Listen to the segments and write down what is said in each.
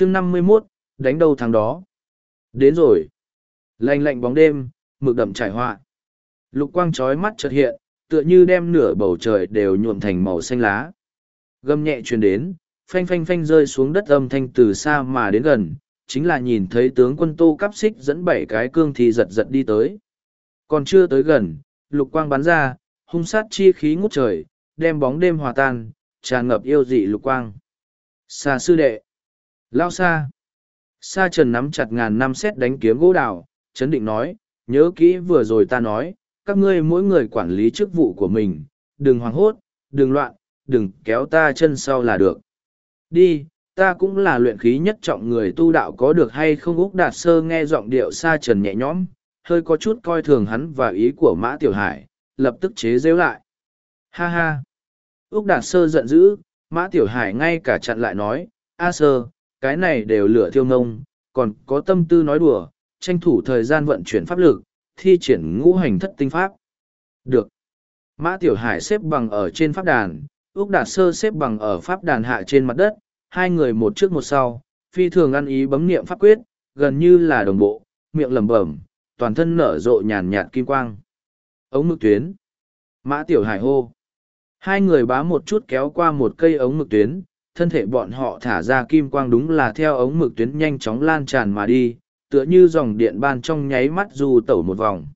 chương năm mươi 51, đánh đâu thằng đó. Đến rồi. Lạnh lạnh bóng đêm, mực đậm trải họa. Lục quang trói mắt chợt hiện, tựa như đem nửa bầu trời đều nhuộm thành màu xanh lá. Gầm nhẹ truyền đến, phanh phanh phanh rơi xuống đất âm thanh từ xa mà đến gần, chính là nhìn thấy tướng quân tô cắp xích dẫn bảy cái cương thì giật giật đi tới. Còn chưa tới gần, lục quang bắn ra, hung sát chi khí ngút trời, đem bóng đêm hòa tan, tràn ngập yêu dị lục quang. Xa sư đệ. Lao xa. Sa trần nắm chặt ngàn năm xét đánh kiếm gỗ đào, chấn định nói, nhớ kỹ vừa rồi ta nói, các ngươi mỗi người quản lý chức vụ của mình, đừng hoảng hốt, đừng loạn, đừng kéo ta chân sau là được. Đi, ta cũng là luyện khí nhất trọng người tu đạo có được hay không Úc Đạt Sơ nghe giọng điệu Sa Trần nhẹ nhõm, hơi có chút coi thường hắn và ý của Mã Tiểu Hải, lập tức chế rêu lại. Ha ha! Úc Đạt Sơ giận dữ, Mã Tiểu Hải ngay cả chặn lại nói, A Sơ, cái này đều lửa thiêu ngông, còn có tâm tư nói đùa, tranh thủ thời gian vận chuyển pháp lực, thi triển ngũ hành thất tinh pháp. Được. Mã Tiểu Hải xếp bằng ở trên pháp đàn, Úc Đạt Sơ xếp bằng ở pháp đàn hạ trên mặt đất, hai người một trước một sau, phi thường ăn ý bấm niệm pháp quyết, gần như là đồng bộ, miệng lẩm bẩm, toàn thân nở rộ nhàn nhạt kim quang. Ống mực tuyến. Mã Tiểu Hải hô. Hai người bá một chút kéo qua một cây ống mực tuyến, thân thể bọn họ thả ra kim quang đúng là theo ống mực tuyến nhanh chóng lan tràn mà đi, tựa như dòng điện ban trong nháy mắt du tẩu một vòng.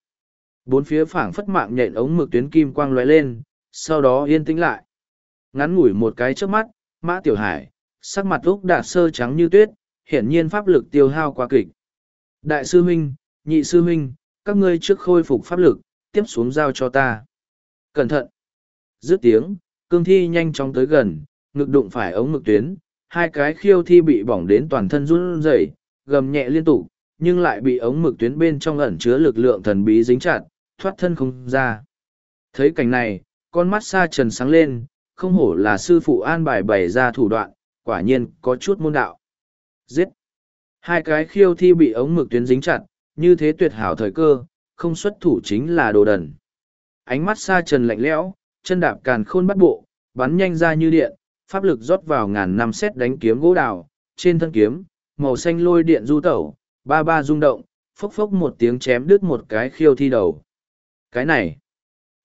Bốn phía phảng phất mạng nhện ống mực tuyến kim quang lóe lên, sau đó yên tĩnh lại. Ngắn ngủi một cái trước mắt, Mã Tiểu Hải, sắc mặt úc đạt sơ trắng như tuyết, hiển nhiên pháp lực tiêu hao quá kịch. Đại sư huynh, nhị sư huynh, các ngươi trước khôi phục pháp lực, tiếp xuống giao cho ta. Cẩn thận! Dứt tiếng, cương thi nhanh chóng tới gần, ngực đụng phải ống ngực tuyến, hai cái khiêu thi bị bỏng đến toàn thân run rẩy, gầm nhẹ liên tục, nhưng lại bị ống mực tuyến bên trong ẩn chứa lực lượng thần bí dính chặt, thoát thân không ra. Thấy cảnh này, con mắt xa trần sáng lên, không hổ là sư phụ an bài bày ra thủ đoạn, quả nhiên có chút môn đạo. Giết! Hai cái khiêu thi bị ống mực tuyến dính chặt, như thế tuyệt hảo thời cơ, không xuất thủ chính là đồ đần. Ánh mắt xa trần lạnh lẽo, chân đạp càn khôn bắt bộ, bắn nhanh ra như điện, pháp lực rót vào ngàn năm xét đánh kiếm gỗ đào, trên thân kiếm, màu xanh lôi điện du tẩu, ba ba rung động, phốc phốc một tiếng chém đứt một cái khiêu thi đầu. Cái này,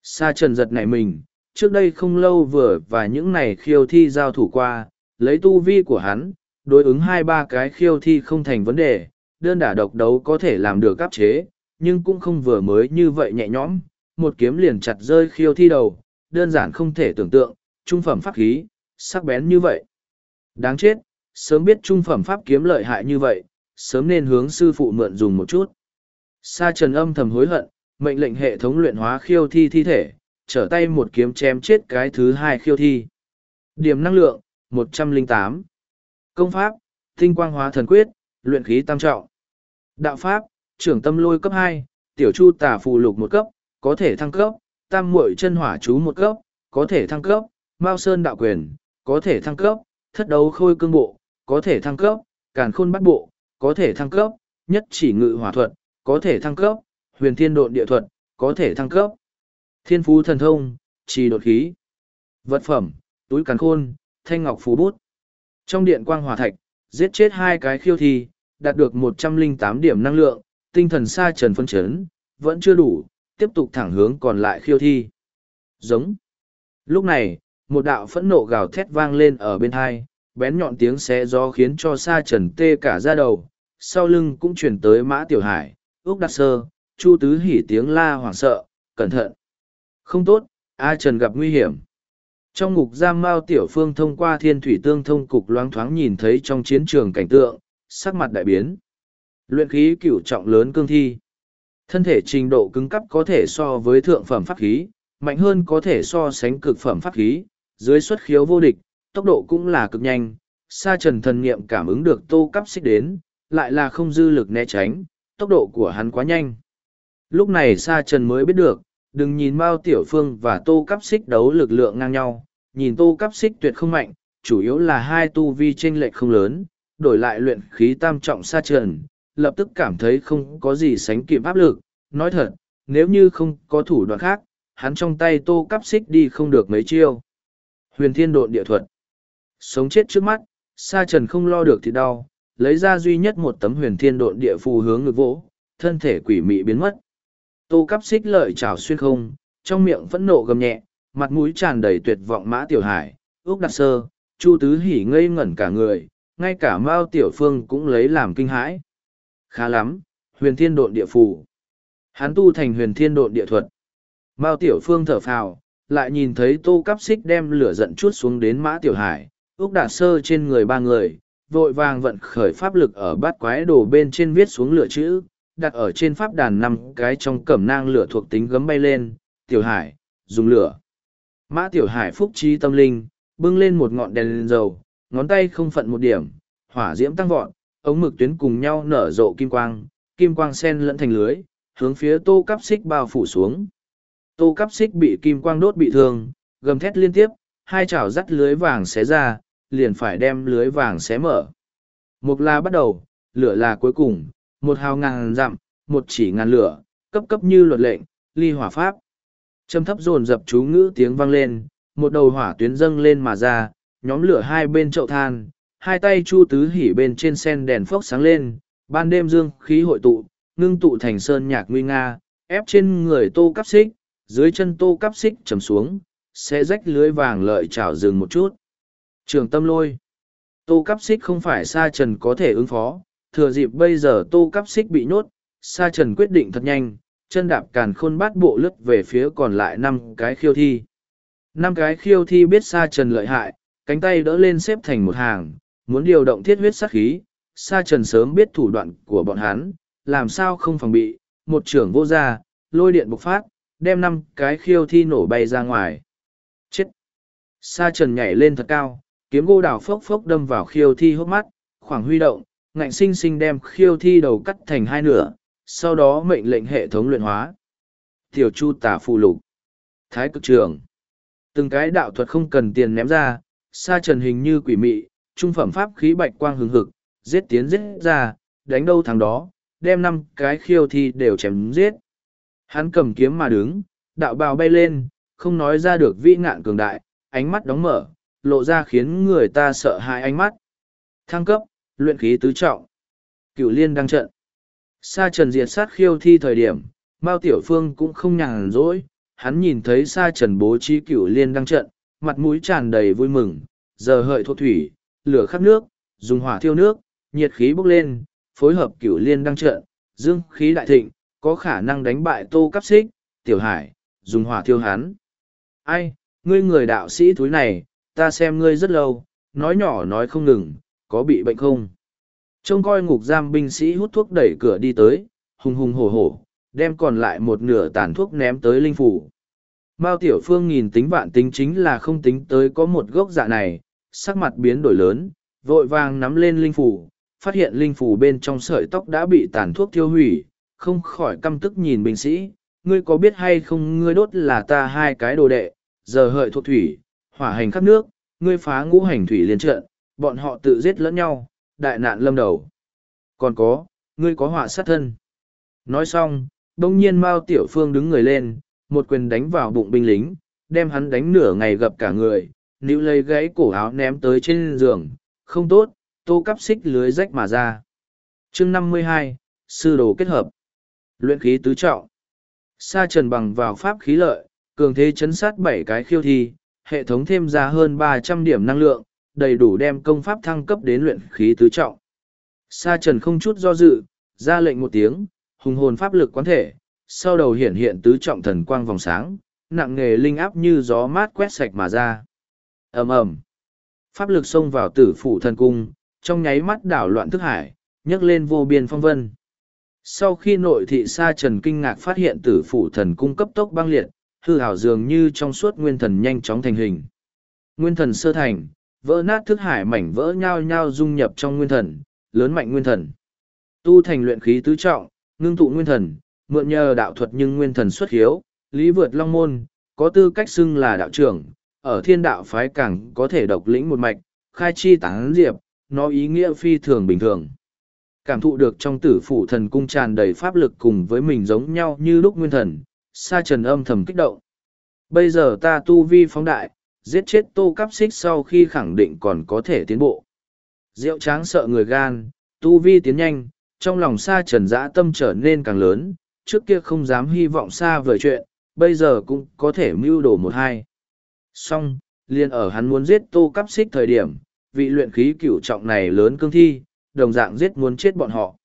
sa trần giật nảy mình, trước đây không lâu vừa và những này khiêu thi giao thủ qua, lấy tu vi của hắn, đối ứng hai ba cái khiêu thi không thành vấn đề, đơn đả độc đấu có thể làm được áp chế, nhưng cũng không vừa mới như vậy nhẹ nhõm, một kiếm liền chặt rơi khiêu thi đầu, đơn giản không thể tưởng tượng, trung phẩm pháp khí, sắc bén như vậy. Đáng chết, sớm biết trung phẩm pháp kiếm lợi hại như vậy, sớm nên hướng sư phụ mượn dùng một chút. Sa trần âm thầm hối hận, mệnh lệnh hệ thống luyện hóa khiêu thi thi thể, trở tay một kiếm chém chết cái thứ hai khiêu thi. Điểm năng lượng, 108. Công pháp, tinh quang hóa thần quyết, luyện khí tam trọng. Đạo pháp, trưởng tâm lôi cấp hai, tiểu chu tả phù lục một cấp, có thể thăng cấp, tam muội chân hỏa chú một cấp, có thể thăng cấp, mao sơn đạo quyền, có thể thăng cấp, thất đấu khôi cương bộ, có thể thăng cấp, càn khôn bắt bộ, có thể thăng cấp, nhất chỉ ngự hỏa thuật, có thể thăng cấp, huyền thiên độn địa thuật, có thể thăng cấp, thiên phú thần thông, trì đột khí, vật phẩm, túi càn khôn, thanh ngọc phú bút. Trong điện quang hỏa thạch, giết chết hai cái khiêu thi, đạt được một trăm linh tám điểm năng lượng, tinh thần sa trần phân chấn, vẫn chưa đủ, tiếp tục thẳng hướng còn lại khiêu thi. Giống. Lúc này, một đạo phẫn nộ gào thét vang lên ở bên hai, bén nhọn tiếng xé gió khiến cho sa trần tê cả ra đầu, sau lưng cũng chuyển tới mã tiểu hải ước đặt sơ, chu tứ hỉ tiếng la hoảng sợ, cẩn thận! Không tốt, a trần gặp nguy hiểm. Trong ngục giam mao tiểu phương thông qua thiên thủy tương thông cục loáng thoáng nhìn thấy trong chiến trường cảnh tượng, sắc mặt đại biến. Luyện khí cửu trọng lớn cương thi. Thân thể trình độ cứng cấp có thể so với thượng phẩm pháp khí, mạnh hơn có thể so sánh cực phẩm pháp khí dưới xuất khiếu vô địch, tốc độ cũng là cực nhanh, sa trần thần nghiệm cảm ứng được tô cắp xích đến, lại là không dư lực né tránh, tốc độ của hắn quá nhanh. Lúc này sa trần mới biết được, đừng nhìn Mao Tiểu Phương và tô cắp xích đấu lực lượng ngang nhau, nhìn tô cắp xích tuyệt không mạnh, chủ yếu là hai tu vi chênh lệch không lớn, đổi lại luyện khí tam trọng sa trần, lập tức cảm thấy không có gì sánh kịp áp lực, nói thật, nếu như không có thủ đoạn khác, hắn trong tay tô cắp xích đi không được mấy chiêu huyền thiên độn địa thuật sống chết trước mắt sa trần không lo được thì đau lấy ra duy nhất một tấm huyền thiên độn địa phù hướng ngực vỗ, thân thể quỷ mị biến mất. Tô cắp xích lợi trào xuyên không, trong miệng phẫn nộ gầm nhẹ, mặt mũi tràn đầy tuyệt vọng mã tiểu hải, ước đặt sơ, chu tứ hỉ ngây ngẩn cả người, ngay cả mao tiểu phương cũng lấy làm kinh hãi. Khá lắm, huyền thiên độn địa phù. Hắn tu thành huyền thiên độn địa thuật. Mao tiểu phương thở phào, lại nhìn thấy tô cắp xích đem lửa giận chút xuống đến mã tiểu hải, ước đạt sơ trên người ba người, vội vàng vận khởi pháp lực ở bát quái đồ bên trên viết xuống lửa chữ, đặt ở trên pháp đàn năm cái trong cẩm nang lửa thuộc tính gấm bay lên, tiểu hải, dùng lửa. Mã tiểu hải phúc trí tâm linh, bưng lên một ngọn đèn lên dầu, ngón tay không phận một điểm, hỏa diễm tăng vọt, ống mực tuyến cùng nhau nở rộ kim quang, kim quang sen lẫn thành lưới, hướng phía tô cắp xích bao phủ xuống. Tô cắp xích bị kim quang đốt bị thương, gầm thét liên tiếp, hai chảo dắt lưới vàng xé ra, liền phải đem lưới vàng xé mở. Một là bắt đầu, lửa là cuối cùng, một hào ngàn dặm, một chỉ ngàn lửa, cấp cấp như luật lệnh, ly hỏa pháp. Trầm thấp dồn dập chú ngữ tiếng vang lên, một đầu hỏa tuyến dâng lên mà ra, nhóm lửa hai bên chậu than, hai tay chu tứ hỉ bên trên sen đèn phốc sáng lên, ban đêm dương khí hội tụ, ngưng tụ thành sơn nhạc nguy nga, ép trên người tô cắp xích, dưới chân tô cắp xích chầm xuống, sẽ rách lưới vàng lợi chảo dừng một chút. Trường tâm lôi. Tô cắp xích không phải sa trần có thể ứng phó, thừa dịp bây giờ tô cắp xích bị nhốt, sa trần quyết định thật nhanh, chân đạp càn khôn bát bộ lướt về phía còn lại năm cái khiêu thi. Năm cái khiêu thi biết sa trần lợi hại, cánh tay đỡ lên xếp thành một hàng, muốn điều động thiết huyết sát khí. Sa trần sớm biết thủ đoạn của bọn hắn, làm sao không phòng bị, một trưởng vô gia, lôi điện bộc phát, đem năm cái khiêu thi nổ bay ra ngoài. Chết! Sa trần nhảy lên thật cao, kiếm gô đào phốc phốc đâm vào khiêu thi hốc mắt, khoảng huy động, ngạnh sinh sinh đem khiêu thi đầu cắt thành hai nửa, sau đó mệnh lệnh hệ thống luyện hóa. Tiểu chu tả phù lục. Thái cực trường. Từng cái đạo thuật không cần tiền ném ra, sa trần hình như quỷ mị, trung phẩm pháp khí bạch quang hứng hực, giết tiến giết ra, đánh đâu thằng đó, đem năm cái khiêu thi đều chém giết. Hắn cầm kiếm mà đứng, đạo bào bay lên, không nói ra được vĩ ngạn cường đại, ánh mắt đóng mở, lộ ra khiến người ta sợ hãi ánh mắt. Thăng cấp, luyện khí tứ trọng. Cửu liên đăng trận. Sa trần diệt sát khiêu thi thời điểm, Mao Tiểu Phương cũng không nhàn rỗi, hắn nhìn thấy Sa trần bố trí cửu liên đăng trận, mặt mũi tràn đầy vui mừng, giờ hợi thuộc thủy, lửa khắp nước, dùng hỏa thiêu nước, nhiệt khí bốc lên, phối hợp cửu liên đăng trận, dương khí đại thịnh, có khả năng đánh bại tô cắp xích, tiểu hải, dùng hỏa thiêu hắn. Ai, ngươi người đạo sĩ thúi này, ta xem ngươi rất lâu, nói nhỏ nói không ngừng, có bị bệnh không? Trông coi ngục giam binh sĩ hút thuốc đẩy cửa đi tới, hùng hùng hổ hổ, đem còn lại một nửa tàn thuốc ném tới linh phủ. Mao Tiểu Phương nhìn tính vạn tính chính là không tính tới có một gốc dạ này, sắc mặt biến đổi lớn, vội vàng nắm lên linh phủ, phát hiện linh phủ bên trong sợi tóc đã bị tàn thuốc tiêu hủy, không khỏi căm tức nhìn binh sĩ, ngươi có biết hay không ngươi đốt là ta hai cái đồ đệ, giờ hợi thuộc thủy, hỏa hành khắp nước, ngươi phá ngũ hành thủy liên trận, bọn họ tự giết lẫn nhau, đại nạn lâm đầu. Còn có, ngươi có họa sát thân. Nói xong, đông nhiên Mao Tiểu Phương đứng người lên, một quyền đánh vào bụng binh lính, đem hắn đánh nửa ngày gập cả người, níu lấy gãy cổ áo ném tới trên giường, không tốt, tô cắp xích lưới rách mà ra. chương năm mươi hai, Sư đồ kết hợp. Luyện khí tứ trọng. Sa trần bằng vào pháp khí lợi, cường thế chấn sát bảy cái khiêu thi, hệ thống thêm ra hơn ba trăm điểm năng lượng, đầy đủ đem công pháp thăng cấp đến luyện khí tứ trọng. Sa trần không chút do dự, ra lệnh một tiếng, hùng hồn pháp lực quán thể, sau đầu hiện hiện tứ trọng thần quang vòng sáng, nặng nghề linh áp như gió mát quét sạch mà ra. ầm ầm, Pháp lực xông vào tử phủ thần cung, trong nháy mắt đảo loạn thức hải, nhấc lên vô biên phong vân. Sau khi nội thị sa trần kinh ngạc phát hiện tử phủ thần cung cấp tốc băng liệt, hư hảo dường như trong suốt nguyên thần nhanh chóng thành hình. Nguyên thần sơ thành, vỡ nát thức hải mảnh vỡ nhao nhao dung nhập trong nguyên thần, lớn mạnh nguyên thần. Tu thành luyện khí tứ trọng, ngưng tụ nguyên thần, mượn nhờ đạo thuật nhưng nguyên thần xuất hiếu, lý vượt long môn, có tư cách xưng là đạo trưởng, ở thiên đạo phái càng có thể độc lĩnh một mạch, khai chi tán diệp, nó ý nghĩa phi thường bình thường. Cảm thụ được trong tử phủ thần cung tràn đầy pháp lực cùng với mình giống nhau như lúc nguyên thần, sa trần âm thầm kích động. Bây giờ ta tu vi phóng đại, giết chết tô cắp xích sau khi khẳng định còn có thể tiến bộ. Diệu tráng sợ người gan, tu vi tiến nhanh, trong lòng sa trần dã tâm trở nên càng lớn, trước kia không dám hy vọng xa vời chuyện, bây giờ cũng có thể mưu đồ một hai. Xong, liền ở hắn muốn giết tô cắp xích thời điểm, vị luyện khí cửu trọng này lớn cương thi, đồng dạng giết muốn chết bọn họ.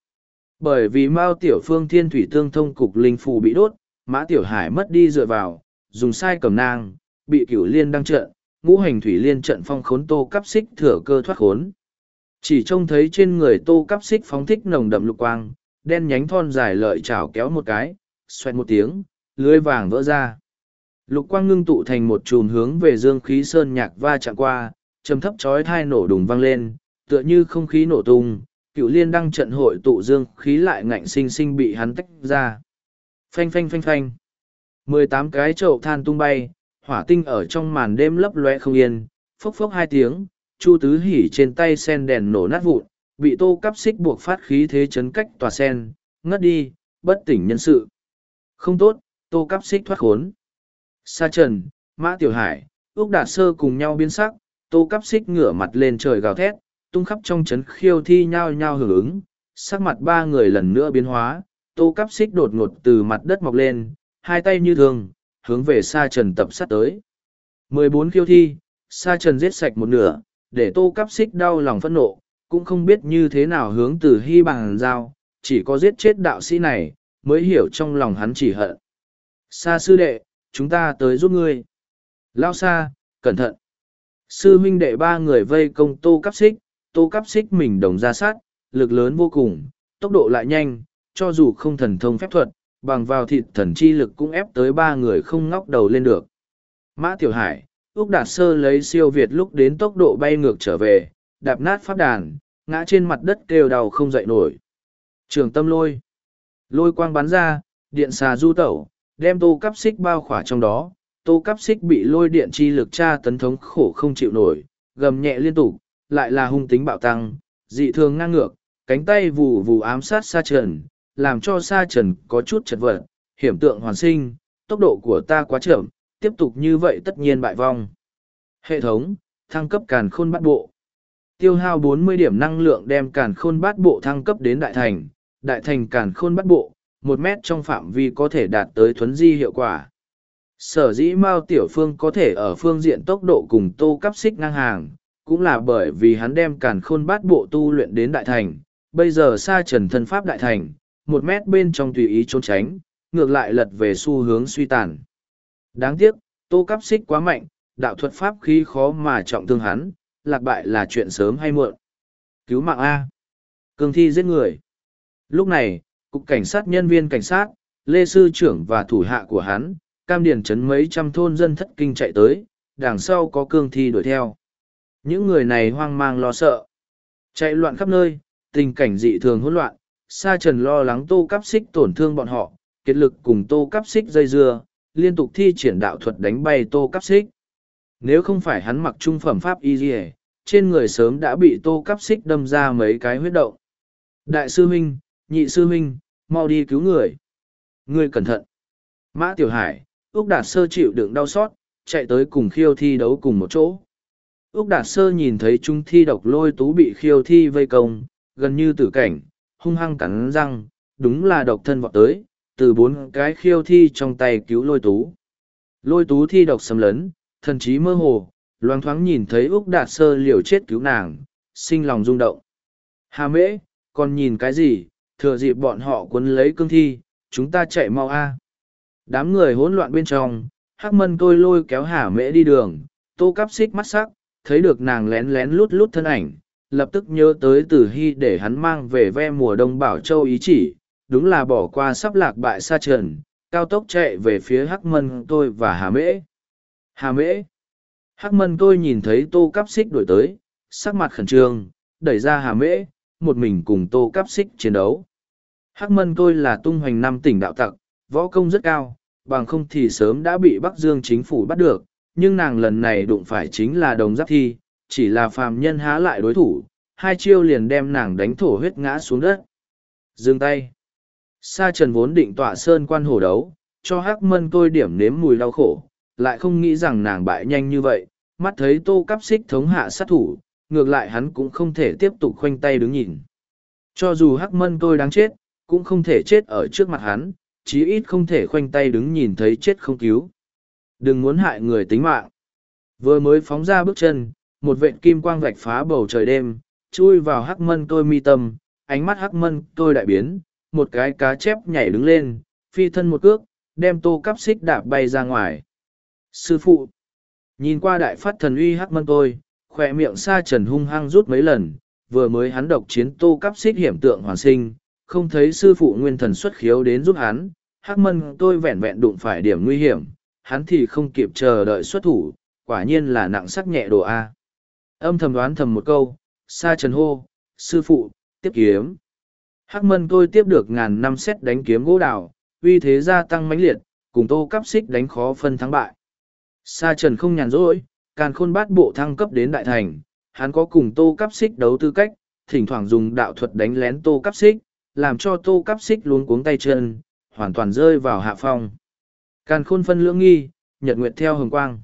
Bởi vì Mao Tiểu Phương Thiên Thủy Tương thông cục linh phù bị đốt, Mã Tiểu Hải mất đi dựa vào, dùng sai cầm nang, bị cửu liên đăng trận, ngũ hành thủy liên trận phong khốn tô cắp xích thừa cơ thoát khốn. Chỉ trông thấy trên người tô cắp xích phóng thích nồng đậm lục quang, đen nhánh thon dài lợi chảo kéo một cái, xoẹt một tiếng, lưới vàng vỡ ra. Lục quang ngưng tụ thành một chùm hướng về dương khí sơn nhạc va chạm qua, trầm thấp chói thai nổ đùng vang lên, tựa như không khí nổ tung, cựu liên đăng trận hội tụ dương khí lại ngạnh sinh sinh bị hắn tách ra. Phanh phanh phanh phanh. mười tám cái chậu than tung bay, hỏa tinh ở trong màn đêm lấp loe không yên, phốc phốc hai tiếng, chu tứ hỉ trên tay sen đèn nổ nát vụn, bị tô cắp xích buộc phát khí thế chấn cách tòa sen, ngất đi, bất tỉnh nhân sự. Không tốt, tô cắp xích thoát khốn. Sa trần, mã tiểu hải, ước đạt sơ cùng nhau biến sắc, tô cắp xích ngửa mặt lên trời gào thét, tung khắp trong trấn khiêu thi nhao nhao hưởng ứng, sắc mặt ba người lần nữa biến hóa, tô cắp xích đột ngột từ mặt đất mọc lên, hai tay như thường, hướng về sa trần tập sát tới. mười bốn khiêu thi, sa trần giết sạch một nửa, để tô cắp xích đau lòng phẫn nộ, cũng không biết như thế nào hướng từ hy bằng giao, chỉ có giết chết đạo sĩ này, mới hiểu trong lòng hắn chỉ hận. Sa sư đệ, chúng ta tới giúp ngươi. Lao xa, cẩn thận. Sư huynh đệ ba người vây công tô cắp xích, tô cắp xích mình đồng ra sát, lực lớn vô cùng, tốc độ lại nhanh, cho dù không thần thông phép thuật, bằng vào thịt thần chi lực cũng ép tới ba người không ngóc đầu lên được. Mã Tiểu Hải, Úc Đạt Sơ lấy siêu Việt lúc đến tốc độ bay ngược trở về, đạp nát pháp đàn, ngã trên mặt đất kêu đau không dậy nổi. Trường tâm lôi. Lôi quang bắn ra, điện xà du tẩu, đem tô cắp xích bao khỏa trong đó. Tô cắp xích bị lôi điện chi lực tra tấn thống khổ không chịu nổi, gầm nhẹ liên tục, lại là hung tính bạo tăng, dị thường ngang ngược, cánh tay vù vù ám sát sa trần, làm cho sa trần có chút chật vật, hiểm tượng hoàn sinh, tốc độ của ta quá chậm, tiếp tục như vậy tất nhiên bại vong. Hệ thống, thăng cấp càn khôn bát bộ. Tiêu hao 40 điểm năng lượng đem càn khôn bát bộ thăng cấp đến đại thành, đại thành càn khôn bát bộ, một mét trong phạm vi có thể đạt tới thuấn di hiệu quả. Sở dĩ Mao Tiểu Phương có thể ở phương diện tốc độ cùng tô cắp xích ngang hàng, cũng là bởi vì hắn đem càn khôn bát bộ tu luyện đến đại thành, bây giờ xa trần thân pháp đại thành, một mét bên trong tùy ý trốn tránh, ngược lại lật về xu hướng suy tàn. Đáng tiếc, tô cắp xích quá mạnh, đạo thuật pháp khí khó mà trọng thương hắn, lạc bại là chuyện sớm hay muộn. Cứu mạng A. Cường thi giết người. Lúc này, cục cảnh sát nhân viên cảnh sát, lê sư trưởng và thủ hạ của hắn, cam điền chấn mấy trăm thôn dân thất kinh chạy tới, đằng sau có cương thi đuổi theo. Những người này hoang mang lo sợ. Chạy loạn khắp nơi, tình cảnh dị thường hỗn loạn, sa trần lo lắng tô cắp xích tổn thương bọn họ, kết lực cùng tô cắp xích dây dưa, liên tục thi triển đạo thuật đánh bay tô cắp xích. Nếu không phải hắn mặc trung phẩm pháp y dì trên người sớm đã bị tô cắp xích đâm ra mấy cái huyết động. Đại sư huynh, nhị sư huynh, mau đi cứu người. Ngươi cẩn thận. Mã Tiểu Hải, Úc Đạt Sơ chịu đựng đau xót, chạy tới cùng khiêu thi đấu cùng một chỗ. Úc Đạt Sơ nhìn thấy trung thi độc lôi tú bị khiêu thi vây công, gần như tử cảnh, hung hăng cắn răng, đúng là độc thân vọt tới, từ bốn cái khiêu thi trong tay cứu lôi tú. Lôi tú thi độc sầm lấn, thần trí mơ hồ, loang thoáng nhìn thấy Úc Đạt Sơ liều chết cứu nàng, sinh lòng rung động. Hà mễ, còn nhìn cái gì, thừa dịp bọn họ cuốn lấy cương thi, chúng ta chạy mau a. Đám người hỗn loạn bên trong, hắc mân tôi lôi kéo hà mễ đi đường, tô cắp xích mắt sắc, thấy được nàng lén lén lút lút thân ảnh, lập tức nhớ tới tử hy để hắn mang về ve mùa đông bảo châu ý chỉ, đúng là bỏ qua sắp lạc bại xa trần, cao tốc chạy về phía hắc mân tôi và hà mễ. Hà mễ. Hắc mân tôi nhìn thấy tô cắp xích đổi tới, sắc mặt khẩn trương, đẩy ra hà mễ, một mình cùng tô cắp xích chiến đấu. Hắc mân tôi là tung hoành năm tỉnh đạo tặc, võ công rất cao, bằng không thì sớm đã bị Bắc Dương chính phủ bắt được, nhưng nàng lần này đụng phải chính là đồng giáp thi, chỉ là phàm nhân há lại đối thủ, hai chiêu liền đem nàng đánh thổ huyết ngã xuống đất. Dừng tay. Sa trần vốn định tọa sơn quan hổ đấu, cho hắc mân tôi điểm nếm mùi đau khổ, lại không nghĩ rằng nàng bại nhanh như vậy, mắt thấy tô cắp xích thống hạ sát thủ, ngược lại hắn cũng không thể tiếp tục khoanh tay đứng nhìn. Cho dù hắc mân tôi đáng chết, cũng không thể chết ở trước mặt hắn, chí ít không thể khoanh tay đứng nhìn thấy chết không cứu. Đừng muốn hại người tính mạng. Vừa mới phóng ra bước chân, một vệt kim quang vạch phá bầu trời đêm, chui vào hắc mân tôi mi tâm, ánh mắt hắc mân tôi đại biến, một cái cá chép nhảy đứng lên, phi thân một cước, đem tô cắp xích đạp bay ra ngoài. Sư phụ! Nhìn qua đại phát thần uy hắc mân tôi, khỏe miệng sa trần hung hăng rút mấy lần, vừa mới hắn độc chiến tô cắp xích hiểm tượng hoàn sinh, không thấy sư phụ nguyên thần xuất khiếu đến giúp hắn, hắc mân tôi vẹn vẹn đụng phải điểm nguy hiểm, hắn thì không kịp chờ đợi xuất thủ, quả nhiên là nặng sắc nhẹ đồ A. Âm thầm đoán thầm một câu, sa trần hô, sư phụ, tiếp kiếm. Hắc mân tôi tiếp được ngàn năm xét đánh kiếm gỗ đào, uy thế gia tăng mãnh liệt, cùng tô cắp xích đánh khó phân thắng bại. Sa trần không nhàn rỗi, càn khôn bát bộ thăng cấp đến đại thành, hắn có cùng tô cắp xích đấu tư cách, thỉnh thoảng dùng đạo thuật đánh lén tô cắp xích, làm cho tô cắp xích luống cuống tay chân, hoàn toàn rơi vào hạ phong. Càn khôn phân lưỡng nghi, nhật nguyệt theo hồng quang.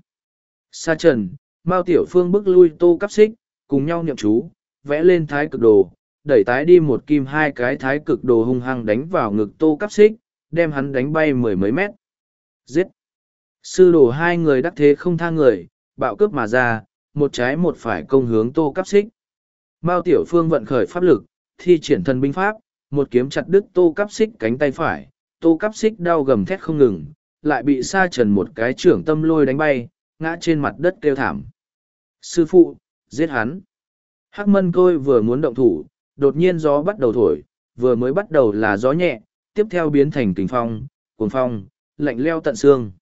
Sa trần, Mao Tiểu Phương bước lui tô cắp xích, cùng nhau niệm chú, vẽ lên thái cực đồ, đẩy tái đi một kim hai cái thái cực đồ hung hăng đánh vào ngực tô cắp xích, đem hắn đánh bay mười mấy mét. Giết! Sư đồ hai người đắc thế không tha người, bạo cướp mà ra, một trái một phải công hướng tô cắp xích. Mao Tiểu Phương vận khởi pháp lực, thi triển thần binh pháp, một kiếm chặt đứt tô cắp xích cánh tay phải, tô cắp xích đau gầm thét không ngừng, lại bị sa trần một cái trưởng tâm lôi đánh bay, ngã trên mặt đất kêu thảm. Sư phụ, giết hắn. Hắc mân côi vừa muốn động thủ, đột nhiên gió bắt đầu thổi, vừa mới bắt đầu là gió nhẹ, tiếp theo biến thành kình phong, cuồng phong, lạnh leo tận xương.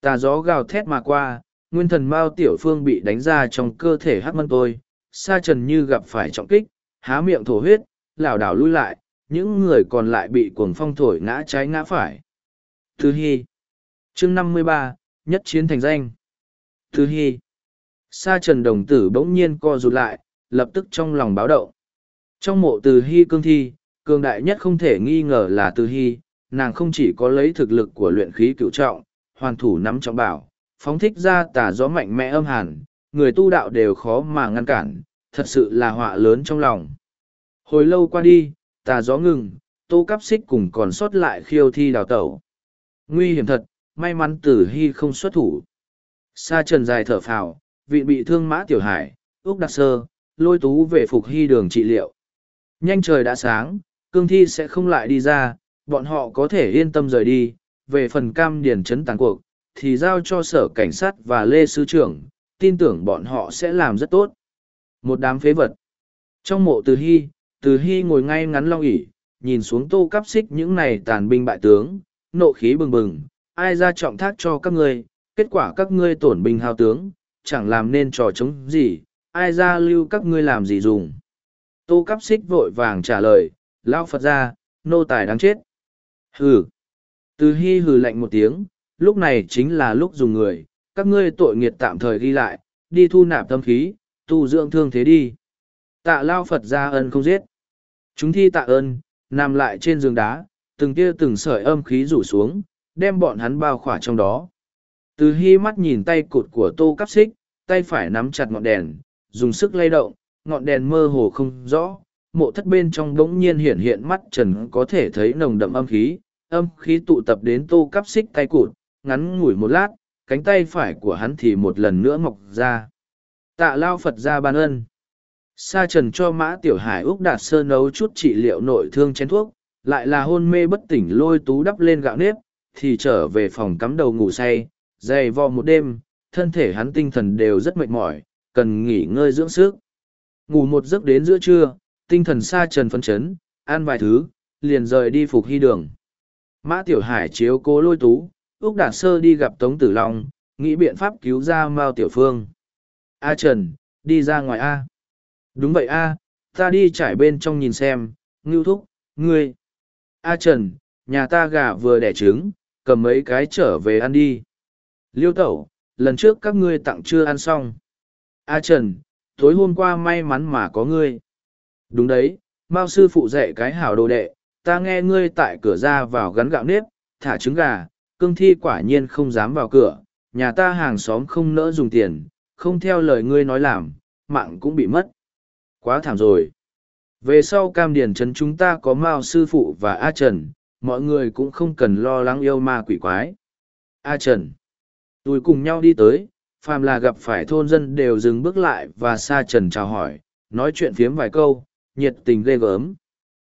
Tà gió gào thét mà qua, nguyên thần Mao Tiểu Phương bị đánh ra trong cơ thể hắc mân côi sa trần như gặp phải trọng kích, há miệng thổ huyết, lảo đảo lui lại, những người còn lại bị cuồng phong thổi ngã trái ngã phải. Thứ Hy chương năm mươi ba nhất chiến thành danh. Thứ Hy Sa trần đồng tử bỗng nhiên co rụt lại, lập tức trong lòng báo động. Trong mộ từ Hy cương thi, cường đại nhất không thể nghi ngờ là từ Hy, nàng không chỉ có lấy thực lực của luyện khí cựu trọng, hoàn thủ nắm trọng bảo, phóng thích ra tà gió mạnh mẽ âm hàn, người tu đạo đều khó mà ngăn cản, thật sự là họa lớn trong lòng. Hồi lâu qua đi, tà gió ngừng, tô cắp xích cùng còn sót lại khiêu thi đào tẩu. Nguy hiểm thật, may mắn tử hy không xuất thủ. Sa trần dài thở phào, vị bị thương mã tiểu hải, úc đặc sơ, lôi tú về phục hy đường trị liệu. Nhanh trời đã sáng, cương thi sẽ không lại đi ra, bọn họ có thể yên tâm rời đi, về phần cam Điền chấn tàn cuộc, thì giao cho sở cảnh sát và lê sư trưởng, tin tưởng bọn họ sẽ làm rất tốt. Một đám phế vật. Trong mộ từ hy, từ hy ngồi ngay ngắn long ỉ, nhìn xuống tô cắp xích những này tàn binh bại tướng, nộ khí bừng bừng, ai ra trọng thác cho các ngươi, kết quả các ngươi tổn binh hao tướng, chẳng làm nên trò chống gì, ai ra lưu các ngươi làm gì dùng. Tô cắp xích vội vàng trả lời, lao Phật ra, nô tài đáng chết. Hừ. Từ hy hừ lạnh một tiếng, lúc này chính là lúc dùng người, các ngươi tội nghiệt tạm thời ghi lại, đi thu nạp tâm khí, tu dưỡng thương thế đi. Tạ lao Phật ra ân không giết. Chúng thi tạ ơn, nằm lại trên giường đá, từng tia từng sợi âm khí rủ xuống, đem bọn hắn bao khỏa trong đó. Từ hy mắt nhìn tay cụt của tô cắp xích, tay phải nắm chặt ngọn đèn, dùng sức lay động, ngọn đèn mơ hồ không rõ, mộ thất bên trong bỗng nhiên hiện hiện mắt trần có thể thấy nồng đậm âm khí, âm khí tụ tập đến tô cắp xích tay cụt, ngắn ngủi một lát, cánh tay phải của hắn thì một lần nữa mọc ra. Tạ lao Phật ra ban ân. Sa trần cho mã tiểu hải Úc Đạt Sơ nấu chút trị liệu nội thương chén thuốc, lại là hôn mê bất tỉnh lôi tú đắp lên gạo nếp, thì trở về phòng cắm đầu ngủ say, dày vò một đêm, thân thể hắn tinh thần đều rất mệt mỏi, cần nghỉ ngơi dưỡng sức. Ngủ một giấc đến giữa trưa, tinh thần sa trần phấn chấn, ăn vài thứ, liền rời đi phục hy đường. Mã Tiểu Hải chiếu cố lôi tú, Úc Đạt Sơ đi gặp Tống Tử Long, nghĩ biện pháp cứu ra Mao Tiểu Phương. A Trần, đi ra ngoài A. Đúng vậy A, ta đi trải bên trong nhìn xem, ngưu thúc, ngươi. A Trần, nhà ta gà vừa đẻ trứng, cầm mấy cái trở về ăn đi. Liêu tẩu, lần trước các ngươi tặng chưa ăn xong. A Trần, tối hôm qua may mắn mà có ngươi. Đúng đấy, Mao sư phụ dạy cái hảo đồ đệ, ta nghe ngươi tại cửa ra vào gắn gạo nếp, thả trứng gà, cương thi quả nhiên không dám vào cửa, nhà ta hàng xóm không nỡ dùng tiền, không theo lời ngươi nói làm, mạng cũng bị mất. Quá thảm rồi. về sau cam điền trấn chúng ta có mao sư phụ và a trần mọi người cũng không cần lo lắng yêu ma quỷ quái. A trần, tôi cùng nhau đi tới, phàm là gặp phải thôn dân đều dừng bước lại và xa trần chào hỏi, nói chuyện phiếm vài câu, nhiệt tình ghê gớm.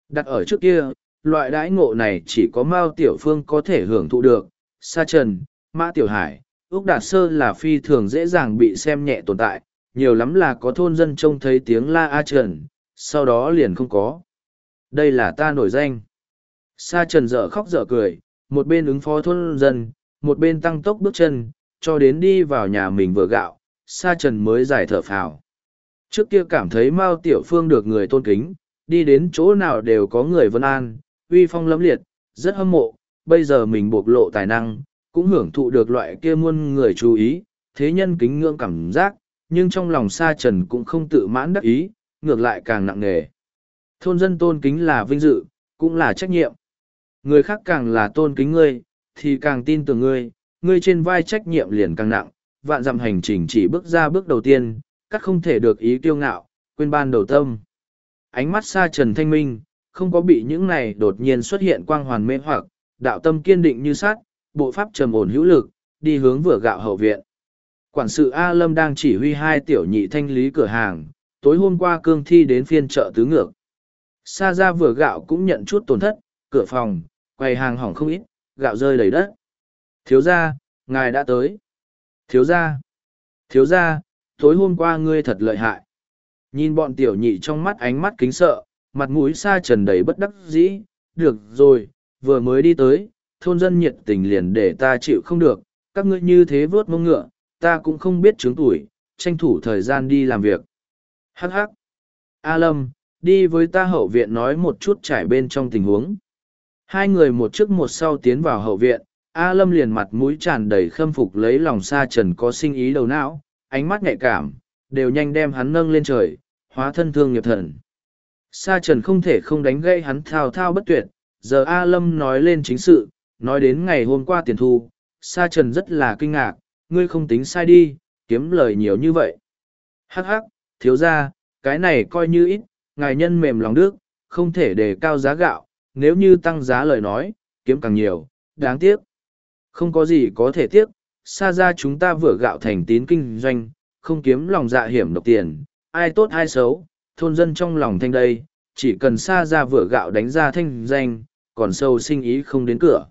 Đặt ở trước kia, loại đãi ngộ này chỉ có mao tiểu phương có thể hưởng thụ được. Sa trần, mã tiểu hải ước đạt sơ là phi thường dễ dàng bị xem nhẹ tồn tại, nhiều lắm là có thôn dân trông thấy tiếng la a trần, sau đó liền không có. Đây là ta nổi danh sa trần dở khóc dở cười, một bên ứng phó thôn dân, một bên tăng tốc bước chân, cho đến đi vào nhà mình vừa gạo, sa trần mới giải thở phào. Trước kia cảm thấy mao tiểu phương được người tôn kính, đi đến chỗ nào đều có người vân an, uy phong lẫm liệt, rất hâm mộ, bây giờ mình bộc lộ tài năng, cũng hưởng thụ được loại kia muôn người chú ý, thế nhân kính ngưỡng cảm giác, nhưng trong lòng sa trần cũng không tự mãn đắc ý, ngược lại càng nặng nề. Thôn dân tôn kính là vinh dự, cũng là trách nhiệm người khác càng là tôn kính ngươi, thì càng tin tưởng ngươi ngươi trên vai trách nhiệm liền càng nặng, vạn dặm hành trình chỉ bước ra bước đầu tiên các không thể được ý kiêu ngạo, quên ban đầu tâm. Ánh mắt xa trần thanh minh, không có bị những này đột nhiên xuất hiện quang hoàn mê hoặc, đạo tâm kiên định như sát bộ pháp trầm ổn hữu lực, đi hướng vừa gạo hậu viện. Quản sự a lâm đang chỉ huy hai tiểu nhị thanh lý cửa hàng, tối hôm qua cương thi đến phiên chợ tứ ngược. Sa ra vừa gạo cũng nhận chút tổn thất, cửa phòng quầy hàng hỏng không ít, gạo rơi đầy đất. Thiếu gia, ngài đã tới. Thiếu gia thiếu gia, tối hôm qua ngươi thật lợi hại. Nhìn bọn tiểu nhị trong mắt ánh mắt kính sợ, mặt mũi xa trần đầy bất đắc dĩ. Được rồi, vừa mới đi tới, thôn dân nhiệt tình liền để ta chịu không được. Các ngươi như thế vớt mông ngựa, ta cũng không biết trướng tuổi, tranh thủ thời gian đi làm việc. Hh a lâm, đi với ta hậu viện nói một chút trải bên trong tình huống hai người một trước một sau tiến vào hậu viện, a lâm liền mặt mũi tràn đầy khâm phục lấy lòng sa trần có sinh ý đầu não, ánh mắt nhạy cảm, đều nhanh đem hắn nâng lên trời, hóa thân thương nghiệp thần. Sa trần không thể không đánh gây hắn thao thao bất tuyệt, giờ a lâm nói lên chính sự, nói đến ngày hôm qua tiền thu, sa trần rất là kinh ngạc, ngươi không tính sai đi, kiếm lời nhiều như vậy. Hắc hắc, thiếu ra cái này coi như ít, ngài nhân mềm lòng đức, không thể đề cao giá gạo nếu như tăng giá lời nói, kiếm càng nhiều, đáng tiếc. Không có gì có thể tiếc, xa ra chúng ta vừa gạo thành tín kinh doanh, không kiếm lòng dạ hiểm độc tiền, ai tốt ai xấu, thôn dân trong lòng thanh đây, chỉ cần xa ra vừa gạo đánh ra thanh danh, còn sâu sinh ý không đến cửa.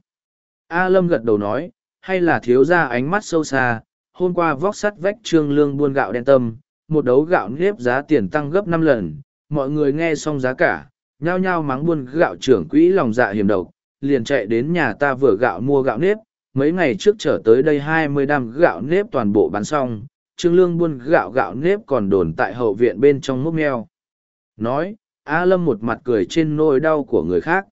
A lâm gật đầu nói, hay là thiếu ra ánh mắt sâu xa, hôm qua vóc sắt vách trương lương buôn gạo đen tâm, một đấu gạo nếp giá tiền tăng gấp năm lần, mọi người nghe xong giá cả nhao nhao mắng buôn gạo trưởng quỹ lòng dạ hiểm độc, liền chạy đến nhà ta vừa gạo mua gạo nếp, mấy ngày trước trở tới đây hai mươi đam gạo nếp toàn bộ bán xong, trương lương buôn gạo gạo nếp còn đồn tại hậu viện bên trong mốc meo. Nói, a lâm một mặt cười trên nỗi đau của người khác.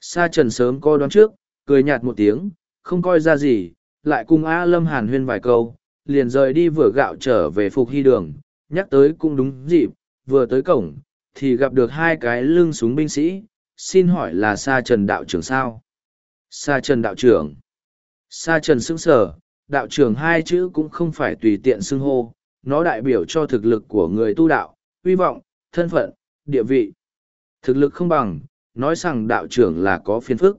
Sa trần sớm coi đoán trước, cười nhạt một tiếng, không coi ra gì, lại cùng a lâm hàn huyên vài câu, liền rời đi vừa gạo trở về phục hy đường, nhắc tới cũng đúng dịp, vừa tới cổng thì gặp được hai cái lưng súng binh sĩ, xin hỏi là sa trần đạo trưởng sao? Sa trần đạo trưởng. Sa trần sững sở đạo trưởng hai chữ cũng không phải tùy tiện xưng hô, nó đại biểu cho thực lực của người tu đạo, hy vọng, thân phận, địa vị. Thực lực không bằng, nói rằng đạo trưởng là có phiền phức.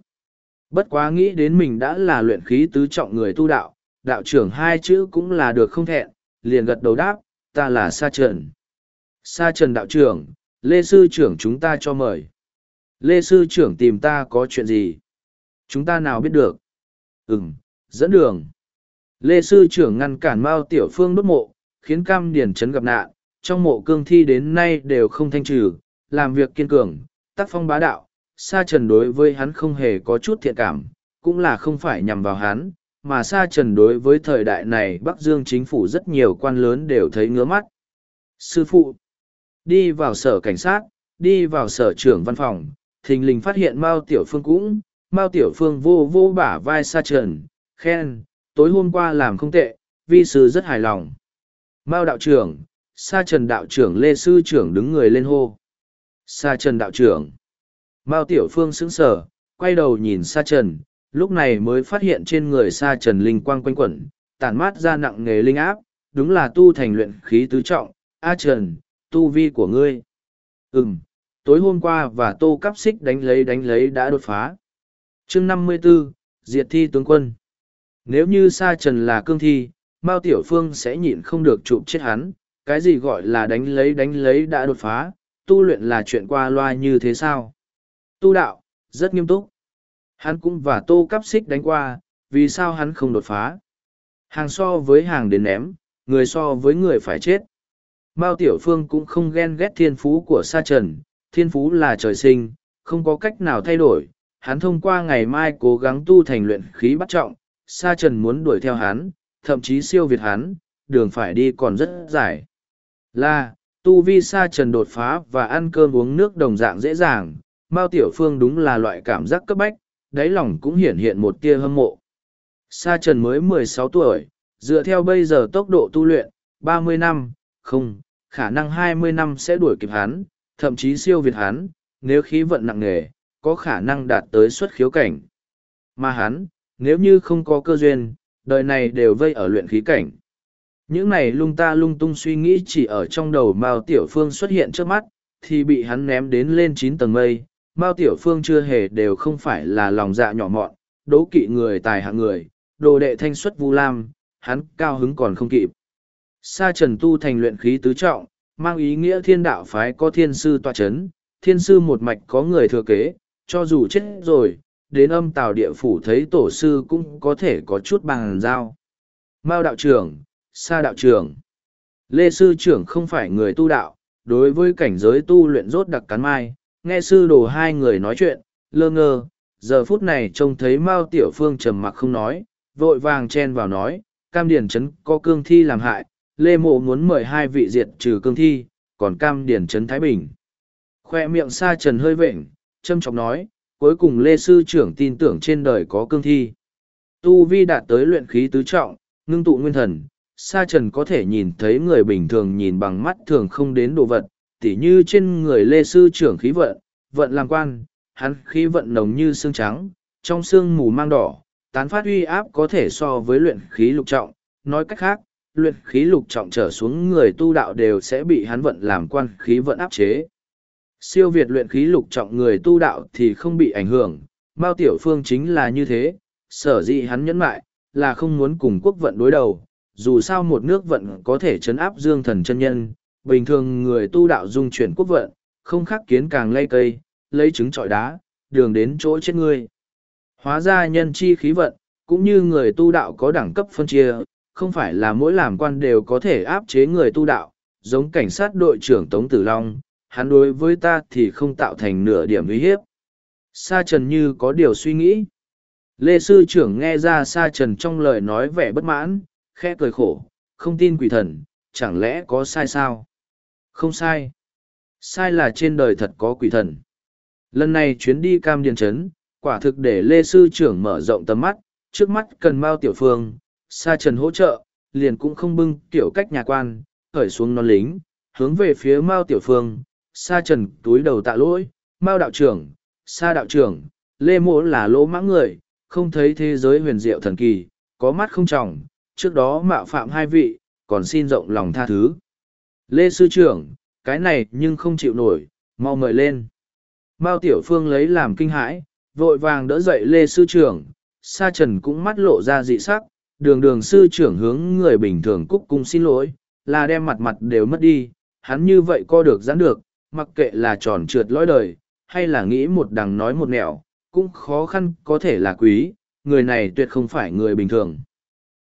Bất quá nghĩ đến mình đã là luyện khí tứ trọng người tu đạo đạo trưởng hai chữ cũng là được không thẹn, liền gật đầu đáp, ta là sa trần. Sa trần đạo trưởng lê sư trưởng chúng ta cho mời. Lê sư trưởng tìm ta có chuyện gì? Chúng ta nào biết được? Ừm, dẫn đường. Lê sư trưởng ngăn cản mao tiểu phương đốt mộ khiến cam điển trấn gặp nạn. Trong mộ cương thi đến nay đều không thanh trừ làm việc kiên cường tác phong bá đạo sa trần đối với hắn không hề có chút thiện cảm cũng là không phải nhằm vào hắn mà sa trần đối với thời đại này bắc dương chính phủ rất nhiều quan lớn đều thấy ngứa mắt. Sư phụ đi vào sở cảnh sát, đi vào sở trưởng văn phòng, thình lình phát hiện mao tiểu phương cũng, mao tiểu phương vô vô bả vai sa trần, khen, tối hôm qua làm không tệ, vi sư rất hài lòng. Mao đạo trưởng, sa trần đạo trưởng lê sư trưởng đứng người lên hô. Sa trần đạo trưởng. Mao tiểu phương sững sờ, quay đầu nhìn sa trần, lúc này mới phát hiện trên người sa trần linh quang quanh quẩn, tản mát ra nặng nghề linh áp, đúng là tu thành luyện khí tứ trọng, a trần tu vi của ngươi ừm tối hôm qua và tô cắp xích đánh lấy đánh lấy đã đột phá. chương năm mươi 54, Diệt thi tướng quân. Nếu như Sa Trần là cương thi, Mao Tiểu Phương sẽ nhịn không được chụp chết hắn, cái gì gọi là đánh lấy đánh lấy đã đột phá, tu luyện là chuyện qua loa như thế sao? Tu đạo, rất nghiêm túc. Hắn cũng và tô cắp xích đánh qua, vì sao hắn không đột phá? Hàng so với hàng đến ném, người so với người phải chết. Mao Tiểu Phương cũng không ghen ghét thiên phú của Sa Trần, thiên phú là trời sinh, không có cách nào thay đổi. Hắn thông qua ngày mai cố gắng tu thành luyện khí bắt trọng, Sa Trần muốn đuổi theo hắn, thậm chí siêu việt hắn, đường phải đi còn rất dài. Là, tu vi Sa Trần đột phá và ăn cơm uống nước đồng dạng dễ dàng, Mao Tiểu Phương đúng là loại cảm giác cấp bách, đáy lòng cũng hiển hiện một tia hâm mộ. Sa Trần mới mười sáu tuổi, dựa theo bây giờ tốc độ tu luyện, ba mươi năm, không, khả năng hai mươi năm sẽ đuổi kịp hắn, thậm chí siêu việt hắn, nếu khí vận nặng nề, có khả năng đạt tới xuất khiếu cảnh. Mà hắn, nếu như không có cơ duyên, đời này đều vây ở luyện khí cảnh. Những này lung ta lung tung suy nghĩ chỉ ở trong đầu Mao Tiểu Phương xuất hiện trước mắt, thì bị hắn ném đến lên chín tầng mây. Mao Tiểu Phương chưa hề đều không phải là lòng dạ nhỏ mọn, đố kỵ người tài hạng người, đồ đệ thanh xuất vu lam, hắn cao hứng còn không kịp. Sa trần tu thành luyện khí tứ trọng, mang ý nghĩa thiên đạo phái có thiên sư tọa chấn, thiên sư một mạch có người thừa kế, cho dù chết rồi, đến âm tào địa phủ thấy tổ sư cũng có thể có chút bằng giao. Mao đạo trưởng, sa đạo trưởng. Lê sư trưởng không phải người tu đạo, đối với cảnh giới tu luyện rốt đặc cắn mai, nghe sư đồ hai người nói chuyện, lơ ngơ, giờ phút này trông thấy Mao Tiểu Phương trầm mặc không nói, vội vàng chen vào nói, cam điển chấn có cương thi làm hại, Lê Mộ muốn mời hai vị diệt trừ cương thi, còn cam điển trấn Thái Bình. Khoe miệng sa trần hơi vệnh, châm trọng nói, cuối cùng Lê Sư trưởng tin tưởng trên đời có cương thi. Tu Vi đạt tới luyện khí tứ trọng, ngưng tụ nguyên thần, sa trần có thể nhìn thấy người bình thường nhìn bằng mắt thường không đến đồ vật, tỉ như trên người Lê Sư trưởng khí vận, vận làm quan, hắn khí vận nồng như xương trắng, trong xương mù mang đỏ, tán phát uy áp có thể so với luyện khí lục trọng, nói cách khác, luyện khí lục trọng trở xuống người tu đạo đều sẽ bị hắn vận làm quan khí vận áp chế. Siêu việt luyện khí lục trọng người tu đạo thì không bị ảnh hưởng, Mao Tiểu Phương chính là như thế, sở dĩ hắn nhẫn mại, là không muốn cùng quốc vận đối đầu, dù sao một nước vận có thể chấn áp dương thần chân nhân, bình thường người tu đạo dung chuyển quốc vận, không khác kiến càng lây cây, lấy trứng trọi đá, đường đến chỗ chết ngươi. Hóa ra nhân chi khí vận, cũng như người tu đạo có đẳng cấp phân chia, không phải là mỗi làm quan đều có thể áp chế người tu đạo, giống cảnh sát đội trưởng Tống Tử Long, hắn đối với ta thì không tạo thành nửa điểm uy hiếp. Sa Trần như có điều suy nghĩ. Lê Sư trưởng nghe ra Sa Trần trong lời nói vẻ bất mãn, khẽ cười khổ, không tin quỷ thần, chẳng lẽ có sai sao? Không sai. Sai là trên đời thật có quỷ thần. Lần này chuyến đi cam điền trấn, quả thực để Lê Sư trưởng mở rộng tầm mắt, trước mắt cần Mao Tiểu Phương, Sa Trần hỗ trợ, liền cũng không bưng tiểu cách nhà quan, khởi xuống non lính, hướng về phía Mao Tiểu Phương, Sa Trần túi đầu tạ lỗi, Mao đạo trưởng, Sa đạo trưởng, Lê Mỗ là lỗ mãng người, không thấy thế giới huyền diệu thần kỳ, có mắt không trọng, trước đó mạo phạm hai vị, còn xin rộng lòng tha thứ. Lê Sư trưởng, cái này nhưng không chịu nổi, mau mời lên. Mao Tiểu Phương lấy làm kinh hãi, vội vàng đỡ dậy Lê Sư trưởng, Sa Trần cũng mắt lộ ra dị sắc, đường đường sư trưởng hướng người bình thường cúc cung xin lỗi, là đem mặt mặt đều mất đi, hắn như vậy co được giãn được, mặc kệ là tròn trượt lõi đời, hay là nghĩ một đằng nói một nẻo, cũng khó khăn có thể là quý, người này tuyệt không phải người bình thường.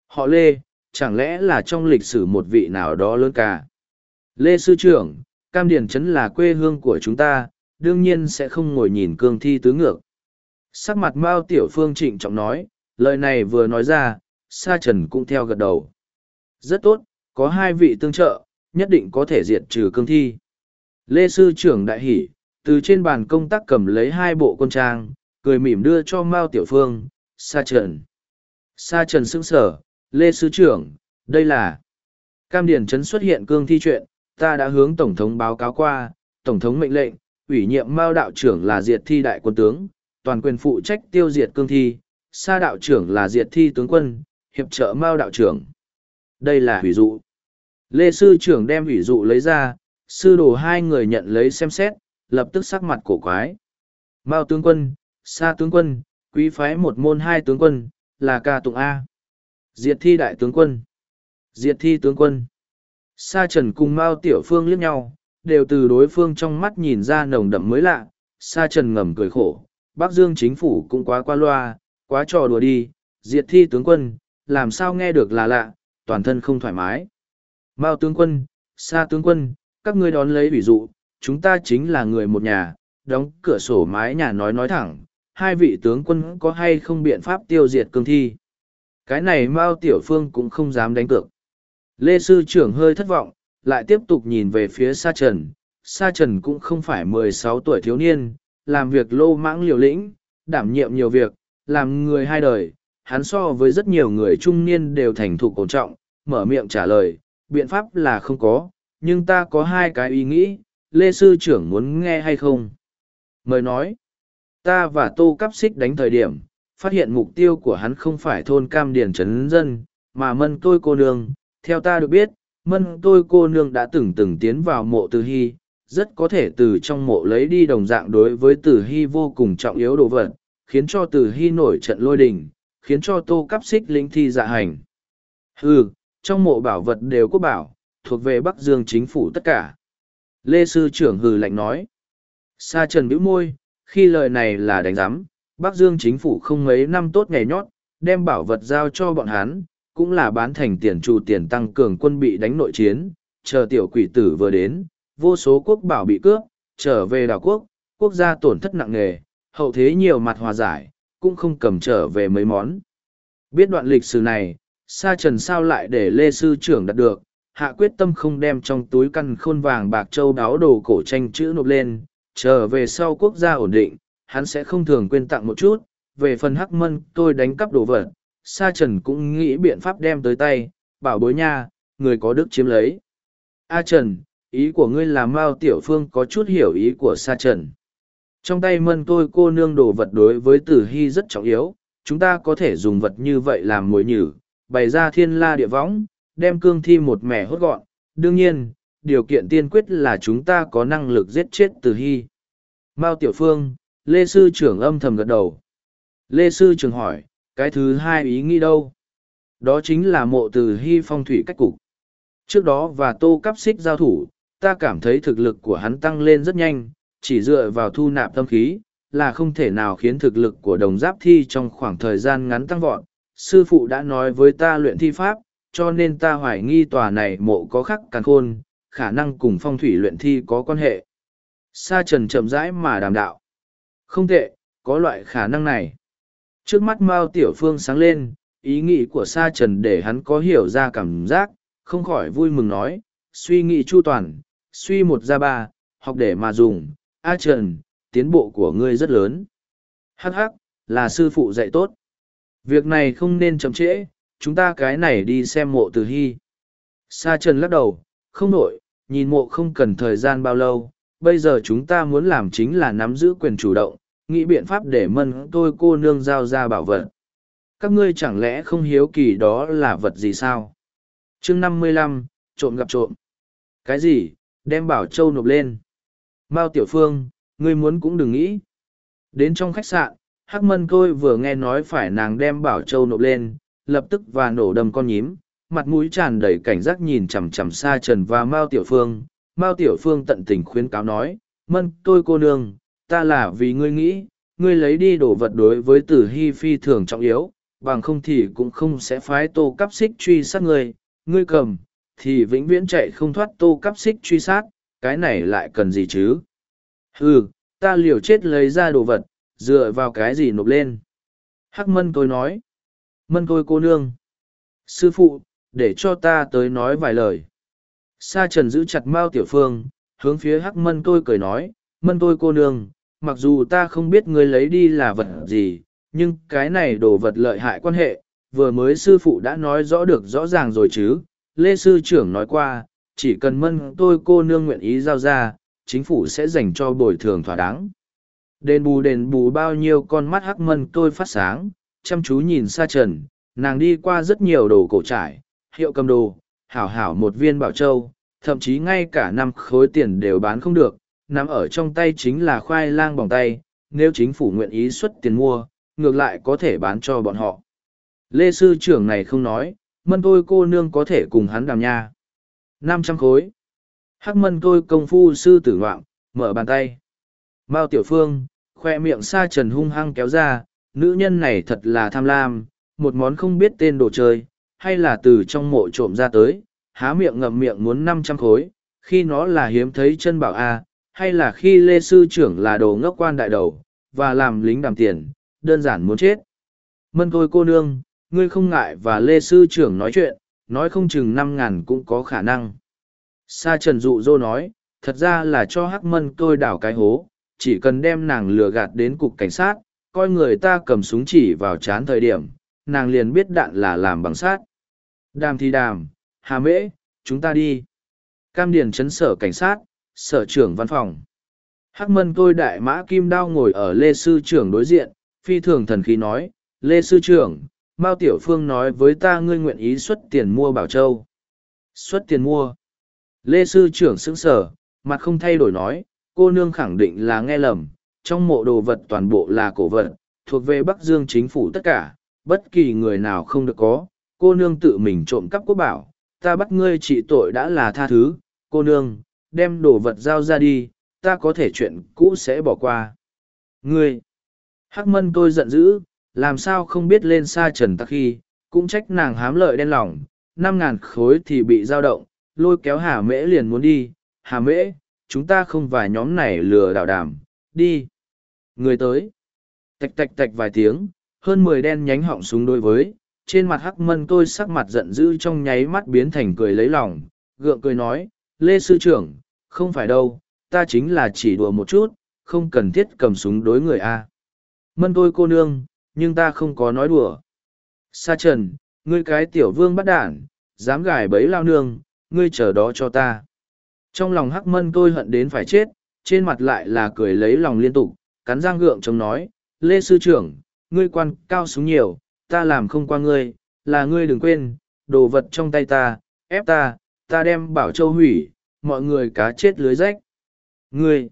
Họ Lê, chẳng lẽ là trong lịch sử một vị nào đó lớn cả? Lê Sư Trưởng, Cam Điền Trấn là quê hương của chúng ta, đương nhiên sẽ không ngồi nhìn cương thi tứ ngược. Sắc mặt Mao Tiểu Phương trịnh trọng nói, lời này vừa nói ra, Sa Trần cũng theo gật đầu. Rất tốt, có hai vị tương trợ, nhất định có thể diệt trừ cương thi. Lê Sư trưởng đại hỉ, từ trên bàn công tác cầm lấy hai bộ quân trang, cười mỉm đưa cho Mao Tiểu Phương, Sa Trần. Sa Trần sững sở, Lê Sư trưởng, đây là Cam Điền Trấn xuất hiện cương thi chuyện, ta đã hướng Tổng thống báo cáo qua, Tổng thống mệnh lệnh, ủy nhiệm Mao đạo trưởng là diệt thi đại quân tướng, toàn quyền phụ trách tiêu diệt cương thi, Sa đạo trưởng là diệt thi tướng quân, hiệp trợ Mao đạo trưởng. Đây là hủy dụ. Lê Sư trưởng đem hủy dụ lấy ra, sư đồ hai người nhận lấy xem xét, lập tức sắc mặt cổ quái. Mao tướng quân, Sa tướng quân, quý phái một môn hai tướng quân, là ca tụng A. Diệt thi đại tướng quân. Diệt thi tướng quân. Sa trần cùng Mao tiểu phương liếc nhau, đều từ đối phương trong mắt nhìn ra nồng đậm mới lạ. Sa trần ngầm cười khổ, Bắc Dương chính phủ cũng quá qua loa, quá trò đùa đi, diệt thi tướng quân, làm sao nghe được là lạ, toàn thân không thoải mái. Mao tướng quân, Sa tướng quân, các ngươi đón lấy ví dụ, chúng ta chính là người một nhà, đóng cửa sổ mái nhà nói nói thẳng, hai vị tướng quân có hay không biện pháp tiêu diệt cương thi. Cái này Mao Tiểu Phương cũng không dám đánh cược. Lê Sư trưởng hơi thất vọng, lại tiếp tục nhìn về phía Sa Trần. Sa Trần cũng không phải mười sáu tuổi thiếu niên, làm việc lô mãng liều lĩnh, đảm nhiệm nhiều việc, làm người hai đời. Hắn so với rất nhiều người trung niên đều thành thục ổn trọng, mở miệng trả lời, biện pháp là không có, nhưng ta có hai cái ý nghĩ, Lê Sư trưởng muốn nghe hay không? Mời nói, ta và Tô Cắp Xích đánh thời điểm, phát hiện mục tiêu của hắn không phải thôn Cam Điền Trấn Dân, mà mân tôi cô nương. Theo ta được biết, mân tôi cô nương đã từng từng tiến vào mộ Từ Hy, rất có thể từ trong mộ lấy đi đồng dạng đối với Từ Hy vô cùng trọng yếu đồ vật, khiến cho Từ Hy nổi trận lôi đình, khiến cho Tô Cắp Xích linh thi dạ hành. Ừ, trong mộ bảo vật đều có bảo, thuộc về Bắc Dương chính phủ tất cả. Lê Sư trưởng hừ lạnh nói. Sa trần bĩu môi, khi lời này là đánh giám, Bắc Dương chính phủ không mấy năm tốt ngày nhót, đem bảo vật giao cho bọn hắn, cũng là bán thành tiền trù tiền tăng cường quân bị đánh nội chiến, chờ tiểu quỷ tử vừa đến, vô số quốc bảo bị cướp, trở về đảo quốc, quốc gia tổn thất nặng nề, hậu thế nhiều mặt hòa giải, cũng không cầm trở về mấy món. Biết đoạn lịch sử này, Sa Trần sao lại để Lê Sư trưởng đạt được, hạ quyết tâm không đem trong túi căn khôn vàng bạc châu đáo đồ cổ tranh chữ nộp lên, trở về sau quốc gia ổn định, hắn sẽ không thường quên tặng một chút, về phần hắc mân tôi đánh cắp đồ vật, Sa Trần cũng nghĩ biện pháp đem tới tay, bảo bối nha, người có đức chiếm lấy. A Trần, ý của ngươi là Mao Tiểu Phương có chút hiểu ý của Sa Trần. Trong tay mân tôi cô nương đồ vật đối với tử hy rất trọng yếu, chúng ta có thể dùng vật như vậy làm mồi nhử, bày ra thiên la địa võng, đem cương thi một mẻ hốt gọn. Đương nhiên, điều kiện tiên quyết là chúng ta có năng lực giết chết tử hy. Mao Tiểu Phương, Lê Sư trưởng âm thầm gật đầu. Lê Sư trưởng hỏi, cái thứ hai ý nghĩ đâu? Đó chính là mộ từ hy phong thủy cách cục. Trước đó và tô cắp xích giao thủ, ta cảm thấy thực lực của hắn tăng lên rất nhanh, chỉ dựa vào thu nạp tâm khí, là không thể nào khiến thực lực của đồng giáp thi trong khoảng thời gian ngắn tăng vọt. Sư phụ đã nói với ta luyện thi pháp, cho nên ta hoài nghi tòa này mộ có khắc càn khôn, khả năng cùng phong thủy luyện thi có quan hệ. Sa trần chậm rãi mà đàm đạo. Không tệ, có loại khả năng này. Trước mắt Mao Tiểu Phương sáng lên, ý nghĩ của Sa Trần để hắn có hiểu ra cảm giác, không khỏi vui mừng nói, suy nghĩ chu toàn, suy một ra ba, học để mà dùng, A Trần, tiến bộ của ngươi rất lớn. Hắc hắc, là sư phụ dạy tốt. Việc này không nên chậm trễ, chúng ta cái này đi xem mộ từ hy. Sa Trần lắc đầu, không nổi, nhìn mộ không cần thời gian bao lâu, bây giờ chúng ta muốn làm chính là nắm giữ quyền chủ động, nghĩ biện pháp để mân tôi cô nương giao ra bảo vật. Các ngươi chẳng lẽ không hiếu kỳ đó là vật gì sao? chương năm mươi lăm trộm gặp trộm. Cái gì? Đem bảo châu nộp lên. Mao Tiểu Phương, ngươi muốn cũng đừng nghĩ. Đến trong khách sạn, Hắc Mân Côi vừa nghe nói phải nàng đem bảo châu nộp lên, lập tức và nổ đầm con nhím, mặt mũi tràn đầy cảnh giác nhìn chằm chằm xa Trần và Mao Tiểu Phương. Mao Tiểu Phương tận tình khuyến cáo nói, Mân tôi cô nương, ta là vì ngươi nghĩ, ngươi lấy đi đồ vật đối với tử hy phi thường trọng yếu, bằng không thì cũng không sẽ phái tô cắp xích truy sát ngươi, ngươi cầm, thì vĩnh viễn chạy không thoát tô cắp xích truy sát, cái này lại cần gì chứ? Ừ, ta liều chết lấy ra đồ vật, dựa vào cái gì nộp lên? Hắc mân tôi nói. Mân tôi cô nương. Sư phụ, để cho ta tới nói vài lời. Sa trần giữ chặt Mao Tiểu Phương, hướng phía Hắc mân tôi cười nói, mân tôi cô nương, mặc dù ta không biết ngươi lấy đi là vật gì, nhưng cái này đồ vật lợi hại quan hệ, vừa mới sư phụ đã nói rõ được rõ ràng rồi chứ. Lê Sư trưởng nói qua, chỉ cần mân tôi cô nương nguyện ý giao ra, chính phủ sẽ dành cho bồi thường thỏa đáng. Đền bù đền bù bao nhiêu con mắt hắc mân tôi phát sáng, chăm chú nhìn xa trần, nàng đi qua rất nhiều đồ cổ trải, hiệu cầm đồ, hảo hảo một viên bảo châu, thậm chí ngay cả năm khối tiền đều bán không được, nằm ở trong tay chính là khoai lang bỏng tay, nếu chính phủ nguyện ý xuất tiền mua, ngược lại có thể bán cho bọn họ. Lê sư trưởng này không nói, mân tôi cô nương có thể cùng hắn đàm nha năm trăm khối. Hắc mân tôi công phu sư tử ngoạm, mở bàn tay. Mao Tiểu Phương, khoe miệng sa trần hung hăng kéo ra, nữ nhân này thật là tham lam, một món không biết tên đồ chơi, hay là từ trong mộ trộm ra tới, há miệng ngậm miệng muốn năm trăm khối, khi nó là hiếm thấy chân bảo A, hay là khi Lê Sư trưởng là đồ ngốc quan đại đầu, và làm lính đàm tiền, đơn giản muốn chết. Mân tôi cô nương, ngươi không ngại và Lê Sư trưởng nói chuyện, nói không chừng năm ngàn cũng có khả năng. Sa Trần Dụ Dô nói, thật ra là cho Hắc Mân tôi đảo cái hố, chỉ cần đem nàng lừa gạt đến cục cảnh sát, coi người ta cầm súng chỉ vào chán thời điểm, nàng liền biết đạn là làm bằng sát. Đàm thì đàm, hà mễ, chúng ta đi. Cam Điền chấn sở cảnh sát, sở trưởng văn phòng. Hắc mân tôi đại mã kim đao ngồi ở Lê Sư trưởng đối diện, phi thường thần khí nói, Lê Sư trưởng, Mao Tiểu Phương nói với ta ngươi nguyện ý xuất tiền mua Bảo Châu. Xuất tiền mua. Lê Sư trưởng sững sở, mặt không thay đổi nói, cô nương khẳng định là nghe lầm, trong mộ đồ vật toàn bộ là cổ vật, thuộc về Bắc Dương chính phủ tất cả, bất kỳ người nào không được có, cô nương tự mình trộm cắp quốc bảo, ta bắt ngươi trị tội đã là tha thứ, cô nương, đem đồ vật giao ra đi, ta có thể chuyện cũ sẽ bỏ qua. Ngươi, hắc mân tôi giận dữ, làm sao không biết lên xa trần tắc khi, cũng trách nàng hám lợi đen lòng, năm ngàn khối thì bị dao động, lôi kéo hà mễ liền muốn đi, hà mễ, chúng ta không vài nhóm này lừa đảo đàm, đi. Người tới. Tạch tạch tạch vài tiếng, hơn mười đen nhánh họng súng đối với, trên mặt hắc mân tôi sắc mặt giận dữ trong nháy mắt biến thành cười lấy lòng, gượng cười nói, Lê Sư trưởng, không phải đâu, ta chính là chỉ đùa một chút, không cần thiết cầm súng đối người A. Mân tôi cô nương, nhưng ta không có nói đùa. Sa trần, ngươi cái tiểu vương bắt đản, dám gài bấy lao nương, ngươi chờ đó cho ta. Trong lòng hắc mân tôi hận đến phải chết, trên mặt lại là cười lấy lòng liên tục, cắn răng gượng chống nói, Lê Sư trưởng, ngươi quan cao súng nhiều, ta làm không qua ngươi, là ngươi đừng quên, đồ vật trong tay ta, ép ta, ta đem bảo châu hủy, mọi người cá chết lưới rách. Ngươi,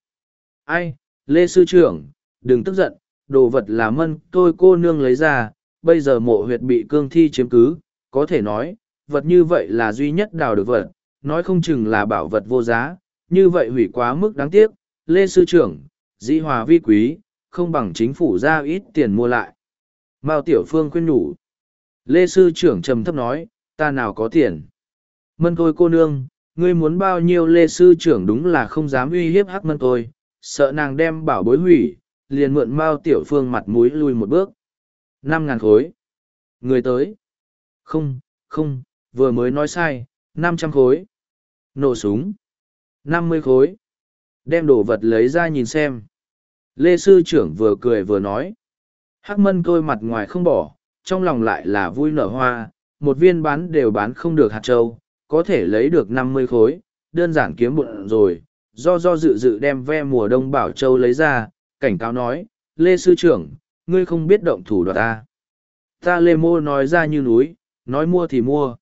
ai, Lê Sư trưởng, đừng tức giận, đồ vật là mân tôi cô nương lấy ra, bây giờ mộ huyệt bị cương thi chiếm cứ, có thể nói, vật như vậy là duy nhất đào được vật, nói không chừng là bảo vật vô giá, như vậy hủy quá mức đáng tiếc, Lê Sư trưởng, dĩ hòa vi quý, không bằng chính phủ ra ít tiền mua lại. Mao Tiểu Phương khuyên nhủ. Lê Sư trưởng trầm thấp nói, ta nào có tiền. Mân tôi cô nương, ngươi muốn bao nhiêu Lê Sư trưởng đúng là không dám uy hiếp hắc mân tôi, sợ nàng đem bảo bối hủy, liền mượn Mao Tiểu Phương mặt mũi lui một bước. Năm ngàn khối. Người tới. Không, không, vừa mới nói sai, năm trăm khối. Nổ súng. năm mươi khối. Đem đồ vật lấy ra nhìn xem. Lê Sư trưởng vừa cười vừa nói. Hắc mân côi mặt ngoài không bỏ, trong lòng lại là vui nở hoa, một viên bán đều bán không được hạt châu, có thể lấy được năm mươi khối, đơn giản kiếm bụng rồi, do do dự dự đem ve mùa đông bảo châu lấy ra, cảnh cáo nói, Lê Sư trưởng, ngươi không biết động thủ đoạt ta. Ta Lê Mô nói ra như núi, nói mua thì mua.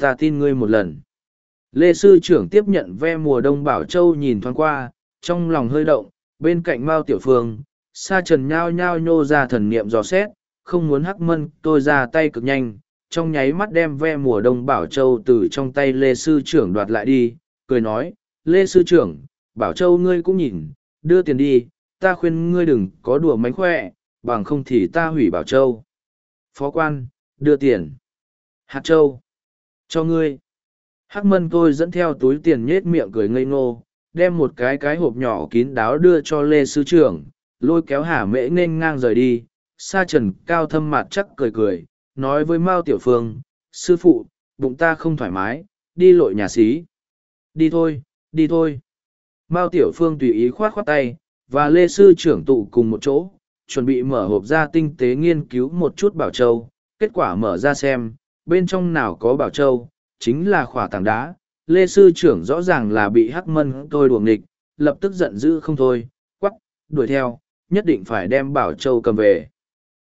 Ta tin ngươi một lần. Lê Sư trưởng tiếp nhận ve mùa đông bảo châu nhìn thoáng qua, trong lòng hơi động, bên cạnh Mao Tiểu Phương, sa trần nhao nhao nhô ra thần niệm dò xét, không muốn hắc mân tôi ra tay cực nhanh, trong nháy mắt đem ve mùa đông bảo châu từ trong tay Lê Sư trưởng đoạt lại đi, cười nói, Lê Sư trưởng, bảo châu ngươi cũng nhìn, đưa tiền đi, ta khuyên ngươi đừng có đùa mánh khỏe, bằng không thì ta hủy bảo châu. Phó quan, đưa tiền. Hạt châu. Cho ngươi. Hắc mân tôi dẫn theo túi tiền nhết miệng cười ngây ngô, đem một cái cái hộp nhỏ kín đáo đưa cho Lê Sư trưởng, lôi kéo hà mễ nên ngang rời đi. Sa trần cao thâm mặt chắc cười cười, nói với Mao Tiểu Phương, sư phụ, bụng ta không thoải mái, đi lội nhà xí. Đi thôi, đi thôi. Mao Tiểu Phương tùy ý khoát khoát tay, và Lê Sư trưởng tụ cùng một chỗ, chuẩn bị mở hộp ra tinh tế nghiên cứu một chút bảo châu. Kết quả mở ra xem, bên trong nào có bảo châu, chính là khỏa tảng đá. Lê Sư trưởng rõ ràng là bị hắc mân tôi đuồng nghịch, lập tức giận dữ không thôi, quắc, đuổi theo, nhất định phải đem bảo châu cầm về.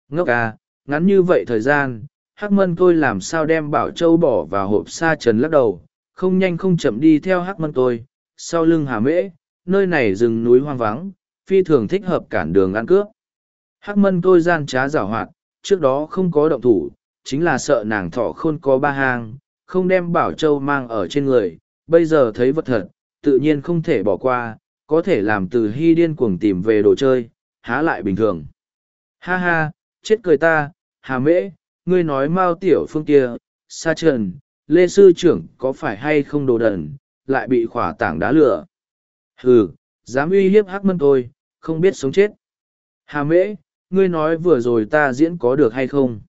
Ngốc à, ngắn như vậy thời gian, hắc mân tôi làm sao đem bảo châu bỏ vào hộp sa trần lắc đầu, không nhanh không chậm đi theo hắc mân tôi, sau lưng hà mễ, nơi này rừng núi hoang vắng, phi thường thích hợp cản đường ăn cướp. Hắc mân tôi gian trá rào hoạt, trước đó không có động thủ, chính là sợ nàng thọ khôn có ba hang, không đem bảo châu mang ở trên người, bây giờ thấy vật thật, tự nhiên không thể bỏ qua, có thể làm từ hy điên cuồng tìm về đồ chơi, há lại bình thường. Ha ha, chết cười ta, hà mễ, ngươi nói mao tiểu phương kia, sa trần, lê sư trưởng có phải hay không đồ đần, lại bị khỏa tảng đá lửa. Hừ, dám uy hiếp hắc mân tôi, không biết sống chết. Hà mễ, ngươi nói vừa rồi ta diễn có được hay không?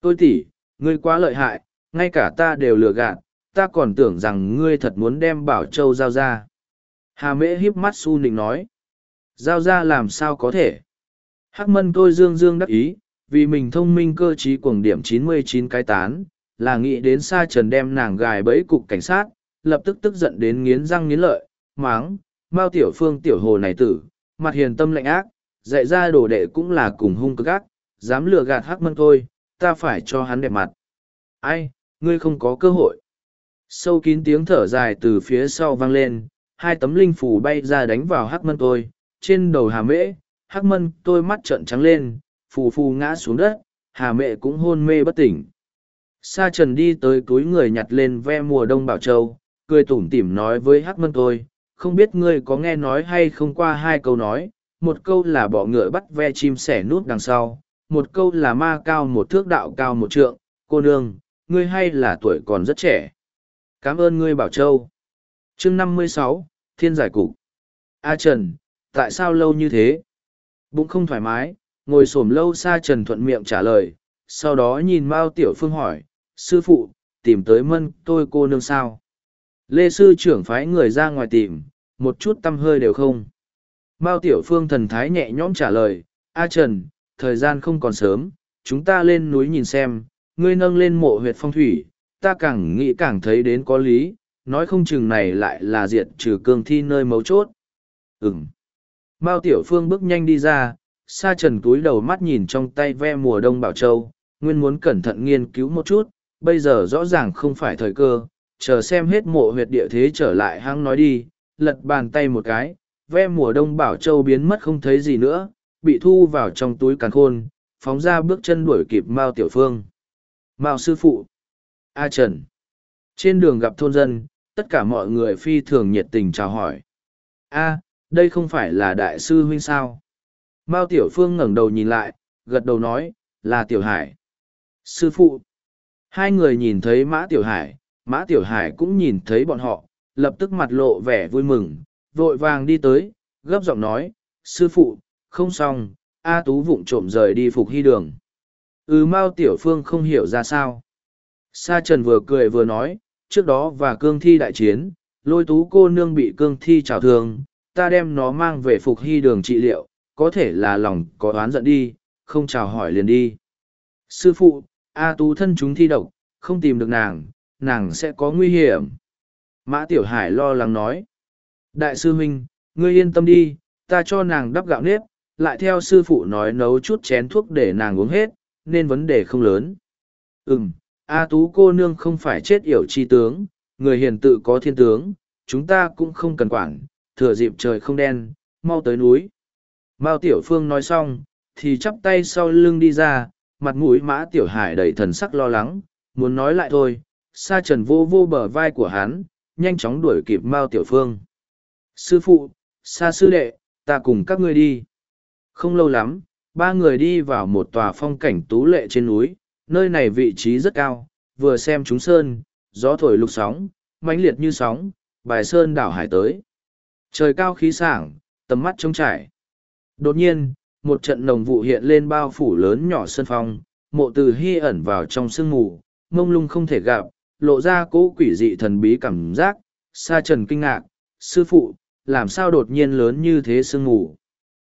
Tôi tỷ, ngươi quá lợi hại, ngay cả ta đều lừa gạt, ta còn tưởng rằng ngươi thật muốn đem Bảo Châu giao ra. Hà mễ híp mắt su nịnh nói. Giao ra làm sao có thể? Hắc mân tôi dương dương đắc ý, vì mình thông minh cơ trí cuồng điểm chín mươi chín cái tán, là nghĩ đến xa trần đem nàng gài bẫy cục cảnh sát, lập tức tức giận đến nghiến răng nghiến lợi, máng, Mao tiểu phương tiểu hồ này tử, mặt hiền tâm lạnh ác, dạy ra đồ đệ cũng là cùng hung cực ác, dám lừa gạt hắc mân thôi, ta phải cho hắn đẹp mặt. Ai, ngươi không có cơ hội. Sâu kín tiếng thở dài từ phía sau vang lên, hai tấm linh phủ bay ra đánh vào hắc mân tôi, trên đầu hà mễ, hắc mân tôi mắt trợn trắng lên, phù phù ngã xuống đất, hà mẹ cũng hôn mê bất tỉnh. Sa trần đi tới túi người nhặt lên ve mùa đông bảo châu, cười tủm tỉm nói với hắc mân tôi, không biết ngươi có nghe nói hay không qua hai câu nói, một câu là bỏ ngựa bắt ve chim sẻ nút đằng sau, một câu là ma cao một thước đạo cao một trượng, cô nương, ngươi hay là tuổi còn rất trẻ. Cảm ơn ngươi Bảo Châu. chương năm mươi sáu Thiên Giải Cục. A Trần, tại sao lâu như thế? Bụng không thoải mái, ngồi xổm lâu xa Trần thuận miệng trả lời, sau đó nhìn Mao Tiểu Phương hỏi, sư phụ, tìm tới mân tôi cô nương sao? Lê sư trưởng phái người ra ngoài tìm, một chút tâm hơi đều không. Mao Tiểu Phương thần thái nhẹ nhõm trả lời, A Trần, thời gian không còn sớm, chúng ta lên núi nhìn xem, ngươi nâng lên mộ huyệt phong thủy, ta càng nghĩ càng thấy đến có lý, nói không chừng này lại là diệt trừ cương thi nơi mấu chốt. Ừm. Mao Tiểu Phương bước nhanh đi ra, sa trần túi đầu mắt nhìn trong tay ve mùa đông bảo châu, nguyên muốn cẩn thận nghiên cứu một chút, bây giờ rõ ràng không phải thời cơ, chờ xem hết mộ huyệt địa thế trở lại hăng nói đi, lật bàn tay một cái, ve mùa đông bảo châu biến mất không thấy gì nữa, bị thu vào trong túi càn khôn, phóng ra bước chân đuổi kịp Mao Tiểu Phương. Mao sư phụ. A Trần. Trên đường gặp thôn dân, tất cả mọi người phi thường nhiệt tình chào hỏi. A, đây không phải là đại sư huynh sao? Mao Tiểu Phương ngẩng đầu nhìn lại, gật đầu nói, là Tiểu Hải. Sư phụ. Hai người nhìn thấy Mã Tiểu Hải, Mã Tiểu Hải cũng nhìn thấy bọn họ, lập tức mặt lộ vẻ vui mừng, vội vàng đi tới, gấp giọng nói, sư phụ, không xong, A Tú vụng trộm rời đi phục hy đường. Ừ Mao Tiểu Phương không hiểu ra sao. Sa Trần vừa cười vừa nói, trước đó và cương thi đại chiến, lôi tú cô nương bị cương thi trào thương, ta đem nó mang về phục hy đường trị liệu, có thể là lòng có oán giận đi, không chào hỏi liền đi. Sư phụ, A Tú thân chúng thi độc, không tìm được nàng, nàng sẽ có nguy hiểm. Mã Tiểu Hải lo lắng nói. Đại sư huynh, ngươi yên tâm đi, ta cho nàng đắp gạo nếp, lại theo sư phụ nói nấu chút chén thuốc để nàng uống hết, nên vấn đề không lớn. Ừm, A Tú cô nương không phải chết yểu chi tướng, người hiền tự có thiên tướng, chúng ta cũng không cần quản, thừa dịp trời không đen, mau tới núi. Mao Tiểu Phương nói xong, thì chắp tay sau lưng đi ra, mặt mũi mã Tiểu Hải đầy thần sắc lo lắng, muốn nói lại thôi, sa trần vô vô bờ vai của hắn, nhanh chóng đuổi kịp Mao Tiểu Phương. Sư phụ, xa sư đệ, ta cùng các ngươi đi. Không lâu lắm, ba người đi vào một tòa phong cảnh tú lệ trên núi, nơi này vị trí rất cao, vừa xem chúng sơn, gió thổi lục sóng, mãnh liệt như sóng, bài sơn đảo hải tới. Trời cao khí sảng, tầm mắt trông trải. Đột nhiên, một trận nồng vụ hiện lên bao phủ lớn nhỏ sân phong, mộ từ hy ẩn vào trong sương mù, mông lung không thể gặp, lộ ra cỗ quỷ dị thần bí cảm giác, sa trần kinh ngạc, sư phụ, làm sao đột nhiên lớn như thế sương mù.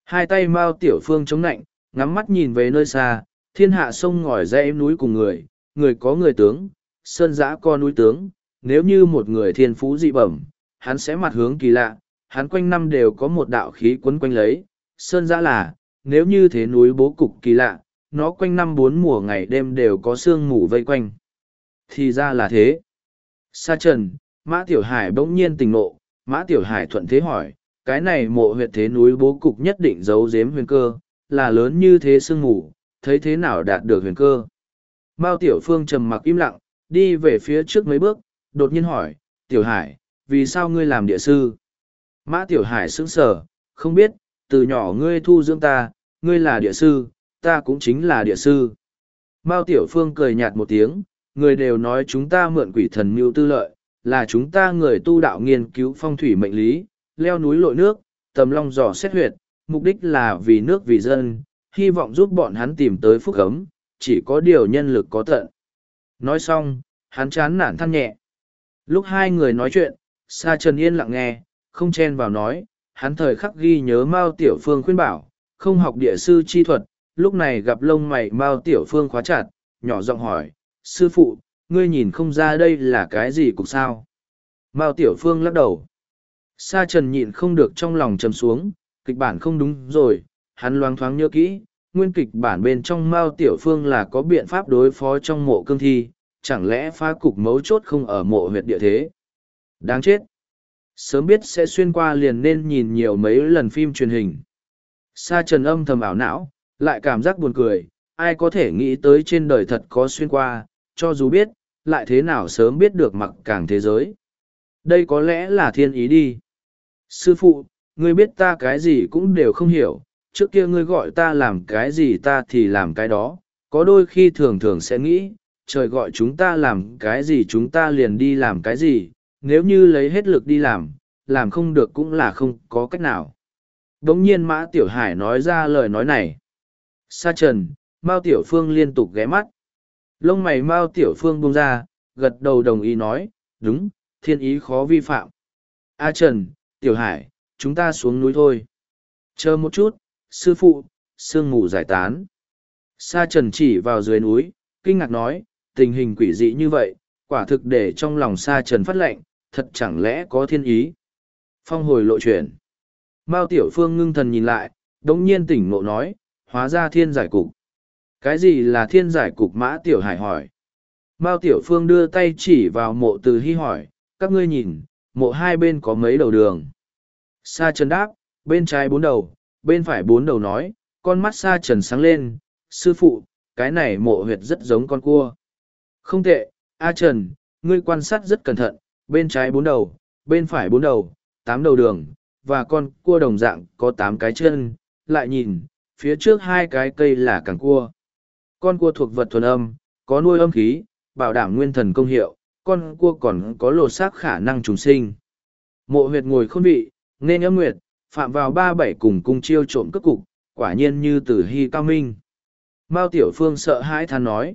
Hai tay Mao Tiểu Phương chống nạnh, ngắm mắt nhìn về nơi xa, thiên hạ sông ngòi dãy núi cùng người, người có người tướng, sơn giã co núi tướng, nếu như một người thiên phú dị bẩm, hắn sẽ mặt hướng kỳ lạ, hắn quanh năm đều có một đạo khí quấn quanh lấy, sơn giã là, nếu như thế núi bố cục kỳ lạ, nó quanh năm bốn mùa ngày đêm đều có sương mù vây quanh. Thì ra là thế. Sa trần, Mã Tiểu Hải bỗng nhiên tình nộ, Mã Tiểu Hải thuận thế hỏi, cái này mộ huyệt thế núi bố cục nhất định giấu giếm huyền cơ, là lớn như thế sương mù, thấy thế nào đạt được huyền cơ. Mao Tiểu Phương trầm mặc im lặng, đi về phía trước mấy bước, đột nhiên hỏi, Tiểu Hải, vì sao ngươi làm địa sư? Mã Tiểu Hải sững sờ, không biết, từ nhỏ ngươi thu dưỡng ta, ngươi là địa sư, ta cũng chính là địa sư. Mao Tiểu Phương cười nhạt một tiếng, người đều nói chúng ta mượn quỷ thần mưu tư lợi, là chúng ta người tu đạo nghiên cứu phong thủy mệnh lý, leo núi lội nước, tầm long dò xét huyệt, mục đích là vì nước vì dân, hy vọng giúp bọn hắn tìm tới phúc ấm, chỉ có điều nhân lực có tận. Nói xong, hắn chán nản than nhẹ. Lúc hai người nói chuyện, Sa Trần Yên lặng nghe, không chen vào nói, hắn thời khắc ghi nhớ Mao Tiểu Phương khuyên bảo, không học địa sư chi thuật, lúc này gặp lông mày Mao Tiểu Phương khóa chặt, nhỏ giọng hỏi, sư phụ, ngươi nhìn không ra đây là cái gì cục sao? Mao Tiểu Phương lắc đầu. Sa Trần nhịn không được trong lòng trầm xuống, kịch bản không đúng rồi, hắn loáng thoáng nhớ kỹ, nguyên kịch bản bên trong Mao Tiểu Phương là có biện pháp đối phó trong mộ cương thi, chẳng lẽ phá cục mấu chốt không ở mộ huyệt địa thế? Đáng chết! Sớm biết sẽ xuyên qua liền nên nhìn nhiều mấy lần phim truyền hình. Sa trần âm thầm ảo não, lại cảm giác buồn cười, ai có thể nghĩ tới trên đời thật có xuyên qua, cho dù biết, lại thế nào sớm biết được mặc càng thế giới. Đây có lẽ là thiên ý đi. Sư phụ, ngươi biết ta cái gì cũng đều không hiểu, trước kia ngươi gọi ta làm cái gì ta thì làm cái đó, có đôi khi thường thường sẽ nghĩ, trời gọi chúng ta làm cái gì chúng ta liền đi làm cái gì, nếu như lấy hết lực đi làm, làm không được cũng là không có cách nào. Đống nhiên Mã Tiểu Hải nói ra lời nói này. Sa trần, Mao Tiểu Phương liên tục ghé mắt. Lông mày Mao Tiểu Phương bung ra, gật đầu đồng ý nói, đúng, thiên ý khó vi phạm. A Trần, Tiểu Hải, chúng ta xuống núi thôi. Chờ một chút, sư phụ, sương mù giải tán. Sa Trần chỉ vào dưới núi, kinh ngạc nói, tình hình quỷ dị như vậy, quả thực để trong lòng Sa Trần phát lệnh, thật chẳng lẽ có thiên ý. Phong hồi lộ chuyển. Mao Tiểu Phương ngưng thần nhìn lại, đống nhiên tỉnh ngộ nói, hóa ra thiên giải cục. Cái gì là thiên giải cục mã Tiểu Hải hỏi. Mao Tiểu Phương đưa tay chỉ vào mộ từ hy hỏi, các ngươi nhìn, mộ hai bên có mấy đầu đường. Sa trần đáp, bên trái bốn đầu, bên phải bốn đầu nói, con mắt sa trần sáng lên, sư phụ, cái này mộ huyệt rất giống con cua. Không tệ, A Trần, ngươi quan sát rất cẩn thận, bên trái bốn đầu, bên phải bốn đầu, tám đầu đường, và con cua đồng dạng có tám cái chân, lại nhìn, phía trước hai cái cây là càng cua. Con cua thuộc vật thuần âm, có nuôi âm khí, bảo đảm nguyên thần công hiệu, con cua còn có lột xác khả năng trùng sinh. Mộ huyệt ngồi khôn vị, nên âm nguyệt, phạm vào ba bảy cùng cung chiêu trộm cất cục, quả nhiên như tử hy cao minh. Mao Tiểu Phương sợ hãi than nói.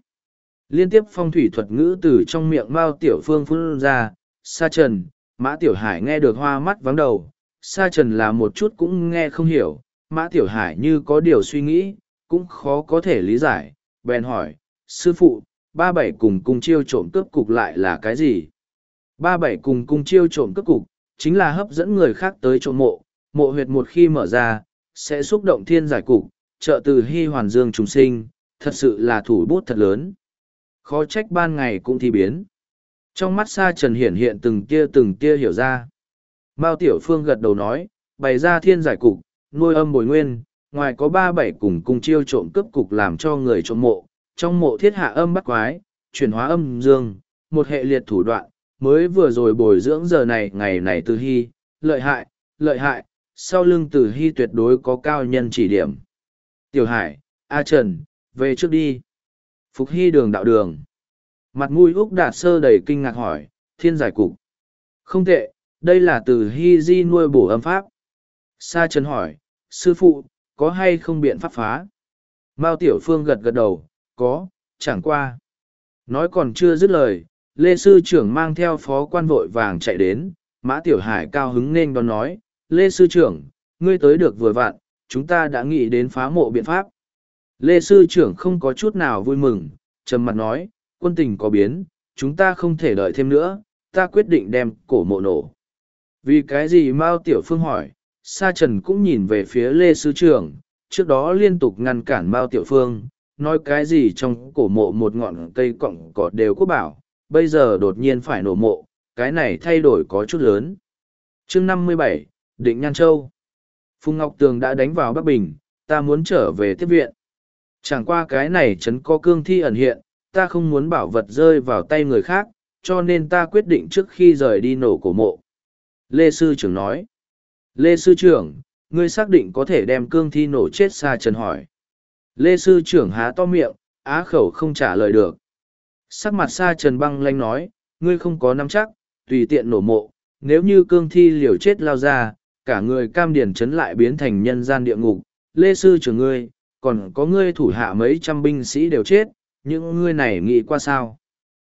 Liên tiếp phong thủy thuật ngữ từ trong miệng Mao Tiểu Phương phun ra, Sa Trần, Mã Tiểu Hải nghe được hoa mắt vắng đầu, Sa Trần là một chút cũng nghe không hiểu, Mã Tiểu Hải như có điều suy nghĩ, cũng khó có thể lý giải, bèn hỏi, sư phụ, ba bảy cùng cung chiêu trộm cướp cục lại là cái gì? Ba bảy cùng cung chiêu trộm cướp cục, chính là hấp dẫn người khác tới trộm mộ, mộ huyệt một khi mở ra, sẽ xúc động thiên giải cục, trợ từ hy hoàn dương trùng sinh, thật sự là thủ bút thật lớn. Khó trách ban ngày cũng thi biến. Trong mắt Sa Trần hiển hiện từng tia từng tia hiểu ra. Mao Tiểu Phương gật đầu nói, bày ra thiên giải cục, nuôi âm bồi nguyên, ngoài có ba bảy cùng cung chiêu trộm cướp cục làm cho người trộm mộ, trong mộ thiết hạ âm bắt quái, chuyển hóa âm dương, một hệ liệt thủ đoạn, mới vừa rồi bồi dưỡng giờ này ngày này từ hy, lợi hại, lợi hại, sau lưng từ hy tuyệt đối có cao nhân chỉ điểm. Tiểu Hải, A Trần, về trước đi. Phục hy đường đạo đường. Mặt mũi Úc Đạt Sơ đầy kinh ngạc hỏi, thiên giải cục. Không tệ, đây là từ hy di nuôi bổ âm pháp. Sa Trần hỏi, sư phụ, có hay không biện pháp phá? Mao Tiểu Phương gật gật đầu, có, chẳng qua. Nói còn chưa dứt lời, Lê Sư trưởng mang theo phó quan vội vàng chạy đến, Mã Tiểu Hải cao hứng nên đón nói, Lê Sư trưởng, ngươi tới được vừa vặn, chúng ta đã nghĩ đến phá mộ biện pháp. Lê Sư trưởng không có chút nào vui mừng, trầm mặt nói, quân tình có biến, chúng ta không thể đợi thêm nữa, ta quyết định đem cổ mộ nổ. Vì cái gì Mao Tiểu Phương hỏi, Sa Trần cũng nhìn về phía Lê Sư trưởng, trước đó liên tục ngăn cản Mao Tiểu Phương, nói cái gì trong cổ mộ một ngọn cây cọng cỏ đều quốc bảo, bây giờ đột nhiên phải nổ mộ, cái này thay đổi có chút lớn. chương năm mươi bảy Định Nhan Châu. Phùng Ngọc Tường đã đánh vào Bắc Bình, ta muốn trở về tiếp viện. Chẳng qua cái này chấn có cương thi ẩn hiện, ta không muốn bảo vật rơi vào tay người khác, cho nên ta quyết định trước khi rời đi nổ cổ mộ. Lê Sư Trưởng nói. Lê Sư Trưởng, ngươi xác định có thể đem cương thi nổ chết xa trần hỏi. Lê Sư Trưởng há to miệng, á khẩu không trả lời được. Sắc mặt xa trần băng lanh nói, ngươi không có nắm chắc, tùy tiện nổ mộ, nếu như cương thi liều chết lao ra, cả người cam điển chấn lại biến thành nhân gian địa ngục, Lê Sư Trưởng ngươi, còn có ngươi thủ hạ mấy trăm binh sĩ đều chết, những ngươi này nghĩ qua sao?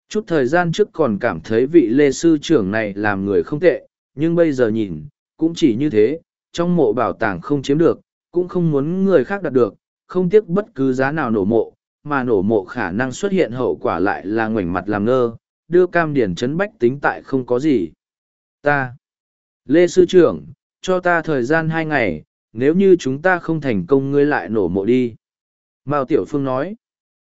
Chút thời gian trước còn cảm thấy vị Lê Sư Trưởng này làm người không tệ, nhưng bây giờ nhìn, cũng chỉ như thế, trong mộ bảo tàng không chiếm được, cũng không muốn người khác đạt được, không tiếc bất cứ giá nào nổ mộ, mà nổ mộ khả năng xuất hiện hậu quả lại là ngoảnh mặt làm ngơ, đưa cam điển chấn bách tính tại không có gì. Ta, Lê Sư Trưởng, cho ta thời gian hai ngày, nếu như chúng ta không thành công ngươi lại nổ mộ đi. Mao Tiểu Phương nói,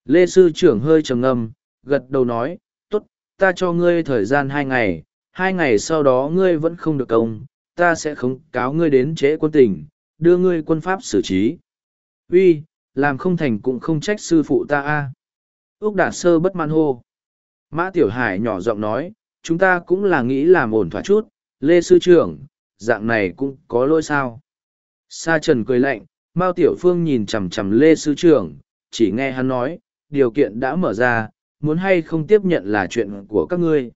Lê Sư Trưởng hơi trầm ngâm, gật đầu nói, tốt, ta cho ngươi thời gian hai ngày, hai ngày sau đó ngươi vẫn không được công, ta sẽ không cáo ngươi đến trễ quân tình, đưa ngươi quân pháp xử trí. Uy, làm không thành cũng không trách sư phụ ta a. Úc Đạt Sơ bất mãn hô. Mã Tiểu Hải nhỏ giọng nói, chúng ta cũng là nghĩ làm ổn thỏa chút, Lê Sư Trưởng, dạng này cũng có lỗi sao. Sa Trần cười lạnh, Mao Tiểu Phương nhìn chằm chằm Lê Sư Trưởng, chỉ nghe hắn nói, điều kiện đã mở ra, muốn hay không tiếp nhận là chuyện của các ngươi.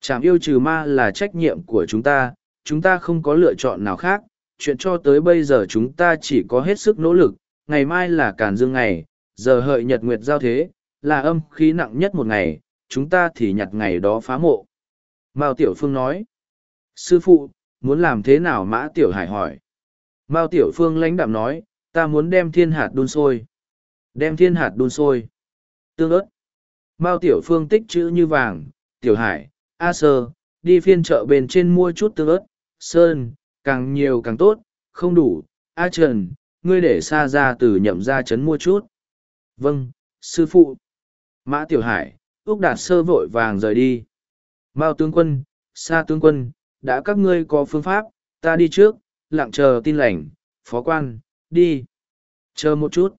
Chảm yêu trừ ma là trách nhiệm của chúng ta, chúng ta không có lựa chọn nào khác, chuyện cho tới bây giờ chúng ta chỉ có hết sức nỗ lực, ngày mai là càn dương ngày, giờ hợi nhật nguyệt giao thế, là âm khí nặng nhất một ngày, chúng ta thì nhặt ngày đó phá mộ. Mao Tiểu Phương nói, sư phụ, muốn làm thế nào Mã Tiểu Hải hỏi. Mao Tiểu Phương lãnh đạm nói, ta muốn đem thiên hạt đun sôi. Đem thiên hạt đun sôi. Tương ớt. Mao Tiểu Phương tích chữ như vàng, Tiểu Hải, A Sơ, đi phiên chợ bên trên mua chút tương ớt, sơn, càng nhiều càng tốt, không đủ, A Trần, ngươi để xa ra từ nhậm ra chấn mua chút. Vâng, sư phụ. Mã Tiểu Hải, Úc Đạt Sơ vội vàng rời đi. Mao tướng quân, xa tướng quân, đã các ngươi có phương pháp, ta đi trước, lặng chờ tin lành, phó quan, đi. Chờ một chút.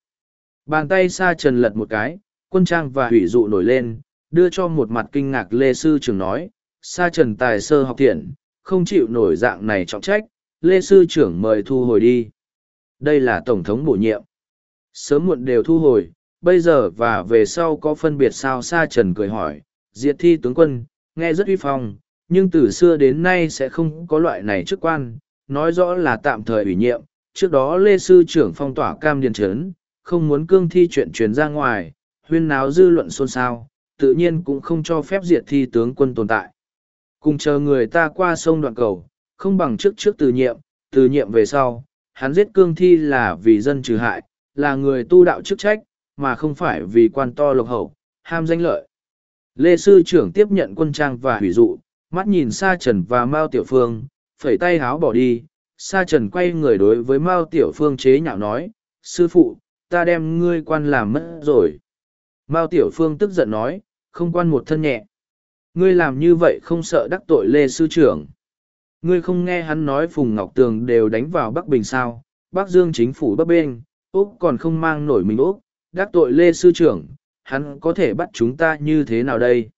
Bàn tay xa trần lật một cái, quân trang và hủy dụ nổi lên, đưa cho một mặt kinh ngạc Lê Sư Trường nói, sa trần tài sơ học thiện, không chịu nổi dạng này trọng trách, Lê Sư trưởng mời thu hồi đi. Đây là Tổng thống bổ nhiệm. Sớm muộn đều thu hồi, bây giờ và về sau có phân biệt sao sa trần cười hỏi, diệt thi tướng quân, nghe rất uy phong, nhưng từ xưa đến nay sẽ không có loại này chức quan, nói rõ là tạm thời ủy nhiệm. Trước đó Lê Sư trưởng phong tỏa cam điền trấn, không muốn cương thi chuyện truyền ra ngoài, huyên náo dư luận xôn xao, tự nhiên cũng không cho phép diệt thi tướng quân tồn tại. Cùng chờ người ta qua sông đoạn cầu, không bằng trước trước từ nhiệm, từ nhiệm về sau, hắn giết cương thi là vì dân trừ hại, là người tu đạo chức trách, mà không phải vì quan to lộc hậu, ham danh lợi. Lê Sư trưởng tiếp nhận quân trang và hủy dụ, mắt nhìn Sa Trần và Mao Tiểu Phương, phẩy tay háo bỏ đi. Sa Trần quay người đối với Mao Tiểu Phương chế nhạo nói, Sư phụ, ta đem ngươi quan làm mất rồi. Mao Tiểu Phương tức giận nói, không quan một thân nhẹ. Ngươi làm như vậy không sợ đắc tội Lê Sư trưởng. Ngươi không nghe hắn nói Phùng Ngọc Tường đều đánh vào Bắc Bình sao, Bắc Dương chính phủ bấp Bên, Úc còn không mang nổi mình Úc, đắc tội Lê Sư trưởng, hắn có thể bắt chúng ta như thế nào đây?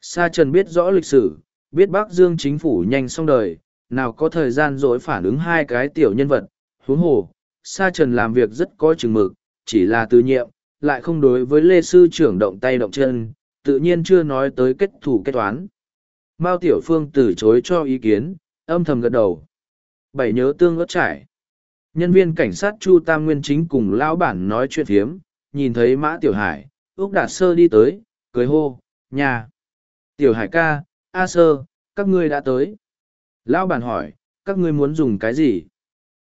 Sa Trần biết rõ lịch sử, biết Bắc Dương chính phủ nhanh xong đời, nào có thời gian dối phản ứng hai cái tiểu nhân vật, huống hồ. Sa Trần làm việc rất có chừng mực, chỉ là từ nhiệm, lại không đối với Lê Sư trưởng động tay động chân, tự nhiên chưa nói tới kết thủ kết toán. Mao Tiểu Phương từ chối cho ý kiến, âm thầm gật đầu. Bảy nhớ tương ớt trải. Nhân viên cảnh sát Chu Tam Nguyên chính cùng lão bản nói chuyện thiếm, nhìn thấy Mã Tiểu Hải, Úc Đạt Sơ đi tới, cười hô, nhà. Tiểu Hải ca, A Sơ, các ngươi đã tới. Lão bản hỏi, các ngươi muốn dùng cái gì?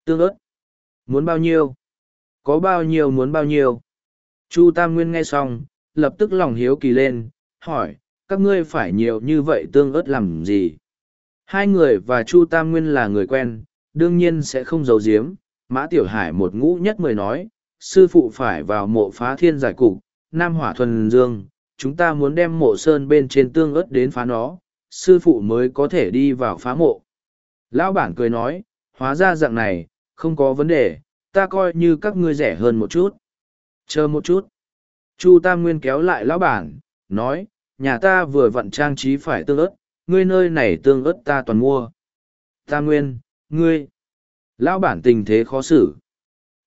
Tương ớt. Muốn bao nhiêu? Có bao nhiêu muốn bao nhiêu? Chu Tam Nguyên nghe xong, lập tức lòng hiếu kỳ lên, hỏi, các ngươi phải nhiều như vậy tương ớt làm gì? Hai người và Chu Tam Nguyên là người quen, đương nhiên sẽ không giấu giếm. Mã Tiểu Hải một ngũ nhất mười nói, sư phụ phải vào mộ phá thiên giải cục, Nam Hỏa Thuần Dương, chúng ta muốn đem mộ sơn bên trên tương ớt đến phá nó, sư phụ mới có thể đi vào phá mộ. Lão bản cười nói, Hóa ra dạng này, không có vấn đề, ta coi như các ngươi rẻ hơn một chút. Chờ một chút. Chu Tam Nguyên kéo lại lão bản, nói, nhà ta vừa vận trang trí phải tương ớt, ngươi nơi này tương ớt ta toàn mua. Tam Nguyên, ngươi. Lão bản tình thế khó xử.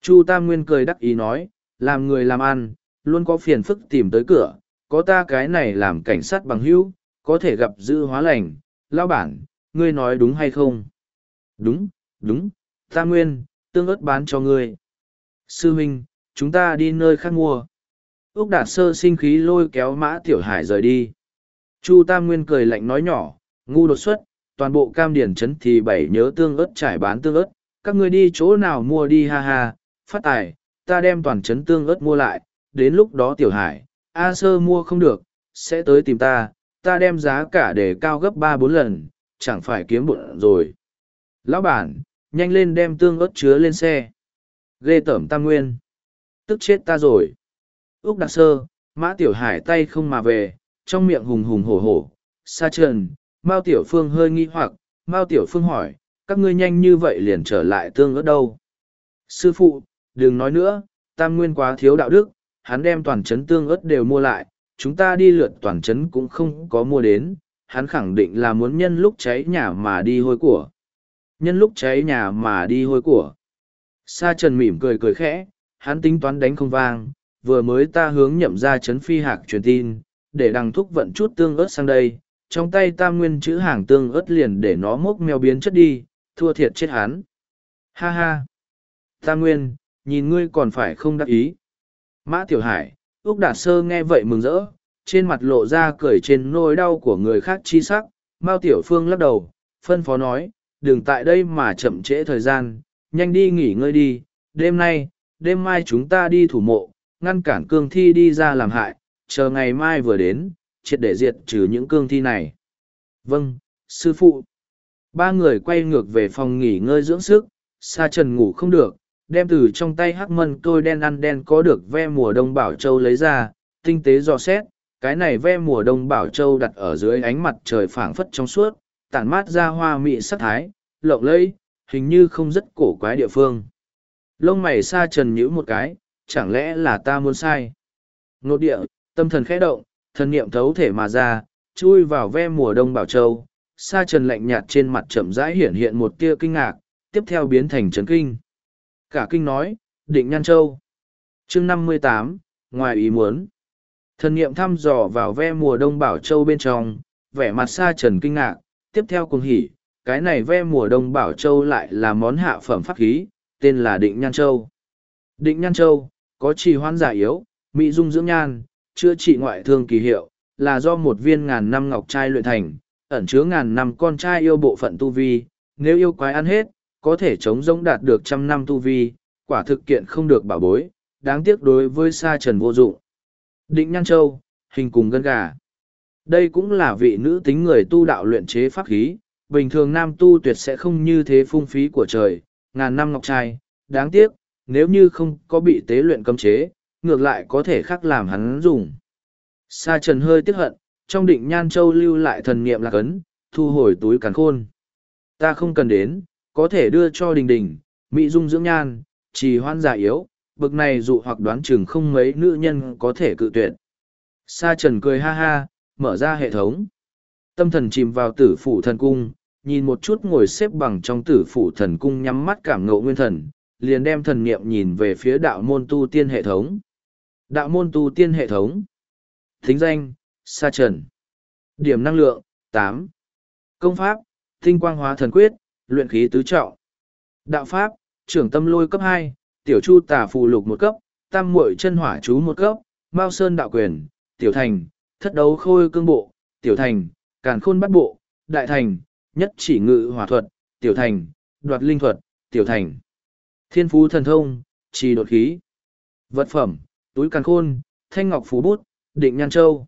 Chu Tam Nguyên cười đắc ý nói, làm người làm ăn, luôn có phiền phức tìm tới cửa, có ta cái này làm cảnh sát bằng hữu, có thể gặp dư hóa lành. Lão bản, ngươi nói đúng hay không? Đúng, đúng, Tam Nguyên, tương ớt bán cho ngươi. Sư huynh, chúng ta đi nơi khác mua. Úc Đạt Sơ sinh khí lôi kéo Mã Tiểu Hải rời đi. Chu Tam Nguyên cười lạnh nói nhỏ, ngu đột xuất, toàn bộ cam điển chấn thì bảy nhớ tương ớt trải bán tương ớt, các ngươi đi chỗ nào mua đi ha ha, phát tài, ta đem toàn chấn tương ớt mua lại, đến lúc đó Tiểu Hải, A Sơ mua không được, sẽ tới tìm ta, ta đem giá cả để cao gấp ba bốn lần, chẳng phải kiếm bụng rồi. Lão bản, nhanh lên đem tương ớt chứa lên xe. Ghê tởm Tam Nguyên. Tức chết ta rồi. Úc Đặc Sơ, Mã Tiểu Hải tay không mà về, trong miệng hùng hùng hổ hổ. Sa trần, Mao Tiểu Phương hơi nghi hoặc, Mao Tiểu Phương hỏi, các ngươi nhanh như vậy liền trở lại tương ớt đâu. Sư phụ, đừng nói nữa, Tam Nguyên quá thiếu đạo đức, hắn đem toàn chấn tương ớt đều mua lại, chúng ta đi lượt toàn chấn cũng không có mua đến, hắn khẳng định là muốn nhân lúc cháy nhà mà đi hôi của. Nhân lúc cháy nhà mà đi hôi của. Sa trần mỉm cười cười khẽ, hắn tính toán đánh không vang, vừa mới ta hướng nhậm ra chấn phi hạc truyền tin, để đằng thúc vận chút tương ớt sang đây, trong tay tam nguyên chữ hàng tương ớt liền để nó mốc mèo biến chất đi, thua thiệt chết hắn. Ha ha! Tam nguyên, nhìn ngươi còn phải không đắc ý. Mã Tiểu Hải, Úc Đạt Sơ nghe vậy mừng rỡ, trên mặt lộ ra cười trên nỗi đau của người khác chi sắc. Mao Tiểu Phương lắc đầu, phân phó nói, đừng tại đây mà chậm trễ thời gian, nhanh đi nghỉ ngơi đi, đêm nay, đêm mai chúng ta đi thủ mộ, ngăn cản cương thi đi ra làm hại, chờ ngày mai vừa đến, triệt để diệt trừ những cương thi này. Vâng, sư phụ. Ba người quay ngược về phòng nghỉ ngơi dưỡng sức, Sa Trần ngủ không được, đem từ trong tay hắc mân tôi đen ăn đen có được ve mùa đông bảo châu lấy ra, tinh tế dò xét, cái này ve mùa đông bảo châu đặt ở dưới ánh mặt trời phảng phất trong suốt, tản mát ra hoa mị sắc thái, lộng lẫy, hình như không rất cổ quái địa phương. Lông mày Sa Trần nhíu một cái, chẳng lẽ là ta muốn sai? Nốt địa, tâm thần khẽ động, thần niệm thấu thể mà ra, chui vào ve mùa đông bảo châu, sa trần lạnh nhạt trên mặt chậm rãi hiện hiện một tia kinh ngạc, tiếp theo biến thành chấn kinh. Cả kinh nói, định nhan châu. chương năm mươi tám ngoài ý muốn. Thần niệm thăm dò vào ve mùa đông bảo châu bên trong, vẻ mặt sa trần kinh ngạc, tiếp theo cùng hỉ, cái này ve mùa đông bảo châu lại là món hạ phẩm pháp khí, tên là định nhan châu. Định nhan châu, có trì hoãn giả yếu, mỹ dung dưỡng nhan, chữa trị ngoại thương kỳ hiệu, là do một viên ngàn năm ngọc trai luyện thành, ẩn chứa ngàn năm con trai yêu bộ phận tu vi, nếu yêu quái ăn hết, có thể chống giống đạt được trăm năm tu vi, quả thực kiện không được bảo bối, đáng tiếc đối với sa trần vô dụng. Định Nhan Châu, hình cùng gân gà. Đây cũng là vị nữ tính người tu đạo luyện chế pháp khí, bình thường nam tu tuyệt sẽ không như thế phung phí của trời, ngàn năm ngọc trai, đáng tiếc, nếu như không có bị tế luyện cấm chế, ngược lại có thể khác làm hắn dùng. Sa trần hơi tiếc hận, trong định nhan châu lưu lại thần niệm lạc ấn, thu hồi túi càn khôn. Ta không cần đến, có thể đưa cho đình đình, mỹ dung dưỡng nhan, trì hoan giả yếu, bực này dụ hoặc đoán chừng không mấy nữ nhân có thể cự tuyệt. Sa trần cười ha ha, mở ra hệ thống. Tâm thần chìm vào tử phủ thần cung, nhìn một chút ngồi xếp bằng trong tử phủ thần cung nhắm mắt cảm ngộ nguyên thần, liền đem thần niệm nhìn về phía đạo môn tu tiên hệ thống. Đạo môn tu tiên hệ thống. Thính danh, Sa Trần. Điểm năng lượng, tám Công pháp, tinh quang hóa thần quyết, luyện khí tứ trọng. Đạo pháp, trưởng tâm lôi cấp hai tiểu chu tà phù lục một cấp, tam muội chân hỏa chú một cấp, mao sơn đạo quyền, tiểu thành, thất đấu khôi cương bộ, tiểu thành, càn khôn bắt bộ, đại thành, nhất chỉ ngự hỏa thuật, tiểu thành, đoạt linh thuật, tiểu thành. Thiên phú thần thông, trì đột khí. Vật phẩm, túi càn khôn, thanh ngọc phú bút, định nhan châu.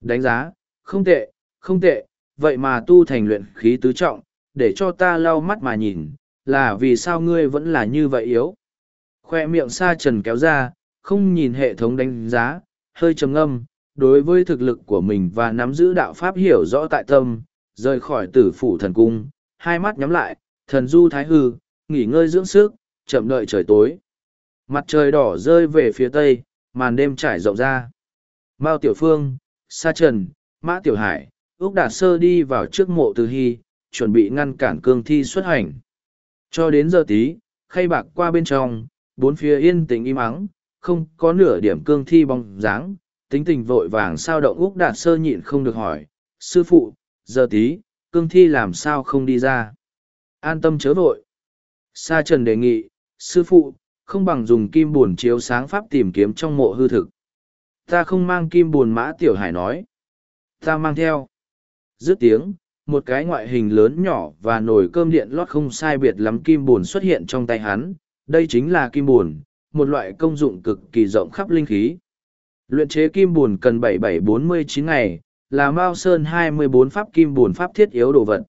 Đánh giá, không tệ, không tệ, vậy mà tu thành luyện khí tứ trọng, để cho ta lau mắt mà nhìn, là vì sao ngươi vẫn là như vậy yếu. Khoe miệng sa trần kéo ra, không nhìn hệ thống đánh giá, hơi trầm ngâm, đối với thực lực của mình và nắm giữ đạo pháp hiểu rõ tại tâm, rời khỏi tử phủ thần cung, hai mắt nhắm lại, thần du thái hư, nghỉ ngơi dưỡng sức, chậm đợi trời tối. Mặt trời đỏ rơi về phía tây, màn đêm trải rộng ra. Mao Tiểu Phương, Sa Trần, Mã Tiểu Hải, Úc Đạt Sơ đi vào trước mộ Từ Hy, chuẩn bị ngăn cản cương thi xuất hành. Cho đến giờ tí, khay bạc qua bên trong, bốn phía yên tĩnh im ắng, không có nửa điểm cương thi bóng dáng, tính tình vội vàng sao động Úc Đạt Sơ nhịn không được hỏi, sư phụ, giờ tí, cương thi làm sao không đi ra. An tâm chớ vội. Sa Trần đề nghị, sư phụ, không bằng dùng kim buồn chiếu sáng pháp tìm kiếm trong mộ hư thực. Ta không mang kim buồn mã tiểu hải nói. Ta mang theo. Dứt tiếng, một cái ngoại hình lớn nhỏ và nồi cơm điện lót không sai biệt lắm kim buồn xuất hiện trong tay hắn. Đây chính là kim buồn, một loại công dụng cực kỳ rộng khắp linh khí. Luyện chế kim buồn cần 7749 ngày, là Mao Sơn 24 pháp kim buồn pháp thiết yếu đồ vật.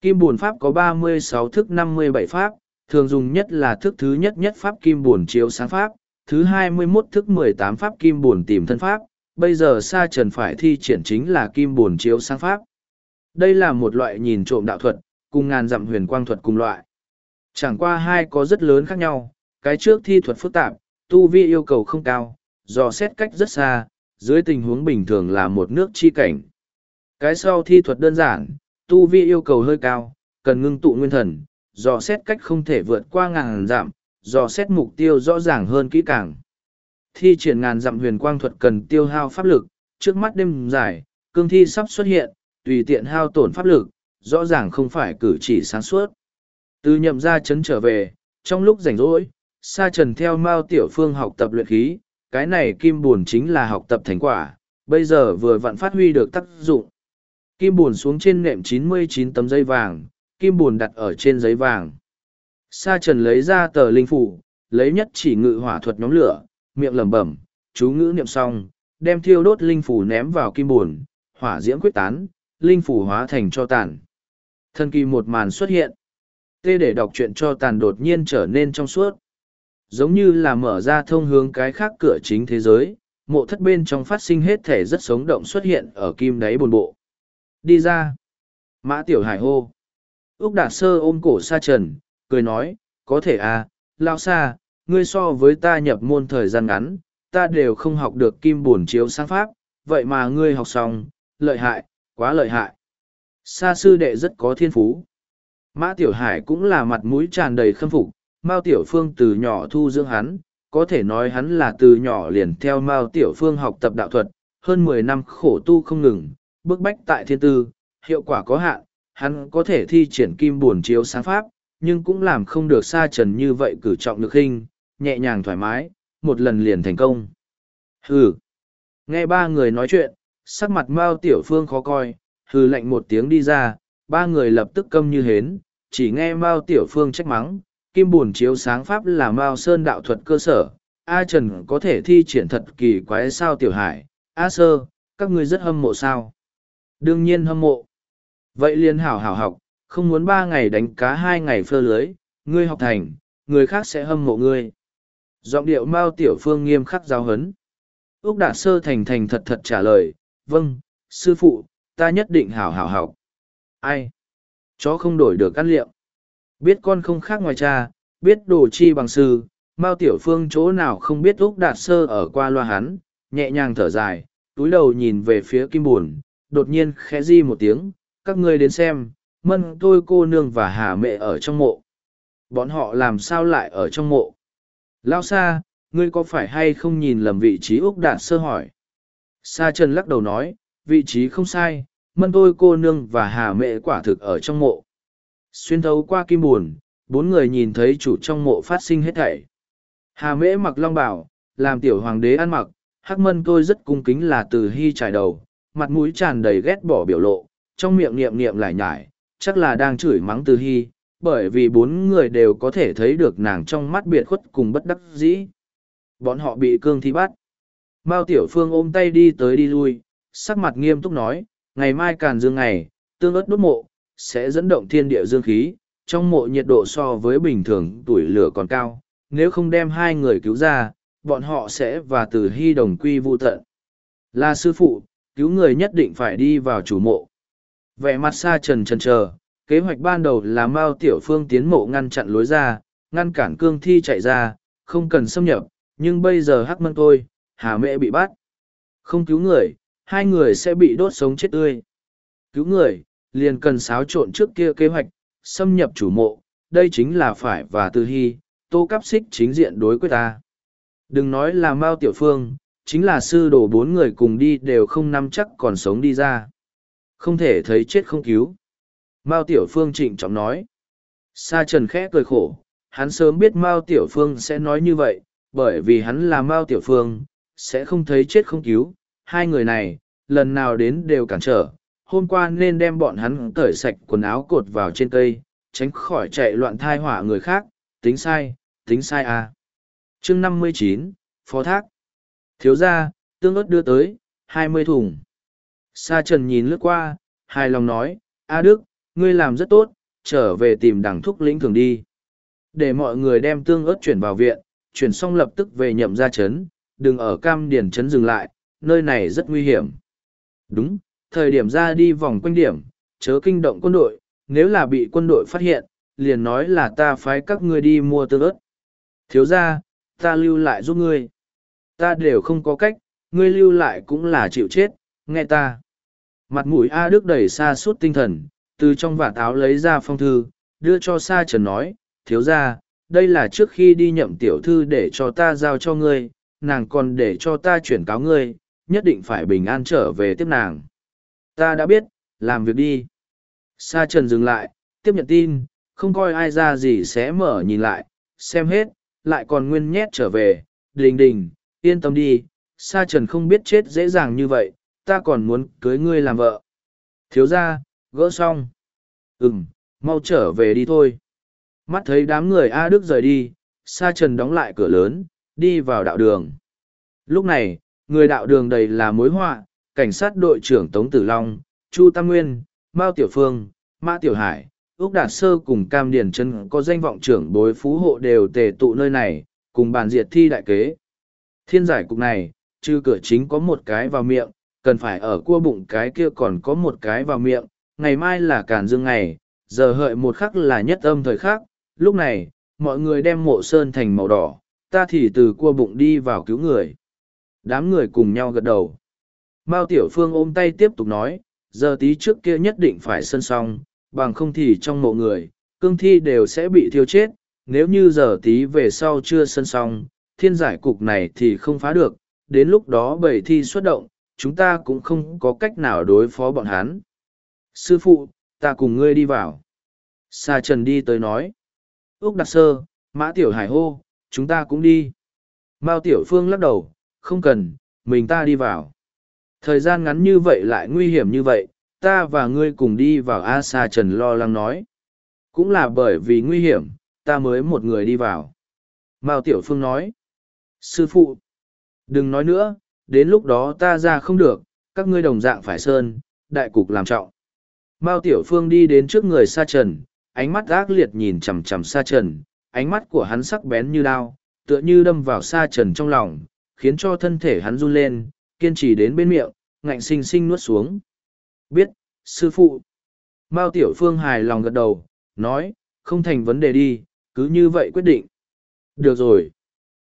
Kim buồn pháp có 36 thức 57 pháp, thường dùng nhất là thức thứ nhất nhất pháp kim buồn chiếu sáng pháp, thứ 21 thức 18 pháp kim buồn tìm thân pháp, bây giờ Sa Trần phải thi triển chính là kim buồn chiếu sáng pháp. Đây là một loại nhìn trộm đạo thuật, cùng ngàn dặm huyền quang thuật cùng loại. Chẳng qua hai có rất lớn khác nhau, cái trước thi thuật phức tạp, tu vi yêu cầu không cao, do xét cách rất xa, dưới tình huống bình thường là một nước chi cảnh. Cái sau thi thuật đơn giản, tu vi yêu cầu hơi cao, cần ngưng tụ nguyên thần, dò xét cách không thể vượt qua ngàn giảm, dò xét mục tiêu rõ ràng hơn kỹ càng. Thi triển ngàn dặm huyền quang thuật cần tiêu hao pháp lực, trước mắt đêm dài, cương thi sắp xuất hiện, tùy tiện hao tổn pháp lực, rõ ràng không phải cử chỉ sáng suốt. Từ nhậm ra chấn trở về, trong lúc rảnh rỗi, Sa Trần theo Mao Tiểu Phương học tập luyện khí, cái này kim buồn chính là học tập thành quả, bây giờ vừa vặn phát huy được tác dụng. Kim buồn xuống trên nệm 99 tấm dây vàng, kim buồn đặt ở trên giấy vàng. Sa trần lấy ra tờ linh phủ, lấy nhất chỉ ngự hỏa thuật nhóm lửa, miệng lẩm bẩm, chú ngữ niệm xong, đem thiêu đốt linh phủ ném vào kim buồn, hỏa diễm quyết tán, linh phủ hóa thành cho tàn. Thân kỳ một màn xuất hiện. Tê để đọc truyện cho tàn đột nhiên trở nên trong suốt. Giống như là mở ra thông hướng cái khác cửa chính thế giới, mộ thất bên trong phát sinh hết thể rất sống động xuất hiện ở kim đáy bồn bộ. Đi ra. Mã Tiểu Hải hô. Úc Đạt Sơ ôm cổ Sa Trần, cười nói, có thể à, Lão Sa, ngươi so với ta nhập môn thời gian ngắn, ta đều không học được kim bổn chiếu sáng pháp, vậy mà ngươi học xong, lợi hại, quá lợi hại. Sa sư đệ rất có thiên phú. Mã Tiểu Hải cũng là mặt mũi tràn đầy khâm phục, Mao Tiểu Phương từ nhỏ thu dưỡng hắn, có thể nói hắn là từ nhỏ liền theo Mao Tiểu Phương học tập đạo thuật, hơn mười năm khổ tu không ngừng, bức bách tại thiên tư, hiệu quả có hạn, hắn có thể thi triển kim buồn chiếu sáng pháp, nhưng cũng làm không được xa trần như vậy cử trọng lực hình, nhẹ nhàng thoải mái, một lần liền thành công. Hừ. Nghe ba người nói chuyện, sắc mặt Mao Tiểu Phương khó coi, hừ lạnh một tiếng đi ra, ba người lập tức câm như hến, chỉ nghe Mao Tiểu Phương trách mắng, kim buồn chiếu sáng pháp là Mao Sơn đạo thuật cơ sở, A Trần có thể thi triển thật kỳ quái sao Tiểu Hải, A Sơ, các ngươi rất hâm mộ sao? Đương nhiên hâm mộ. Vậy liền hảo hảo học, không muốn ba ngày đánh cá hai ngày phơ lưới, ngươi học thành, người khác sẽ hâm mộ ngươi. Giọng điệu Mao Tiểu Phương nghiêm khắc giáo hấn. Úc Đạt Sơ thành thành thật thật trả lời, vâng, sư phụ, ta nhất định hảo hảo học. Ai? Chó không đổi được căn liệu. Biết con không khác ngoài cha, biết đồ chi bằng sư, Mao Tiểu Phương chỗ nào không biết Úc Đạt Sơ ở qua loa hắn, nhẹ nhàng thở dài, túi đầu nhìn về phía kim buồn, đột nhiên khẽ di một tiếng, các ngươi đến xem, mân tôi cô nương và hà mẹ ở trong mộ. Bọn họ làm sao lại ở trong mộ? Lao xa, ngươi có phải hay không nhìn lầm vị trí Úc Đạt sơ hỏi? Sa Trần lắc đầu nói, vị trí không sai, mân tôi cô nương và hà mẹ quả thực ở trong mộ. Xuyên thấu qua kim buồn, bốn người nhìn thấy chủ trong mộ phát sinh hết thảy. Hà mễ mặc long bảo, làm tiểu hoàng đế ăn mặc, hắc mân tôi rất cung kính là từ hy trải đầu, mặt mũi tràn đầy ghét bỏ biểu lộ, trong miệng niệm niệm lại nhải, chắc là đang chửi mắng từ hy, bởi vì bốn người đều có thể thấy được nàng trong mắt biệt khuất cùng bất đắc dĩ. Bọn họ bị cương thi bắt. Mao Tiểu Phương ôm tay đi tới đi lui, sắc mặt nghiêm túc nói, ngày mai càn dương ngày, tương ớt đốt mộ, sẽ dẫn động thiên địa dương khí, trong mộ nhiệt độ so với bình thường tuổi lửa còn cao, nếu không đem hai người cứu ra, bọn họ sẽ và từ hy đồng quy vu tận. Là sư phụ, cứu người nhất định phải đi vào chủ mộ. Vẻ mặt xa trần trần chờ, kế hoạch ban đầu là Mao Tiểu Phương tiến mộ ngăn chặn lối ra, ngăn cản cương thi chạy ra, không cần xâm nhập, nhưng bây giờ hắc mân tôi, hà mẹ bị bắt. Không cứu người, hai người sẽ bị đốt sống chết tươi. Cứu người, liền cần xáo trộn trước kia kế hoạch, xâm nhập chủ mộ, đây chính là phải và tư hy, tô cắp xích chính diện đối quyết ta. Đừng nói là Mao Tiểu Phương, chính là sư đổ bốn người cùng đi đều không nắm chắc còn sống đi ra. Không thể thấy chết không cứu. Mao Tiểu Phương trịnh trọng nói. Sa Trần khẽ cười khổ, hắn sớm biết Mao Tiểu Phương sẽ nói như vậy, bởi vì hắn là Mao Tiểu Phương, sẽ không thấy chết không cứu. Hai người này, lần nào đến đều cản trở, hôm qua nên đem bọn hắn tởi sạch quần áo cột vào trên cây, tránh khỏi chạy loạn thai hỏa người khác, tính sai, tính sai à. chương năm mươi chín Phó Thác Thiếu gia, tương ớt đưa tới, hai mươi thùng. Sa Trần nhìn lướt qua, hài lòng nói, A Đức, ngươi làm rất tốt, trở về tìm đằng thúc lĩnh thường đi. Để mọi người đem tương ớt chuyển vào viện, chuyển xong lập tức về nhậm ra trấn, đừng ở cam điển trấn dừng lại, nơi này rất nguy hiểm. Đúng, thời điểm ra đi vòng quanh điểm, chớ kinh động quân đội, nếu là bị quân đội phát hiện, liền nói là ta phái các ngươi đi mua tương ớt. Thiếu ra, ta lưu lại giúp ngươi. Ta đều không có cách, ngươi lưu lại cũng là chịu chết, nghe ta. Mặt mũi A Đức đầy xa suốt tinh thần, từ trong vạt áo lấy ra phong thư, đưa cho Sa Trần nói, thiếu gia đây là trước khi đi nhậm tiểu thư để cho ta giao cho ngươi, nàng còn để cho ta chuyển cáo ngươi, nhất định phải bình an trở về tiếp nàng. Ta đã biết, làm việc đi. Sa Trần dừng lại, tiếp nhận tin, không coi ai ra gì sẽ mở nhìn lại, xem hết, lại còn nguyên nhét trở về, đình đình, yên tâm đi, Sa Trần không biết chết dễ dàng như vậy, ta còn muốn cưới ngươi làm vợ. Thiếu ra, gỡ xong. Ừm, mau trở về đi thôi. Mắt thấy đám người A Đức rời đi, Sa Trần đóng lại cửa lớn, đi vào đạo đường. Lúc này, người đạo đường đầy là mối họa, cảnh sát đội trưởng Tống Tử Long, Chu Tam Nguyên, Mao Tiểu Phương, Mã Tiểu Hải, Úc Đạt Sơ cùng Cam Điền Trân có danh vọng trưởng bối phú hộ đều tề tụ nơi này, cùng bàn diệt thi đại kế. Thiên giải cục này, trừ cửa chính có một cái vào miệng, cần phải ở cua bụng cái kia còn có một cái vào miệng, ngày mai là càn dương ngày, giờ hợi một khắc là nhất âm thời khắc, lúc này, mọi người đem mộ sơn thành màu đỏ, ta thì từ cua bụng đi vào cứu người. Đám người cùng nhau gật đầu. Mao Tiểu Phương ôm tay tiếp tục nói, giờ tí trước kia nhất định phải sân xong, bằng không thì trong mộ người, cương thi đều sẽ bị thiêu chết, nếu như giờ tí về sau chưa sân xong, thiên giải cục này thì không phá được, đến lúc đó bầy thi xuất động, chúng ta cũng không có cách nào đối phó bọn hắn. Sư phụ, ta cùng ngươi đi vào. Sa Trần đi tới nói. Úc Đặc Sơ, Mã Tiểu Hải hô, chúng ta cũng đi. Mao Tiểu Phương lắc đầu, không cần, mình ta đi vào. Thời gian ngắn như vậy lại nguy hiểm như vậy, ta và ngươi cùng đi vào A Sa Trần lo lắng nói. Cũng là bởi vì nguy hiểm, ta mới một người đi vào. Mao Tiểu Phương nói. Sư phụ, đừng nói nữa, đến lúc đó ta ra không được, các ngươi đồng dạng phải sơn, đại cục làm trọng. Mao Tiểu Phương đi đến trước người Sa Trần, ánh mắt ác liệt nhìn chằm chằm Sa Trần, ánh mắt của hắn sắc bén như đao, tựa như đâm vào Sa Trần trong lòng, khiến cho thân thể hắn run lên, kiên trì đến bên miệng, ngạnh sinh sinh nuốt xuống. Biết, sư phụ. Mao Tiểu Phương hài lòng gật đầu, nói, không thành vấn đề đi, cứ như vậy quyết định. Được rồi.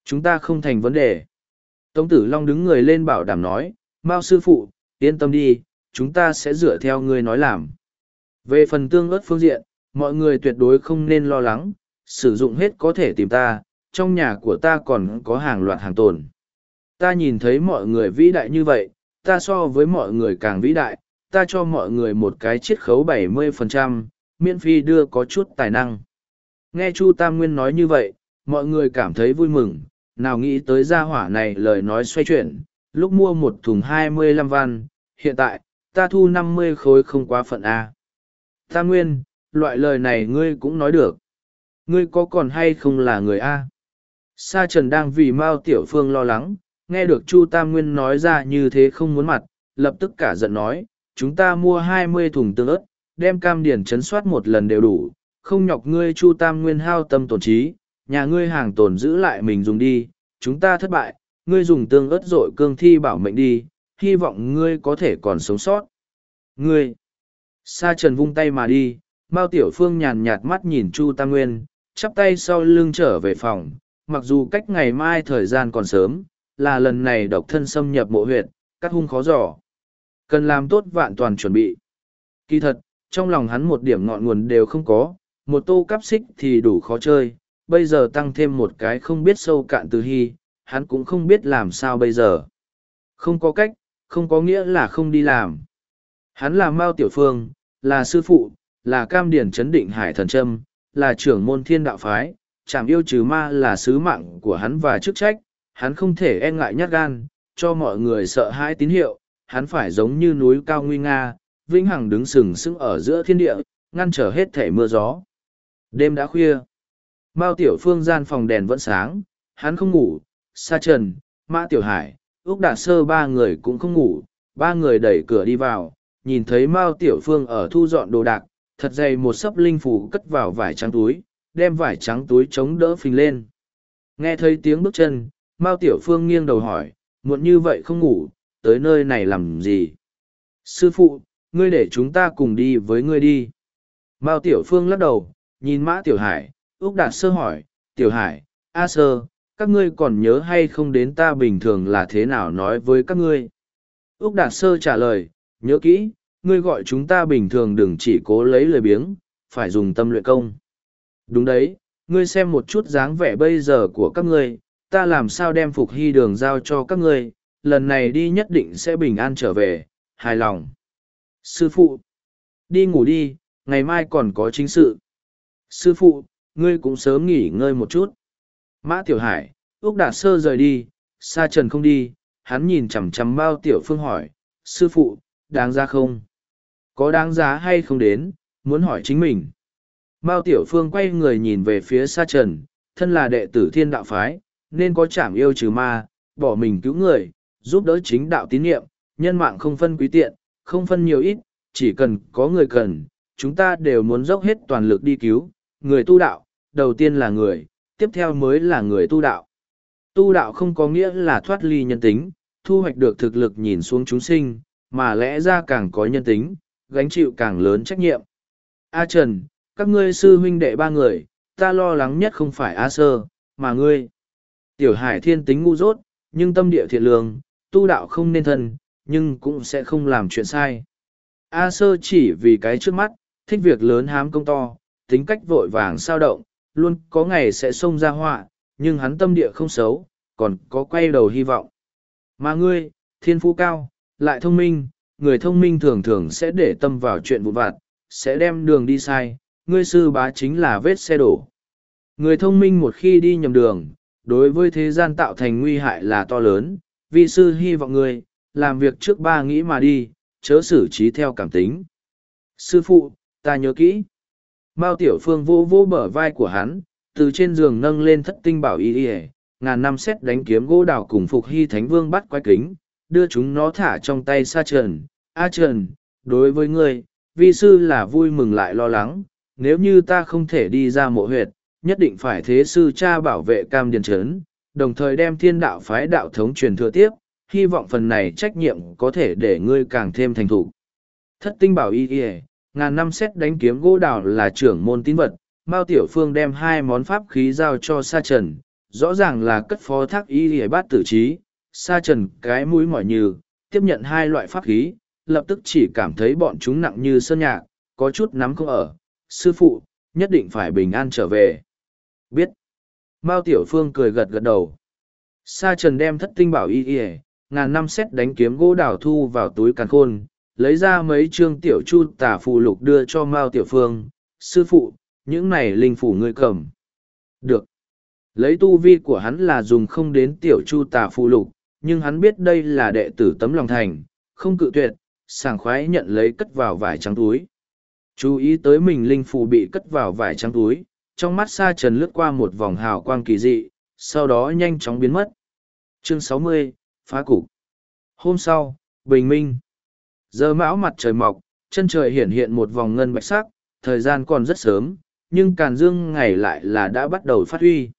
Chúng ta không thành vấn đề. Tống Tử Long đứng người lên bảo đảm nói, Mao sư phụ, yên tâm đi, chúng ta sẽ dựa theo ngươi nói làm. Về phần tương ớt phương diện, mọi người tuyệt đối không nên lo lắng, sử dụng hết có thể tìm ta, trong nhà của ta còn có hàng loạt hàng tồn. Ta nhìn thấy mọi người vĩ đại như vậy, ta so với mọi người càng vĩ đại, ta cho mọi người một cái chiết khấu 70%, miễn phí đưa có chút tài năng. Nghe Chu Tam Nguyên nói như vậy, mọi người cảm thấy vui mừng, nào nghĩ tới gia hỏa này lời nói xoay chuyển, lúc mua một thùng 25 văn, hiện tại, ta thu 50 khối không quá phận A. Ta nguyên, loại lời này ngươi cũng nói được. Ngươi có còn hay không là người A? Sa Trần đang vì Mao Tiểu Phương lo lắng, nghe được Chu Tam Nguyên nói ra như thế không muốn mặt, lập tức cả giận nói, chúng ta mua 20 thùng tương ớt, đem cam điển chấn soát một lần đều đủ, không nhọc ngươi Chu Tam Nguyên hao tâm tổn trí, nhà ngươi hàng tồn giữ lại mình dùng đi, chúng ta thất bại, ngươi dùng tương ớt dội cương thi bảo mệnh đi, hy vọng ngươi có thể còn sống sót. Ngươi! Sa trần vung tay mà đi, Mao Tiểu Phương nhàn nhạt mắt nhìn Chu Tam Nguyên, chắp tay sau lưng trở về phòng, mặc dù cách ngày mai thời gian còn sớm, là lần này độc thân xâm nhập mộ huyệt, cắt hung khó giỏ. Cần làm tốt vạn toàn chuẩn bị. Kỳ thật, trong lòng hắn một điểm ngọn nguồn đều không có, một tô cắp xích thì đủ khó chơi, bây giờ tăng thêm một cái không biết sâu cạn từ hy, hắn cũng không biết làm sao bây giờ. Không có cách, không có nghĩa là không đi làm. Hắn là Mao Tiểu Phương, là sư phụ, là cam điển chấn định hải thần trâm, là trưởng môn thiên đạo phái, chảm yêu trừ ma là sứ mạng của hắn và chức trách, hắn không thể e ngại nhát gan, cho mọi người sợ hãi tín hiệu, hắn phải giống như núi cao nguy nga, vĩnh hằng đứng sừng sững ở giữa thiên địa, ngăn trở hết thể mưa gió. Đêm đã khuya. Mao Tiểu Phương gian phòng đèn vẫn sáng, hắn không ngủ, Sa Trần, Mã Tiểu Hải, Úc Đạt Sơ ba người cũng không ngủ, ba người đẩy cửa đi vào, nhìn thấy Mao Tiểu Phương ở thu dọn đồ đạc, thật dày một sấp linh phủ cất vào vải trắng túi, đem vải trắng túi chống đỡ phình lên. Nghe thấy tiếng bước chân, Mao Tiểu Phương nghiêng đầu hỏi, muộn như vậy không ngủ, tới nơi này làm gì? Sư phụ, ngươi để chúng ta cùng đi với ngươi đi. Mao Tiểu Phương lắc đầu, nhìn Mã Tiểu Hải, Úc Đạt Sơ hỏi, Tiểu Hải, A Sơ, các ngươi còn nhớ hay không đến ta bình thường là thế nào nói với các ngươi? Úc Đạt Sơ trả lời, nhớ kỹ, ngươi gọi chúng ta bình thường đừng chỉ cố lấy lời biếng, phải dùng tâm luyện công. Đúng đấy, ngươi xem một chút dáng vẻ bây giờ của các ngươi, ta làm sao đem phục hy đường giao cho các ngươi, lần này đi nhất định sẽ bình an trở về, hài lòng. Sư phụ, đi ngủ đi, ngày mai còn có chính sự. Sư phụ, ngươi cũng sớm nghỉ ngơi một chút. Mã Tiểu Hải, Úc Đạt Sơ rời đi, Sa Trần không đi, hắn nhìn chằm chằm Mao Tiểu Phương hỏi, sư phụ, đáng ra không? Có đáng giá hay không đến, muốn hỏi chính mình. Mao Tiểu Phương quay người nhìn về phía Sa Trần, thân là đệ tử thiên đạo phái, nên có chảm yêu trừ ma, bỏ mình cứu người, giúp đỡ chính đạo tín niệm. nhân mạng không phân quý tiện, không phân nhiều ít, chỉ cần có người cần, chúng ta đều muốn dốc hết toàn lực đi cứu, người tu đạo, đầu tiên là người, tiếp theo mới là người tu đạo. Tu đạo không có nghĩa là thoát ly nhân tính, thu hoạch được thực lực nhìn xuống chúng sinh, mà lẽ ra càng có nhân tính, gánh chịu càng lớn trách nhiệm. A Trần, các ngươi sư huynh đệ ba người, ta lo lắng nhất không phải A Sơ, mà ngươi. Tiểu Hải thiên tính ngu dốt, nhưng tâm địa thiện lương, tu đạo không nên thân, nhưng cũng sẽ không làm chuyện sai. A Sơ chỉ vì cái trước mắt, thích việc lớn hám công to, tính cách vội vàng sao động, luôn có ngày sẽ xông ra họa, nhưng hắn tâm địa không xấu, còn có quay đầu hy vọng. Mà ngươi, thiên phú cao, lại thông minh, người thông minh thường thường sẽ để tâm vào chuyện vụn vặt, sẽ đem đường đi sai, ngươi sư bá chính là vết xe đổ. Người thông minh một khi đi nhầm đường, đối với thế gian tạo thành nguy hại là to lớn, vì sư hy vọng ngươi, làm việc trước ba nghĩ mà đi, chớ xử trí theo cảm tính. Sư phụ, ta nhớ kỹ. Mao Tiểu Phương vô vô bờ vai của hắn, từ trên giường nâng lên thất tinh bảo y y ngàn năm xét đánh kiếm gỗ đào cùng phục hy thánh vương bắt quái kính, đưa chúng nó thả trong tay sa trần. A trần, đối với ngươi, vi sư là vui mừng lại lo lắng, nếu như ta không thể đi ra mộ huyệt, nhất định phải thế sư cha bảo vệ cam điền trấn, đồng thời đem thiên đạo phái đạo thống truyền thừa tiếp, hy vọng phần này trách nhiệm có thể để ngươi càng thêm thành thủ. Thất tinh bảo y y ngàn năm xét đánh kiếm gỗ đào là trưởng môn tín vật, Mao Tiểu Phương đem hai món pháp khí giao cho Sa Trần, rõ ràng là cất phó thác y y bát tử trí, Sa Trần cái mũi mỏi như, tiếp nhận hai loại pháp khí, lập tức chỉ cảm thấy bọn chúng nặng như sơn nhạc, có chút nắm không ở. Sư phụ, nhất định phải bình an trở về. Biết. Mao Tiểu Phương cười gật gật đầu. Sa Trần đem thất tinh bảo y y, ngàn năm xét đánh kiếm gỗ đào thu vào túi càn khôn, lấy ra mấy chương tiểu chu tả phù lục đưa cho Mao Tiểu Phương. Sư phụ, những này linh phủ ngươi cầm. Được. Lấy tu vi của hắn là dùng không đến tiểu chu tả phù lục, nhưng hắn biết đây là đệ tử tấm lòng thành, không cự tuyệt, sảng khoái nhận lấy cất vào vải trắng túi. Chú ý tới mình linh phù bị cất vào vải trắng túi, trong mắt sa trần lướt qua một vòng hào quang kỳ dị, sau đó nhanh chóng biến mất. Chương sáu mươi phá cục. Hôm sau, bình minh. Giờ mão mặt trời mọc, chân trời hiện hiện một vòng ngân bạch sắc, thời gian còn rất sớm, nhưng càn dương ngày lại là đã bắt đầu phát huy.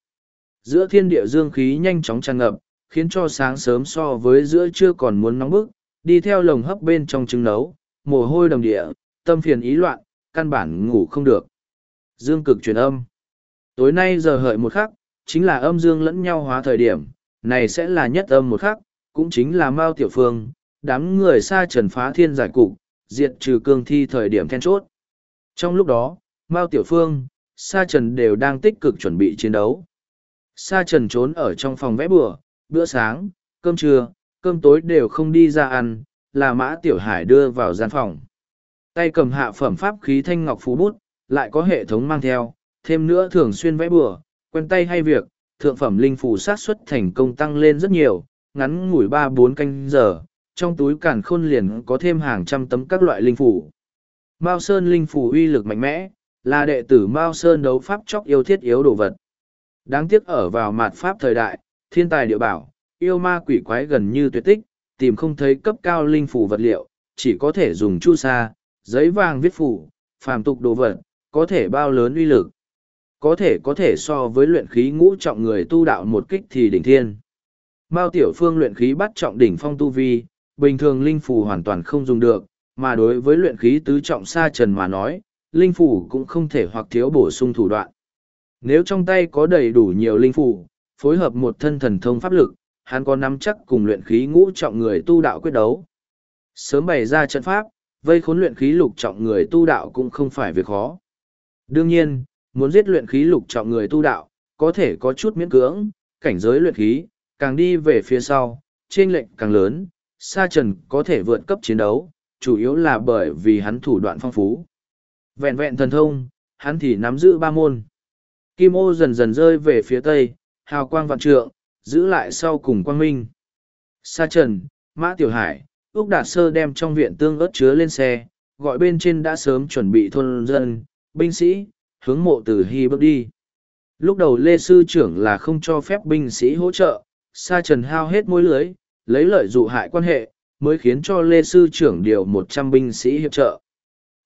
Giữa thiên địa dương khí nhanh chóng tràn ngập, khiến cho sáng sớm so với giữa trưa còn muốn nóng bức, đi theo lồng hấp bên trong trứng nấu, mồ hôi đồng địa, tâm phiền ý loạn, căn bản ngủ không được. Dương cực truyền âm. Tối nay giờ hợi một khắc, chính là âm dương lẫn nhau hóa thời điểm, này sẽ là nhất âm một khắc, cũng chính là Mao Tiểu Phương, đám người xa trần phá thiên giải cục, diệt trừ cương thi thời điểm then chốt. Trong lúc đó, Mao Tiểu Phương, Sa Trần đều đang tích cực chuẩn bị chiến đấu. Sa Trần trốn ở trong phòng vẽ bừa, bữa sáng, cơm trưa, cơm tối đều không đi ra ăn, là Mã Tiểu Hải đưa vào gian phòng. Tay cầm hạ phẩm pháp khí thanh ngọc phú bút, lại có hệ thống mang theo, thêm nữa thường xuyên vẽ bừa, quen tay hay việc, thượng phẩm linh phù sát xuất thành công tăng lên rất nhiều, ngắn ngủi ba bốn canh giờ, trong túi càn khôn liền có thêm hàng trăm tấm các loại linh phủ, Mao Sơn linh phủ uy lực mạnh mẽ, là đệ tử Mao Sơn đấu pháp chóc yêu thiết yếu đồ vật. Đáng tiếc ở vào mạt pháp thời đại, thiên tài địa bảo, yêu ma quỷ quái gần như tuyệt tích, tìm không thấy cấp cao linh phủ vật liệu, chỉ có thể dùng chu sa, giấy vàng viết phủ, phàm tục đồ vật, có thể bao lớn uy lực. Có thể có thể so với luyện khí ngũ trọng người tu đạo một kích thì đỉnh thiên. Mao Tiểu Phương luyện khí bắt trọng đỉnh phong tu vi, bình thường linh phù hoàn toàn không dùng được, mà đối với luyện khí tứ trọng sa trần mà nói, linh phù cũng không thể hoặc thiếu bổ sung thủ đoạn. Nếu trong tay có đầy đủ nhiều linh phù, phối hợp một thân thần thông pháp lực, hắn có nắm chắc cùng luyện khí ngũ trọng người tu đạo quyết đấu. Sớm bày ra trận pháp, vây khốn luyện khí lục trọng người tu đạo cũng không phải việc khó. Đương nhiên, muốn giết luyện khí lục trọng người tu đạo, có thể có chút miễn cưỡng, cảnh giới luyện khí, càng đi về phía sau, trên lệnh càng lớn, Sa Trần có thể vượt cấp chiến đấu, chủ yếu là bởi vì hắn thủ đoạn phong phú. Vẹn vẹn thần thông, hắn thì nắm giữ ba môn. Kim ô dần dần rơi về phía tây, hào quang vạn trượng, giữ lại sau cùng quang minh. Sa Trần, Mã Tiểu Hải, Úc Đạt Sơ đem trong viện tương ớt chứa lên xe, gọi bên trên đã sớm chuẩn bị thôn dân, binh sĩ, hướng mộ tử hy bước đi. Lúc đầu Lê Sư trưởng là không cho phép binh sĩ hỗ trợ, Sa Trần hao hết môi lưới, lấy lợi dụ hại quan hệ, mới khiến cho Lê Sư trưởng điều một trăm binh sĩ hiệp trợ.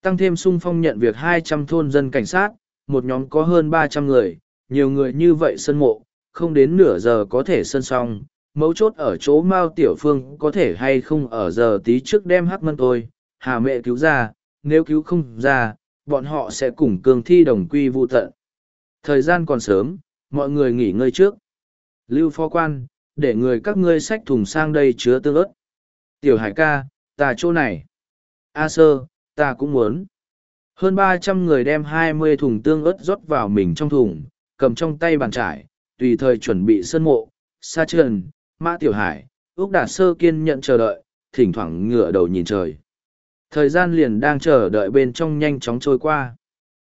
Tăng thêm sung phong nhận việc hai trăm thôn dân cảnh sát, một nhóm có hơn ba trăm người, nhiều người như vậy sân mộ, không đến nửa giờ có thể sân xong. Mấu chốt ở chỗ Mao Tiểu Phương có thể hay không ở giờ tí trước đem hắc mân tôi, hà mẹ cứu ra, nếu cứu không ra, bọn họ sẽ cùng cường thi đồng quy vu tận. Thời gian còn sớm, mọi người nghỉ ngơi trước. Lưu phó quan, để người các ngươi xách thùng sang đây chứa tương ớt. Tiểu hải ca, ta chỗ này. A sơ, ta cũng muốn. Hơn ba trăm người đem hai mươi thùng tương ớt rót vào mình trong thùng, cầm trong tay bàn trải, tùy thời chuẩn bị sân mộ, sa trần, mã tiểu hải, ước đạt sơ kiên nhận chờ đợi, thỉnh thoảng ngửa đầu nhìn trời. Thời gian liền đang chờ đợi bên trong nhanh chóng trôi qua.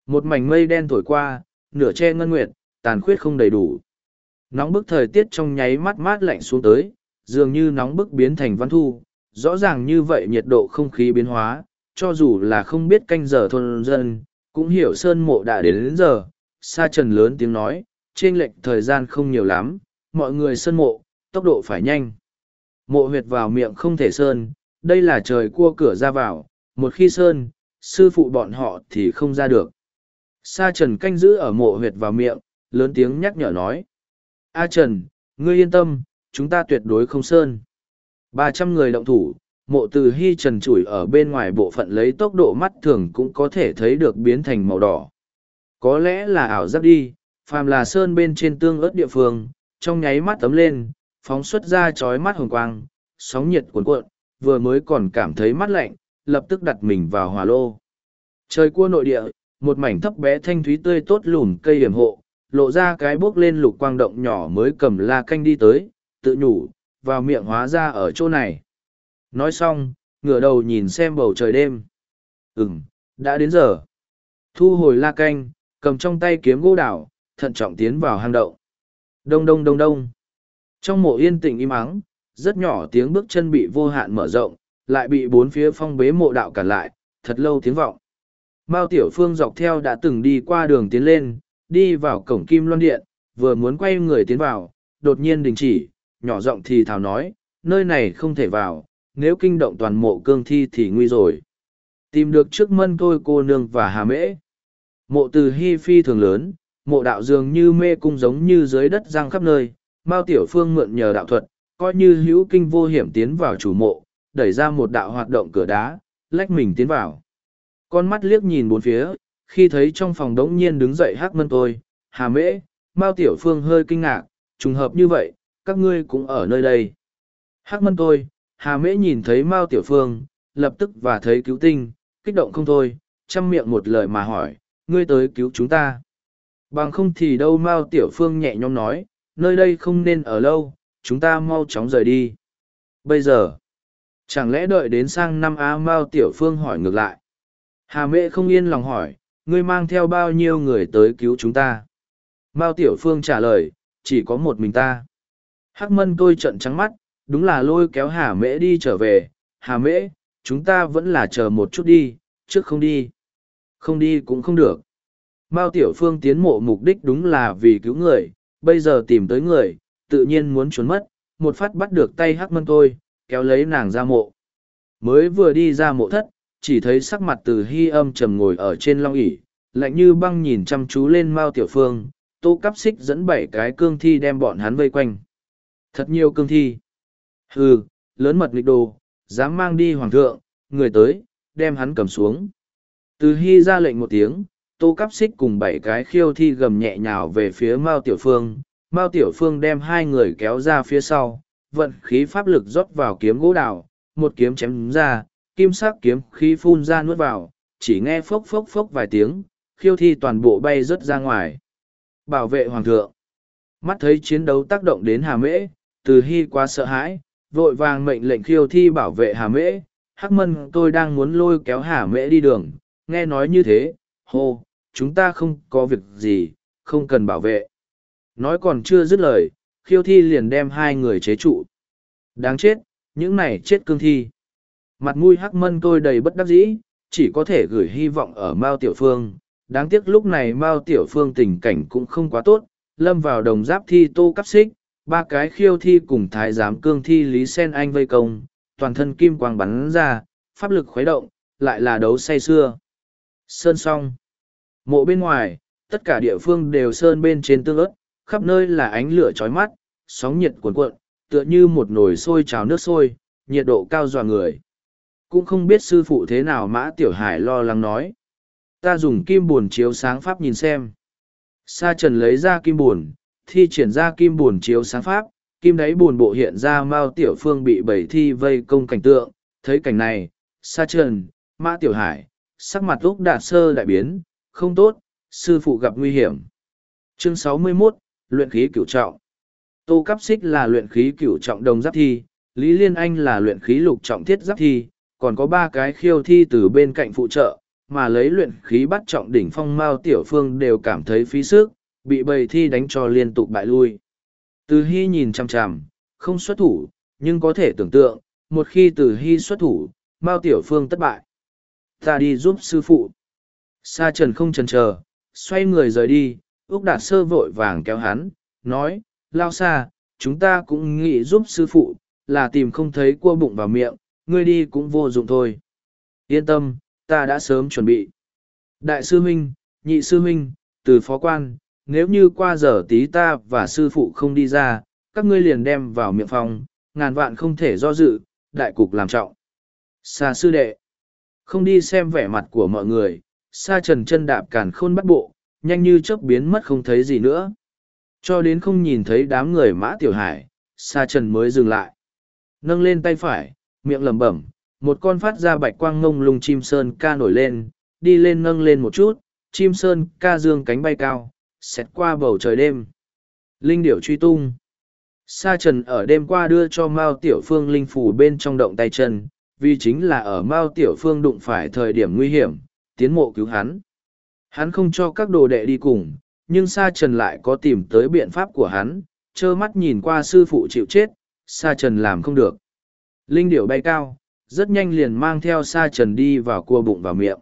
Một mảnh mây đen thổi qua, nửa che ngân nguyệt, tàn khuyết không đầy đủ. Nóng bức thời tiết trong nháy mắt mát lạnh xuống tới, dường như nóng bức biến thành văn thu, rõ ràng như vậy nhiệt độ không khí biến hóa, cho dù là không biết canh giờ thôn dân, cũng hiểu sơn mộ đã đến, đến giờ. Sa trần lớn tiếng nói, trên lệch thời gian không nhiều lắm, mọi người sơn mộ, tốc độ phải nhanh. Mộ huyệt vào miệng không thể sơn, đây là trời cua cửa ra vào, một khi sơn, sư phụ bọn họ thì không ra được. Sa trần canh giữ ở mộ huyệt vào miệng, lớn tiếng nhắc nhở nói. A Trần, ngươi yên tâm, chúng ta tuyệt đối không sơn. Ba trăm người động thủ, mộ từ hy trần chủi ở bên ngoài bộ phận lấy tốc độ mắt thường cũng có thể thấy được biến thành màu đỏ. Có lẽ là ảo giác đi, phàm là sơn bên trên tương ớt địa phương, trong nháy mắt tấm lên, phóng xuất ra chói mắt hồng quang, sóng nhiệt cuồn cuộn, vừa mới còn cảm thấy mắt lạnh, lập tức đặt mình vào hỏa lô. Trời cua nội địa, một mảnh thấp bé thanh thúy tươi tốt lùn cây hiểm hộ, lộ ra cái bước lên lục quang động nhỏ mới cầm la canh đi tới, tự nhủ, vào miệng hóa ra ở chỗ này. Nói xong, ngửa đầu nhìn xem bầu trời đêm. Ừm, đã đến giờ. Thu hồi la canh, cầm trong tay kiếm gỗ đảo, thận trọng tiến vào hang động. Đông đông đông đông. Trong mộ yên tĩnh im ắng, rất nhỏ tiếng bước chân bị vô hạn mở rộng, lại bị bốn phía phong bế mộ đạo cản lại, thật lâu tiếng vọng. Mao Tiểu Phương dọc theo đã từng đi qua đường tiến lên, đi vào cổng kim loan điện, vừa muốn quay người tiến vào, đột nhiên đình chỉ, nhỏ giọng thì thào nói, nơi này không thể vào, nếu kinh động toàn mộ cương thi thì nguy rồi. Tìm được trước mân tôi cô nương và hà mễ. Mộ từ hy phi thường lớn, mộ đạo dường như mê cung giống như dưới đất răng khắp nơi, Mao Tiểu Phương mượn nhờ đạo thuật, coi như hữu kinh vô hiểm tiến vào chủ mộ, đẩy ra một đạo hoạt động cửa đá, lách mình tiến vào. Con mắt liếc nhìn bốn phía, khi thấy trong phòng đống nhiên đứng dậy hắc mân tôi, hà mễ, Mao Tiểu Phương hơi kinh ngạc, trùng hợp như vậy, các ngươi cũng ở nơi đây. Hắc mân tôi, hà mễ nhìn thấy Mao Tiểu Phương, lập tức và thấy cứu tinh, kích động không thôi, chăm miệng một lời mà hỏi, ngươi tới cứu chúng ta. Bằng không thì đâu Mao Tiểu Phương nhẹ nhõm nói, nơi đây không nên ở lâu, chúng ta mau chóng rời đi. Bây giờ, chẳng lẽ đợi đến sang năm Á Mao Tiểu Phương hỏi ngược lại. Hà Mễ không yên lòng hỏi, ngươi mang theo bao nhiêu người tới cứu chúng ta? Mao Tiểu Phương trả lời, chỉ có một mình ta. Hắc mân tôi trận trắng mắt, đúng là lôi kéo Hà mễ đi trở về. Hà mễ, chúng ta vẫn là chờ một chút đi, trước không đi. Không đi cũng không được. Mao Tiểu Phương tiến mộ mục đích đúng là vì cứu người, bây giờ tìm tới người, tự nhiên muốn trốn mất, một phát bắt được tay hắc mân tôi, kéo lấy nàng ra mộ. Mới vừa đi ra mộ thất, chỉ thấy sắc mặt từ hy âm trầm ngồi ở trên long ỉ lạnh như băng nhìn chăm chú lên mao tiểu phương, tô cắp xích dẫn bảy cái cương thi đem bọn hắn vây quanh. Thật nhiều cương thi. Hừ, lớn mật nghịch đồ, dám mang đi hoàng thượng, người tới, đem hắn cầm xuống. Từ hy ra lệnh một tiếng, tô cắp xích cùng bảy cái khiêu thi gầm nhẹ nhào về phía mao tiểu phương. Mao tiểu phương đem hai người kéo ra phía sau, vận khí pháp lực rót vào kiếm gỗ đào, một kiếm chém đúng ra kim sắc kiếm khí phun ra nuốt vào, chỉ nghe phốc phốc phốc vài tiếng, khiêu thi toàn bộ bay rớt ra ngoài. Bảo vệ hoàng thượng. Mắt thấy chiến đấu tác động đến hà mễ, từ hy quá sợ hãi, vội vàng mệnh lệnh khiêu thi bảo vệ hà mễ. Hắc mân, tôi đang muốn lôi kéo hà mễ đi đường. Nghe nói như thế, hô, chúng ta không có việc gì, không cần bảo vệ. Nói còn chưa dứt lời, khiêu thi liền đem hai người chế trụ. Đáng chết, những này chết cương thi mặt mũi hắc mân tôi đầy bất đắc dĩ, chỉ có thể gửi hy vọng ở mao tiểu phương. Đáng tiếc lúc này mao tiểu phương tình cảnh cũng không quá tốt, lâm vào đồng giáp thi tô cắp xích, ba cái khiêu thi cùng thái giám cương thi lý sen anh vây công, toàn thân kim quang bắn ra, pháp lực khuấy động, lại là đấu say xưa sơn song. Mộ bên ngoài, tất cả địa phương đều sơn bên trên tương ớt, khắp nơi là ánh lửa chói mắt, sóng nhiệt cuồn cuộn, tựa như một nồi sôi trào nước sôi, nhiệt độ cao dọa người cũng không biết sư phụ thế nào mã tiểu hải lo lắng nói. Ta dùng kim buồn chiếu sáng pháp nhìn xem. Sa trần lấy ra kim buồn thi triển ra kim buồn chiếu sáng pháp. Kim đáy buồn bộ hiện ra mao tiểu phương bị bảy thi vây công cảnh tượng. Thấy cảnh này sa trần mã tiểu hải sắc mặt úc đạt sơ đại biến. Không tốt sư phụ gặp nguy hiểm. Chương 61, luyện khí cửu trọng. Tô cắp xích là luyện khí cửu trọng đồng giáp thi lý liên anh là luyện khí lục trọng thiết giáp thi còn có ba cái khiêu thi từ bên cạnh phụ trợ, mà lấy luyện khí bắt trọng đỉnh phong mao tiểu phương đều cảm thấy phí sức, bị bầy thi đánh cho liên tục bại lui. Từ hy nhìn chằm chằm, không xuất thủ, nhưng có thể tưởng tượng, một khi từ hy xuất thủ, mao tiểu phương thất bại. Ta đi giúp sư phụ. Sa trần không chần chờ, xoay người rời đi, Úc Đạt Sơ vội vàng kéo hắn, nói, lao xa, chúng ta cũng nghĩ giúp sư phụ, là tìm không thấy cua bụng vào miệng, ngươi đi cũng vô dụng thôi. Yên tâm, ta đã sớm chuẩn bị. Đại sư huynh, nhị sư huynh, từ phó quan, nếu như qua giờ tí ta và sư phụ không đi ra, các ngươi liền đem vào miệng phòng, ngàn vạn không thể do dự, đại cục làm trọng. xa sư đệ, không đi xem vẻ mặt của mọi người, xa trần chân đạp càn khôn bắt bộ, nhanh như chớp biến mất không thấy gì nữa. Cho đến không nhìn thấy đám người mã tiểu hải, xa trần mới dừng lại. Nâng lên tay phải, miệng lẩm bẩm, một con phát ra bạch quang ngông lung chim sơn ca nổi lên, đi lên nâng lên một chút, chim sơn ca dương cánh bay cao, xẹt qua bầu trời đêm. Linh điểu truy tung. Sa trần ở đêm qua đưa cho Mao Tiểu Phương linh phủ bên trong động tay chân, vì chính là ở Mao Tiểu Phương đụng phải thời điểm nguy hiểm, tiến mộ cứu hắn. Hắn không cho các đồ đệ đi cùng, nhưng Sa Trần lại có tìm tới biện pháp của hắn, trơ mắt nhìn qua sư phụ chịu chết, Sa Trần làm không được. Linh điểu bay cao, rất nhanh liền mang theo sa trần đi vào cua bụng vào miệng.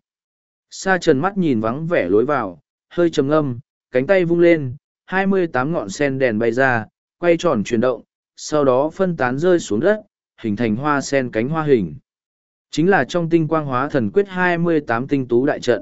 Sa trần mắt nhìn vắng vẻ lối vào, hơi trầm ngâm, cánh tay vung lên, hai mươi tám ngọn sen đèn bay ra, quay tròn chuyển động, sau đó phân tán rơi xuống đất, hình thành hoa sen cánh hoa hình. Chính là trong tinh quang hóa thần quyết hai mươi tám tinh tú đại trận.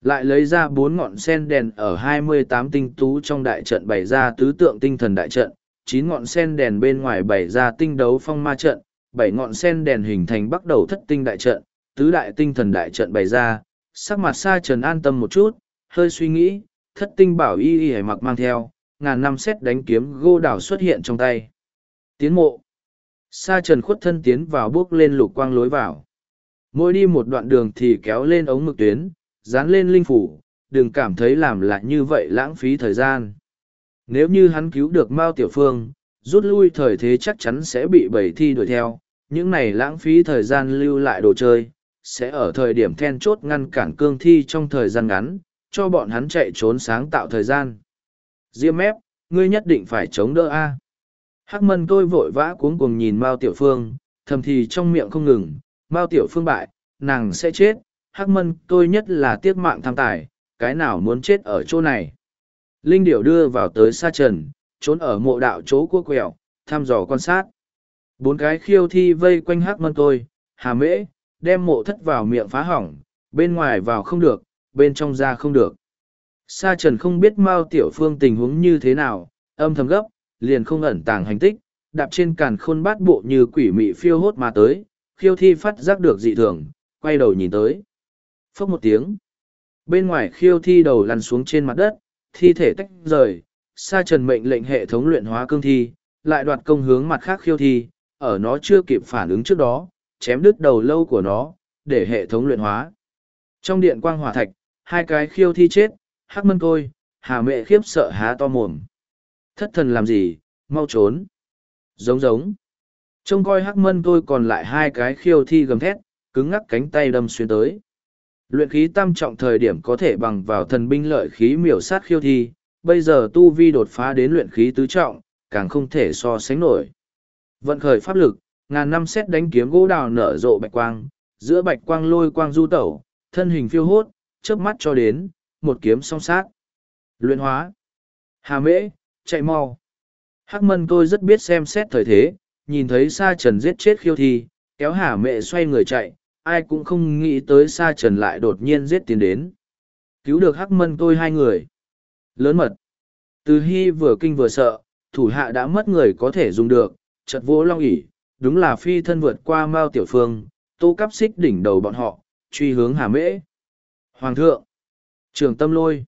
Lại lấy ra bốn ngọn sen đèn ở hai mươi tám tinh tú trong đại trận bày ra tứ tượng tinh thần đại trận, chín ngọn sen đèn bên ngoài bày ra tinh đấu phong ma trận, bảy ngọn sen đèn hình thành bắt đầu thất tinh đại trận, tứ đại tinh thần đại trận bày ra, sắc mặt sa trần an tâm một chút, hơi suy nghĩ, thất tinh bảo y y mặc mang theo, ngàn năm xét đánh kiếm gô đảo xuất hiện trong tay. Tiến mộ. Sa trần khuất thân tiến vào bước lên lục quang lối vào. Mỗi đi một đoạn đường thì kéo lên ống mực tuyến, dán lên linh phủ, đừng cảm thấy làm lại như vậy lãng phí thời gian. Nếu như hắn cứu được Mao Tiểu Phương, rút lui thời thế chắc chắn sẽ bị bầy thi đuổi theo, những này lãng phí thời gian lưu lại đồ chơi, sẽ ở thời điểm then chốt ngăn cản cương thi trong thời gian ngắn, cho bọn hắn chạy trốn sáng tạo thời gian. Diêm ép, ngươi nhất định phải chống đỡ A. Hắc mân tôi vội vã cuống cuồng nhìn Mao Tiểu Phương, thầm thì trong miệng không ngừng, Mao Tiểu Phương bại, nàng sẽ chết, Hắc mân tôi nhất là tiếc mạng tham tài, cái nào muốn chết ở chỗ này. Linh điểu đưa vào tới xa trần, trốn ở mộ đạo chỗ cua quẹo, thăm dò quan sát. Bốn cái khiêu thi vây quanh hắc mân tôi, hà mễ, đem mộ thất vào miệng phá hỏng, bên ngoài vào không được, bên trong ra không được. Sa trần không biết Mao Tiểu Phương tình huống như thế nào, âm thầm gấp, liền không ẩn tàng hành tích, đạp trên càn khôn bát bộ như quỷ mị phiêu hốt mà tới, khiêu thi phát giác được dị thường, quay đầu nhìn tới. Phốc một tiếng. Bên ngoài khiêu thi đầu lăn xuống trên mặt đất, thi thể tách rời, sa trần mệnh lệnh hệ thống luyện hóa cương thi, lại đoạt công hướng mặt khác khiêu thi, ở nó chưa kịp phản ứng trước đó, chém đứt đầu lâu của nó, để hệ thống luyện hóa. Trong điện quang hỏa thạch, hai cái khiêu thi chết, hắc mân côi, hà mẹ khiếp sợ há to mồm. Thất thần làm gì, mau trốn. Giống giống. Trông coi hắc mân côi còn lại hai cái khiêu thi gầm thét, cứng ngắc cánh tay đâm xuyên tới. Luyện khí tam trọng thời điểm có thể bằng vào thần binh lợi khí miểu sát khiêu thi, bây giờ tu vi đột phá đến luyện khí tứ trọng, càng không thể so sánh nổi. Vận khởi pháp lực, ngàn năm xét đánh kiếm gỗ đào nở rộ bạch quang, giữa bạch quang lôi quang du tẩu, thân hình phiêu hốt, chớp mắt cho đến, một kiếm song sát. Luyện hóa. Hà mễ, chạy mau. Hắc mân tôi rất biết xem xét thời thế, nhìn thấy sa trần giết chết khiêu thi, kéo hà mẹ xoay người chạy, ai cũng không nghĩ tới sa trần lại đột nhiên giết tiến đến. Cứu được hắc mân tôi hai người. Lớn mật. Từ hy vừa kinh vừa sợ, thủ hạ đã mất người có thể dùng được, chật vỗ long ỉ, đúng là phi thân vượt qua mao tiểu phương, tô cắp xích đỉnh đầu bọn họ, truy hướng hà mễ. Hoàng thượng. Trường tâm lôi.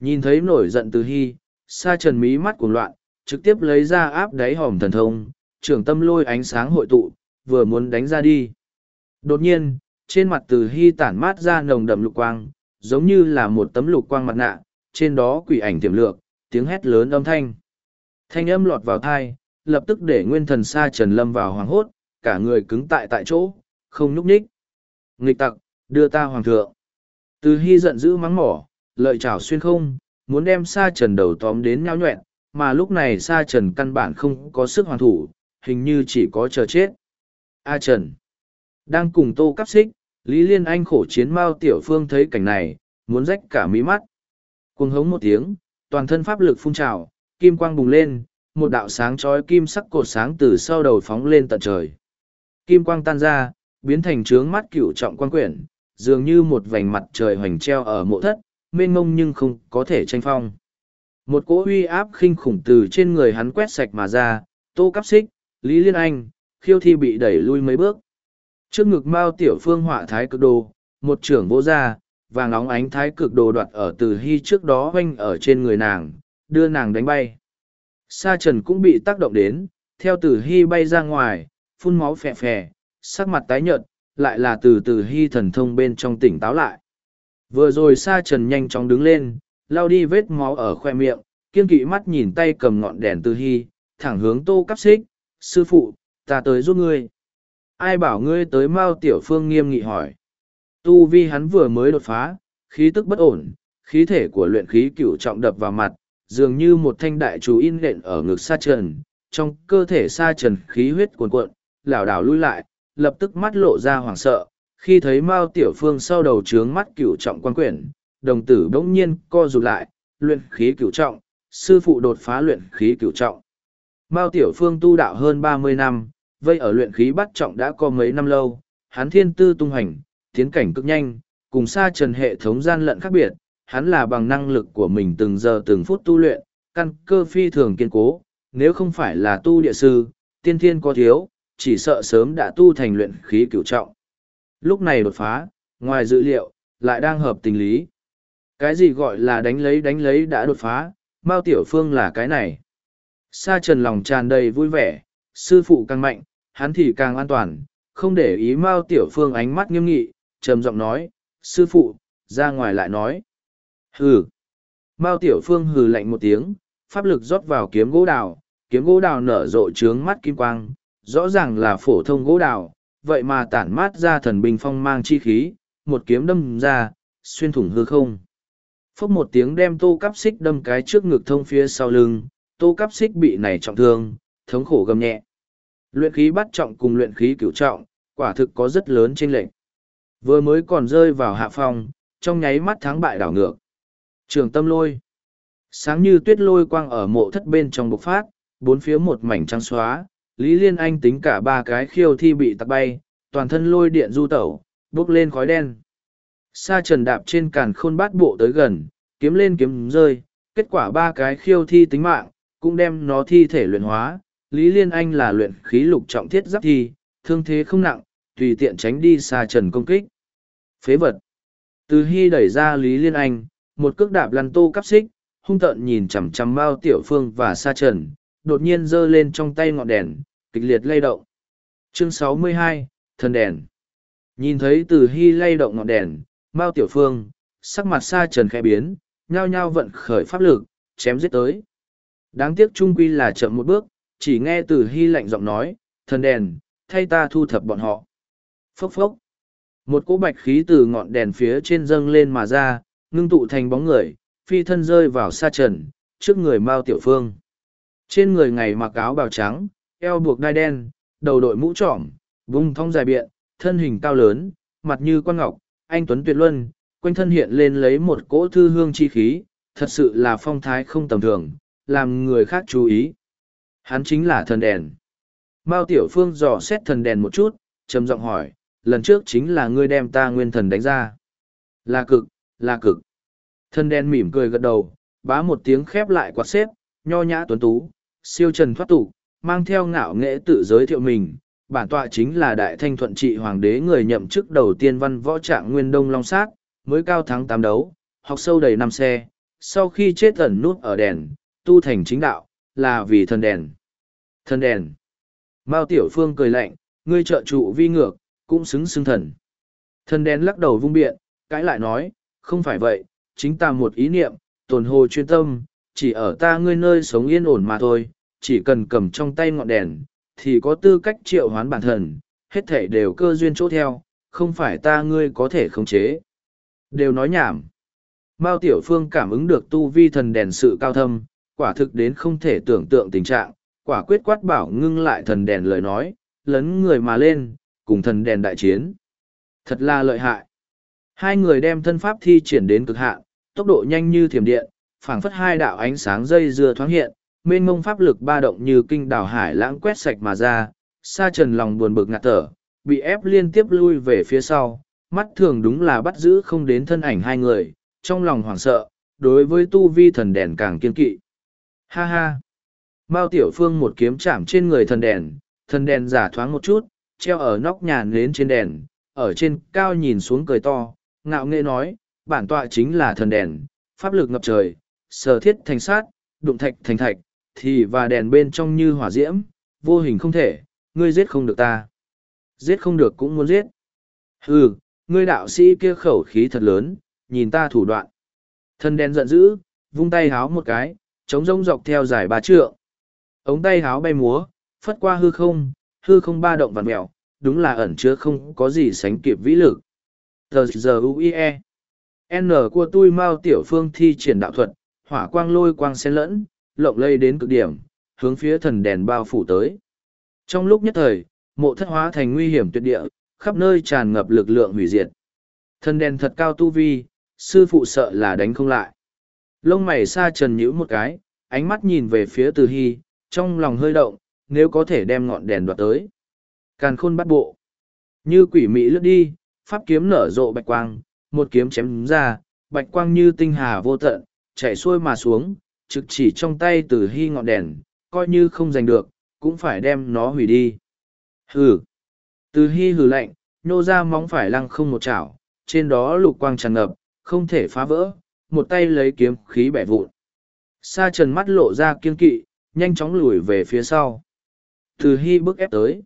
Nhìn thấy nổi giận từ hy, sa trần mí mắt cuồng loạn, trực tiếp lấy ra áp đáy hòm thần thông, trường tâm lôi ánh sáng hội tụ, vừa muốn đánh ra đi. Đột nhiên, trên mặt từ hy tản mát ra nồng đậm lục quang, giống như là một tấm lục quang mặt nạ, trên đó quỷ ảnh tiềm lược, tiếng hét lớn âm thanh. Thanh âm lọt vào thai, lập tức để nguyên thần sa trần lâm vào hoàng hốt, cả người cứng tại tại chỗ, không nhúc nhích. Nghịch tặc, đưa ta hoàng thượng. Từ hy giận dữ mắng mỏ, lợi chảo xuyên không, muốn đem sa trần đầu tóm đến nhau nhuẹn, mà lúc này sa trần căn bản không có sức hoàn thủ, hình như chỉ có chờ chết. A trần. Đang cùng tô cắp xích, Lý Liên Anh khổ chiến Mao Tiểu Phương thấy cảnh này, muốn rách cả mí mắt. Cuồng hống một tiếng, toàn thân pháp lực phun trào, kim quang bùng lên, một đạo sáng chói kim sắc cột sáng từ sau đầu phóng lên tận trời. Kim quang tan ra, biến thành trướng mắt cựu trọng quan quyển, dường như một vành mặt trời hoành treo ở mộ thất, mênh mông nhưng không có thể tranh phong. Một cỗ uy áp khinh khủng từ trên người hắn quét sạch mà ra, tô cắp xích, Lý Liên Anh, khiêu thi bị đẩy lui mấy bước. Trước ngực Mao Tiểu Phương họa thái cực đồ, một trưởng vô ra, vàng óng ánh thái cực đồ đoạt ở từ hy trước đó hoanh ở trên người nàng, đưa nàng đánh bay. Sa trần cũng bị tác động đến, theo Tử hy bay ra ngoài, phun máu phè phè, sắc mặt tái nhợt, lại là từ Tử hy thần thông bên trong tỉnh táo lại. Vừa rồi sa trần nhanh chóng đứng lên, lao đi vết máu ở khoe miệng, kiên kỵ mắt nhìn tay cầm ngọn đèn Tử hy, thẳng hướng tô cắp xích, sư phụ, ta tới giúp ngươi. Ai bảo ngươi tới Mao Tiểu Phương nghiêm nghị hỏi. Tu vi hắn vừa mới đột phá, khí tức bất ổn, khí thể của luyện khí cửu trọng đập vào mặt, dường như một thanh đại chú in lện ở ngực sa trần, trong cơ thể sa trần khí huyết cuồn cuộn, lảo đảo lui lại, lập tức mắt lộ ra hoảng sợ, khi thấy Mao Tiểu Phương sau đầu trướng mắt cửu trọng quan quyển, đồng tử bỗng nhiên co rụt lại, luyện khí cửu trọng, sư phụ đột phá luyện khí cửu trọng. Mao Tiểu Phương tu đạo hơn ba mươi năm, vây ở luyện khí bắt trọng đã có mấy năm lâu, hắn thiên tư tung hành, tiến cảnh cực nhanh, cùng xa trần hệ thống gian lận khác biệt, hắn là bằng năng lực của mình từng giờ từng phút tu luyện, căn cơ phi thường kiên cố, nếu không phải là tu địa sư, tiên thiên có thiếu, chỉ sợ sớm đã tu thành luyện khí cửu trọng. Lúc này đột phá, ngoài dữ liệu, lại đang hợp tình lý. Cái gì gọi là đánh lấy đánh lấy đã đột phá, Mao Tiểu Phương là cái này. Sa trần lòng tràn đầy vui vẻ, sư phụ càng mạnh, hắn thì càng an toàn, không để ý Mao Tiểu Phương ánh mắt nghiêm nghị, trầm giọng nói, sư phụ, ra ngoài lại nói. Hừ. Mao Tiểu Phương hừ lạnh một tiếng, pháp lực rót vào kiếm gỗ đào, kiếm gỗ đào nở rộ trướng mắt kim quang, rõ ràng là phổ thông gỗ đào, vậy mà tản mát ra thần binh phong mang chi khí, một kiếm đâm ra, xuyên thủng hư không. Phốc một tiếng đem tô cắp xích đâm cái trước ngực thông phía sau lưng, tô cắp xích bị này trọng thương, thống khổ gầm nhẹ. Luyện khí bắt trọng cùng luyện khí cửu trọng, quả thực có rất lớn chênh lệch. Vừa mới còn rơi vào hạ phong, trong nháy mắt thắng bại đảo ngược. Trường tâm lôi. Sáng như tuyết lôi quang ở mộ thất bên trong bộc phát, bốn phía một mảnh trắng xóa, Lý Liên Anh tính cả ba cái khiêu thi bị tạc bay, toàn thân lôi điện du tẩu, bốc lên khói đen. Sa trần đạp trên càn khôn bát bộ tới gần, kiếm lên kiếm rơi, kết quả ba cái khiêu thi tính mạng, cũng đem nó thi thể luyện hóa. Lý Liên Anh là luyện khí lục trọng thiết giáp thi, thương thế không nặng, tùy tiện tránh đi Sa trần công kích. Phế vật. Từ hy đẩy ra Lý Liên Anh, một cước đạp lăn tô cắp xích, hung tợn nhìn chằm chằm Mao Tiểu Phương và Sa Trần, đột nhiên giơ lên trong tay ngọn đèn, kịch liệt lay động. Chương 62, Thần đèn. Nhìn thấy Từ Hy lay động ngọn đèn, Mao Tiểu Phương, sắc mặt Sa Trần khẽ biến, nhao nhao vận khởi pháp lực, chém giết tới. Đáng tiếc trung quy là chậm một bước, chỉ nghe Từ Hy lạnh giọng nói, "Thần đèn, thay ta thu thập bọn họ." Phốc phốc. Một cỗ bạch khí từ ngọn đèn phía trên dâng lên mà ra, ngưng tụ thành bóng người, phi thân rơi vào sa trần, trước người Mao Tiểu Phương. Trên người ngày mặc áo bào trắng, eo buộc đai đen, đầu đội mũ trỏm, vùng thong dài biện, thân hình cao lớn, mặt như quan ngọc, anh Tuấn Tuyệt Luân, quanh thân hiện lên lấy một cỗ thư hương chi khí, thật sự là phong thái không tầm thường, làm người khác chú ý. Hắn chính là thần đèn. Mao Tiểu Phương dò xét thần đèn một chút, trầm giọng hỏi, lần trước chính là ngươi đem ta nguyên thần đánh ra. Là cực, là cực. Thần đen mỉm cười gật đầu, bá một tiếng khép lại quạt xếp, nho nhã tuấn tú, siêu trần thoát tục, mang theo ngạo nghệ tự giới thiệu mình. Bản tọa chính là đại thanh thuận trị hoàng đế người nhậm chức đầu tiên văn võ trạng nguyên đông long sát, mới cao thắng tám đấu, học sâu đầy năm xe, sau khi chết ẩn nút ở đèn, tu thành chính đạo, là vì thần đèn. Thần đèn. Mao Tiểu Phương cười lạnh, ngươi trợ trụ vi ngược, cũng xứng xưng thần. Thần đèn lắc đầu vung biện, cãi lại nói, không phải vậy, chính ta một ý niệm, tồn hồ chuyên tâm, chỉ ở ta ngươi nơi sống yên ổn mà thôi, chỉ cần cầm trong tay ngọn đèn, thì có tư cách triệu hoán bản thần, hết thể đều cơ duyên chỗ theo, không phải ta ngươi có thể khống chế. Đều nói nhảm. Mao Tiểu Phương cảm ứng được tu vi thần đèn sự cao thâm, quả thực đến không thể tưởng tượng tình trạng, quả quyết quát bảo ngưng lại thần đèn lời nói, lấn người mà lên, cùng thần đèn đại chiến. Thật là lợi hại. Hai người đem thân pháp thi triển đến cực hạn, tốc độ nhanh như thiểm điện, phảng phất hai đạo ánh sáng dây dưa thoáng hiện, mênh mông pháp lực ba động như kinh đảo hải lãng quét sạch mà ra, sa trần lòng buồn bực ngạt thở, bị ép liên tiếp lui về phía sau, mắt thường đúng là bắt giữ không đến thân ảnh hai người, trong lòng hoảng sợ, đối với tu vi thần đèn càng kiên kỵ. Ha ha! Mao Tiểu Phương một kiếm chạm trên người thần đèn, thần đèn giả thoáng một chút, treo ở nóc nhà nến trên đèn, ở trên cao nhìn xuống cười to, ngạo nghệ nói, bản tọa chính là thần đèn, pháp lực ngập trời, sở thiết thành sát, đụng thạch thành thạch, thì và đèn bên trong như hỏa diễm, vô hình không thể, ngươi giết không được ta. Giết không được cũng muốn giết. Hừ, ngươi đạo sĩ kia khẩu khí thật lớn, nhìn ta thủ đoạn. Thần đèn giận dữ, vung tay háo một cái, chống rông dọc theo dài ba trượng. Ống tay háo bay múa, phất qua hư không, hư không ba động vằn mèo, đúng là ẩn chứa không có gì sánh kịp vĩ lực. Giờ giờ UIE. N của tôi mau tiểu phương thi triển đạo thuật, hỏa quang lôi quang xen lẫn, lộng lây đến cực điểm, hướng phía thần đèn bao phủ tới. Trong lúc nhất thời, mộ thất hóa thành nguy hiểm tuyệt địa, khắp nơi tràn ngập lực lượng hủy diệt. Thần đèn thật cao tu vi, sư phụ sợ là đánh không lại. Lông mày xa trần nhữ một cái, ánh mắt nhìn về phía từ hy, trong lòng hơi động, nếu có thể đem ngọn đèn đoạt tới. Càn khôn bắt bộ. Như quỷ mỹ lướt đi, pháp kiếm nở rộ bạch quang, một kiếm chém ra, bạch quang như tinh hà vô tận, chạy xuôi mà xuống, trực chỉ trong tay từ hy ngọn đèn, coi như không giành được, cũng phải đem nó hủy đi. Hừ. Từ hy hừ lạnh, nhô ra móng phải lăng không một chảo, trên đó lục quang tràn ngập, không thể phá vỡ, một tay lấy kiếm khí bẻ vụn. Sa trần mắt lộ ra kiên kỵ, nhanh chóng lùi về phía sau. Từ hy bước ép tới.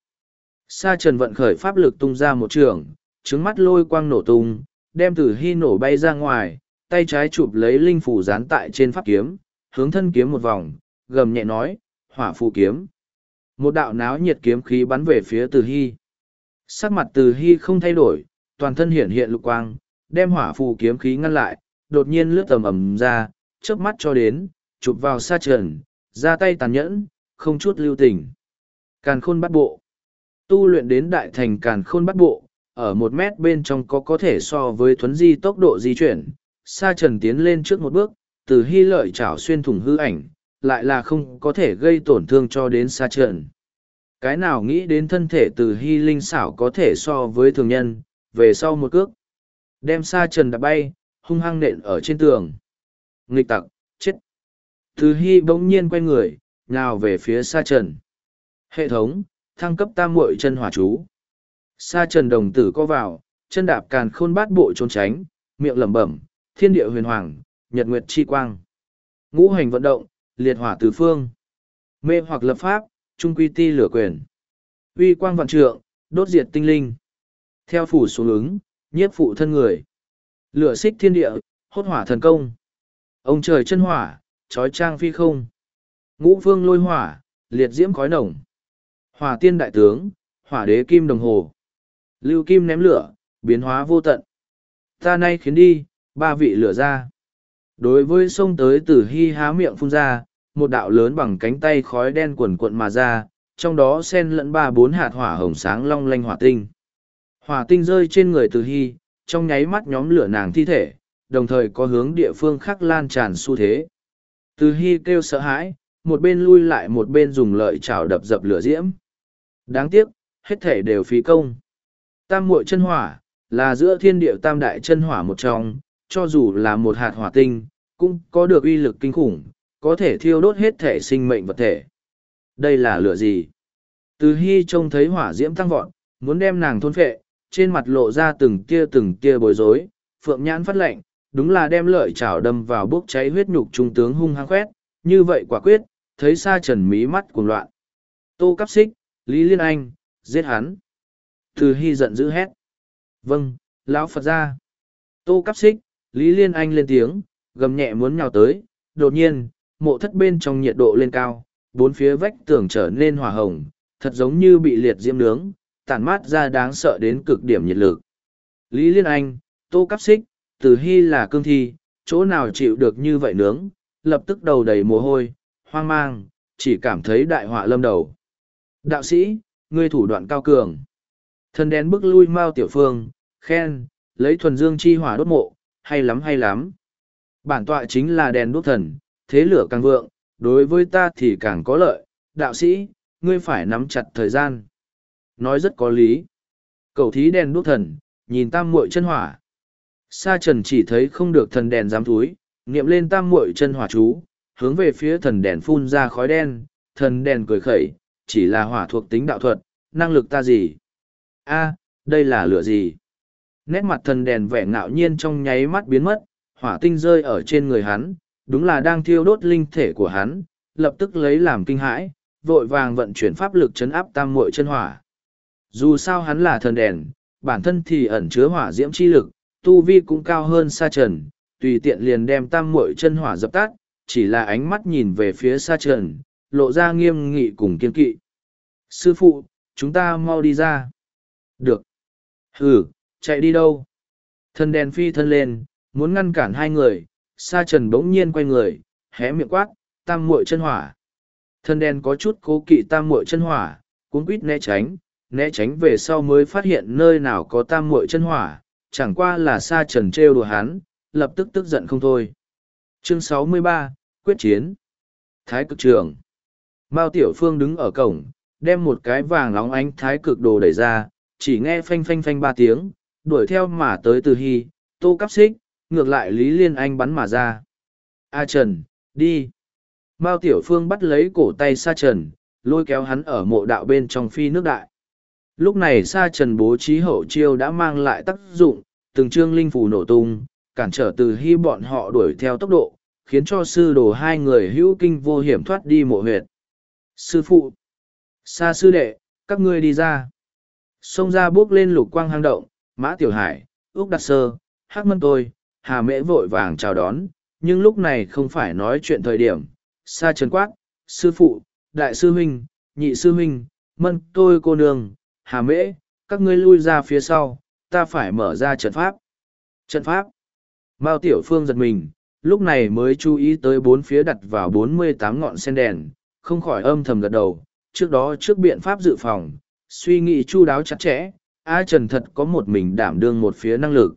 Sa trần vận khởi pháp lực tung ra một trường, trứng mắt lôi quang nổ tung, đem từ hy nổ bay ra ngoài, tay trái chụp lấy linh phủ dán tại trên pháp kiếm, hướng thân kiếm một vòng, gầm nhẹ nói, hỏa phù kiếm. Một đạo náo nhiệt kiếm khí bắn về phía từ hy. Sắc mặt từ hy không thay đổi, toàn thân hiện hiện lục quang, đem hỏa phù kiếm khí ngăn lại, đột nhiên lướt tầm ầm ra, chớp mắt cho đến, chụp vào sa trần, ra tay tàn nhẫn, không chút lưu tình. Càn khôn bắt bộ. Tu luyện đến đại thành càn khôn bắt bộ, ở một mét bên trong có có thể so với thuấn di tốc độ di chuyển. Sa trần tiến lên trước một bước, từ hy lợi chảo xuyên thủng hư ảnh, lại là không có thể gây tổn thương cho đến sa trần. Cái nào nghĩ đến thân thể từ hy linh xảo có thể so với thường nhân, về sau một cước. Đem sa trần đã bay, hung hăng nện ở trên tường. Nghịch tặc, chết. Từ hy bỗng nhiên quay người, nào về phía sa trần. Hệ thống, thăng cấp tam muội chân hỏa chú. Sa trần đồng tử co vào, chân đạp càn khôn bát bộ trốn tránh, miệng lẩm bẩm, thiên địa huyền hoàng, nhật nguyệt chi quang. Ngũ hành vận động, liệt hỏa tứ phương. Mê hoặc lập pháp, trung quy ti lửa quyền. Uy quang vạn trượng, đốt diệt tinh linh. Theo phủ xuống ứng, nhiếp phụ thân người. Lửa xích thiên địa, hốt hỏa thần công. Ông trời chân hỏa, trói trang phi không. Ngũ phương lôi hỏa, liệt diễm khói nồng. Hỏa tiên đại tướng, hỏa đế kim đồng hồ. Lưu kim ném lửa, biến hóa vô tận. Ta nay khiến đi, ba vị lửa ra. Đối với sông tới từ hy há miệng phun ra, một đạo lớn bằng cánh tay khói đen quần cuộn mà ra, trong đó xen lẫn ba bốn hạt hỏa hồng sáng long lanh hỏa tinh. Hỏa tinh rơi trên người từ hy, trong nháy mắt nhóm lửa nàng thi thể, đồng thời có hướng địa phương khác lan tràn xu thế. Từ hy kêu sợ hãi, một bên lui lại một bên dùng lợi chảo đập dập lửa diễm. Đáng tiếc, hết thể đều phí công. Tam muội chân hỏa, là giữa thiên địa tam đại chân hỏa một trong, cho dù là một hạt hỏa tinh, cũng có được uy lực kinh khủng, có thể thiêu đốt hết thể sinh mệnh vật thể. Đây là lửa gì? Từ hy trông thấy hỏa diễm tăng vọt, muốn đem nàng thôn phệ, trên mặt lộ ra từng tia từng tia bối rối, phượng nhãn phát lệnh, đúng là đem lợi chảo đâm vào bốc cháy huyết nhục trung tướng hung hăng quét, như vậy quả quyết, thấy xa trần mí mắt cuồng loạn. Tô cắp xích, Lý Liên Anh, giết hắn. Từ hy giận dữ hét. Vâng, lão Phật ra. Tô cắp xích, Lý Liên Anh lên tiếng, gầm nhẹ muốn nhào tới, đột nhiên, mộ thất bên trong nhiệt độ lên cao, bốn phía vách tường trở nên hỏa hồng, thật giống như bị liệt diễm nướng, tản mát ra đáng sợ đến cực điểm nhiệt lực. Lý Liên Anh, Tô Cắp Xích, Từ Hy là cương thi, chỗ nào chịu được như vậy nướng, lập tức đầu đầy mồ hôi, hoang mang, chỉ cảm thấy đại họa lâm đầu. Đạo sĩ, ngươi thủ đoạn cao cường. Thần đèn bước lui Mao Tiểu Phương, khen, lấy thuần dương chi hỏa đốt mộ, hay lắm hay lắm. Bản tọa chính là đèn đốt thần, thế lửa càng vượng, đối với ta thì càng có lợi. Đạo sĩ, ngươi phải nắm chặt thời gian. Nói rất có lý. Cầu thí đèn đốt thần, nhìn tam muội chân hỏa. Sa trần chỉ thấy không được thần đèn dám túi, niệm lên tam muội chân hỏa chú, hướng về phía thần đèn phun ra khói đen, thần đèn cười khẩy, chỉ là hỏa thuộc tính đạo thuật, năng lực ta gì? A đây là lửa gì? Nét mặt thần đèn vẻ ngạo nhiên trong nháy mắt biến mất, hỏa tinh rơi ở trên người hắn, đúng là đang thiêu đốt linh thể của hắn, lập tức lấy làm kinh hãi, vội vàng vận chuyển pháp lực chấn áp tam muội chân hỏa. Dù sao hắn là thần đèn, bản thân thì ẩn chứa hỏa diễm chi lực, tu vi cũng cao hơn sa trần, tùy tiện liền đem tam muội chân hỏa dập tắt, chỉ là ánh mắt nhìn về phía sa trần, lộ ra nghiêm nghị cùng kiên kỵ. Sư phụ, chúng ta mau đi ra. Được. Hừ, chạy đi đâu? thân đèn phi thân lên, muốn ngăn cản hai người, sa trần bỗng nhiên quay người, hé miệng quát, tam muội chân hỏa. thân đèn có chút cố kỵ tam muội chân hỏa, cuốn quýt né tránh, né tránh về sau mới phát hiện nơi nào có tam muội chân hỏa, chẳng qua là sa trần trêu đùa hắn, lập tức tức giận không thôi. Chương 63, Quyết chiến Thái cực trường Mao Tiểu Phương đứng ở cổng, đem một cái vàng nóng ánh thái cực đồ đẩy ra, chỉ nghe phanh phanh phanh ba tiếng, đuổi theo mà tới từ hy, tô cắp xích, ngược lại Lý Liên Anh bắn mà ra. A Trần, đi. Mao Tiểu Phương bắt lấy cổ tay Sa Trần, lôi kéo hắn ở mộ đạo bên trong phi nước đại. Lúc này Sa Trần bố trí hậu chiêu đã mang lại tác dụng, từng chương linh phủ nổ tung, cản trở từ hy bọn họ đuổi theo tốc độ, khiến cho sư đồ hai người hữu kinh vô hiểm thoát đi mộ huyệt. Sư phụ, xa sư đệ, các ngươi đi ra. Xông ra bước lên lục quang hang động, mã tiểu hải, úc đặt sơ, hắc mân tôi, hà mễ vội vàng chào đón, nhưng lúc này không phải nói chuyện thời điểm. Sa trần quát, sư phụ, đại sư huynh, nhị sư huynh, mân tôi cô nương, hà mễ, các ngươi lui ra phía sau, ta phải mở ra trận pháp. Trận pháp. Mao Tiểu Phương giật mình, lúc này mới chú ý tới bốn phía đặt vào bốn mươi tám ngọn sen đèn, không khỏi âm thầm gật đầu, trước đó trước biện pháp dự phòng, suy nghĩ chu đáo chặt chẽ, A Trần thật có một mình đảm đương một phía năng lực.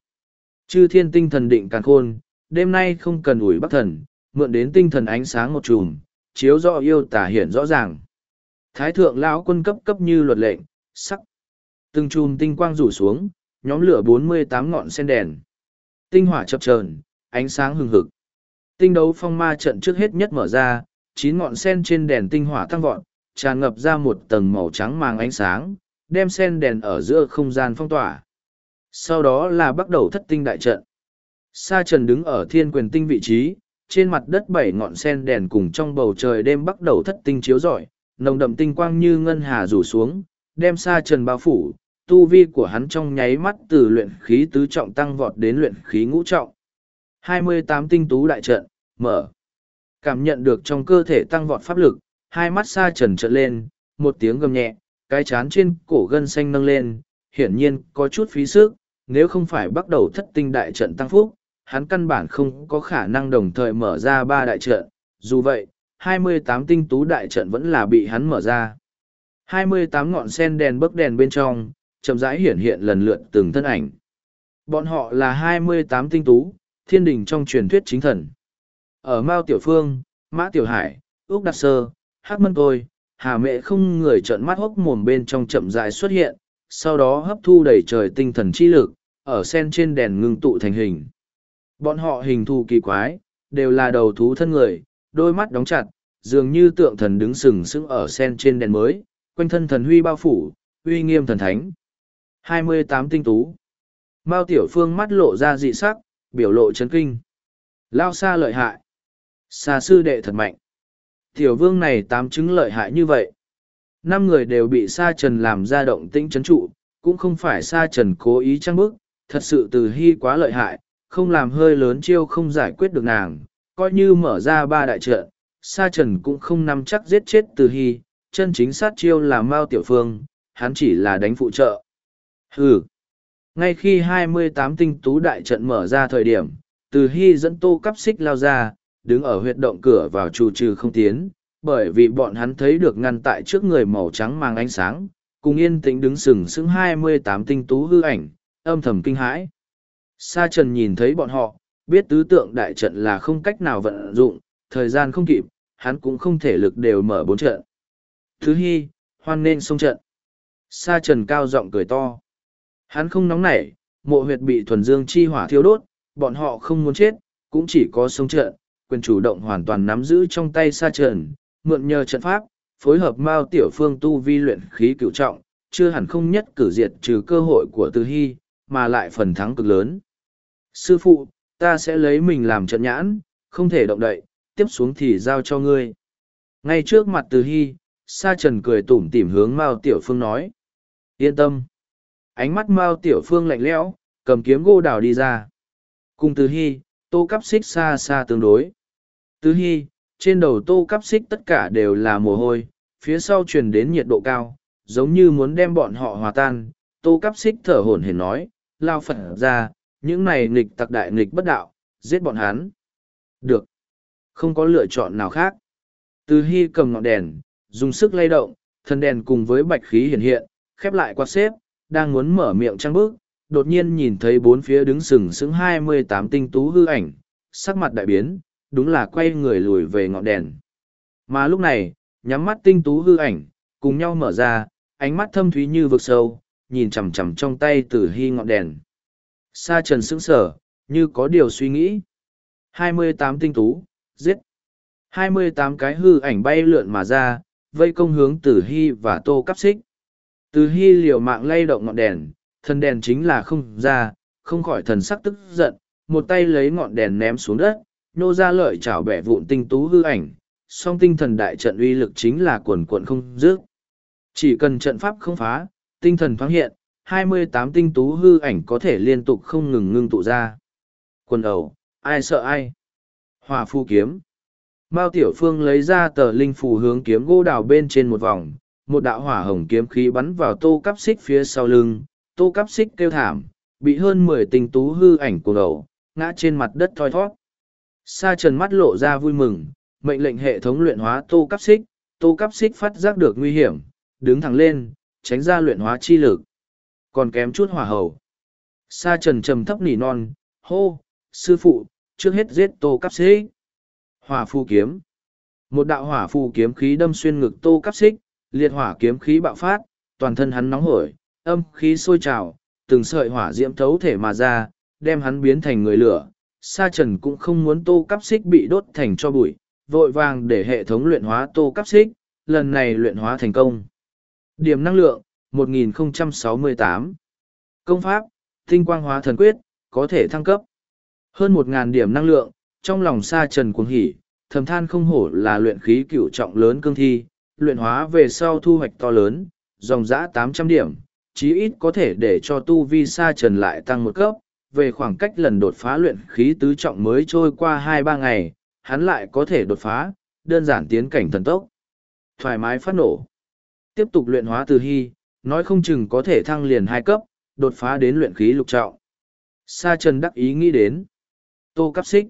Chư thiên tinh thần định càng khôn, đêm nay không cần ủi bắc thần, mượn đến tinh thần ánh sáng một chùm, chiếu rõ yêu tả hiển rõ ràng. Thái thượng lão quân cấp cấp như luật lệnh, sắc. Từng chùm tinh quang rủ xuống, nhóm lửa bốn mươi tám ngọn sen đèn. Tinh hỏa chập chờn, ánh sáng hừng hực. Tinh đấu phong ma trận trước hết nhất mở ra, chín ngọn sen trên đèn tinh hỏa tăng vọt, tràn ngập ra một tầng màu trắng mang ánh sáng, đem sen đèn ở giữa không gian phong tỏa. Sau đó là bắt đầu thất tinh đại trận. Sa trần đứng ở thiên quyền tinh vị trí, trên mặt đất bảy ngọn sen đèn cùng trong bầu trời đêm bắt đầu thất tinh chiếu rọi, nồng đậm tinh quang như ngân hà rủ xuống, đem sa trần bao phủ, tu vi của hắn trong nháy mắt từ luyện khí tứ trọng tăng vọt đến luyện khí ngũ trọng. 28 tinh tú đại trận, mở. Cảm nhận được trong cơ thể tăng vọt pháp lực, hai mắt xa trần trợn lên, một tiếng gầm nhẹ, cái chán trên cổ gân xanh nâng lên, hiển nhiên có chút phí sức, nếu không phải bắt đầu thất tinh đại trận tăng phúc, hắn căn bản không có khả năng đồng thời mở ra ba đại trận, dù vậy, 28 tinh tú đại trận vẫn là bị hắn mở ra. 28 ngọn sen đèn bấc đèn bên trong, chậm rãi hiển hiện lần lượt từng thân ảnh. Bọn họ là 28 tinh tú, thiên đình trong truyền thuyết chính thần. Ở Mao Tiểu Phương, Mã Tiểu Hải, Úc Đạt Sơ, Hắc Mân Tôi, Hà Mẹ không người trợn mắt hốc mồm bên trong chậm dại xuất hiện, sau đó hấp thu đầy trời tinh thần chi lực, ở sen trên đèn ngưng tụ thành hình. Bọn họ hình thù kỳ quái, đều là đầu thú thân người, đôi mắt đóng chặt, dường như tượng thần đứng sừng sững ở sen trên đèn mới, quanh thân thần huy bao phủ, uy nghiêm thần thánh. 28 tinh tú. Mao Tiểu Phương mắt lộ ra dị sắc, biểu lộ chấn kinh. Lao xa lợi hại. Xa sư đệ thật mạnh. Tiểu vương này tám chứng lợi hại như vậy. Năm người đều bị sa trần làm ra động tĩnh chấn trụ, cũng không phải sa trần cố ý trăng bức, thật sự từ hy quá lợi hại, không làm hơi lớn chiêu không giải quyết được nàng, coi như mở ra ba đại trận, sa trần cũng không nắm chắc giết chết từ hy, chân chính sát chiêu là Mao Tiểu Phương, hắn chỉ là đánh phụ trợ. Hừ. Ngay khi 28 tinh tú đại trận mở ra thời điểm, từ hy dẫn tô cắp xích lao ra, đứng ở huyệt động cửa vào trù trừ không tiến, bởi vì bọn hắn thấy được ngăn tại trước người màu trắng mang ánh sáng, cùng yên tĩnh đứng sừng sững 28 tinh tú hư ảnh, âm thầm kinh hãi. Sa trần nhìn thấy bọn họ, biết tứ tượng đại trận là không cách nào vận dụng, thời gian không kịp, hắn cũng không thể lực đều mở bốn trận. Thứ hy, hoan nên xông trận. Sa trần cao giọng cười to. Hắn không nóng nảy, mộ huyệt bị thuần dương chi hỏa thiêu đốt, bọn họ không muốn chết, cũng chỉ có sông trận, quyền chủ động hoàn toàn nắm giữ trong tay sa trần, mượn nhờ trận pháp, phối hợp Mao Tiểu Phương tu vi luyện khí cựu trọng, chưa hẳn không nhất cử diệt trừ cơ hội của Từ Hy, mà lại phần thắng cực lớn. Sư phụ, ta sẽ lấy mình làm trận nhãn, không thể động đậy, tiếp xuống thì giao cho ngươi. Ngay trước mặt Từ Hy, Sa Trần cười tủm tỉm hướng Mao Tiểu Phương nói. Yên tâm. Ánh mắt Mao Tiểu Phương lạnh lẽo, cầm kiếm gỗ đào đi ra. Cùng Từ Hy, tô cắp xích xa xa tương đối. Tứ Hy, trên đầu tô cắp xích tất cả đều là mồ hôi, phía sau truyền đến nhiệt độ cao, giống như muốn đem bọn họ hòa tan. Tô cắp xích thở hổn hển nói, lao phật ra, những này nghịch tặc đại nghịch bất đạo, giết bọn hắn. Được. Không có lựa chọn nào khác. Từ Hy cầm ngọn đèn, dùng sức lay động, thân đèn cùng với bạch khí hiện hiện, khép lại quạt xếp, đang muốn mở miệng trăng bước, đột nhiên nhìn thấy bốn phía đứng sừng sững hai mươi tám tinh tú hư ảnh, sắc mặt đại biến, đúng là quay người lùi về ngọn đèn. Mà lúc này, nhắm mắt tinh tú hư ảnh, cùng nhau mở ra, ánh mắt thâm thúy như vực sâu, nhìn chằm chằm trong tay tử hy ngọn đèn. Sa trần sững sở, như có điều suy nghĩ. hai mươi tám tinh tú, giết. hai mươi tám cái hư ảnh bay lượn mà ra, vây công hướng tử hy và tô cắp xích. Tử hy liều mạng lay động ngọn đèn, thân đèn chính là không ra, không khỏi thần sắc tức giận, một tay lấy ngọn đèn ném xuống đất, nô ra lợi chảo bẻ vụn tinh tú hư ảnh, song tinh thần đại trận uy lực chính là quần quận không dứt. Chỉ cần trận pháp không phá, tinh thần thoáng hiện, 28 tinh tú hư ảnh có thể liên tục không ngừng ngưng tụ ra. Quần ẩu, ai sợ ai? Hòa phu kiếm. Mao Tiểu Phương lấy ra tờ linh phù hướng kiếm gỗ đào bên trên một vòng, một đạo hỏa hồng kiếm khí bắn vào tô cắp xích phía sau lưng, tô cắp xích kêu thảm, bị hơn mười tinh tú hư ảnh cuồng đầu ngã trên mặt đất thoi thoát. Sa trần mắt lộ ra vui mừng, mệnh lệnh hệ thống luyện hóa tô cắp xích, tô cắp xích phát giác được nguy hiểm, đứng thẳng lên, tránh ra luyện hóa chi lực. Còn kém chút hỏa hầu. Sa trần trầm thấp nỉ non, hô, sư phụ, trước hết giết tô cắp xích. Hỏa phu kiếm. Một đạo hỏa phù kiếm khí đâm xuyên ngực tô cắp xích, liệt hỏa kiếm khí bạo phát, toàn thân hắn nóng hổi, âm khí sôi trào, từng sợi hỏa diễm thấu thể mà ra, đem hắn biến thành người lửa. Sa trần cũng không muốn tô cắp xích bị đốt thành cho bụi, vội vàng để hệ thống luyện hóa tô cắp xích, lần này luyện hóa thành công. Điểm năng lượng, 1068. Công pháp, tinh quang hóa thần quyết, có thể thăng cấp. Hơn 1.000 điểm năng lượng, trong lòng sa trần cuồng hỉ, thầm than không hổ là luyện khí cửu trọng lớn cương thi, luyện hóa về sau thu hoạch to lớn, dòng dã 800 điểm, chí ít có thể để cho tu vi sa trần lại tăng một cấp, về khoảng cách lần đột phá luyện khí tứ trọng mới trôi qua hai ba ngày, hắn lại có thể đột phá, đơn giản tiến cảnh thần tốc. Thoải mái phát nổ. Tiếp tục luyện hóa từ hy, nói không chừng có thể thăng liền hai cấp, đột phá đến luyện khí lục trọng. Sa Trần đắc ý nghĩ đến. Tô Cáp Xích.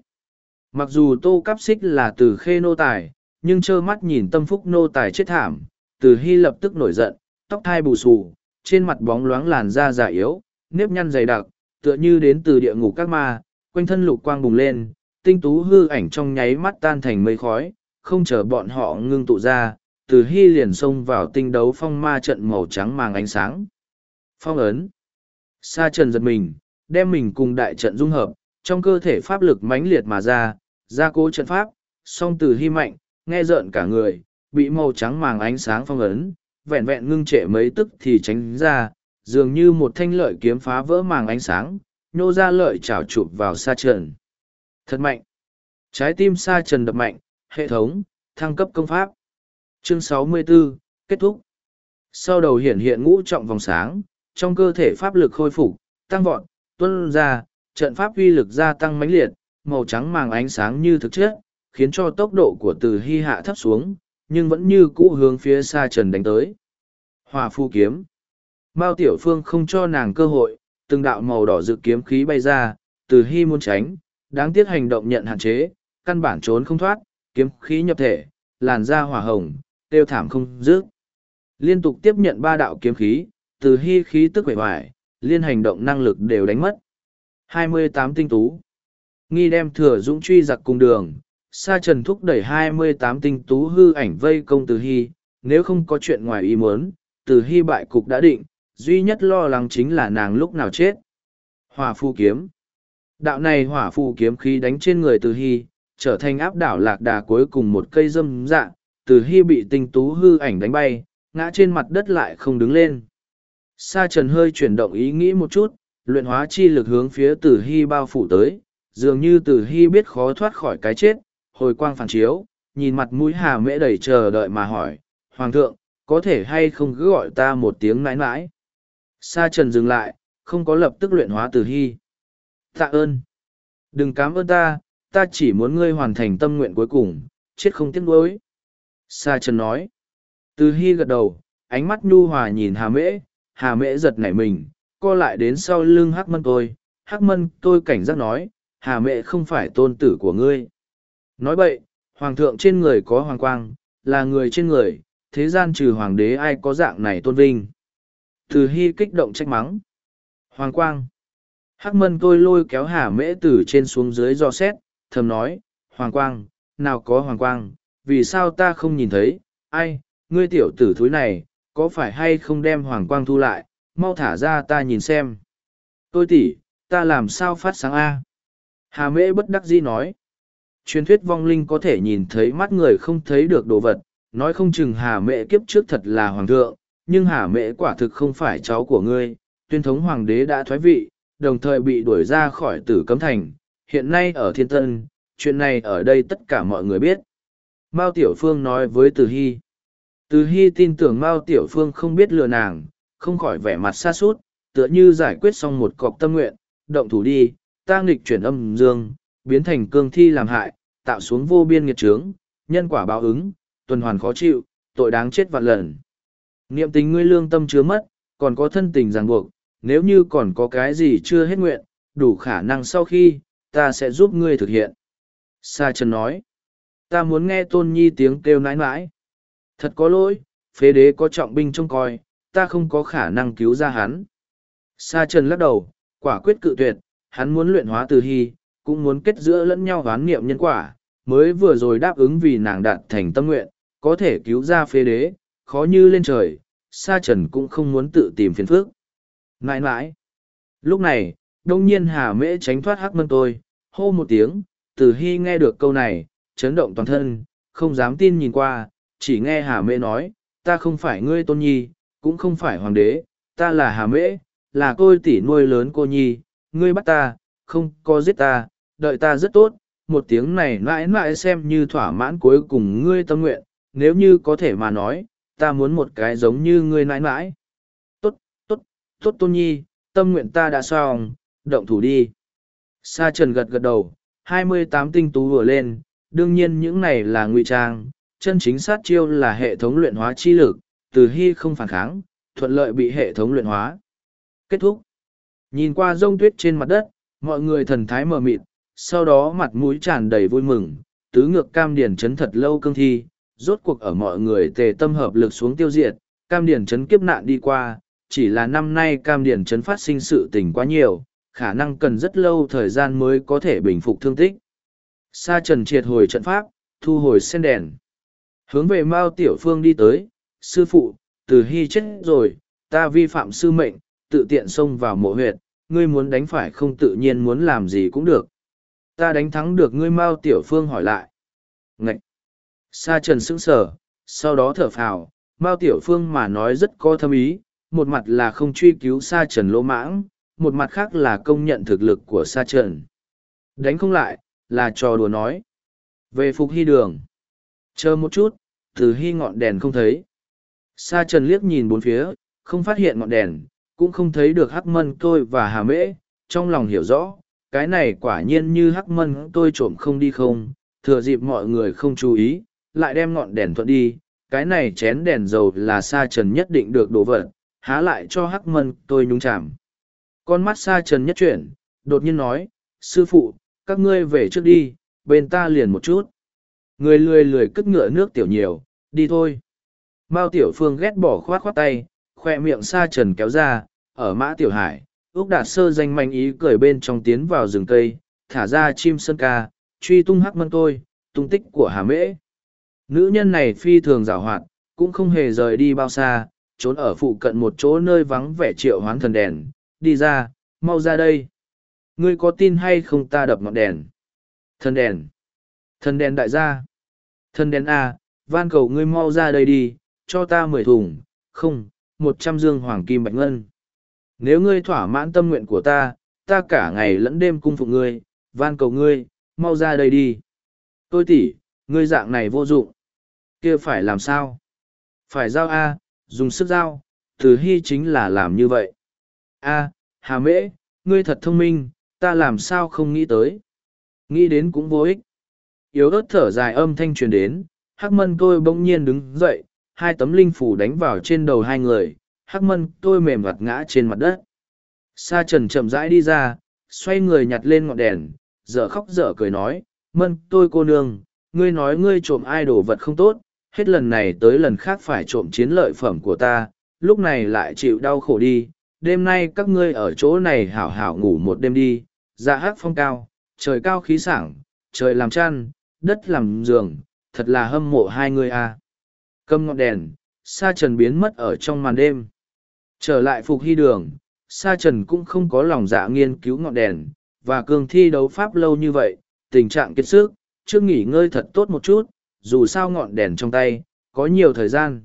Mặc dù Tô Cáp Xích là từ khê nô tài, nhưng trơ mắt nhìn tâm phúc nô tài chết thảm, từ hy lập tức nổi giận, tóc thai bù xù, trên mặt bóng loáng làn da già yếu, nếp nhăn dày đặc, tựa như đến từ địa ngục các ma, quanh thân lục quang bùng lên, tinh tú hư ảnh trong nháy mắt tan thành mây khói, không chờ bọn họ ngưng tụ ra, từ hy liền xông vào tinh đấu phong ma trận màu trắng màng ánh sáng. Phong ấn. Sa trần giật mình, đem mình cùng đại trận dung hợp, trong cơ thể pháp lực mãnh liệt mà ra, gia cố trận pháp, song từ hy mạnh, nghe rợn cả người, bị màu trắng màng ánh sáng phong ấn, vẹn vẹn ngưng trệ mấy tức thì tránh ra, dường như một thanh lợi kiếm phá vỡ màng ánh sáng, nhô ra lợi chảo chụp vào sa trần. Thật mạnh. Trái tim sa trần đập mạnh, hệ thống, thăng cấp công pháp. Chương 64, kết thúc. Sau đầu hiện hiện ngũ trọng vòng sáng, trong cơ thể pháp lực khôi phục, tăng vọt, tuân ra, trận pháp uy lực gia tăng mãnh liệt, màu trắng màng ánh sáng như thực chất, khiến cho tốc độ của từ hy hạ thấp xuống, nhưng vẫn như cũ hướng phía xa trần đánh tới. Hòa phu kiếm. Mao Tiểu Phương không cho nàng cơ hội, từng đạo màu đỏ dự kiếm khí bay ra, từ hy muốn tránh, đáng tiếc hành động nhận hạn chế, căn bản trốn không thoát, kiếm khí nhập thể, làn da hỏa hồng, tiêu thảm không dứt. Liên tục tiếp nhận ba đạo kiếm khí, từ hy khí tức vẻ hoài, liên hành động năng lực đều đánh mất. 28 tinh tú. Nghi đem thừa dũng truy giặc cùng đường, sa trần thúc đẩy 28 tinh tú hư ảnh vây công từ hy, nếu không có chuyện ngoài ý muốn, từ hy bại cục đã định, duy nhất lo lắng chính là nàng lúc nào chết. Hỏa phu kiếm. Đạo này hỏa phu kiếm khí đánh trên người từ hy, trở thành áp đảo lạc đà cuối cùng một cây dâm dạng, từ hy bị tinh tú hư ảnh đánh bay, ngã trên mặt đất lại không đứng lên. Sa trần hơi chuyển động ý nghĩ một chút, luyện hóa chi lực hướng phía tử hy bao phủ tới, dường như tử hy biết khó thoát khỏi cái chết, hồi quang phản chiếu, nhìn mặt mũi hà mễ đầy chờ đợi mà hỏi, Hoàng thượng, có thể hay không cứ gọi ta một tiếng mãi mãi? Sa trần dừng lại, không có lập tức luyện hóa tử hy. Tạ ơn. Đừng cám ơn ta, ta chỉ muốn ngươi hoàn thành tâm nguyện cuối cùng, chết không tiếc nuối. Sa trần nói. Từ hy gật đầu, ánh mắt nhu hòa nhìn hà mễ, hà mễ giật nảy mình, co lại đến sau lưng hắc mân tôi. Hắc mân tôi cảnh giác nói, hà mễ không phải tôn tử của ngươi. Nói vậy, hoàng thượng trên người có hoàng quang, là người trên người, thế gian trừ hoàng đế ai có dạng này tôn vinh. Từ hy kích động trách mắng. Hoàng quang. Hắc mân tôi lôi kéo hà mễ từ trên xuống dưới do xét, thầm nói, Hoàng quang, nào có hoàng quang, vì sao ta không nhìn thấy, ai, ngươi tiểu tử thúi này, có phải hay không đem hoàng quang thu lại, mau thả ra ta nhìn xem. Tôi tỉ, ta làm sao phát sáng A. Hà mễ bất đắc dĩ nói. Truyền thuyết vong linh có thể nhìn thấy mắt người không thấy được đồ vật, nói không chừng hà mễ kiếp trước thật là hoàng thượng, nhưng hà mễ quả thực không phải cháu của ngươi, tuyên thống hoàng đế đã thoái vị, đồng thời bị đuổi ra khỏi tử cấm thành, hiện nay ở thiên tân, chuyện này ở đây tất cả mọi người biết. Mao Tiểu Phương nói với Từ Hy. Từ Hy tin tưởng Mao Tiểu Phương không biết lừa nàng, không khỏi vẻ mặt xa suốt tựa như giải quyết xong một cọc tâm nguyện, động thủ đi, ta nghịch chuyển âm dương, biến thành cương thi làm hại, tạo xuống vô biên nghiệt trướng, nhân quả báo ứng, tuần hoàn khó chịu, tội đáng chết vạn lần. Niệm tình ngươi lương tâm chứa mất, còn có thân tình ràng buộc, nếu như còn có cái gì chưa hết nguyện, đủ khả năng sau khi, ta sẽ giúp ngươi thực hiện. Sa Trần nói, ta muốn nghe tôn nhi tiếng kêu nãi nãi. Thật có lỗi, phế đế có trọng binh trông coi, ta không có khả năng cứu ra hắn. Sa Trần lắc đầu, quả quyết cự tuyệt, hắn muốn luyện hóa từ hy, cũng muốn kết giữa lẫn nhau hoán niệm nhân quả, mới vừa rồi đáp ứng vì nàng đạt thành tâm nguyện, có thể cứu ra phế đế, khó như lên trời, Sa Trần cũng không muốn tự tìm phiền phức. Nãi nãi. Lúc này, đông nhiên Hà Mễ tránh thoát hắc mân tôi, hô một tiếng, từ hy nghe được câu này, chấn động toàn thân, không dám tin nhìn qua, chỉ nghe Hà Mễ nói, ta không phải ngươi tôn nhi, cũng không phải hoàng đế, ta là Hà Mễ, là tôi tỷ nuôi lớn cô nhi, ngươi bắt ta, không có giết ta, đợi ta rất tốt, một tiếng này mãi mãi xem như thỏa mãn cuối cùng ngươi tâm nguyện, nếu như có thể mà nói, ta muốn một cái giống như ngươi mãi mãi. Tốt, tốt, tốt tôn nhi, tâm nguyện ta đã xong, động thủ đi. Sa trần gật gật đầu, hai mươi tám tinh tú vừa lên, đương nhiên những này là ngụy trang, chân chính sát chiêu là hệ thống luyện hóa chi lực, từ hy không phản kháng, thuận lợi bị hệ thống luyện hóa. Kết thúc. Nhìn qua rông tuyết trên mặt đất, mọi người thần thái mờ mịt, sau đó mặt mũi tràn đầy vui mừng, tứ ngược cam điển chấn thật lâu cương thi, rốt cuộc ở mọi người tề tâm hợp lực xuống tiêu diệt, cam điển chấn kiếp nạn đi qua, chỉ là năm nay cam điển chấn phát sinh sự tình quá nhiều, khả năng cần rất lâu thời gian mới có thể bình phục thương tích. Sa trần triệt hồi trận pháp, thu hồi sen đèn. Hướng về Mao Tiểu Phương đi tới, sư phụ, từ hy chết rồi, ta vi phạm sư mệnh, tự tiện xông vào mộ huyệt, ngươi muốn đánh phải không tự nhiên muốn làm gì cũng được. Ta đánh thắng được ngươi Mao Tiểu Phương hỏi lại. Ngậy! Sa trần sững sờ, sau đó thở phào, Mao Tiểu Phương mà nói rất có thâm ý, một mặt là không truy cứu Sa trần lỗ mãng, một mặt khác là công nhận thực lực của Sa trần. Đánh không lại, là trò đùa nói. Về phục hy đường. Chờ một chút, từ hy ngọn đèn không thấy. Sa trần liếc nhìn bốn phía, không phát hiện ngọn đèn, cũng không thấy được hắc mân tôi và hà mễ, trong lòng hiểu rõ, cái này quả nhiên như hắc mân tôi trộm không đi không, thừa dịp mọi người không chú ý, lại đem ngọn đèn thuận đi, cái này chén đèn dầu là sa trần nhất định được đổ vật, há lại cho hắc mân tôi nhúng chạm. Con mắt sa trần nhất chuyển, đột nhiên nói, sư phụ, các ngươi về trước đi, bên ta liền một chút. Người lười lười cất ngựa nước tiểu nhiều, đi thôi. Mao tiểu phương ghét bỏ khoát khoát tay, khoe miệng sa trần kéo ra, ở mã tiểu hải, ước đạt sơ danh manh ý cười bên trong tiến vào rừng cây, thả ra chim sơn ca, truy tung hắc mân tôi, tung tích của hà mễ. Nữ nhân này phi thường rào hoạt, cũng không hề rời đi bao xa, trốn ở phụ cận một chỗ nơi vắng vẻ triệu hoán thần đèn, đi ra, mau ra đây. Ngươi có tin hay không ta đập ngọn đèn? Thần đèn. Thần đèn đại gia. Thần đèn A, van cầu ngươi mau ra đây đi, cho ta mười thùng, không, một trăm dương hoàng kim bạch ngân. Nếu ngươi thỏa mãn tâm nguyện của ta, ta cả ngày lẫn đêm cung phục ngươi, van cầu ngươi, mau ra đây đi. Tôi tỷ, ngươi dạng này vô dụng kia phải làm sao? Phải giao A, dùng sức giao, từ hy chính là làm như vậy. A, hà mễ, ngươi thật thông minh, ta làm sao không nghĩ tới. Nghĩ đến cũng vô ích. Yếu ớt thở dài âm thanh truyền đến, hắc mân tôi bỗng nhiên đứng dậy, hai tấm linh phủ đánh vào trên đầu hai người, hắc mân tôi mềm vặt ngã trên mặt đất. Sa trần chậm rãi đi ra, xoay người nhặt lên ngọn đèn, dở khóc dở cười nói, mân tôi cô nương, ngươi nói ngươi trộm ai đồ vật không tốt, hết lần này tới lần khác phải trộm chiến lợi phẩm của ta, lúc này lại chịu đau khổ đi, đêm nay các ngươi ở chỗ này hảo hảo ngủ một đêm đi, dạ hát phong cao, trời cao khí sảng, trời làm chăn, đất làm giường, thật là hâm mộ hai người à. Cầm ngọn đèn, sa trần biến mất ở trong màn đêm. Trở lại phục hy đường, sa trần cũng không có lòng dạ nghiên cứu ngọn đèn, và cường thi đấu pháp lâu như vậy, tình trạng kiệt sức, chưa nghỉ ngơi thật tốt một chút, dù sao ngọn đèn trong tay, có nhiều thời gian.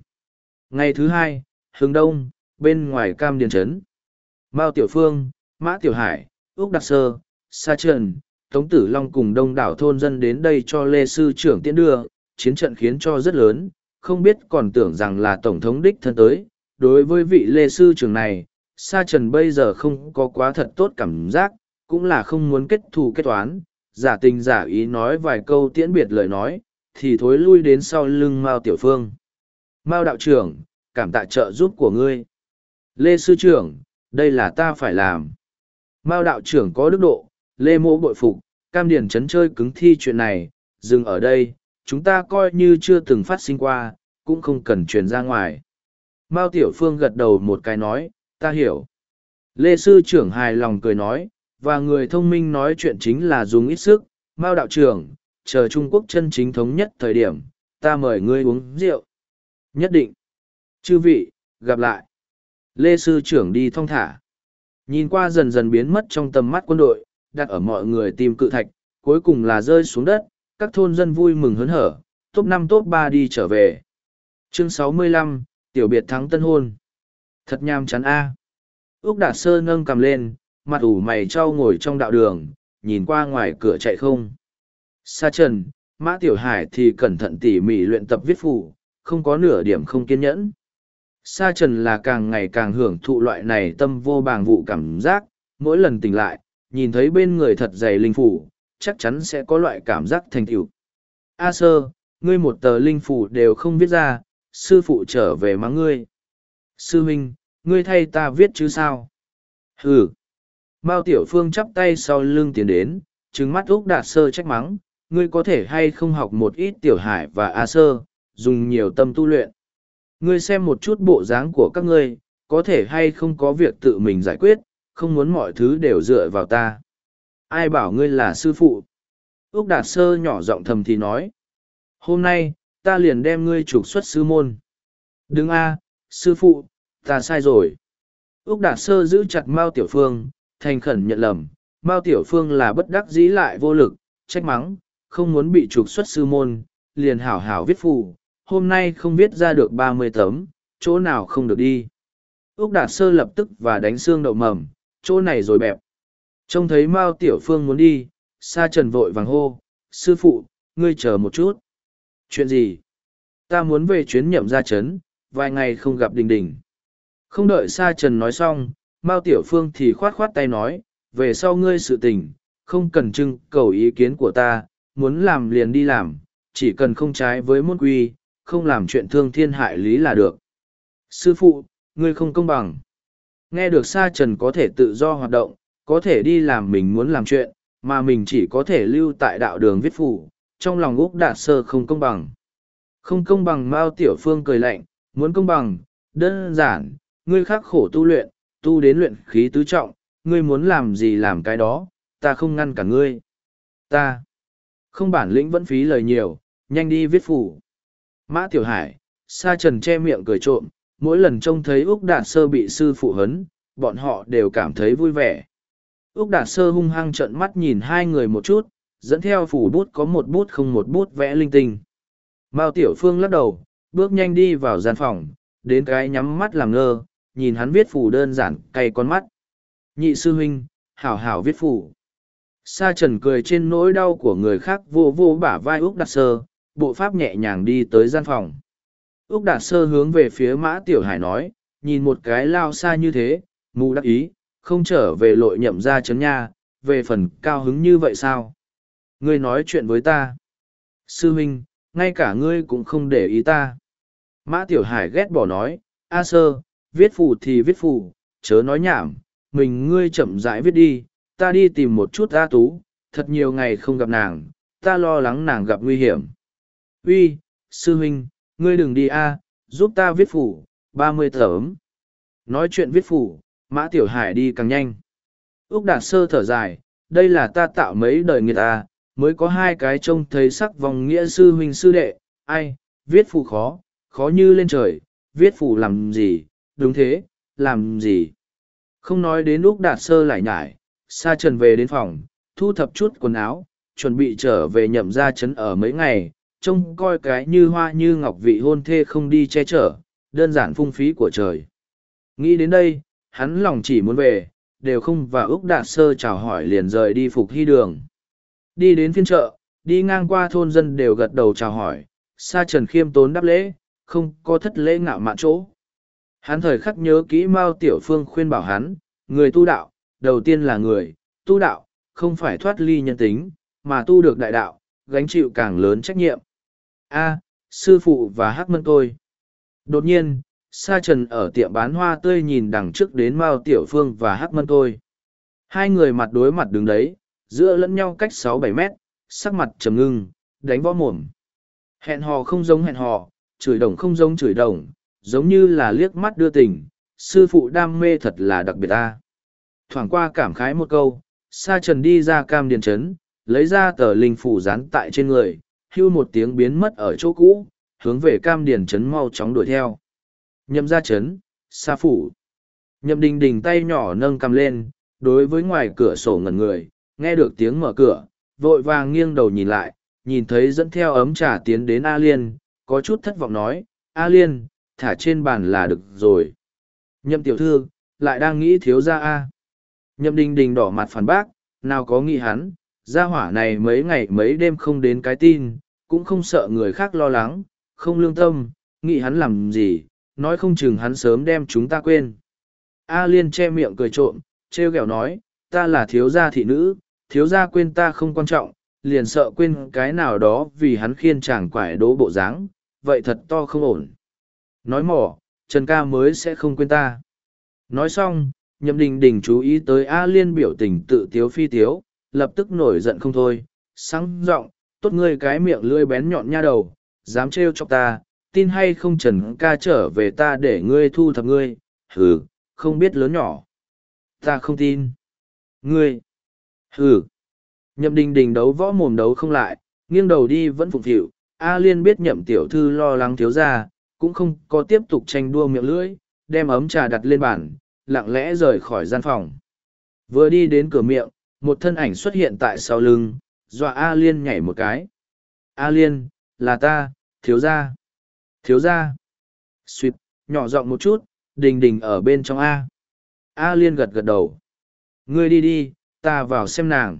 Ngày thứ hai, hướng đông, bên ngoài cam điền trấn. Mao Tiểu Phương, Mã Tiểu Hải, Úc Đặc Sơ, Sa Trần, Tống Tử Long cùng đông đảo thôn dân đến đây cho Lê Sư trưởng tiễn đưa, chiến trận khiến cho rất lớn, không biết còn tưởng rằng là Tổng thống đích thân tới. Đối với vị Lê Sư trưởng này, Sa Trần bây giờ không có quá thật tốt cảm giác, cũng là không muốn kết thù kết toán, giả tình giả ý nói vài câu tiễn biệt lời nói, thì thối lui đến sau lưng Mao Tiểu Phương. Mao đạo trưởng, cảm tạ trợ giúp của ngươi. Lê Sư trưởng, đây là ta phải làm. Mao đạo trưởng có đức độ, Lê Mỗ bội phục, cam điển chấn chơi cứng thi chuyện này, dừng ở đây, chúng ta coi như chưa từng phát sinh qua, cũng không cần truyền ra ngoài. Mao Tiểu Phương gật đầu một cái nói, ta hiểu. Lê Sư trưởng hài lòng cười nói, và người thông minh nói chuyện chính là dùng ít sức, Mao đạo trưởng, chờ Trung Quốc chân chính thống nhất thời điểm, ta mời ngươi uống rượu. Nhất định. Chư vị, gặp lại. Lê Sư trưởng đi thong thả. Nhìn qua dần dần biến mất trong tầm mắt quân đội, đặt ở mọi người tìm cự thạch, cuối cùng là rơi xuống đất, các thôn dân vui mừng hớn hở, top năm top ba đi trở về. Chương sáu mươi lăm Tiểu biệt thắng tân hôn. Thật nham chán a. Úc Đạt Sơ nâng cầm lên, mặt ủ mày trao ngồi trong đạo đường, nhìn qua ngoài cửa chạy không. Sa trần, Mã Tiểu Hải thì cẩn thận tỉ mỉ luyện tập viết phủ, không có nửa điểm không kiên nhẫn. Sa trần là càng ngày càng hưởng thụ loại này tâm vô bàng vụ cảm giác, mỗi lần tỉnh lại, nhìn thấy bên người thật dày linh phủ, chắc chắn sẽ có loại cảm giác thành tựu. A sơ, ngươi một tờ linh phủ đều không viết ra, sư phụ trở về mắng ngươi. Sư huynh, ngươi thay ta viết chứ sao? Hừ. Mao Tiểu Phương chắp tay sau lưng tiến đến, trừng mắt Úc Đạt Sơ trách mắng, ngươi có thể hay không học một ít Tiểu Hải và A Sơ, dùng nhiều tâm tu luyện. Ngươi xem một chút bộ dáng của các ngươi, có thể hay không có việc tự mình giải quyết, không muốn mọi thứ đều dựa vào ta. Ai bảo ngươi là sư phụ? Úc Đạt Sơ nhỏ giọng thầm thì nói. Hôm nay, ta liền đem ngươi trục xuất sư môn. Đừng a, sư phụ, ta sai rồi. Úc Đạt Sơ giữ chặt Mao Tiểu Phương, thành khẩn nhận lầm. Mao Tiểu Phương là bất đắc dĩ lại vô lực, trách mắng, không muốn bị trục xuất sư môn, liền hảo hảo viết phù. Hôm nay không viết ra được ba mươi tấm, chỗ nào không được đi. Úc Đạt Sơ lập tức và đánh xương đậu mầm, chỗ này rồi bẹp. Trông thấy Mao Tiểu Phương muốn đi, Sa Trần vội vàng hô, sư phụ, ngươi chờ một chút. Chuyện gì? Ta muốn về chuyến nhậm ra chấn, vài ngày không gặp Đình Đình. Không đợi Sa Trần nói xong, Mao Tiểu Phương thì khoát khoát tay nói, về sau ngươi sự tình, không cần trưng cầu ý kiến của ta, muốn làm liền đi làm, chỉ cần không trái với môn quy, không làm chuyện thương thiên hại lý là được. Sư phụ, ngươi không công bằng. Nghe được Sa Trần có thể tự do hoạt động, có thể đi làm mình muốn làm chuyện, mà mình chỉ có thể lưu tại đạo đường viết phủ, trong lòng Úc Đạt Sơ không công bằng. Không công bằng Mao Tiểu Phương cười lạnh, muốn công bằng, đơn giản, ngươi khắc khổ tu luyện, tu đến luyện khí tứ trọng, ngươi muốn làm gì làm cái đó, ta không ngăn cả ngươi. Ta, không bản lĩnh vẫn phí lời nhiều, nhanh đi viết phủ. Mã Tiểu Hải, Sa Trần che miệng cười trộm, mỗi lần trông thấy Úc Đạt Sơ bị sư phụ hấn, bọn họ đều cảm thấy vui vẻ. Úc Đạt Sơ hung hăng trợn mắt nhìn hai người một chút, dẫn theo phủ bút có một bút không một bút vẽ linh tinh. Mao Tiểu Phương lắc đầu, bước nhanh đi vào gian phòng, đến cái nhắm mắt làm ngơ, nhìn hắn viết phủ đơn giản cay con mắt. Nhị sư huynh, hảo hảo viết phủ. Sa trần cười trên nỗi đau của người khác vô vô bả vai Úc Đạt Sơ, bộ pháp nhẹ nhàng đi tới gian phòng. Úc Đạt Sơ hướng về phía Mã Tiểu Hải nói, nhìn một cái lao xa như thế, mù đắc ý, không trở về lội nhậm ra chấn nha, về phần cao hứng như vậy sao? Ngươi nói chuyện với ta. Sư huynh, ngay cả ngươi cũng không để ý ta. Mã Tiểu Hải ghét bỏ nói, A sơ, viết phù thì viết phù, chớ nói nhảm, mình ngươi chậm rãi viết đi, ta đi tìm một chút A Tú, thật nhiều ngày không gặp nàng, ta lo lắng nàng gặp nguy hiểm. Uy, sư huynh, ngươi đừng đi A, giúp ta viết phủ, ba mươi tấm. Nói chuyện viết phủ, Mã Tiểu Hải đi càng nhanh. Úc Đạt Sơ thở dài, đây là ta tạo mấy đời người ta, mới có hai cái trông thấy sắc vòng nghĩa sư huynh sư đệ, ai, viết phù khó, khó như lên trời, viết phù làm gì, đúng thế, làm gì. Không nói đến Úc Đạt Sơ lại nhải, Sa trần về đến phòng, thu thập chút quần áo, chuẩn bị trở về nhậm ra chấn ở mấy ngày, trông coi cái như hoa như ngọc vị hôn thê không đi che chở, đơn giản phung phí của trời. Nghĩ đến đây, hắn lòng chỉ muốn về, đều không và Úc Đạt Sơ chào hỏi liền rời đi phục hy đường. Đi đến phiên chợ, đi ngang qua thôn dân đều gật đầu chào hỏi, sa trần khiêm tốn đáp lễ, không có thất lễ ngạo mạn chỗ. Hắn thời khắc nhớ kỹ Mao Tiểu Phương khuyên bảo hắn, người tu đạo, đầu tiên là người, tu đạo, không phải thoát ly nhân tính, mà tu được đại đạo, gánh chịu càng lớn trách nhiệm. A, sư phụ và hắc mân tôi. Đột nhiên, Sa Trần ở tiệm bán hoa tươi nhìn đằng trước đến Mao Tiểu Phương và hắc mân tôi. Hai người mặt đối mặt đứng đấy, giữa lẫn nhau cách sáu bảy mét, sắc mặt trầm ngưng, đánh võ mồm. Hẹn hò không giống hẹn hò, chửi đồng không giống chửi đồng, giống như là liếc mắt đưa tình, sư phụ đam mê thật là đặc biệt ta. Thoảng qua cảm khái một câu, Sa Trần đi ra cam điền chấn, lấy ra tờ linh phủ dán tại trên người, hưu một tiếng biến mất ở chỗ cũ, hướng về cam điền chấn mau chóng đuổi theo. Nhậm ra chấn, Sa phủ. Nhậm đình đình tay nhỏ nâng cầm lên, đối với ngoài cửa sổ ngẩn người, nghe được tiếng mở cửa, vội vàng nghiêng đầu nhìn lại, nhìn thấy dẫn theo ấm trà tiến đến A Liên, có chút thất vọng nói, A Liên, thả trên bàn là được rồi. Nhậm tiểu thư, lại đang nghĩ thiếu ra A. Nhậm đình đình đỏ mặt phản bác, nào có nghĩ hắn, gia hỏa này mấy ngày mấy đêm không đến cái tin, cũng không sợ người khác lo lắng, không lương tâm, nghĩ hắn làm gì, nói không chừng hắn sớm đem chúng ta quên. A Liên che miệng cười trộm, treo ghẹo nói, ta là thiếu gia thị nữ, thiếu gia quên ta không quan trọng, liền sợ quên cái nào đó vì hắn khiên chàng quải đố bộ dáng, vậy thật to không ổn. Nói mỏ, Trần ca mới sẽ không quên ta. Nói xong, nhậm đình đình chú ý tới A Liên biểu tình tự tiếu phi tiếu, lập tức nổi giận không thôi, sáng giọng tốt ngươi cái miệng lưỡi bén nhọn nha đầu, dám trêu chọc ta, tin hay không Trần ca trở về ta để ngươi thu thập ngươi, hừ, không biết lớn nhỏ. Ta không tin. Ngươi. Hừ. Nhậm đình đình đấu võ mồm đấu không lại, nghiêng đầu đi vẫn phục vụ. A Liên biết nhậm tiểu thư lo lắng thiếu ra, cũng không có tiếp tục tranh đua miệng lưỡi, đem ấm trà đặt lên bàn, lặng lẽ rời khỏi gian phòng. Vừa đi đến cửa miệng, một thân ảnh xuất hiện tại sau lưng, dọa A Liên nhảy một cái. A Liên, là ta, thiếu gia. Thiếu gia. Xuyệt, nhỏ giọng một chút, đình đình ở bên trong A. A Liên gật gật đầu. Ngươi đi đi, ta vào xem nàng.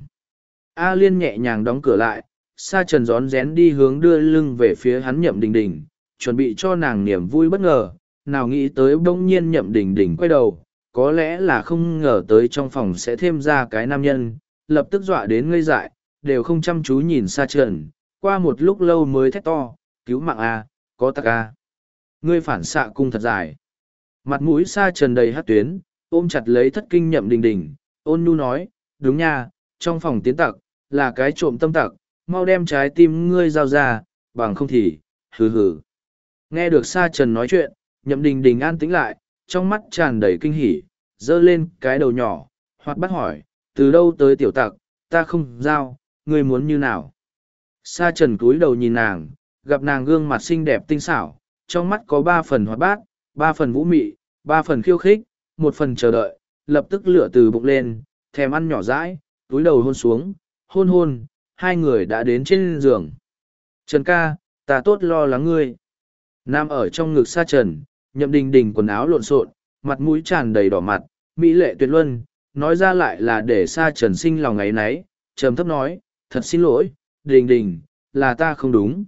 A Liên nhẹ nhàng đóng cửa lại, sa trần gión rén đi hướng đưa lưng về phía hắn nhậm đình đình, chuẩn bị cho nàng niềm vui bất ngờ, nào nghĩ tới bỗng nhiên nhậm đình đình quay đầu, có lẽ là không ngờ tới trong phòng sẽ thêm ra cái nam nhân, lập tức dọa đến ngây dại, đều không chăm chú nhìn xa trần, qua một lúc lâu mới thét to, cứu mạng A, có tắc A. Ngươi phản xạ cung thật dài. Mặt mũi xa trần đầy hát tuyến, ôm chặt lấy thất kinh nhậm đình đình, ôn nhu nói, đúng nha, trong phòng tiến tặc, là cái trộm tâm tặc, mau đem trái tim ngươi giao ra, bằng không thì, hừ hừ. Nghe được Sa Trần nói chuyện, nhậm đình đình an tĩnh lại, trong mắt tràn đầy kinh hỉ, dơ lên cái đầu nhỏ, hoặc bắt hỏi, từ đâu tới tiểu tặc, ta không giao, ngươi muốn như nào. Sa Trần cúi đầu nhìn nàng, gặp nàng gương mặt xinh đẹp tinh xảo, trong mắt có ba phần hoạt bát, ba phần vũ mị, ba phần khiêu khích, một phần chờ đợi, lập tức lửa từ bụng lên, thèm ăn nhỏ dãi, túi đầu hôn xuống, hôn hôn, hai người đã đến trên giường. Trần ca, ta tốt lo lắng ngươi. Nam ở trong ngực sa trần, nhậm đình đình quần áo lộn xộn, mặt mũi tràn đầy đỏ mặt, mỹ lệ tuyệt luân, nói ra lại là để xa trần sinh lòng ấy nấy, trầm thấp nói, thật xin lỗi, đình đình, là ta không đúng.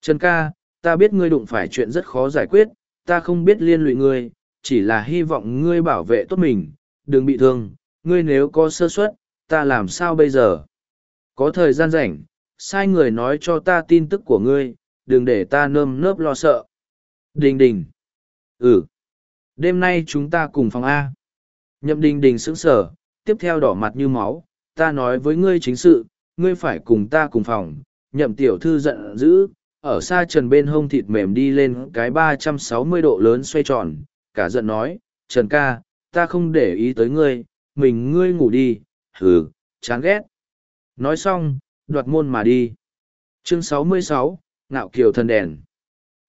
Trần ca, ta biết ngươi đụng phải chuyện rất khó giải quyết, ta không biết liên lụy ngươi, chỉ là hy vọng ngươi bảo vệ tốt mình, đừng bị thương, ngươi nếu có sơ suất, ta làm sao bây giờ? Có thời gian rảnh, sai người nói cho ta tin tức của ngươi, đừng để ta nơm nớp lo sợ. Đình đình. Ừ. Đêm nay chúng ta cùng phòng A. Nhậm đình đình sững sờ, tiếp theo đỏ mặt như máu, ta nói với ngươi chính sự, ngươi phải cùng ta cùng phòng. Nhậm tiểu thư giận dữ, ở xa trần bên hông thịt mềm đi lên cái ba trăm sáu mươi độ lớn xoay tròn, cả giận nói, Trần ca, ta không để ý tới ngươi, mình ngươi ngủ đi, hừ, chán ghét. Nói xong, đoạt môn mà đi. Chương 66, Ngạo Kiều thần đèn.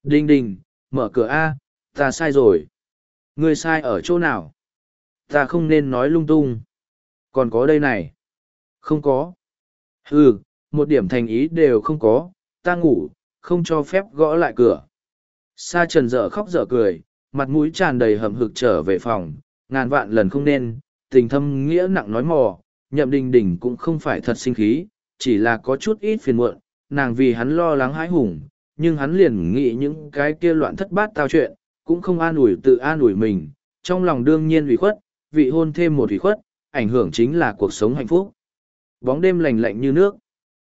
Đinh đình, mở cửa A, ta sai rồi. Ngươi sai ở chỗ nào? Ta không nên nói lung tung. Còn có đây này. Không có. Ừ, một điểm thành ý đều không có, ta ngủ, không cho phép gõ lại cửa. Sa trần dở khóc dở cười, mặt mũi tràn đầy hầm hực trở về phòng, ngàn vạn lần không nên, tình thâm nghĩa nặng nói mò, nhậm đình đình cũng không phải thật sinh khí, chỉ là có chút ít phiền muộn, nàng vì hắn lo lắng hãi hùng, nhưng hắn liền nghĩ những cái kia loạn thất bát tao chuyện, cũng không an ủi tự an ủi mình, trong lòng đương nhiên ủy khuất, vị hôn thêm một ủy khuất, ảnh hưởng chính là cuộc sống hạnh phúc. Bóng đêm lành lạnh như nước.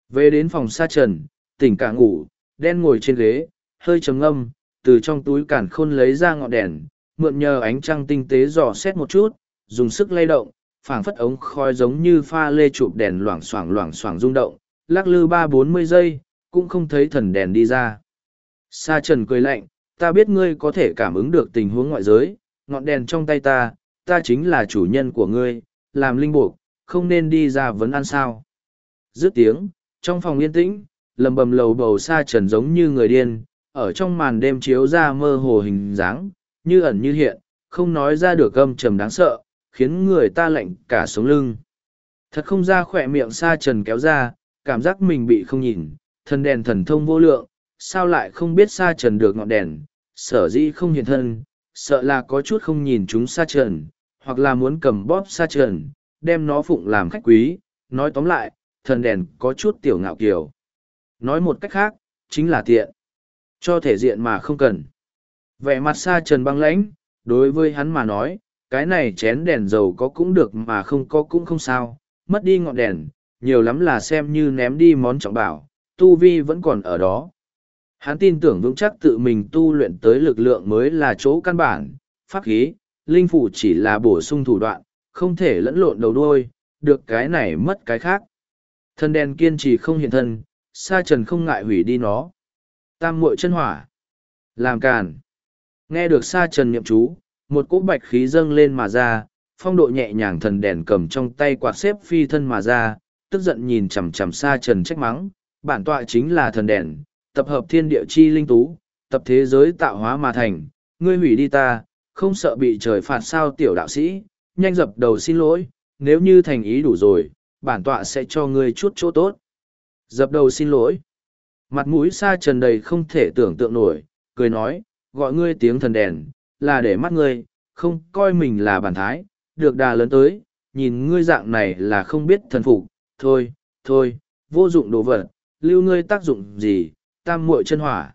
Về đến phòng xa trần, tỉnh cả ngủ, đen ngồi trên ghế, hơi trầm ngâm, từ trong túi cản khôn lấy ra ngọn đèn, mượn nhờ ánh trăng tinh tế dò xét một chút, dùng sức lay động, phảng phất ống khói giống như pha lê chụp đèn loảng xoảng loảng xoảng rung động, lắc lư ba bốn mươi giây, cũng không thấy thần đèn đi ra. Sa trần cười lạnh, ta biết ngươi có thể cảm ứng được tình huống ngoại giới, ngọn đèn trong tay ta, ta chính là chủ nhân của ngươi, làm linh buộc, không nên đi ra vấn ăn sao. Dứt tiếng, trong phòng yên tĩnh, lầm bầm lầu bầu sa trần giống như người điên, ở trong màn đêm chiếu ra mơ hồ hình dáng, như ẩn như hiện, không nói ra được âm trầm đáng sợ, khiến người ta lạnh cả sống lưng. Thật không ra khỏe miệng sa trần kéo ra, cảm giác mình bị không nhìn, thần đèn thần thông vô lượng, sao lại không biết sa trần được ngọn đèn, sở dĩ không hiện thân, sợ là có chút không nhìn chúng sa trần, hoặc là muốn cầm bóp sa trần, đem nó phụng làm khách quý, nói tóm lại, thần đèn có chút tiểu ngạo kiều. Nói một cách khác, chính là tiện. Cho thể diện mà không cần. Vẻ mặt sa trần băng lãnh, đối với hắn mà nói, cái này chén đèn dầu có cũng được mà không có cũng không sao, mất đi ngọn đèn, nhiều lắm là xem như ném đi món trọng bảo, tu vi vẫn còn ở đó. Hắn tin tưởng vững chắc tự mình tu luyện tới lực lượng mới là chỗ căn bản, pháp khí, linh phủ chỉ là bổ sung thủ đoạn, không thể lẫn lộn đầu đuôi, được cái này mất cái khác. Thân đèn kiên trì không hiện thân, sa trần không ngại hủy đi nó. Tam muội chân hỏa. Làm càn. Nghe được sa trần nhậm chú, một cỗ bạch khí dâng lên mà ra, phong độ nhẹ nhàng thần đèn cầm trong tay quạt xếp phi thân mà ra, tức giận nhìn chằm chằm sa trần trách mắng, bản tọa chính là thần đèn, tập hợp thiên địa chi linh tú, tập thế giới tạo hóa mà thành, ngươi hủy đi ta, không sợ bị trời phạt sao tiểu đạo sĩ, nhanh dập đầu xin lỗi, nếu như thành ý đủ rồi, bản tọa sẽ cho ngươi chút chỗ tốt. Dập đầu xin lỗi. Mặt mũi sa trần đầy không thể tưởng tượng nổi, cười nói, gọi ngươi tiếng thần đèn, là để mắt ngươi, không coi mình là bản thái, được đà lớn tới, nhìn ngươi dạng này là không biết thần phục, thôi, thôi, vô dụng đồ vật, lưu ngươi tác dụng gì, tam muội chân hỏa.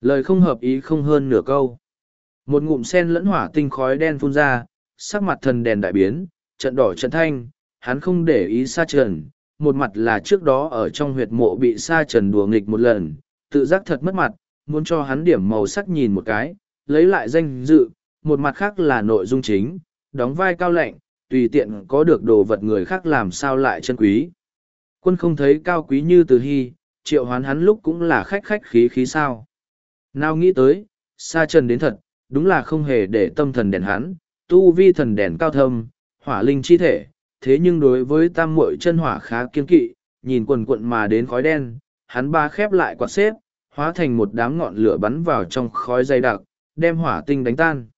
Lời không hợp ý không hơn nửa câu. Một ngụm sen lẫn hỏa tinh khói đen phun ra, sắc mặt thần đèn đại biến, trận đỏ trận thanh, hắn không để ý sa trần, một mặt là trước đó ở trong huyệt mộ bị sa trần đùa nghịch một lần, tự giác thật mất mặt, muốn cho hắn điểm màu sắc nhìn một cái, lấy lại danh dự, một mặt khác là nội dung chính, đóng vai cao lạnh, tùy tiện có được đồ vật người khác làm sao lại chân quý. Quân không thấy cao quý như từ hy, triệu hoán hắn lúc cũng là khách khách khí khí sao. Nào nghĩ tới, xa trần đến thật, đúng là không hề để tâm thần đèn hắn, tu vi thần đèn cao thâm, hỏa linh chi thể, thế nhưng đối với tam muội chân hỏa khá kiên kỵ, nhìn quần quận mà đến khói đen, hắn ba khép lại quạt xếp, hóa thành một đám ngọn lửa bắn vào trong khói dày đặc, đem hỏa tinh đánh tan.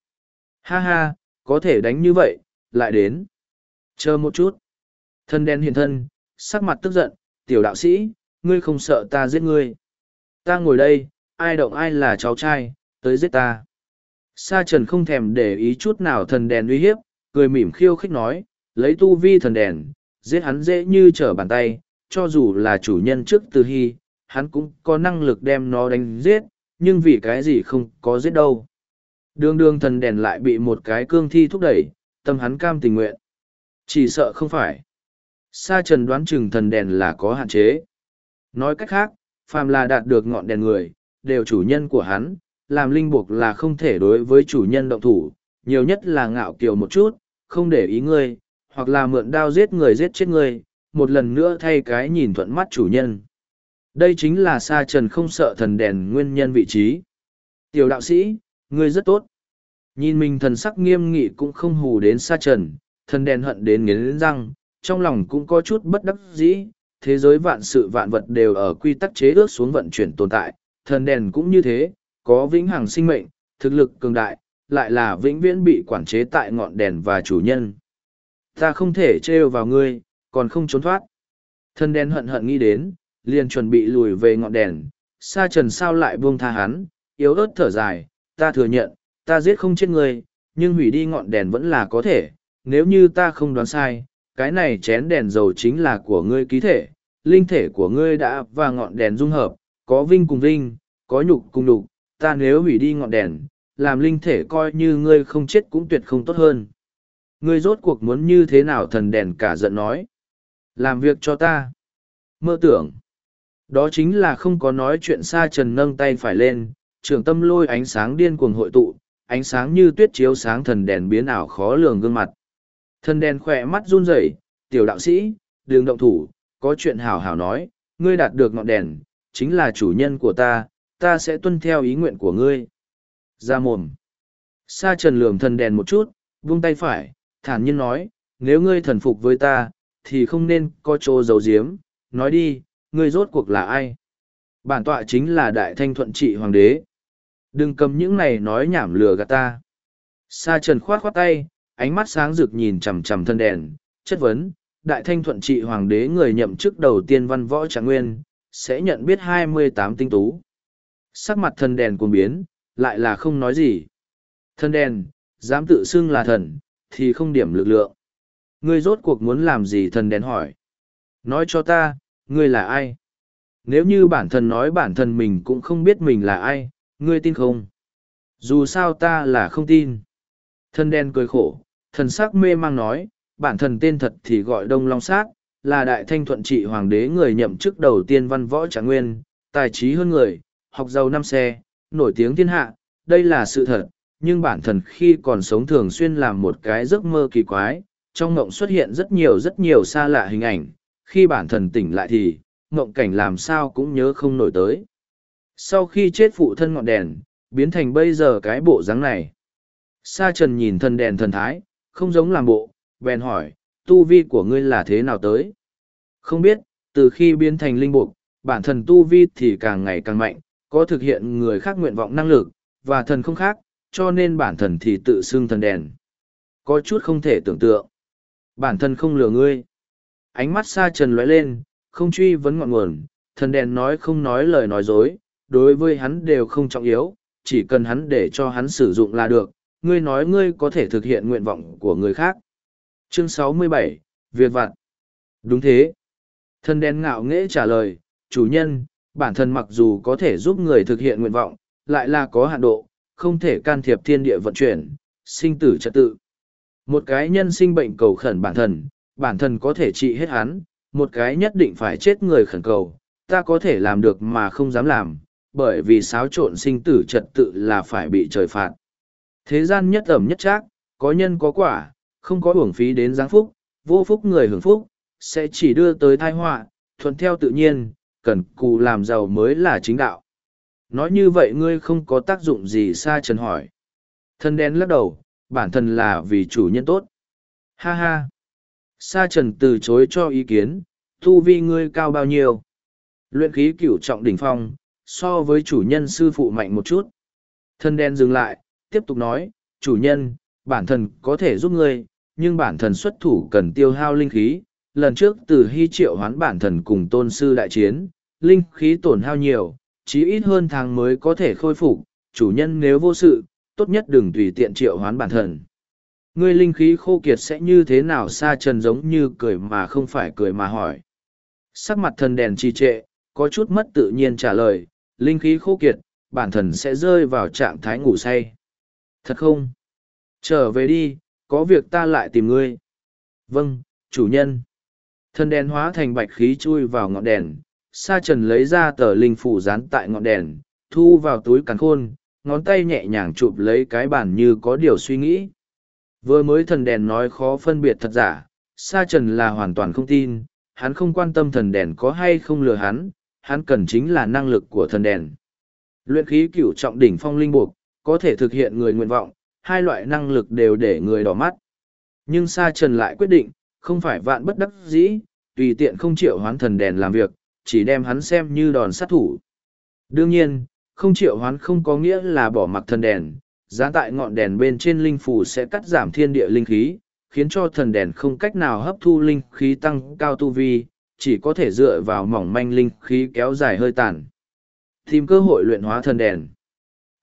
Ha ha, có thể đánh như vậy, lại đến. Chờ một chút. Thân đen hiện thân, sắc mặt tức giận, tiểu đạo sĩ, ngươi không sợ ta giết ngươi. Ta ngồi đây, ai động ai là cháu trai, tới giết ta. Sa trần không thèm để ý chút nào thần đèn uy hiếp, cười mỉm khiêu khích nói, lấy tu vi thần đèn, giết hắn dễ như trở bàn tay, cho dù là chủ nhân trước từ hy, hắn cũng có năng lực đem nó đánh giết, nhưng vì cái gì không có giết đâu. Đường đường thần đèn lại bị một cái cương thi thúc đẩy, tâm hắn cam tình nguyện. Chỉ sợ không phải. Sa trần đoán chừng thần đèn là có hạn chế. Nói cách khác, phàm là đạt được ngọn đèn người, đều chủ nhân của hắn, làm linh buộc là không thể đối với chủ nhân động thủ, nhiều nhất là ngạo kiều một chút, không để ý ngươi, hoặc là mượn đao giết người giết chết ngươi, một lần nữa thay cái nhìn thuận mắt chủ nhân. Đây chính là sa trần không sợ thần đèn nguyên nhân vị trí. Tiểu đạo sĩ, ngươi rất tốt. Nhìn mình thần sắc nghiêm nghị cũng không hù đến sa trần, thần đèn hận đến nghiến răng, trong lòng cũng có chút bất đắc dĩ, thế giới vạn sự vạn vật đều ở quy tắc chế ước xuống vận chuyển tồn tại, thần đèn cũng như thế, có vĩnh hằng sinh mệnh, thực lực cường đại, lại là vĩnh viễn bị quản chế tại ngọn đèn và chủ nhân. Ta không thể trêu vào ngươi, còn không trốn thoát. Thần đèn hận hận nghĩ đến, liền chuẩn bị lùi về ngọn đèn, sa trần sao lại buông tha hắn, yếu ớt thở dài, ta thừa nhận, ta giết không chết ngươi, nhưng hủy đi ngọn đèn vẫn là có thể, nếu như ta không đoán sai, cái này chén đèn dầu chính là của ngươi ký thể, linh thể của ngươi đã và ngọn đèn dung hợp, có vinh cùng vinh, có nhục cùng nhục, ta nếu hủy đi ngọn đèn, làm linh thể coi như ngươi không chết cũng tuyệt không tốt hơn. Ngươi rốt cuộc muốn như thế nào thần đèn cả giận nói. Làm việc cho ta. Mơ tưởng. Đó chính là không có nói chuyện xa trần nâng tay phải lên, trường tâm lôi ánh sáng điên cuồng hội tụ, ánh sáng như tuyết chiếu sáng thần đèn biến ảo khó lường gương mặt. Thần đèn khỏe mắt run rẩy, tiểu đạo sĩ, đường động thủ, có chuyện hảo hảo nói, ngươi đạt được ngọn đèn, chính là chủ nhân của ta, ta sẽ tuân theo ý nguyện của ngươi. Ra mồm. Sa trần lườm thần đèn một chút, vung tay phải, thản nhiên nói, nếu ngươi thần phục với ta, thì không nên có chỗ giấu giếm, nói đi, ngươi rốt cuộc là ai? Bản tọa chính là đại thanh thuận trị hoàng đế. Đừng cầm những này nói nhảm lừa gạt ta. Sa trần khoát khoát tay, ánh mắt sáng rực nhìn chằm chằm thân đèn, chất vấn, đại thanh thuận trị hoàng đế người nhậm chức đầu tiên văn võ trạng nguyên, sẽ nhận biết hai mươi tám tinh tú. Sắc mặt thân đèn cuồng biến, lại là không nói gì. Thân đèn, dám tự xưng là thần, thì không điểm lực lượng. Ngươi rốt cuộc muốn làm gì thần đèn hỏi. Nói cho ta, ngươi là ai? Nếu như bản thân nói bản thân mình cũng không biết mình là ai, ngươi tin không? Dù sao ta là không tin. Thân đen cười khổ, thần sắc mê mang nói, bản thân tên thật thì gọi Đông Long Sát, là đại thanh thuận trị hoàng đế người nhậm chức đầu tiên văn võ trạng nguyên, tài trí hơn người, học giàu năm xe, nổi tiếng thiên hạ, đây là sự thật, nhưng bản thân khi còn sống thường xuyên làm một cái giấc mơ kỳ quái, trong mộng xuất hiện rất nhiều rất nhiều xa lạ hình ảnh, khi bản thân tỉnh lại thì, mộng cảnh làm sao cũng nhớ không nổi tới. Sau khi chết phụ thân ngọn đèn, biến thành bây giờ cái bộ dáng này. Sa trần nhìn thần đèn thần thái, không giống làm bộ, bèn hỏi, tu vi của ngươi là thế nào tới? Không biết, từ khi biến thành linh buộc, bản thân tu vi thì càng ngày càng mạnh, có thực hiện người khác nguyện vọng năng lực, và thần không khác, cho nên bản thân thì tự xưng thần đèn. Có chút không thể tưởng tượng. Bản thân không lừa ngươi. Ánh mắt sa trần lóe lên, không truy vấn ngọn nguồn, thần đèn nói không nói lời nói dối, đối với hắn đều không trọng yếu, chỉ cần hắn để cho hắn sử dụng là được, ngươi nói ngươi có thể thực hiện nguyện vọng của người khác. Chương 67, Việc vặt. Đúng thế. Thần đen ngạo nghễ trả lời, chủ nhân, bản thân mặc dù có thể giúp người thực hiện nguyện vọng, lại là có hạn độ, không thể can thiệp thiên địa vận chuyển, sinh tử trật tự. Một cái nhân sinh bệnh cầu khẩn bản thân, bản thân có thể trị hết hắn, một cái nhất định phải chết người khẩn cầu, ta có thể làm được mà không dám làm, bởi vì xáo trộn sinh tử trật tự là phải bị trời phạt. Thế gian nhất ẩm nhất trác, có nhân có quả, không có hưởng phí đến giáng phúc, vô phúc người hưởng phúc, sẽ chỉ đưa tới tai họa, thuận theo tự nhiên, cần cù làm giàu mới là chính đạo. Nói như vậy ngươi không có tác dụng gì xa trần hỏi. Thân đen lắc đầu, bản thân là vì chủ nhân tốt. Ha ha. Sa trần từ chối cho ý kiến, thu vi ngươi cao bao nhiêu. Luyện khí cửu trọng đỉnh phong, so với chủ nhân sư phụ mạnh một chút. Thân đen dừng lại, tiếp tục nói, chủ nhân, bản thân có thể giúp ngươi, nhưng bản thân xuất thủ cần tiêu hao linh khí. Lần trước từ hy triệu hoán bản thân cùng tôn sư đại chiến, linh khí tổn hao nhiều, chí ít hơn tháng mới có thể khôi phục, chủ nhân nếu vô sự, tốt nhất đừng tùy tiện triệu hoán bản thân. Ngươi linh khí khô kiệt sẽ như thế nào xa trần giống như cười mà không phải cười mà hỏi. Sắc mặt thần đèn trì trệ, có chút mất tự nhiên trả lời, linh khí khô kiệt, bản thần sẽ rơi vào trạng thái ngủ say. Thật không? Trở về đi, có việc ta lại tìm ngươi. Vâng, chủ nhân. Thần đèn hóa thành bạch khí chui vào ngọn đèn, sa trần lấy ra tờ linh phủ dán tại ngọn đèn, thu vào túi càn khôn, ngón tay nhẹ nhàng chụp lấy cái bàn như có điều suy nghĩ. Vừa mới thần đèn nói khó phân biệt thật giả, sa trần là hoàn toàn không tin, hắn không quan tâm thần đèn có hay không lừa hắn, hắn cần chính là năng lực của thần đèn. Luyện khí cửu trọng đỉnh phong linh buộc, có thể thực hiện người nguyện vọng, hai loại năng lực đều để người đỏ mắt. Nhưng Sa Trần lại quyết định, không phải vạn bất đắc dĩ, tùy tiện không chịu hoán thần đèn làm việc, chỉ đem hắn xem như đòn sát thủ. Đương nhiên, không chịu hoán không có nghĩa là bỏ mặc thần đèn, giá tại ngọn đèn bên trên linh phủ sẽ cắt giảm thiên địa linh khí, khiến cho thần đèn không cách nào hấp thu linh khí tăng cao tu vi, chỉ có thể dựa vào mỏng manh linh khí kéo dài hơi tàn. Tìm cơ hội luyện hóa thần đèn.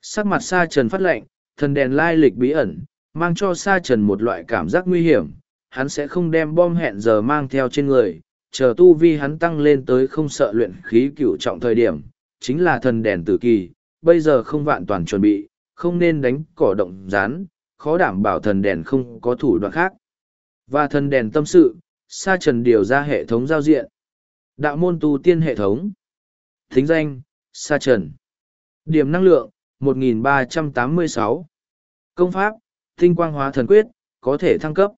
Sắc mặt Sa trần phát lệnh, thần đèn lai lịch bí ẩn, mang cho sa trần một loại cảm giác nguy hiểm. Hắn sẽ không đem bom hẹn giờ mang theo trên người chờ tu vi hắn tăng lên tới không sợ luyện khí cựu trọng thời điểm chính là thần đèn tử kỳ bây giờ không vạn toàn chuẩn bị không nên đánh cỏ động rán khó đảm bảo thần đèn không có thủ đoạn khác. Và thần đèn tâm sự sa trần điều ra hệ thống giao diện. Đạo môn tu tiên hệ thống. Thính danh sa trần. Điểm năng lượng 1386. công pháp, tinh quang hóa thần quyết, có thể thăng cấp.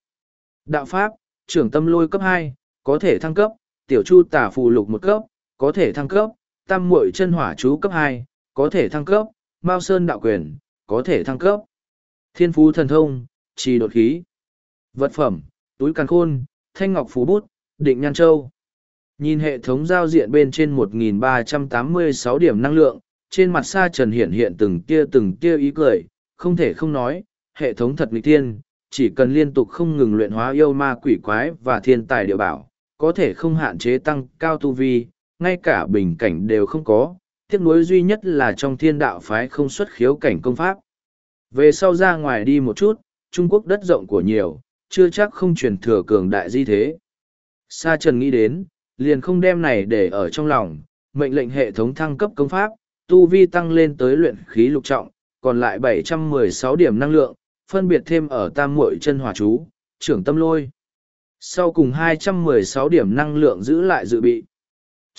Đạo pháp, trưởng tâm lôi cấp 2 có thể thăng cấp. Tiểu chu tả phù lục một cấp, có thể thăng cấp. Tam muội chân hỏa chú cấp 2 có thể thăng cấp. Mao sơn đạo quyền, có thể thăng cấp. Thiên phú thần thông, trì đột khí. Vật phẩm, túi càn khôn, thanh ngọc phú bút, định nhan châu. Nhìn hệ thống giao diện bên trên 1.386 điểm năng lượng trên mặt sa trần hiện hiện từng tia từng tia ý cười, không thể không nói, hệ thống thật nghịch tiên chỉ cần liên tục không ngừng luyện hóa yêu ma quỷ quái và thiên tài địa bảo, có thể không hạn chế tăng cao tu vi, ngay cả bình cảnh đều không có, tiếc nuối duy nhất là trong thiên đạo phái không xuất khiếu cảnh công pháp. Về sau ra ngoài đi một chút, trung quốc đất rộng của nhiều, chưa chắc không truyền thừa cường đại di thế. Sa trần nghĩ đến, liền không đem này để ở trong lòng, mệnh lệnh hệ thống thăng cấp công pháp tu vi tăng lên tới luyện khí lục trọng còn lại 716 điểm năng lượng phân biệt thêm ở tam muội chân hỏa chú trưởng tâm lôi sau cùng 216 điểm năng lượng giữ lại dự bị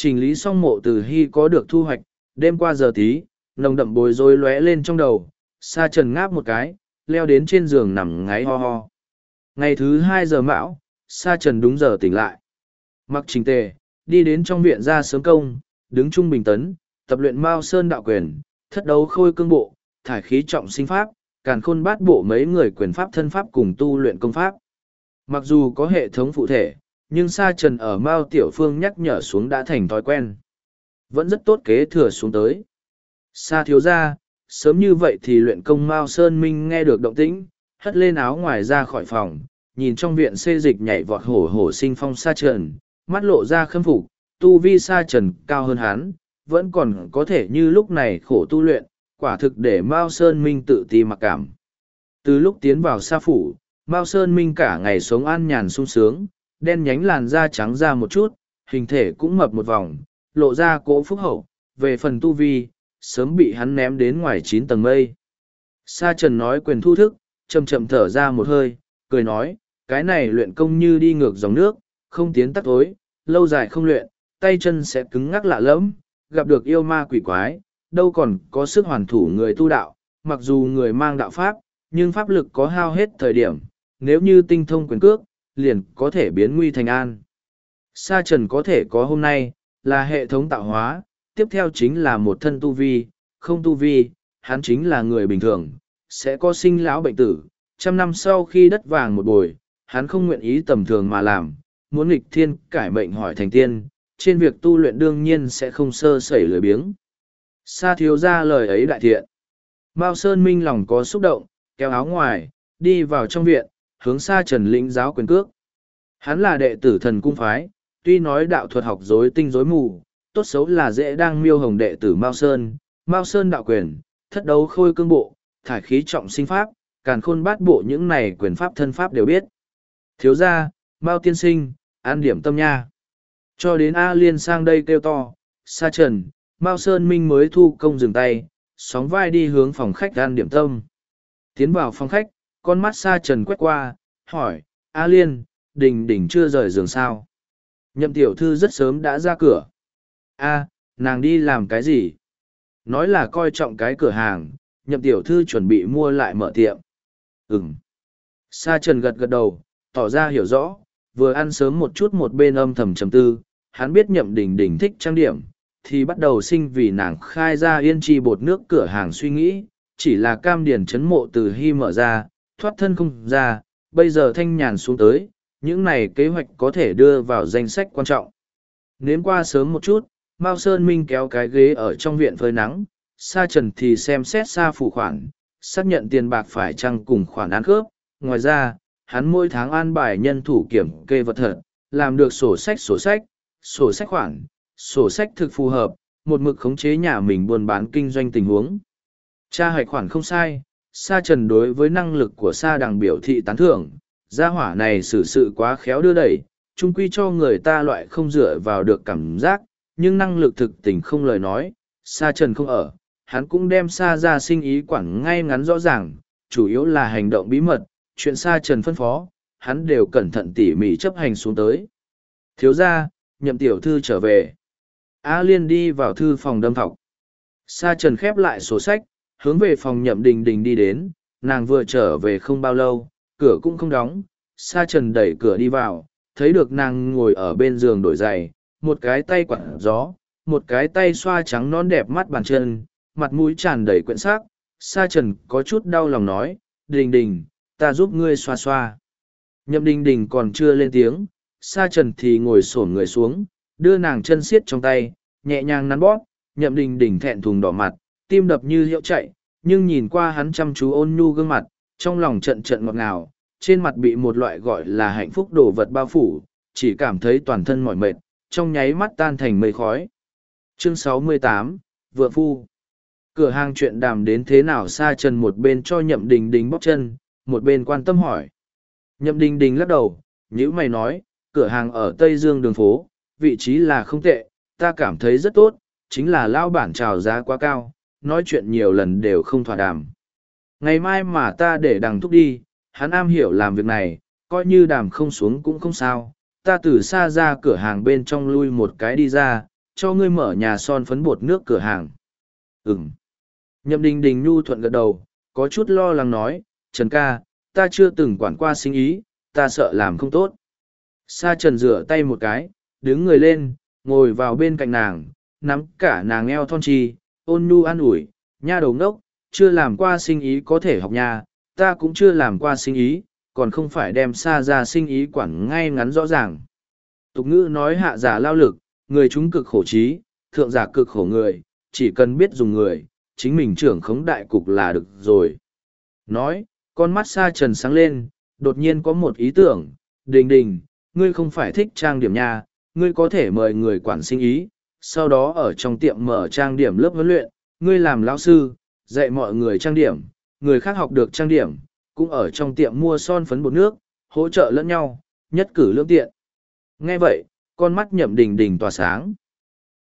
Trình lý xong mộ từ hy có được thu hoạch, đêm qua giờ tí, nồng đậm bồi rối lóe lên trong đầu, sa trần ngáp một cái, leo đến trên giường nằm ngáy ho ho. Ngày thứ hai giờ mão, sa trần đúng giờ tỉnh lại. Mặc trình tề, đi đến trong viện ra sớm công, đứng trung bình tấn, tập luyện mao sơn đạo quyền, thất đấu khôi cương bộ, thải khí trọng sinh pháp, càn khôn bát bộ mấy người quyền pháp thân pháp cùng tu luyện công pháp. Mặc dù có hệ thống phụ thể, nhưng sa trần ở mao tiểu phương nhắc nhở xuống đã thành thói quen vẫn rất tốt kế thừa xuống tới sa thiếu gia, sớm như vậy thì luyện công mao sơn minh nghe được động tĩnh hất lên áo ngoài ra khỏi phòng nhìn trong viện xê dịch nhảy vọt hổ hổ sinh phong sa trần mắt lộ ra khâm phục tu vi sa trần cao hơn hắn vẫn còn có thể như lúc này khổ tu luyện quả thực để mao sơn minh tự ti mặc cảm từ lúc tiến vào sa phủ mao sơn minh cả ngày sống an nhàn sung sướng đen nhánh làn da trắng ra một chút, hình thể cũng mập một vòng, lộ ra cỗ phúc hậu, về phần tu vi, sớm bị hắn ném đến ngoài chín tầng mây. Sa trần nói quyền thu thức, chậm chậm thở ra một hơi, cười nói, cái này luyện công như đi ngược dòng nước, không tiến tắt tối, lâu dài không luyện, tay chân sẽ cứng ngắc lạ lẫm, gặp được yêu ma quỷ quái, đâu còn có sức hoàn thủ người tu đạo, mặc dù người mang đạo pháp, nhưng pháp lực có hao hết thời điểm, nếu như tinh thông quyền cước, liền có thể biến nguy thành an. Sa trần có thể có hôm nay, là hệ thống tạo hóa, tiếp theo chính là một thân tu vi, không tu vi, hắn chính là người bình thường, sẽ có sinh lão bệnh tử. Trăm năm sau khi đất vàng một bồi, hắn không nguyện ý tầm thường mà làm, muốn nghịch thiên cải mệnh hỏi thành tiên, trên việc tu luyện đương nhiên sẽ không sơ sẩy lười biếng. Sa thiếu ra lời ấy đại thiện. Mao Sơn Minh lòng có xúc động, kéo áo ngoài, đi vào trong viện, hướng xa trần lĩnh giáo quyền cước. Hắn là đệ tử thần cung phái, tuy nói đạo thuật học dối tinh dối mù, tốt xấu là dễ đang miêu hồng đệ tử Mao Sơn, Mao Sơn đạo quyền, thất đấu khôi cương bộ, thải khí trọng sinh pháp, càn khôn bát bộ những này quyền pháp thân pháp đều biết. Thiếu gia, Mao tiên sinh, an điểm tâm nha. Cho đến A Liên sang đây kêu to, sa trần, Mao Sơn Minh mới thu công dừng tay, sóng vai đi hướng phòng khách gan điểm tâm. Tiến vào phòng khách, con mắt sa trần quét qua, hỏi, A Liên, đình đình chưa rời giường sao? Nhậm tiểu thư rất sớm đã ra cửa. A, nàng đi làm cái gì? Nói là coi trọng cái cửa hàng, nhậm tiểu thư chuẩn bị mua lại mở tiệm. Ừm. Sa trần gật gật đầu, tỏ ra hiểu rõ, vừa ăn sớm một chút một bên âm thầm trầm tư, hắn biết nhậm đình đình thích trang điểm, thì bắt đầu sinh vì nàng khai ra yên chi bột nước cửa hàng suy nghĩ, chỉ là cam điền chấn mộ từ hy mở ra, thoát thân không ra, bây giờ thanh nhàn xuống tới, những này kế hoạch có thể đưa vào danh sách quan trọng. Nếm qua sớm một chút, Mao Sơn Minh kéo cái ghế ở trong viện phơi nắng, Sa Trần thì xem xét xa phủ khoản, xác nhận tiền bạc phải chăng cùng khoản ăn khớp. Ngoài ra, hắn mỗi tháng an bài nhân thủ kiểm kê vật thật, làm được sổ sách sổ sách, sổ sách khoản, sổ sách thực phù hợp, một mực khống chế nhà mình buôn bán kinh doanh tình huống. Cha hạch khoản không sai, sa trần đối với năng lực của sa đằng biểu thị tán thưởng gia hỏa này xử sự quá khéo đưa đẩy chung quy cho người ta loại không dựa vào được cảm giác nhưng năng lực thực tình không lời nói sa trần không ở hắn cũng đem sa ra sinh ý quản ngay ngắn rõ ràng chủ yếu là hành động bí mật chuyện sa trần phân phó hắn đều cẩn thận tỉ mỉ chấp hành xuống tới thiếu gia nhậm tiểu thư trở về. A liên đi vào thư phòng đâm thọc. Sa trần khép lại sổ sách hướng về phòng nhậm đình đình đi đến, nàng vừa trở về không bao lâu, cửa cũng không đóng, sa trần đẩy cửa đi vào, thấy được nàng ngồi ở bên giường đổi giày, một cái tay quạt gió, một cái tay xoa trắng non đẹp mắt bàn chân, mặt mũi tràn đầy quyện sắc, sa trần có chút đau lòng nói, đình đình, ta giúp ngươi xoa xoa. Nhậm đình đình còn chưa lên tiếng, sa trần thì ngồi xổm người xuống, đưa nàng chân xiết trong tay, nhẹ nhàng nắn bóp, nhậm đình đình thẹn thùng đỏ mặt, tim đập như hiệu chạy, nhưng nhìn qua hắn chăm chú ôn nhu gương mặt, trong lòng trận trận ngọt ngào, trên mặt bị một loại gọi là hạnh phúc đồ vật bao phủ, chỉ cảm thấy toàn thân mỏi mệt, trong nháy mắt tan thành mây khói. Chương 68, Vợ Phu Cửa hàng chuyện đàm đến thế nào xa trần một bên cho nhậm đình đình bóp chân, một bên quan tâm hỏi. Nhậm đình đình lắc đầu, nhữ mày nói, cửa hàng ở Tây Dương đường phố, vị trí là không tệ, ta cảm thấy rất tốt, chính là lao bản trào giá quá cao, nói chuyện nhiều lần đều không thỏa đàm. Ngày mai mà ta để đằng thúc đi, hắn am hiểu làm việc này, coi như đàm không xuống cũng không sao. Ta từ xa ra cửa hàng bên trong lui một cái đi ra, cho ngươi mở nhà son phấn bột nước cửa hàng. Ừm. Nhậm đình đình nhu thuận gật đầu, có chút lo lắng nói, Trần ca, ta chưa từng quản qua sinh ý, ta sợ làm không tốt. Sa Trần rửa tay một cái, đứng người lên, ngồi vào bên cạnh nàng, nắm cả nàng eo thon chi, ôn nhu an ủi, nha đầu ngốc, chưa làm qua sinh ý có thể học nha, ta cũng chưa làm qua sinh ý, còn không phải đem xa ra sinh ý quản ngay ngắn rõ ràng. Tục ngữ nói hạ giả lao lực, người chúng cực khổ trí, thượng giả cực khổ người, chỉ cần biết dùng người, chính mình trưởng khống đại cục là được rồi. Nói, con mắt xa trần sáng lên, đột nhiên có một ý tưởng, đình đình, ngươi không phải thích trang điểm nha, ngươi có thể mời người quản sinh ý, sau đó ở trong tiệm mở trang điểm lớp huấn luyện, ngươi làm lão sư, dạy mọi người trang điểm, người khác học được trang điểm, cũng ở trong tiệm mua son phấn bột nước, hỗ trợ lẫn nhau, nhất cử lưỡng tiện. Nghe vậy, con mắt nhậm đình đình tỏa sáng.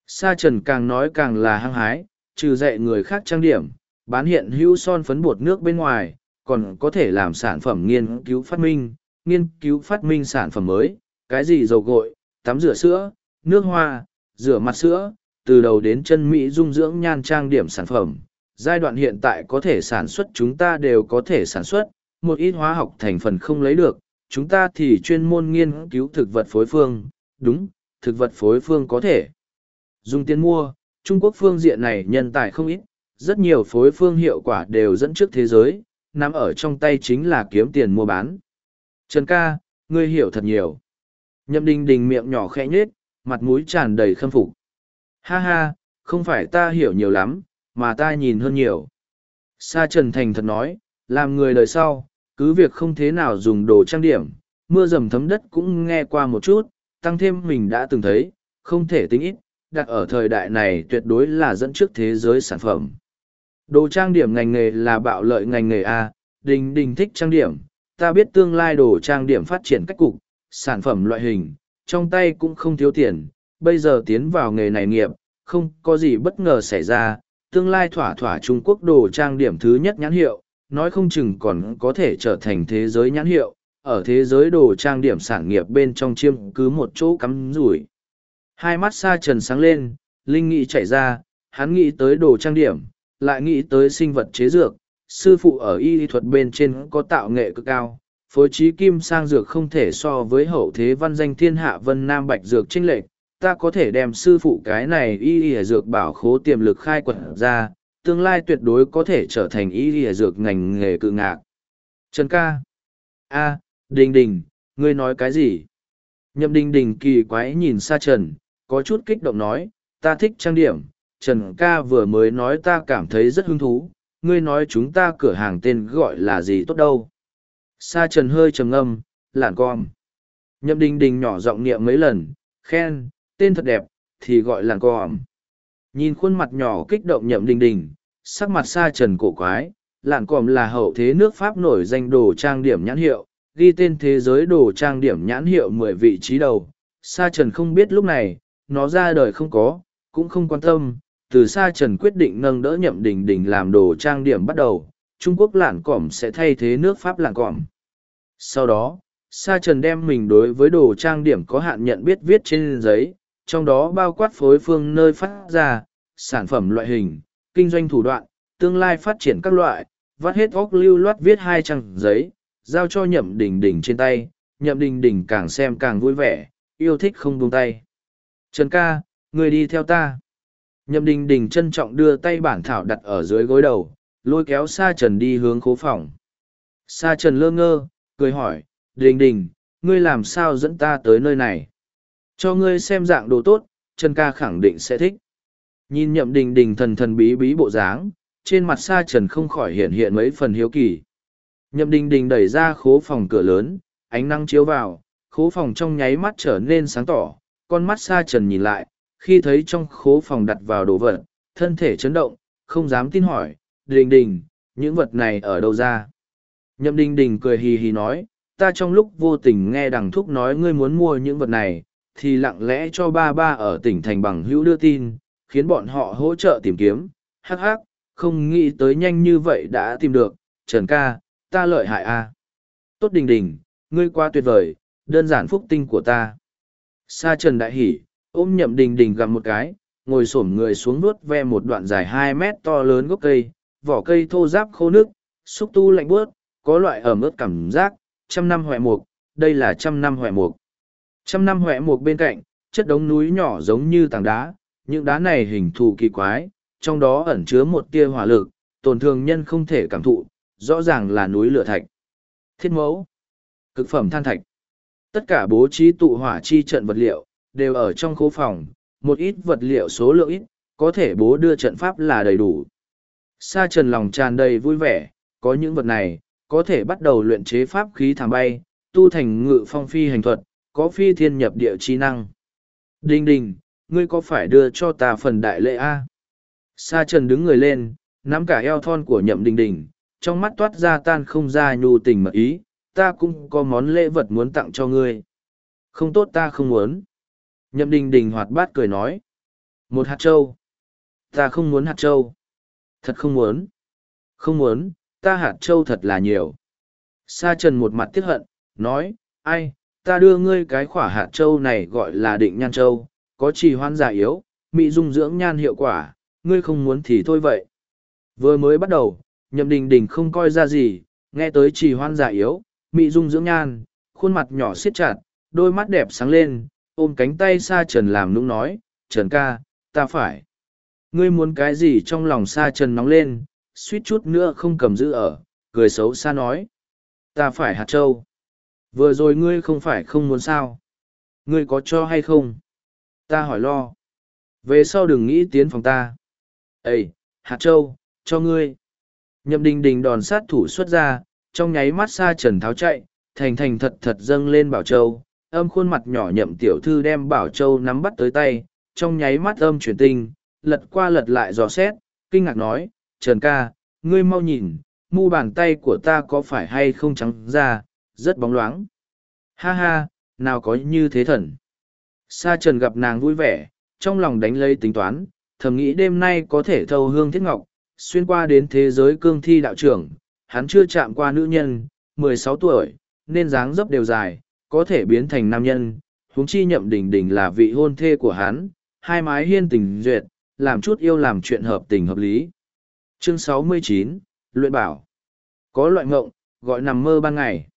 Sa trần càng nói càng là hăng hái, trừ dạy người khác trang điểm, bán hiện hữu son phấn bột nước bên ngoài, còn có thể làm sản phẩm nghiên cứu phát minh, nghiên cứu phát minh sản phẩm mới, cái gì dầu gội, tắm rửa sữa, nước hoa, rửa mặt sữa, từ đầu đến chân Mỹ dung dưỡng nhan trang điểm sản phẩm. Giai đoạn hiện tại có thể sản xuất chúng ta đều có thể sản xuất, một ít hóa học thành phần không lấy được, chúng ta thì chuyên môn nghiên cứu thực vật phối phương, đúng, thực vật phối phương có thể. Dùng tiền mua, Trung Quốc phương diện này nhân tài không ít, rất nhiều phối phương hiệu quả đều dẫn trước thế giới, nằm ở trong tay chính là kiếm tiền mua bán. Trần ca, ngươi hiểu thật nhiều. Nhậm đình đình miệng nhỏ khẽ nhết, mặt mũi tràn đầy khâm phục. Ha ha, không phải ta hiểu nhiều lắm, mà ta nhìn hơn nhiều. Sa Trần Thành thật nói, làm người đời sau, cứ việc không thế nào dùng đồ trang điểm, mưa dầm thấm đất cũng nghe qua một chút, tăng thêm mình đã từng thấy, không thể tính ít, đặt ở thời đại này tuyệt đối là dẫn trước thế giới sản phẩm. Đồ trang điểm ngành nghề là bạo lợi ngành nghề A, đình đình thích trang điểm, ta biết tương lai đồ trang điểm phát triển cách cục, sản phẩm loại hình, trong tay cũng không thiếu tiền, bây giờ tiến vào nghề này nghiệp, không có gì bất ngờ xảy ra, tương lai thỏa thỏa Trung Quốc đồ trang điểm thứ nhất nhãn hiệu, nói không chừng còn có thể trở thành thế giới nhãn hiệu, ở thế giới đồ trang điểm sản nghiệp bên trong chiêm cứ một chỗ cắm rủi. Hai mắt xa trần sáng lên, linh nghĩ chạy ra, hắn nghĩ tới đồ trang điểm, lại nghĩ tới sinh vật chế dược, sư phụ ở y thuật bên trên có tạo nghệ cực cao, phối trí kim sang dược không thể so với hậu thế văn danh thiên hạ vân nam bạch dược trinh lệch, ta có thể đem sư phụ cái này y y dược bảo khố tiềm lực khai quật ra, tương lai tuyệt đối có thể trở thành y y dược ngành nghề cự ngạc. Trần ca. A, đình đình, ngươi nói cái gì? Nhậm đình đình kỳ quái nhìn xa trần, có chút kích động nói, ta thích trang điểm, trần ca vừa mới nói ta cảm thấy rất hứng thú, ngươi nói chúng ta cửa hàng tên gọi là gì tốt đâu? Sa trần hơi trầm ngâm, lản com. Nhậm đình đình nhỏ giọng niệm mấy lần, khen, tên thật đẹp, thì gọi lản com. Nhìn khuôn mặt nhỏ kích động nhậm đình đình, sắc mặt sa trần cổ quái, lản còm là hậu thế nước Pháp nổi danh đồ trang điểm nhãn hiệu, ghi tên thế giới đồ trang điểm nhãn hiệu mười vị trí đầu. Sa Trần không biết lúc này, nó ra đời không có, cũng không quan tâm. Từ Sa Trần quyết định nâng đỡ nhậm đình đình làm đồ trang điểm bắt đầu, Trung Quốc lạn cỏm sẽ thay thế nước Pháp lạn cỏm. Sau đó, Sa Trần đem mình đối với đồ trang điểm có hạn nhận biết viết trên giấy, trong đó bao quát phối phương nơi phát ra, sản phẩm loại hình, kinh doanh thủ đoạn, tương lai phát triển các loại, vắt hết óc lưu loát viết hai trang giấy, giao cho nhậm đình đình trên tay, nhậm đình đình càng xem càng vui vẻ, yêu thích không buông tay. Trần ca, người đi theo ta. Nhậm đình đình trân trọng đưa tay bản thảo đặt ở dưới gối đầu, lôi kéo Sa Trần đi hướng khố phòng. Sa Trần lơ ngơ, cười hỏi, đình đình, ngươi làm sao dẫn ta tới nơi này? Cho ngươi xem dạng đồ tốt, Trần ca khẳng định sẽ thích. Nhìn nhậm đình đình thần thần bí bí bộ dáng, trên mặt Sa Trần không khỏi hiện hiện mấy phần hiếu kỳ. Nhậm đình đình đẩy ra khố phòng cửa lớn, ánh nắng chiếu vào, khố phòng trong nháy mắt trở nên sáng tỏ, con mắt Sa Trần nhìn lại, khi thấy trong khố phòng đặt vào đồ vật, thân thể chấn động, không dám tin hỏi, đình đình, những vật này ở đâu ra? Nhậm đình đình cười hì hì nói, ta trong lúc vô tình nghe đằng thúc nói ngươi muốn mua những vật này, thì lặng lẽ cho ba ba ở tỉnh thành bằng hữu đưa tin, khiến bọn họ hỗ trợ tìm kiếm, hắc hắc, không nghĩ tới nhanh như vậy đã tìm được, Trần ca, ta lợi hại a. À? Tốt đình đình, ngươi quá tuyệt vời, đơn giản phúc tinh của ta. Sa Trần đại hỉ, ôm nhậm đình đình gặm một cái, ngồi xổm người xuống nuốt ve một đoạn dài hai mét to lớn gốc cây, vỏ cây thô ráp khô nước, xúc tu lạnh bước, có loại ẩm ướt cảm giác, trăm năm hoẹ mục, đây là trăm năm hoẹ mục. Trăm năm hoẹ mục bên cạnh, chất đống núi nhỏ giống như tảng đá, những đá này hình thù kỳ quái, trong đó ẩn chứa một tia hỏa lực, tổn thương nhân không thể cảm thụ, rõ ràng là núi lửa thạch. Thiết mẫu, cực phẩm than thạch. Tất cả bố trí tụ hỏa chi trận vật liệu, đều ở trong khu phòng, một ít vật liệu số lượng ít, có thể bố đưa trận pháp là đầy đủ. Sa trần lòng tràn đầy vui vẻ, có những vật này, có thể bắt đầu luyện chế pháp khí thảm bay, tu thành ngự phong phi hành thuật, có phi thiên nhập địa chi năng. Đinh đình, ngươi có phải đưa cho ta phần đại lễ a? Sa trần đứng người lên, nắm cả eo thon của nhậm đình đình, trong mắt toát ra tan không ra nhu tình mật ý, ta cũng có món lễ vật muốn tặng cho ngươi. Không tốt ta không muốn. Nhậm đình đình hoạt bát cười nói. Một hạt trâu. Ta không muốn hạt trâu. Thật không muốn. Không muốn, ta hạt trâu thật là nhiều. Sa trần một mặt tiếc hận, nói, ai, ta đưa ngươi cái khỏa hạt trâu này gọi là định nhan trâu, có trì hoãn giả yếu, mỹ dung dưỡng nhan hiệu quả, ngươi không muốn thì thôi vậy. Vừa mới bắt đầu, nhậm đình đình không coi ra gì, nghe tới trì hoãn giả yếu, mỹ dung dưỡng nhan, khuôn mặt nhỏ siết chặt, đôi mắt đẹp sáng lên, ôm cánh tay Sa Trần làm nũng nói, Trần ca, ta phải. Ngươi muốn cái gì trong lòng Sa Trần nóng lên, suýt chút nữa không cầm giữ ở, cười xấu xa nói. Ta phải hạt châu. Vừa rồi ngươi không phải không muốn sao. Ngươi có cho hay không? Ta hỏi lo. Về sau đừng nghĩ tiến phòng ta. Ê, hạt châu, cho ngươi. Nhậm đình đình đòn sát thủ xuất ra, trong nháy mắt xa trần tháo chạy, thành thành thật thật dâng lên bảo châu. Âm khuôn mặt nhỏ nhậm tiểu thư đem bảo châu nắm bắt tới tay, trong nháy mắt âm chuyển tinh, lật qua lật lại dò xét, kinh ngạc nói, Trần ca, ngươi mau nhìn, mu bàn tay của ta có phải hay không trắng ra, rất bóng loáng. Ha ha, nào có như thế thần. Sa Trần gặp nàng vui vẻ, trong lòng đánh lấy tính toán, thầm nghĩ đêm nay có thể thâu hương thiết ngọc, xuyên qua đến thế giới cương thi đạo trưởng, hắn chưa chạm qua nữ nhân, mười sáu tuổi, nên dáng dấp đều dài, có thể biến thành nam nhân, huống chi nhậm đỉnh đỉnh là vị hôn thê của hắn, hai mái hiên tình duyệt, làm chút yêu làm chuyện hợp tình hợp lý. Chương sáu mươi chín Luyện bảo. Có loại ngộng, gọi nằm mơ ban ngày.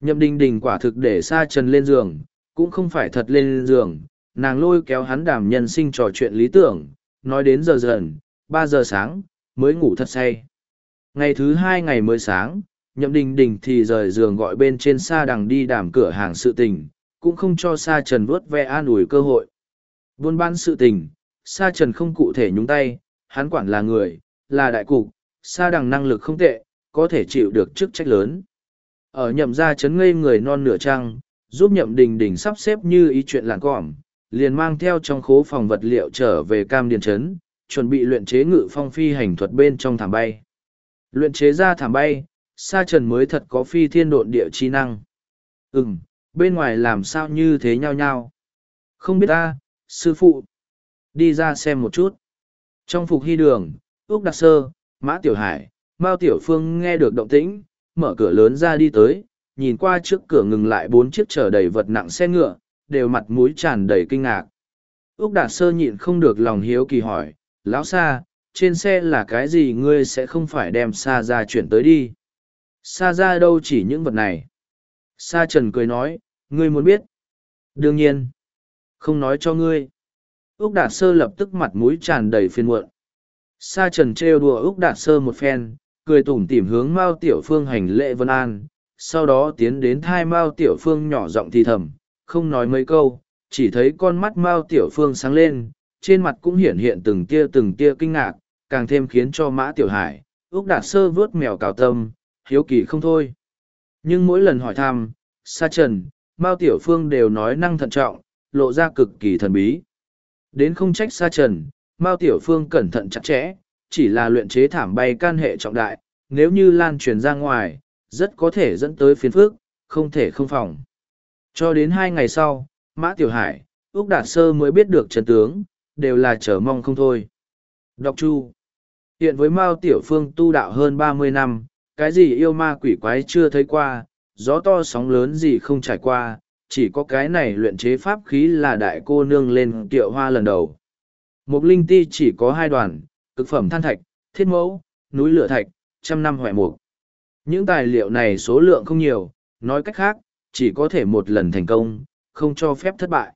Nhậm đình đình quả thực để sa trần lên giường, cũng không phải thật lên giường, nàng lôi kéo hắn đàm nhân sinh trò chuyện lý tưởng, nói đến giờ dần, ba giờ sáng, mới ngủ thật say. Ngày thứ hai ngày mới sáng, nhậm đình đình thì rời giường gọi bên trên sa đằng đi đàm cửa hàng sự tình, cũng không cho sa trần vuốt ve an ủi cơ hội. Buôn bán sự tình, sa trần không cụ thể nhúng tay, hắn quản là người, là đại cục, sa đằng năng lực không tệ, có thể chịu được chức trách lớn. Ở nhậm gia chấn ngây người non nửa trăng, giúp nhậm đình đình sắp xếp như ý chuyện làng cỏm, liền mang theo trong khố phòng vật liệu trở về cam điền chấn, chuẩn bị luyện chế ngự phong phi hành thuật bên trong thảm bay. Luyện chế ra thảm bay, sa trần mới thật có phi thiên độn địa chi năng. Ừm, bên ngoài làm sao như thế nhau nhau. Không biết ta, sư phụ. Đi ra xem một chút. Trong phục hy đường, Úc Đặc Sơ, Mã Tiểu Hải, Mao Tiểu Phương nghe được động tĩnh, mở cửa lớn ra đi tới, nhìn qua trước cửa ngừng lại bốn chiếc chở đầy vật nặng xe ngựa, đều mặt mũi tràn đầy kinh ngạc. Úc Đạt Sơ nhịn không được lòng hiếu kỳ hỏi, lão xa, trên xe là cái gì ngươi sẽ không phải đem xa ra chuyển tới đi. Xa ra đâu chỉ những vật này. Sa Trần cười nói, ngươi muốn biết. Đương nhiên. Không nói cho ngươi. Úc Đạt Sơ lập tức mặt mũi tràn đầy phiền muộn. Sa Trần trêu đùa Úc Đạt Sơ một phen, cười tủm tỉm hướng Mao Tiểu Phương hành lễ vân an, sau đó tiến đến thai Mao Tiểu Phương nhỏ giọng thì thầm, không nói mấy câu, chỉ thấy con mắt Mao Tiểu Phương sáng lên, trên mặt cũng hiện hiện từng tia từng tia kinh ngạc, càng thêm khiến cho Mã Tiểu Hải, Úc Đạt Sơ vớt mèo cào tâm, hiếu kỳ không thôi. Nhưng mỗi lần hỏi thăm, Sa Trần, Mao Tiểu Phương đều nói năng thận trọng, lộ ra cực kỳ thần bí. Đến không trách xa Trần, Mao Tiểu Phương cẩn thận chặt chẽ, chỉ là luyện chế thảm bay can hệ trọng đại, nếu như lan truyền ra ngoài, rất có thể dẫn tới phiền phức, không thể không phòng. Cho đến hai ngày sau, Mã Tiểu Hải, Úc Đạt Sơ mới biết được chân tướng, đều là chờ mong không thôi. Đọc Chu Hiện với Mao Tiểu Phương tu đạo hơn ba mươi năm, cái gì yêu ma quỷ quái chưa thấy qua, gió to sóng lớn gì không trải qua, chỉ có cái này luyện chế pháp khí là đại cô nương lên tiệu hoa lần đầu. Một linh ti chỉ có hai đoàn, cực phẩm than thạch, thiết mẫu, núi lửa thạch, trăm năm hoại mục. Những tài liệu này số lượng không nhiều, nói cách khác, chỉ có thể một lần thành công, không cho phép thất bại.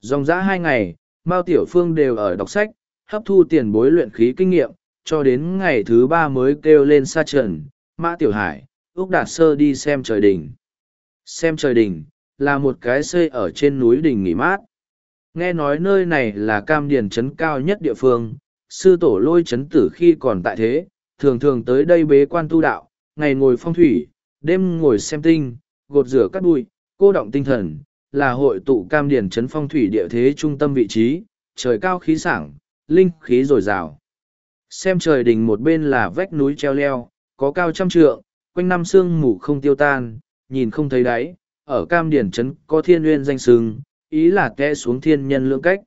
Dòng dã hai ngày, Mao Tiểu Phương đều ở đọc sách, hấp thu tiền bối luyện khí kinh nghiệm, cho đến ngày thứ ba mới kêu lên sa trần, Mã Tiểu Hải, Úc Đạt Sơ đi xem trời đỉnh. Xem trời đỉnh, là một cái xây ở trên núi đỉnh nghỉ mát. Nghe nói nơi này là cam điền trấn cao nhất địa phương, sư tổ lôi trấn tử khi còn tại thế, thường thường tới đây bế quan tu đạo, ngày ngồi phong thủy, đêm ngồi xem tinh, gột rửa cắt bụi, cô động tinh thần, là hội tụ cam điền trấn phong thủy địa thế trung tâm vị trí, trời cao khí sảng, linh khí dồi dào. Xem trời đỉnh một bên là vách núi treo leo, có cao trăm trượng, quanh năm sương mù không tiêu tan, nhìn không thấy đáy, ở cam điển trấn có thiên nguyên danh sưng ý là té xuống thiên nhân lưỡng cách.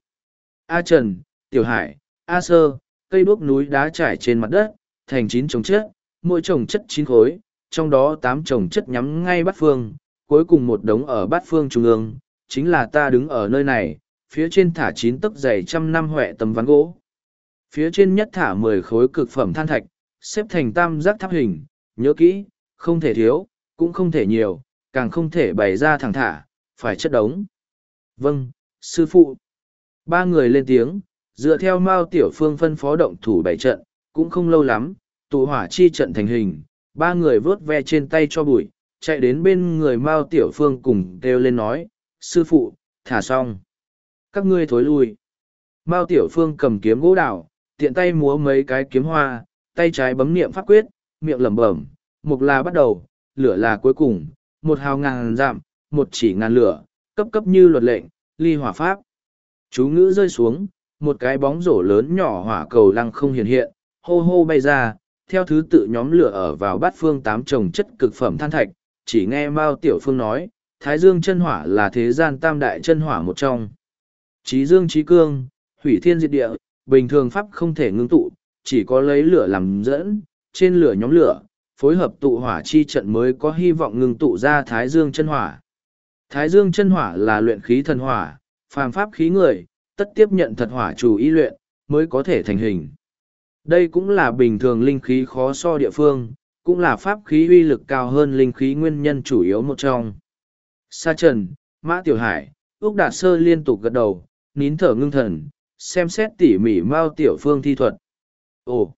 A Trần, Tiểu Hải, A Sơ, cây đuốc núi đá trải trên mặt đất, thành chín trồng chất, mỗi trồng chất chín khối, trong đó tám trồng chất nhắm ngay bát phương, cuối cùng một đống ở bát phương trung ương, chính là ta đứng ở nơi này, phía trên thả chín tấc dày trăm năm huệ tấm ván gỗ. Phía trên nhất thả mười khối cực phẩm than thạch, xếp thành tam giác tháp hình, nhớ kỹ, không thể thiếu, cũng không thể nhiều, càng không thể bày ra thẳng thả, phải chất đống. Vâng, sư phụ. Ba người lên tiếng, dựa theo Mao Tiểu Phương phân phó động thủ bảy trận, cũng không lâu lắm, tụ hỏa chi trận thành hình, ba người vớt ve trên tay cho bụi, chạy đến bên người Mao Tiểu Phương cùng kêu lên nói, sư phụ, thả xong. Các ngươi thối lui. Mao Tiểu Phương cầm kiếm gỗ đào, tiện tay múa mấy cái kiếm hoa, tay trái bấm niệm pháp quyết, miệng lẩm bẩm, mục là bắt đầu, lửa là cuối cùng, một hào ngàn giảm, một chỉ ngàn lửa, cấp cấp như luật lệnh, ly hỏa pháp. Chú ngữ rơi xuống, một cái bóng rổ lớn nhỏ hỏa cầu lăng không hiện hiện, hô hô bay ra, theo thứ tự nhóm lửa ở vào bát phương tám trồng chất cực phẩm than thạch, chỉ nghe Mao Tiểu Phương nói, Thái Dương chân hỏa là thế gian tam đại chân hỏa một trong. Chí dương chí cương, hủy thiên diệt địa, bình thường pháp không thể ngưng tụ, chỉ có lấy lửa làm dẫn, trên lửa nhóm lửa, phối hợp tụ hỏa chi trận mới có hy vọng ngừng tụ ra Thái Dương chân hỏa. Thái Dương chân hỏa là luyện khí thần hỏa, phàm pháp khí người, tất tiếp nhận thật hỏa chủ ý luyện, mới có thể thành hình. Đây cũng là bình thường linh khí khó so địa phương, cũng là pháp khí uy lực cao hơn linh khí nguyên nhân chủ yếu một trong. Sa Trần, Mã Tiểu Hải, Úc Đạt Sơ liên tục gật đầu, nín thở ngưng thần, xem xét tỉ mỉ Mao Tiểu Phương thi thuật. Ồ!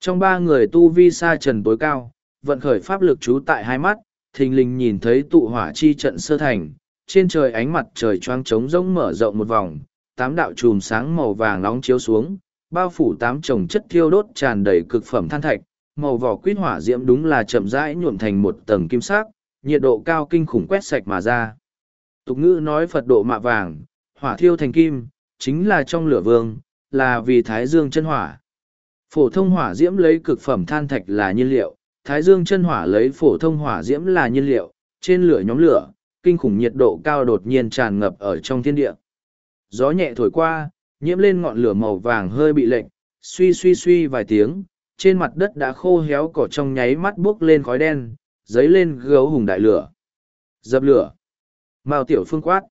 Trong ba người tu vi sa trần tối cao, vận khởi pháp lực trú tại hai mắt, thình lình nhìn thấy tụ hỏa chi trận sơ thành, trên trời ánh mặt trời choáng trống rỗng mở rộng một vòng, tám đạo chùm sáng màu vàng nóng chiếu xuống, bao phủ tám chồng chất thiêu đốt tràn đầy cực phẩm than thạch, màu vỏ quýt hỏa diễm đúng là chậm rãi nhuộm thành một tầng kim sắc, nhiệt độ cao kinh khủng quét sạch mà ra. Tục ngữ nói Phật độ mạ vàng, hỏa thiêu thành kim, chính là trong lửa vương, là vì thái dương chân hỏa. Phổ thông hỏa diễm lấy cực phẩm than thạch là nhiên liệu, thái dương chân hỏa lấy phổ thông hỏa diễm là nhiên liệu, trên lửa nhóm lửa, kinh khủng nhiệt độ cao đột nhiên tràn ngập ở trong thiên địa. Gió nhẹ thổi qua, nhiễm lên ngọn lửa màu vàng hơi bị lệnh, suy suy suy vài tiếng, trên mặt đất đã khô héo cỏ trong nháy mắt buốc lên khói đen, dấy lên gấu hùng đại lửa. Dập lửa. Mao tiểu phương quát.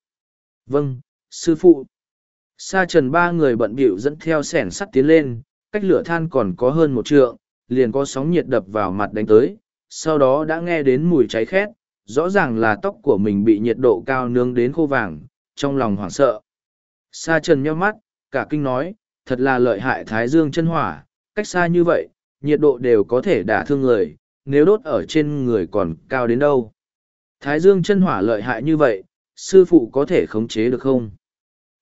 Vâng, sư phụ. Sa trần ba người bận bịu dẫn theo sẻn sắt tiến lên, cách lửa than còn có hơn một trượng, liền có sóng nhiệt đập vào mặt đánh tới, sau đó đã nghe đến mùi cháy khét, rõ ràng là tóc của mình bị nhiệt độ cao nướng đến khô vàng, trong lòng hoảng sợ. Sa trần nheo mắt, cả kinh nói, thật là lợi hại thái dương chân hỏa, cách xa như vậy, nhiệt độ đều có thể đả thương người, nếu đốt ở trên người còn cao đến đâu. Thái dương chân hỏa lợi hại như vậy, sư phụ có thể khống chế được không?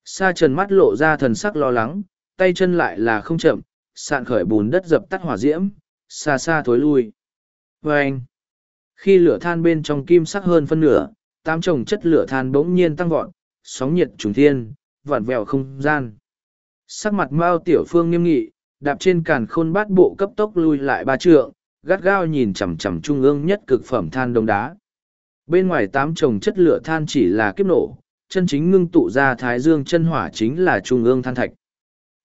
Sa trần mắt lộ ra thần sắc lo lắng, tay chân lại là không chậm, sạn khởi bùn đất dập tắt hỏa diễm, xa xa thối lui. Vâng! anh, khi lửa than bên trong kim sắc hơn phân nửa, tám chồng chất lửa than bỗng nhiên tăng vọt, sóng nhiệt trùng thiên, vặn vẹo không gian. Sắc mặt Mao Tiểu Phương nghiêm nghị, đạp trên càn khôn bát bộ cấp tốc lui lại ba trượng, gắt gao nhìn chằm chằm trung ương nhất cực phẩm than đông đá. Bên ngoài tám chồng chất lửa than chỉ là kiếp nổ, chân chính ngưng tụ ra thái dương chân hỏa chính là trung ương than thạch.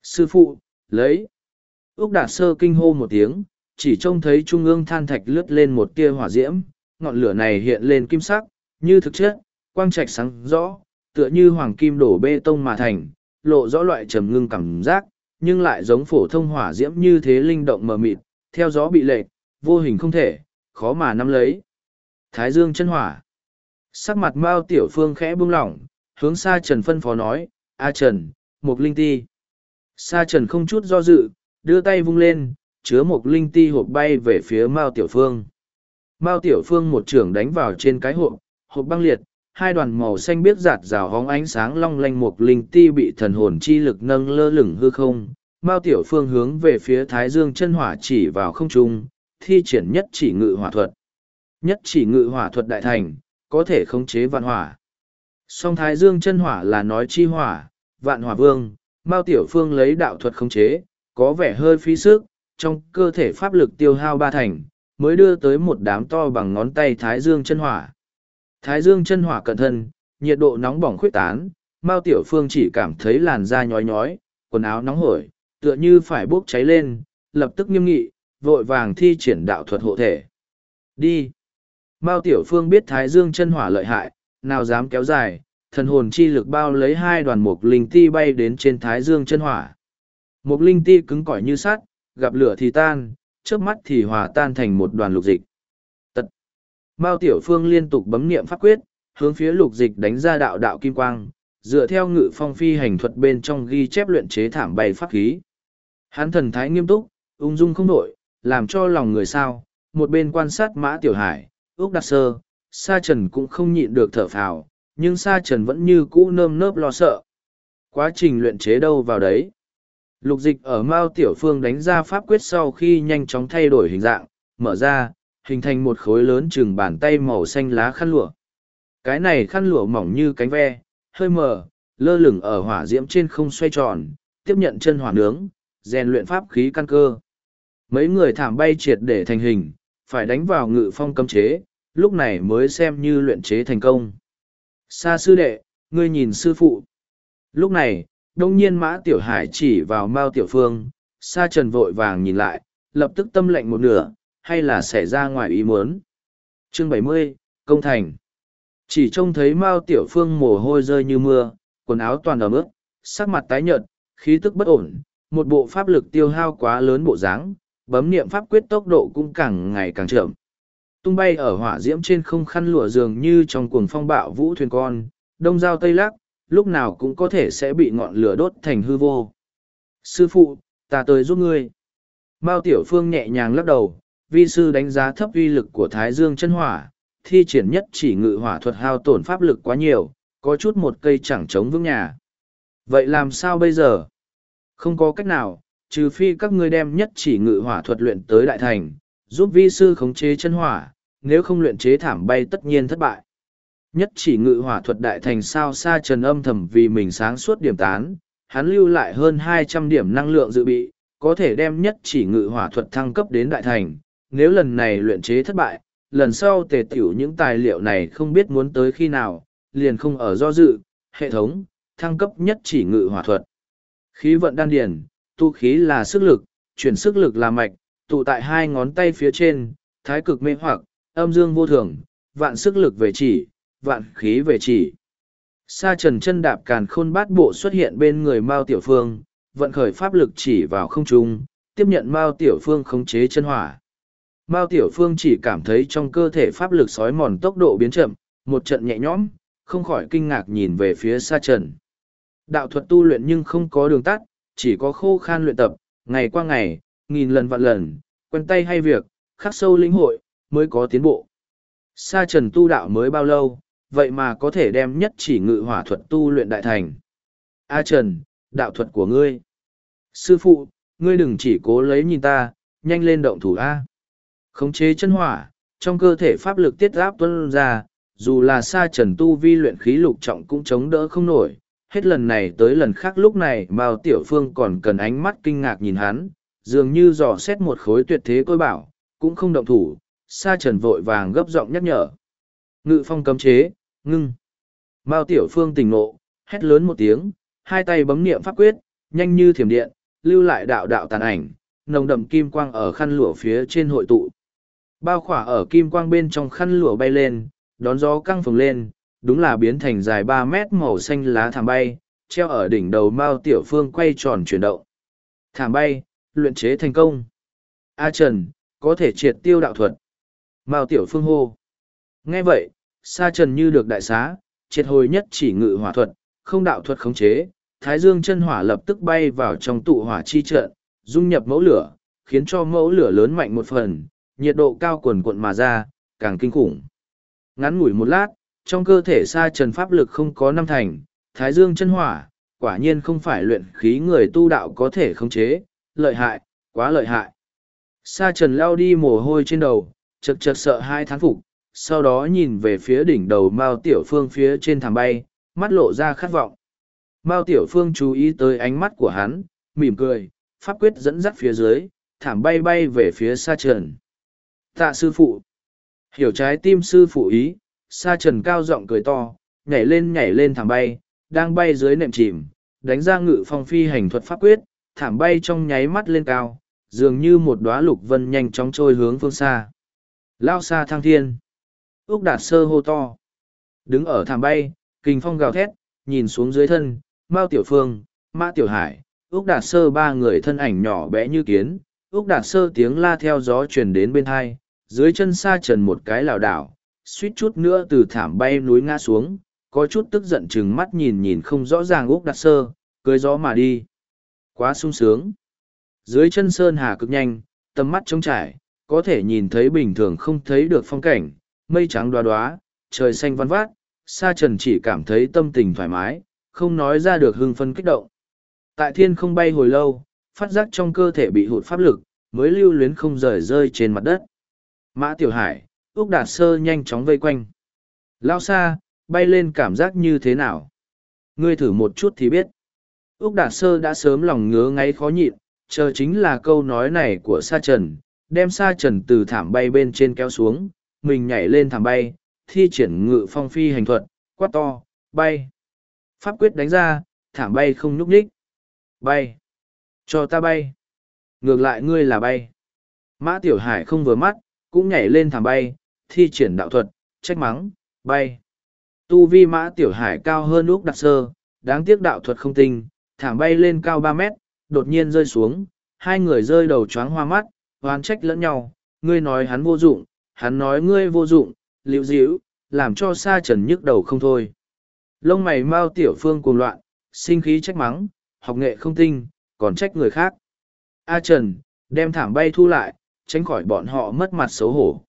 Sư phụ, lấy. Úc Đạt Sơ kinh hô một tiếng, chỉ trông thấy trung ương than thạch lướt lên một tia hỏa diễm, ngọn lửa này hiện lên kim sắc, như thực chất, quang trạch sáng rõ, tựa như hoàng kim đổ bê tông mà thành, lộ rõ loại trầm ngưng cảm giác, nhưng lại giống phổ thông hỏa diễm như thế linh động mờ mịt, theo gió bị lệch, vô hình không thể, khó mà nắm lấy. Thái dương chân hỏa. Sắc mặt Mao Tiểu Phương khẽ buông lỏng, hướng Sa Trần phân phó nói, A Trần, một linh ti. Sa Trần không chút do dự, đưa tay vung lên, chứa một linh ti hộp bay về phía Mao Tiểu Phương. Mao Tiểu Phương một trưởng đánh vào trên cái hộp, hộp băng liệt, hai đoàn màu xanh biếc giạt rào hóng ánh sáng long lanh một linh ti bị thần hồn chi lực nâng lơ lửng hư không. Mao Tiểu Phương hướng về phía Thái Dương chân hỏa chỉ vào không trung, thi triển nhất chỉ ngự hỏa thuật. Nhất chỉ ngự hỏa thuật đại thành, có thể khống chế vạn hỏa. Song Thái Dương chân hỏa là nói chi hỏa, vạn hỏa vương, Mao Tiểu Phương lấy đạo thuật khống chế, có vẻ hơi phí sức, trong cơ thể pháp lực tiêu hao ba thành, mới đưa tới một đám to bằng ngón tay Thái Dương chân hỏa. Thái Dương chân hỏa cẩn thân, nhiệt độ nóng bỏng khuyết tán, Mao Tiểu Phương chỉ cảm thấy làn da nhói nhói, quần áo nóng hổi, tựa như phải bốc cháy lên, lập tức nghiêm nghị, vội vàng thi triển đạo thuật hộ thể. Đi! Mao Tiểu Phương biết Thái Dương chân hỏa lợi hại, nào dám kéo dài, thần hồn chi lực bao lấy hai đoàn mục linh ti bay đến trên Thái Dương chân hỏa. Mục linh ti cứng cỏi như sắt, gặp lửa thì tan, trước mắt thì hòa tan thành một đoàn lục dịch. Tật! Mao Tiểu Phương liên tục bấm niệm pháp quyết, hướng phía lục dịch đánh ra đạo đạo kim quang, dựa theo ngự phong phi hành thuật bên trong ghi chép luyện chế thảm bay pháp khí. Hán thần thái nghiêm túc, ung dung không đổi, làm cho lòng người sao, một bên quan sát mã tiểu hải, ước đặc sơ, sa trần cũng không nhịn được thở phào, nhưng sa trần vẫn như cũ nơm nớp lo sợ. Quá trình luyện chế đâu vào đấy. Lục dịch ở Mao Tiểu Phương đánh ra pháp quyết sau khi nhanh chóng thay đổi hình dạng, mở ra, hình thành một khối lớn chừng bàn tay màu xanh lá khăn lụa. Cái này khăn lụa mỏng như cánh ve, hơi mờ, lơ lửng ở hỏa diễm trên không xoay tròn, tiếp nhận chân hỏa nướng, rèn luyện pháp khí căn cơ. Mấy người thảm bay triệt để thành hình, phải đánh vào ngự phong cấm chế, lúc này mới xem như luyện chế thành công. Sa sư đệ, ngươi nhìn sư phụ. Lúc này, đông nhiên mã tiểu hải chỉ vào mao tiểu phương, sa trần vội vàng nhìn lại, lập tức tâm lệnh một nửa, hay là xảy ra ngoài ý muốn. Chương bảy mươi Công Thành Chỉ trông thấy mao tiểu phương mồ hôi rơi như mưa, quần áo toàn ẩm ướt, sắc mặt tái nhợt, khí tức bất ổn, một bộ pháp lực tiêu hao quá lớn bộ dáng, bấm niệm pháp quyết tốc độ cũng càng ngày càng chậm. Tung bay ở hỏa diễm trên không khăn lụa dường như trong cuồng phong bạo vũ thuyền con, đông giao tây lắc, lúc nào cũng có thể sẽ bị ngọn lửa đốt thành hư vô. Sư phụ, ta tới giúp ngươi. Mao Tiểu Phương nhẹ nhàng lắc đầu, vi sư đánh giá thấp uy lực của Thái Dương chân hỏa, thi triển nhất chỉ ngự hỏa thuật hao tổn pháp lực quá nhiều, có chút một cây chẳng chống vững nhà. Vậy làm sao bây giờ? Không có cách nào, trừ phi các ngươi đem nhất chỉ ngự hỏa thuật luyện tới đại thành, giúp vi sư khống chế chân hỏa, nếu không luyện chế thảm bay tất nhiên thất bại. Nhất chỉ ngự hỏa thuật đại thành sao xa trần âm thầm vì mình sáng suốt điểm tán, hắn lưu lại hơn hai trăm điểm năng lượng dự bị, có thể đem nhất chỉ ngự hỏa thuật thăng cấp đến đại thành. Nếu lần này luyện chế thất bại, lần sau tề tiểu những tài liệu này không biết muốn tới khi nào, liền không ở do dự, hệ thống, thăng cấp nhất chỉ ngự hỏa thuật. Khí vận đan điển, tu khí là sức lực, chuyển sức lực là mạch, tụ tại hai ngón tay phía trên, thái cực mê hoặc, âm dương vô thường, vạn sức lực về chỉ, vạn khí về chỉ. Sa trần chân đạp càn khôn bát bộ xuất hiện bên người Mao Tiểu Phương, vận khởi pháp lực chỉ vào không trung, tiếp nhận Mao Tiểu Phương khống chế chân hỏa. Mao Tiểu Phương chỉ cảm thấy trong cơ thể pháp lực sói mòn tốc độ biến chậm, một trận nhẹ nhõm, không khỏi kinh ngạc nhìn về phía Sa trần. Đạo thuật tu luyện nhưng không có đường tắt, chỉ có khô khan luyện tập, ngày qua ngày, nghìn lần vạn lần, quen tay hay việc, khắc sâu linh hội, mới có tiến bộ. Sa trần tu đạo mới bao lâu, vậy mà có thể đem nhất chỉ ngự hỏa thuật tu luyện đại thành. A trần, đạo thuật của ngươi. Sư phụ, ngươi đừng chỉ cố lấy nhìn ta, nhanh lên động thủ A. Khống chế chân hỏa, trong cơ thể pháp lực tiết áp tuân ra, dù là xa trần tu vi luyện khí lục trọng cũng chống đỡ không nổi. Hết lần này tới lần khác lúc này Mao Tiểu Phương còn cần ánh mắt kinh ngạc nhìn hắn, dường như dò xét một khối tuyệt thế côi bảo, cũng không động thủ, sa trần vội vàng gấp giọng nhắc nhở. Ngự phong cấm chế, ngưng. Mao Tiểu Phương tỉnh ngộ, hét lớn một tiếng, hai tay bấm niệm pháp quyết, nhanh như thiểm điện, lưu lại đạo đạo tàn ảnh, nồng đậm kim quang ở khăn lụa phía trên hội tụ. Bao khỏa ở kim quang bên trong khăn lụa bay lên, đón gió căng phồng lên, đúng là biến thành dài ba mét màu xanh lá thảm bay, treo ở đỉnh đầu Mao Tiểu Phương quay tròn chuyển động. Thảm bay, luyện chế thành công. A Trần, có thể triệt tiêu đạo thuật. Mao Tiểu Phương hô. Nghe vậy, Sa Trần như được đại xá, triệt hồi nhất chỉ ngự hỏa thuật, không đạo thuật khống chế, Thái Dương chân hỏa lập tức bay vào trong tụ hỏa chi trận, dung nhập mẫu lửa, khiến cho mẫu lửa lớn mạnh một phần, nhiệt độ cao quần cuộn mà ra, càng kinh khủng. Ngắn ngủi một lát, trong cơ thể Sa Trần pháp lực không có năm thành, Thái Dương chân hỏa, quả nhiên không phải luyện khí người tu đạo có thể khống chế, lợi hại, quá lợi hại. Sa trần lao đi mồ hôi trên đầu, chật chật sợ hai thán phục, sau đó nhìn về phía đỉnh đầu Mao Tiểu Phương phía trên thảm bay, mắt lộ ra khát vọng. Mao Tiểu Phương chú ý tới ánh mắt của hắn, mỉm cười, pháp quyết dẫn dắt phía dưới, thảm bay bay về phía Sa Trần. Tạ sư phụ. Hiểu trái tim sư phụ ý, Sa Trần cao giọng cười to, nhảy lên nhảy lên thảm bay, đang bay dưới nệm chìm, đánh ra ngự phong phi hành thuật pháp quyết, thảm bay trong nháy mắt lên cao, dường như một đóa lục vân nhanh chóng trôi hướng phương xa. Lao xa thăng thiên. Úc đạt sơ hô to. Đứng ở thảm bay, kình phong gào thét, nhìn xuống dưới thân, Mao Tiểu Phương, Mã Tiểu Hải, Úc đạt sơ ba người thân ảnh nhỏ bé như kiến. Úc đạt sơ tiếng la theo gió truyền đến bên hai, dưới chân xa trần một cái lảo đảo, suýt chút nữa từ thảm bay núi ngã xuống, có chút tức giận chừng mắt nhìn nhìn không rõ ràng Úc đạt sơ, cưới gió mà đi. Quá sung sướng. Dưới chân sơn hà cực nhanh, tầm mắt trống trải, có thể nhìn thấy bình thường không thấy được phong cảnh, mây trắng đoá đoá, trời xanh văn vát, sa trần chỉ cảm thấy tâm tình thoải mái, không nói ra được hưng phấn kích động. Tại thiên không bay hồi lâu, phát giác trong cơ thể bị hụt pháp lực, mới lưu luyến không rời rơi trên mặt đất. Mã Tiểu Hải, Úc Đạt Sơ nhanh chóng vây quanh. Lao xa, bay lên cảm giác như thế nào? Ngươi thử một chút thì biết. Úc Đạt Sơ đã sớm lòng ngứa ngáy khó nhịn, chờ chính là câu nói này của Sa Trần, đem Sa Trần từ thảm bay bên trên kéo xuống, mình nhảy lên thảm bay, thi triển ngự phong phi hành thuật, quát to, bay. Pháp quyết đánh ra, thảm bay không nhúc nhích. Bay. Cho ta bay. Ngược lại ngươi là bay. Mã Tiểu Hải không vừa mắt, cũng nhảy lên thảm bay, thi triển đạo thuật, trách mắng, bay. Tu vi Mã Tiểu Hải cao hơn Úc Đặc Sơ, đáng tiếc đạo thuật không tinh, thảm bay lên cao ba mét, đột nhiên rơi xuống, hai người rơi đầu choáng hoa mắt, oán trách lẫn nhau, ngươi nói hắn vô dụng, hắn nói ngươi vô dụng, liễu díu, làm cho sa trần nhức đầu không thôi. Lông mày mau tiểu phương cuồng loạn, sinh khí trách mắng, học nghệ không tinh, còn trách người khác. A Trần, đem thảm bay thu lại, tránh khỏi bọn họ mất mặt xấu hổ.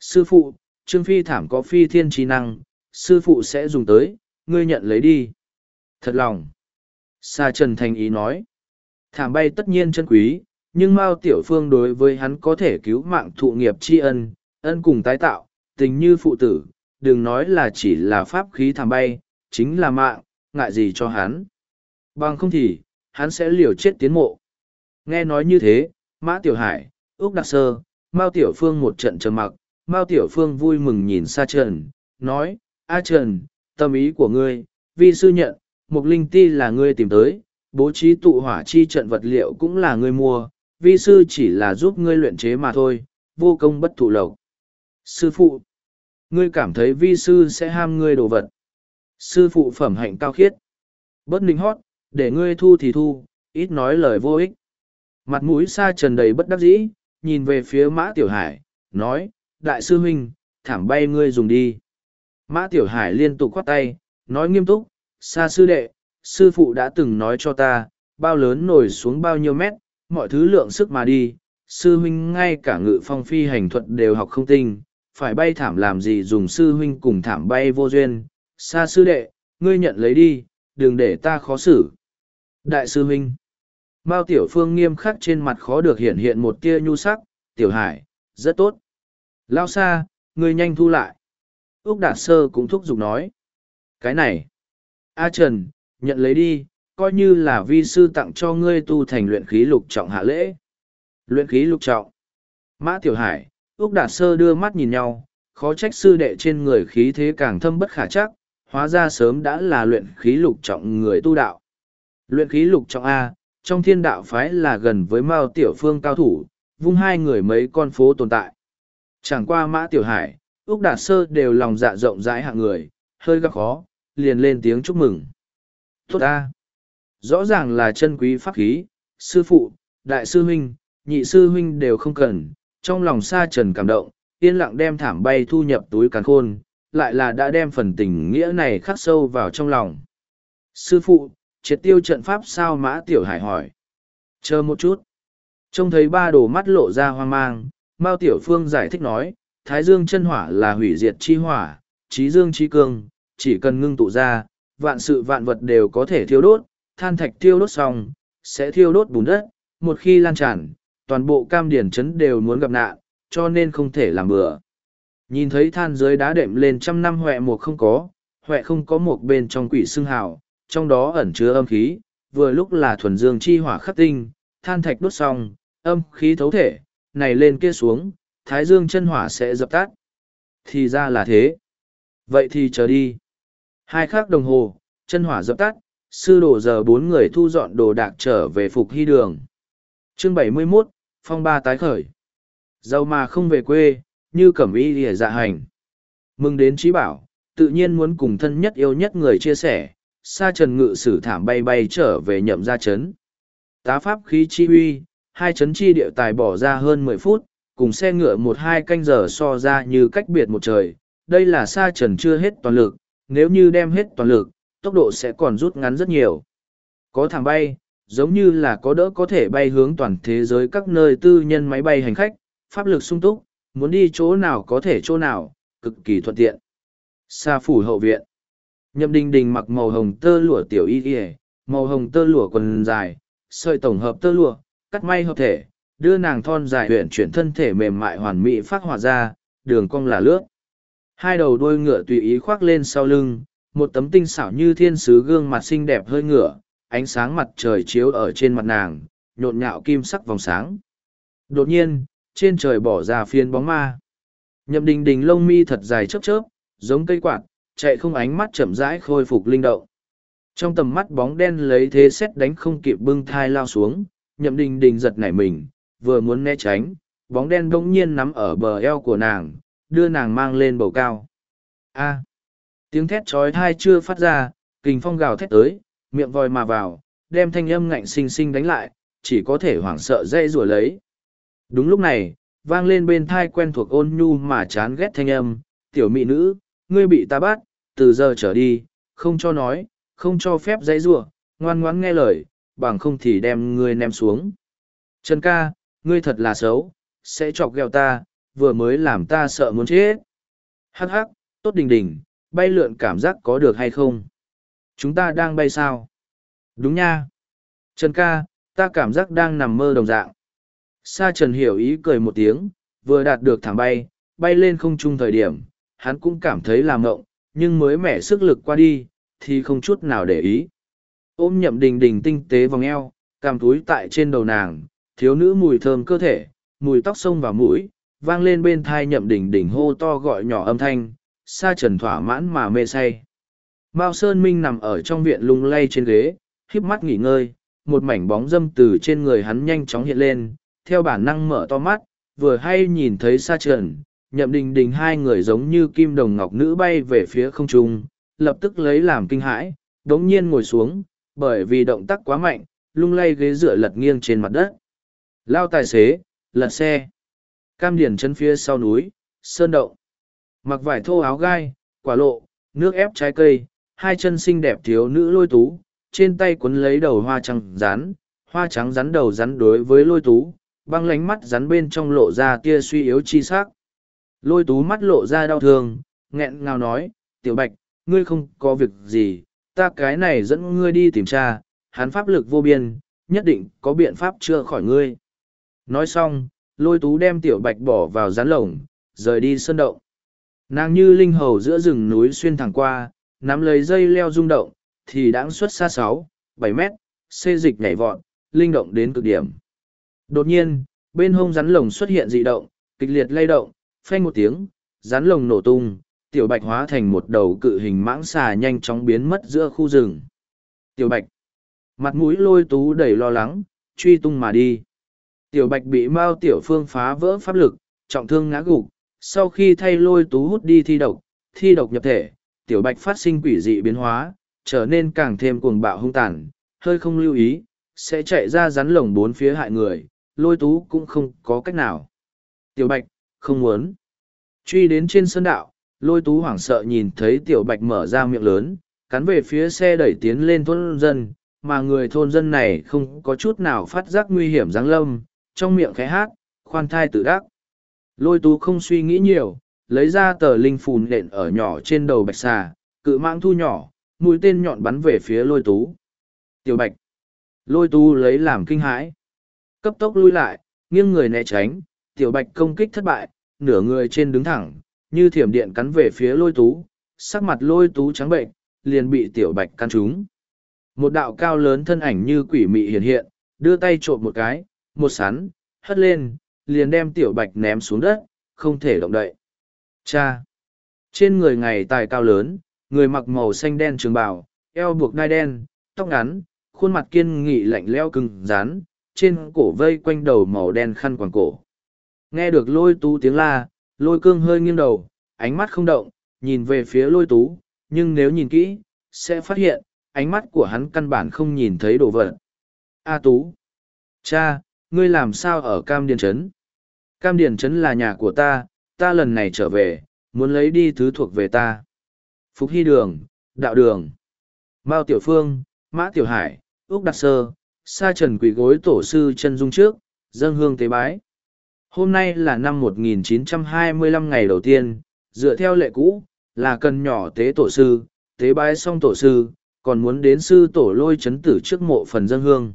Sư phụ, Trương Phi thảm có phi thiên trí năng, sư phụ sẽ dùng tới, ngươi nhận lấy đi. Thật lòng. Sa Trần thành ý nói. Thảm bay tất nhiên chân quý, nhưng Mao Tiểu Phương đối với hắn có thể cứu mạng thụ nghiệp tri ân, ân cùng tái tạo, tình như phụ tử, đừng nói là chỉ là pháp khí thảm bay, chính là mạng, ngại gì cho hắn. Bằng không thì, hắn sẽ liều chết tiến mộ. Nghe nói như thế, Mã Tiểu Hải, Úc Đặc Sơ, Mao Tiểu Phương một trận trầm mặc, Mao Tiểu Phương vui mừng nhìn xa Trần, nói, A Trần, tâm ý của ngươi, vi sư nhận, Mục Linh Ti là ngươi tìm tới, bố trí tụ hỏa chi trận vật liệu cũng là ngươi mua, vi sư chỉ là giúp ngươi luyện chế mà thôi, vô công bất thụ lộc. Sư phụ, ngươi cảm thấy vi sư sẽ ham ngươi đồ vật. Sư phụ phẩm hạnh cao khiết. Bất ninh hót, để ngươi thu thì thu, ít nói lời vô ích. Mặt mũi sa trần đầy bất đắc dĩ, nhìn về phía mã tiểu hải, nói, đại sư huynh, thảm bay ngươi dùng đi. Mã tiểu hải liên tục khoát tay, nói nghiêm túc, sa sư đệ, sư phụ đã từng nói cho ta, bao lớn nổi xuống bao nhiêu mét, mọi thứ lượng sức mà đi, sư huynh ngay cả ngự phong phi hành thuật đều học không tinh, phải bay thảm làm gì dùng sư huynh cùng thảm bay vô duyên, sa sư đệ, ngươi nhận lấy đi, đừng để ta khó xử. Đại sư huynh, Mao Tiểu Phương nghiêm khắc trên mặt khó được hiện hiện một tia nhu sắc, Tiểu Hải, rất tốt. Lao xa, ngươi nhanh thu lại. Úc Đạt Sơ cũng thúc giục nói. Cái này. A Trần, nhận lấy đi, coi như là vi sư tặng cho ngươi tu thành luyện khí lục trọng hạ lễ. Luyện khí lục trọng. Mã Tiểu Hải, Úc Đạt Sơ đưa mắt nhìn nhau, khó trách sư đệ trên người khí thế càng thâm bất khả chắc, hóa ra sớm đã là luyện khí lục trọng người tu đạo. Luyện khí lục trọng A, trong thiên đạo phái là gần với Mao Tiểu Phương cao thủ, vung hai người mấy con phố tồn tại. Chẳng qua Mã Tiểu Hải, Úc Đạt Sơ đều lòng dạ rộng rãi hạng người, hơi gặp khó, liền lên tiếng chúc mừng. Tốt A. Rõ ràng là chân quý pháp khí, sư phụ, đại sư huynh, nhị sư huynh đều không cần, trong lòng sa trần cảm động, yên lặng đem thảm bay thu nhập túi càn khôn, lại là đã đem phần tình nghĩa này khắc sâu vào trong lòng. Sư phụ, triệt tiêu trận pháp sao mã tiểu hải hỏi. Chờ một chút. Trông thấy ba đồ mắt lộ ra hoang mang, Mao Tiểu Phương giải thích nói, Thái Dương chân hỏa là hủy diệt chi hỏa, trí dương chi cương, chỉ cần ngưng tụ ra, vạn sự vạn vật đều có thể thiêu đốt, than thạch thiêu đốt xong, sẽ thiêu đốt bùn đất, một khi lan tràn, toàn bộ cam điển chấn đều muốn gặp nạn, cho nên không thể làm bừa. Nhìn thấy than dưới đá đệm lên trăm năm huệ một không có, huệ không có một bên trong quỷ xương hào, trong đó ẩn chứa âm khí, vừa lúc là thuần dương chi hỏa khắc tinh, than thạch đốt xong, âm khí thấu thể, này lên kia xuống, thái dương chân hỏa sẽ dập tắt. Thì ra là thế. Vậy thì chờ đi. Hai khắc đồng hồ, chân hỏa dập tắt, sư đổ giờ bốn người thu dọn đồ đạc trở về phục hy đường. Chương bảy mươi 71, phong ba tái khởi. Giàu mà không về quê, như cẩm y lìa dạ hành. Mừng đến trí bảo, tự nhiên muốn cùng thân nhất yêu nhất người chia sẻ, sa trần ngự sử thảm bay bay trở về nhậm ra chấn. Tá pháp khí chi huy, hai chấn chi điệu tài bỏ ra hơn mười phút, cùng xe ngựa một hai canh giờ so ra như cách biệt một trời. Đây là sa trần chưa hết toàn lực, nếu như đem hết toàn lực, tốc độ sẽ còn rút ngắn rất nhiều. Có thảm bay, giống như là có đỡ có thể bay hướng toàn thế giới các nơi tư nhân máy bay hành khách, pháp lực sung túc, muốn đi chỗ nào có thể chỗ nào, cực kỳ thuận tiện. Sa phủ hậu viện. Nhậm đình đình mặc màu hồng tơ lụa tiểu y y, màu hồng tơ lụa quần dài, sợi tổng hợp tơ lụa, cắt may hợp thể, đưa nàng thon dài huyện chuyển thân thể mềm mại hoàn mỹ phát họa ra, đường cong là lướt. Hai đầu đôi ngựa tùy ý khoác lên sau lưng, một tấm tinh xảo như thiên sứ gương mặt xinh đẹp hơi ngựa, ánh sáng mặt trời chiếu ở trên mặt nàng, nhộn nhạo kim sắc vòng sáng. Đột nhiên, trên trời bỏ ra phiên bóng ma. Nhậm đình đình lông mi thật dài chớp chớp, giống cây quạt, chạy không ánh mắt chậm rãi khôi phục linh động. Trong tầm mắt bóng đen lấy thế xét đánh không kịp bưng thai lao xuống, nhậm đình đình giật nảy mình, vừa muốn né tránh, bóng đen bỗng nhiên nắm ở bờ eo của nàng, đưa nàng mang lên bầu cao. A. tiếng thét trói thai chưa phát ra, kình phong gào thét tới, miệng vòi mà vào, đem thanh âm ngạnh sinh sinh đánh lại, chỉ có thể hoảng sợ dây rùa lấy. Đúng lúc này, vang lên bên thai quen thuộc ôn nhu mà chán ghét thanh âm, tiểu mỹ nữ, ngươi bị ta bắt, từ giờ trở đi, không cho nói, không cho phép dây rủa, ngoan ngoãn nghe lời, bằng không thì đem ngươi ném xuống. Trần ca, ngươi thật là xấu, sẽ chọc ghẹo ta, vừa mới làm ta sợ muốn chết. Hắc hắc, tốt đình đình, bay lượn cảm giác có được hay không? Chúng ta đang bay sao? Đúng nha. Trần ca, ta cảm giác đang nằm mơ đồng dạng. Sa Trần hiểu ý cười một tiếng, vừa đạt được thẳng bay, bay lên không trung thời điểm, hắn cũng cảm thấy làm ngộng, nhưng mới mẻ sức lực qua đi, thì không chút nào để ý. Ôm nhậm đình đình tinh tế vòng eo, cằm túi tại trên đầu nàng, thiếu nữ mùi thơm cơ thể, mùi tóc sông vào mũi, vang lên bên thai nhậm đỉnh đỉnh hô to gọi nhỏ âm thanh, sa trần thỏa mãn mà mê say. Mao Sơn Minh nằm ở trong viện lung lay trên ghế, híp mắt nghỉ ngơi, một mảnh bóng dâm từ trên người hắn nhanh chóng hiện lên, theo bản năng mở to mắt, vừa hay nhìn thấy xa trần, nhậm đình đình hai người giống như kim đồng ngọc nữ bay về phía không trung, lập tức lấy làm kinh hãi, đống nhiên ngồi xuống, bởi vì động tác quá mạnh, lung lay ghế dựa lật nghiêng trên mặt đất. Lao tài xế, lật xe. Cam điển chân phía sau núi, sơn động. Mặc vải thô áo gai, quả lộ, nước ép trái cây, hai chân xinh đẹp thiếu nữ lôi tú, trên tay quấn lấy đầu hoa trắng rán, hoa trắng rắn đầu rắn đối với lôi tú, băng lánh mắt rắn bên trong lộ ra tia suy yếu chi sắc. Lôi tú mắt lộ ra đau thương, nghẹn ngào nói, tiểu bạch, ngươi không có việc gì, ta cái này dẫn ngươi đi tìm cha, hắn pháp lực vô biên, nhất định có biện pháp chữa khỏi ngươi. Nói xong, lôi tú đem tiểu bạch bỏ vào rán lồng, rời đi sơn động. Nàng như linh hầu giữa rừng núi xuyên thẳng qua, nắm lấy dây leo rung động, thì đáng xuất xa sáu, bảy mét, xê dịch nhảy vọt, linh động đến cực điểm. Đột nhiên, bên hông rắn lồng xuất hiện dị động, kịch liệt lay động, phanh một tiếng, rắn lồng nổ tung, tiểu bạch hóa thành một đầu cự hình mãng xà nhanh chóng biến mất giữa khu rừng. Tiểu bạch, mặt mũi lôi tú đầy lo lắng, truy tung mà đi. Tiểu bạch bị Mao Tiểu Phương phá vỡ pháp lực, trọng thương ngã gục, sau khi thay lôi tú hút đi thi độc, thi độc nhập thể, tiểu bạch phát sinh quỷ dị biến hóa, trở nên càng thêm cuồng bạo hung tàn, hơi không lưu ý, sẽ chạy ra rắn lồng bốn phía hại người, lôi tú cũng không có cách nào. Tiểu bạch, không muốn. Truy đến trên sân đạo, lôi tú hoảng sợ nhìn thấy tiểu bạch mở ra miệng lớn, cắn về phía xe đẩy tiến lên thôn dân, mà người thôn dân này không có chút nào phát giác nguy hiểm giáng lâm, trong miệng khẽ hát, khoan thai tự đắc. Lôi tú không suy nghĩ nhiều, lấy ra tờ linh phù nện ở nhỏ trên đầu bạch xà, cự mãng thu nhỏ, mũi tên nhọn bắn về phía lôi tú. Tiểu bạch. Lôi tú lấy làm kinh hãi. Cấp tốc lui lại, nghiêng người né tránh, tiểu bạch công kích thất bại, nửa người trên đứng thẳng, như thiểm điện cắn về phía lôi tú, sắc mặt lôi tú trắng bệnh, liền bị tiểu bạch căn trúng. Một đạo cao lớn thân ảnh như quỷ mị hiện hiện, đưa tay trộm một cái, một sắn, hất lên, liền đem tiểu bạch ném xuống đất, không thể động đậy. Cha! Trên người ngày tài cao lớn, người mặc màu xanh đen trường bào, eo buộc đai đen, tóc ngắn, khuôn mặt kiên nghị lạnh leo cứng rán, trên cổ vây quanh đầu màu đen khăn quàng cổ. Nghe được lôi tú tiếng la, lôi cương hơi nghiêng đầu, ánh mắt không động, nhìn về phía lôi tú, nhưng nếu nhìn kỹ, sẽ phát hiện, ánh mắt của hắn căn bản không nhìn thấy đồ vật. A tú! Cha, ngươi làm sao ở Cam Điền Trấn? Cam Điền Trấn là nhà của ta, ta lần này trở về, muốn lấy đi thứ thuộc về ta. Phục Hy Đường, Đạo Đường, Mao Tiểu Phương, Mã Tiểu Hải, Úc Đạt Sơ, Sa Trần Quỷ gối tổ sư chân dung trước, dân hương tế bái. Hôm nay là năm 1925 ngày đầu tiên, dựa theo lệ cũ, là cần nhỏ tế tổ sư, tế bái xong tổ sư, còn muốn đến sư tổ lôi chấn tử trước mộ phần dân hương.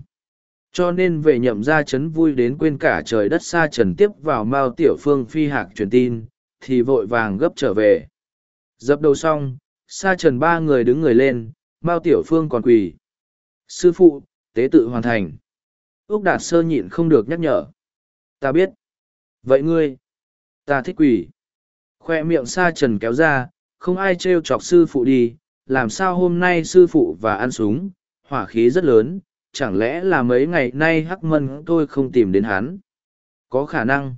Cho nên về nhậm ra chấn vui đến quên cả trời đất xa trần tiếp vào Mao Tiểu Phương phi hạc truyền tin, thì vội vàng gấp trở về. Dập đầu xong, xa trần ba người đứng người lên, Mao Tiểu Phương còn quỳ. Sư phụ, tế tự hoàn thành. ước Đạt Sơ nhịn không được nhắc nhở. Ta biết. Vậy ngươi, ta thích quỳ. Khoe miệng xa trần kéo ra, không ai trêu chọc sư phụ đi, làm sao hôm nay sư phụ và ăn súng, hỏa khí rất lớn, chẳng lẽ là mấy ngày nay hắc mân tôi không tìm đến hắn? Có khả năng.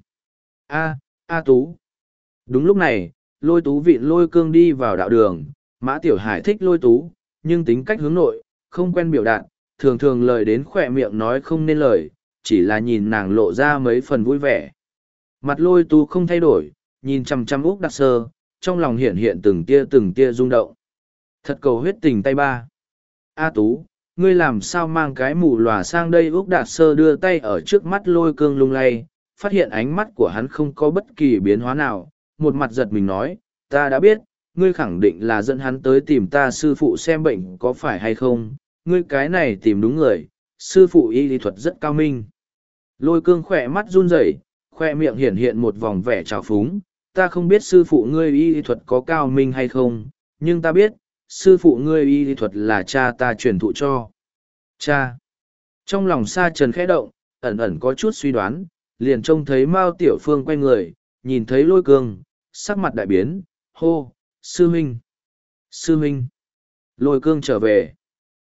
A a tú. Đúng lúc này, lôi tú vịn lôi cương đi vào đạo đường. Mã tiểu hải thích lôi tú, nhưng tính cách hướng nội, không quen biểu đạt, thường thường lời đến khỏe miệng nói không nên lời, chỉ là nhìn nàng lộ ra mấy phần vui vẻ. Mặt lôi tú không thay đổi, nhìn chằm chằm úc đặc sơ, trong lòng hiện hiện từng tia từng tia rung động. Thật cầu huyết tình tay ba. A tú ngươi làm sao mang cái mù lòa sang đây úc đạt sơ đưa tay ở trước mắt lôi cương lung lay, phát hiện ánh mắt của hắn không có bất kỳ biến hóa nào, một mặt giật mình nói, ta đã biết, ngươi khẳng định là dẫn hắn tới tìm ta sư phụ xem bệnh có phải hay không, ngươi cái này tìm đúng người, sư phụ y lý thuật rất cao minh. Lôi cương khỏe mắt run rẩy khoe miệng hiển hiện một vòng vẻ trào phúng, ta không biết sư phụ ngươi y lý thuật có cao minh hay không, nhưng ta biết sư phụ ngươi y lý thuật là cha ta truyền thụ cho. Cha! Trong lòng sa trần khẽ động, ẩn ẩn có chút suy đoán, liền trông thấy Mao Tiểu Phương quay người, nhìn thấy lôi cương, sắc mặt đại biến, hô, sư huynh, sư huynh, lôi cương trở về.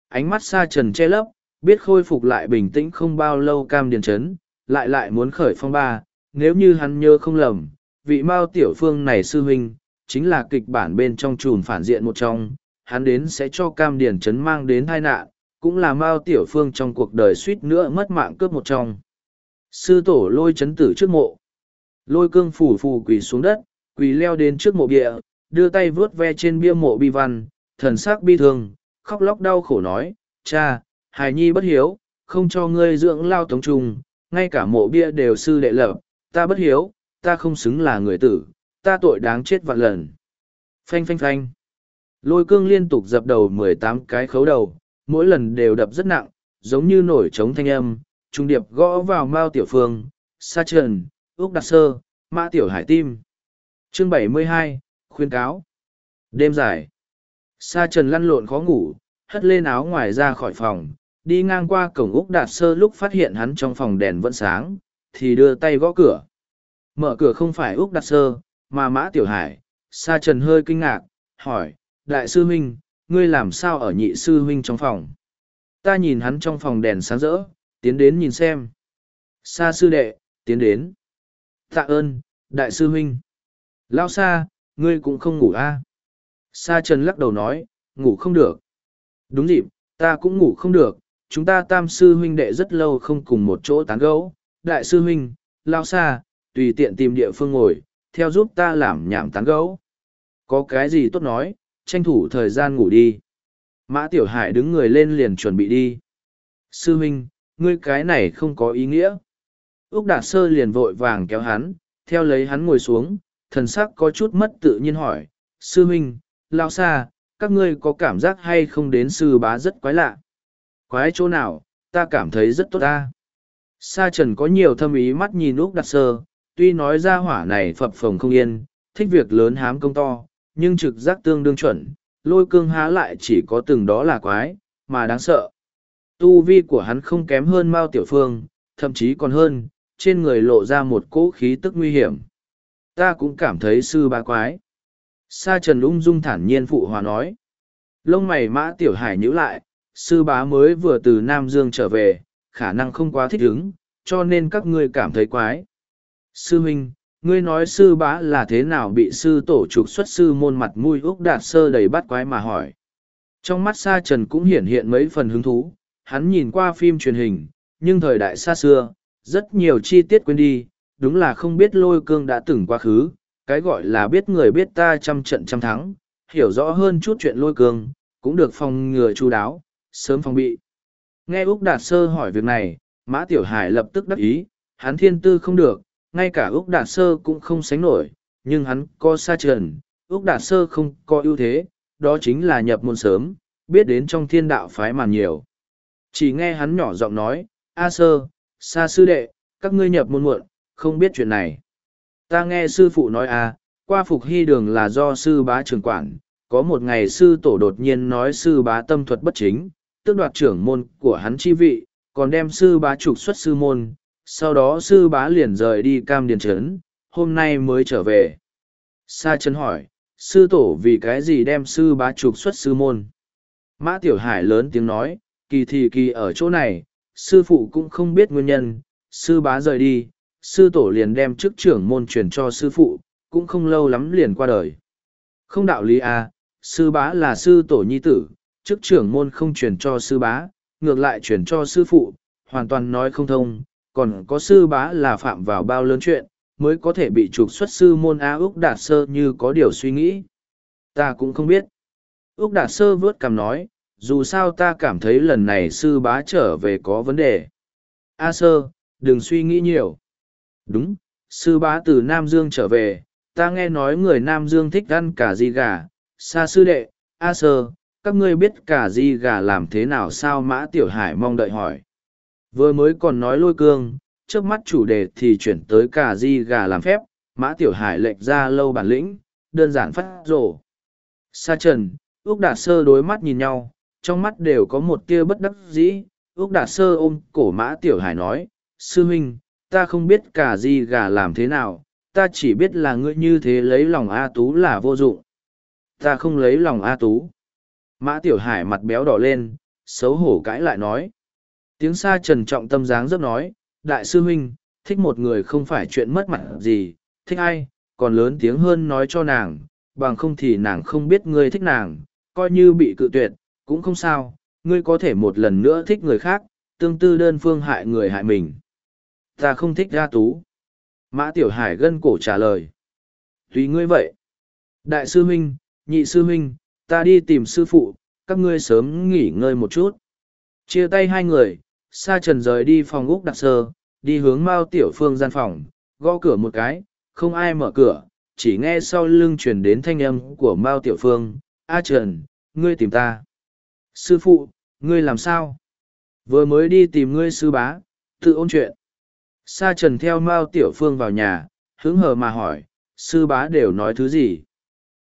Ánh mắt Sa trần che lấp, biết khôi phục lại bình tĩnh không bao lâu cam điền chấn, lại lại muốn khởi phong ba, nếu như hắn nhớ không lầm, vị Mao Tiểu Phương này sư huynh, chính là kịch bản bên trong chùm phản diện một trong, hắn đến sẽ cho cam điền Trấn mang đến tai nạn, cũng là Mao Tiểu Phương trong cuộc đời suýt nữa mất mạng cướp một trong. Sư tổ lôi chấn tử trước mộ. Lôi cương phủ phù quỳ xuống đất, quỳ leo đến trước mộ bia, đưa tay vướt ve trên bia mộ bi văn, thần sắc bi thương, khóc lóc đau khổ nói, cha, hài nhi bất hiếu, không cho ngươi dưỡng lao tống trung, ngay cả mộ bia đều sư đệ lập, ta bất hiếu, ta không xứng là người tử, ta tội đáng chết vạn lần. Phanh phanh phanh. Lôi cương liên tục dập đầu mười tám cái khấu đầu, mỗi lần đều đập rất nặng, giống như nổi trống thanh âm, trung điệp gõ vào Mao Tiểu Phương, Sa Trần, Úc Đặc Sơ, Mã Tiểu Hải Tim. Chương bảy mươi hai khuyên cáo. Đêm dài. Sa Trần lăn lộn khó ngủ, hất lên áo ngoài ra khỏi phòng, đi ngang qua cổng Úc Đạt Sơ lúc phát hiện hắn trong phòng đèn vẫn sáng, thì đưa tay gõ cửa. Mở cửa không phải Úc Đạt Sơ, mà Mã Tiểu Hải. Sa Trần hơi kinh ngạc, hỏi, Đại sư huynh, ngươi làm sao ở nhị sư huynh trong phòng? Ta nhìn hắn trong phòng đèn sáng rỡ, tiến đến nhìn xem. Sa sư đệ, tiến đến. Tạ ơn, đại sư huynh. Lao sa, ngươi cũng không ngủ a à? Sa trần lắc đầu nói, ngủ không được. Đúng dịp, ta cũng ngủ không được, chúng ta tam sư huynh đệ rất lâu không cùng một chỗ tán gẫu. Đại sư huynh, Lao sa, tùy tiện tìm địa phương ngồi, theo giúp ta làm nhảm tán gẫu. Có cái gì tốt nói, tranh thủ thời gian ngủ đi. Mã Tiểu Hải đứng người lên liền chuẩn bị đi. Sư huynh, ngươi cái này không có ý nghĩa. Úc Đạt Sơ liền vội vàng kéo hắn, theo lấy hắn ngồi xuống, thần sắc có chút mất tự nhiên hỏi, Sư huynh, lao xa, các ngươi có cảm giác hay không đến sư bá rất quái lạ? Quái chỗ nào, ta cảm thấy rất tốt ta. Sa trần có nhiều thâm ý mắt nhìn Úc Đạt Sơ, tuy nói ra hỏa này phập phồng không yên, thích việc lớn hám công to, nhưng trực giác tương đương chuẩn, lôi cương há lại chỉ có từng đó là quái, mà đáng sợ. Tu vi của hắn không kém hơn Mao Tiểu Phương, thậm chí còn hơn, trên người lộ ra một cỗ khí tức nguy hiểm. Ta cũng cảm thấy sư ba quái. Sa Trần ung dung thản nhiên phụ hòa nói. Lông mày mã Tiểu Hải nhíu lại, sư bá mới vừa từ Nam Dương trở về, khả năng không quá thích ứng, cho nên các ngươi cảm thấy quái. Sư Minh, ngươi nói sư bá là thế nào bị sư tổ trục xuất sư môn mặt mũi úc đạt sơ đầy bắt quái mà hỏi. Trong mắt sa trần cũng hiển hiện mấy phần hứng thú, hắn nhìn qua phim truyền hình, nhưng thời đại xa xưa, rất nhiều chi tiết quên đi, đúng là không biết lôi cương đã từng quá khứ, cái gọi là biết người biết ta trăm trận trăm thắng, hiểu rõ hơn chút chuyện lôi cương, cũng được phòng ngừa chú đáo, sớm phòng bị. Nghe úc đạt sơ hỏi việc này, mã tiểu hải lập tức đắc ý, hắn thiên tư không được ngay cả Úc Đạt Sơ cũng không sánh nổi, nhưng hắn có xa trần, Úc Đạt Sơ không có ưu thế, đó chính là nhập môn sớm, biết đến trong thiên đạo phái màn nhiều. Chỉ nghe hắn nhỏ giọng nói, A Sơ, xa sư đệ, các ngươi nhập môn muộn, không biết chuyện này. Ta nghe sư phụ nói à, qua phục hy đường là do sư bá trường quản, có một ngày sư tổ đột nhiên nói sư bá tâm thuật bất chính, tước đoạt trưởng môn của hắn chi vị, còn đem sư bá trục xuất sư môn, sau đó sư bá liền rời đi cam điền trấn hôm nay mới trở về. Sa trấn hỏi sư tổ vì cái gì đem sư bá trục xuất sư môn? Mã tiểu hải lớn tiếng nói kỳ thì kỳ ở chỗ này sư phụ cũng không biết nguyên nhân. Sư bá rời đi sư tổ liền đem chức trưởng môn truyền cho sư phụ cũng không lâu lắm liền qua đời. Không đạo lý à, sư bá là sư tổ nhi tử chức trưởng môn không truyền cho sư bá ngược lại truyền cho sư phụ hoàn toàn nói không thông còn có sư bá là phạm vào bao lớn chuyện, mới có thể bị trục xuất sư môn A Úc Đạt Sơ như có điều suy nghĩ. Ta cũng không biết. Úc Đạt Sơ vớt cằm nói, dù sao ta cảm thấy lần này sư bá trở về có vấn đề. A Sơ, đừng suy nghĩ nhiều. Đúng, sư bá từ Nam Dương trở về, ta nghe nói người Nam Dương thích ăn cả di gà, xa sư đệ, A Sơ, các ngươi biết cả di gà làm thế nào sao mã tiểu hải mong đợi hỏi Vừa mới còn nói lôi cương, trước mắt chủ đề thì chuyển tới cả di gà làm phép, mã tiểu hải lệch ra lâu bản lĩnh, đơn giản phát rổ. Sa trần, Úc Đạt Sơ đối mắt nhìn nhau, trong mắt đều có một tia bất đắc dĩ. Úc Đạt Sơ ôm cổ mã tiểu hải nói, sư huynh, ta không biết cả di gà làm thế nào, ta chỉ biết là ngươi như thế lấy lòng A Tú là vô dụng. Ta không lấy lòng A Tú. Mã Tiểu Hải mặt béo đỏ lên, xấu hổ cãi lại nói. Tiếng xa trần trọng tâm dáng rất nói, đại sư huynh, thích một người không phải chuyện mất mặt gì, thích ai, còn lớn tiếng hơn nói cho nàng, bằng không thì nàng không biết ngươi thích nàng, coi như bị cự tuyệt, cũng không sao, ngươi có thể một lần nữa thích người khác, tương tư đơn phương hại người hại mình. Ta không thích ra tú. Mã Tiểu Hải gân cổ trả lời. Tùy ngươi vậy. Đại sư huynh, nhị sư huynh, ta đi tìm sư phụ, các ngươi sớm nghỉ ngơi một chút. Chia tay hai người, Sa Trần rời đi phòng Úc Đặc Sơ, đi hướng Mao Tiểu Phương gian phòng, gõ cửa một cái, không ai mở cửa, chỉ nghe sau lưng truyền đến thanh âm của Mao Tiểu Phương, A Trần, ngươi tìm ta. Sư phụ, ngươi làm sao? Vừa mới đi tìm ngươi sư bá, tự ôn chuyện. Sa Trần theo Mao Tiểu Phương vào nhà, hứng hờ mà hỏi, sư bá đều nói thứ gì?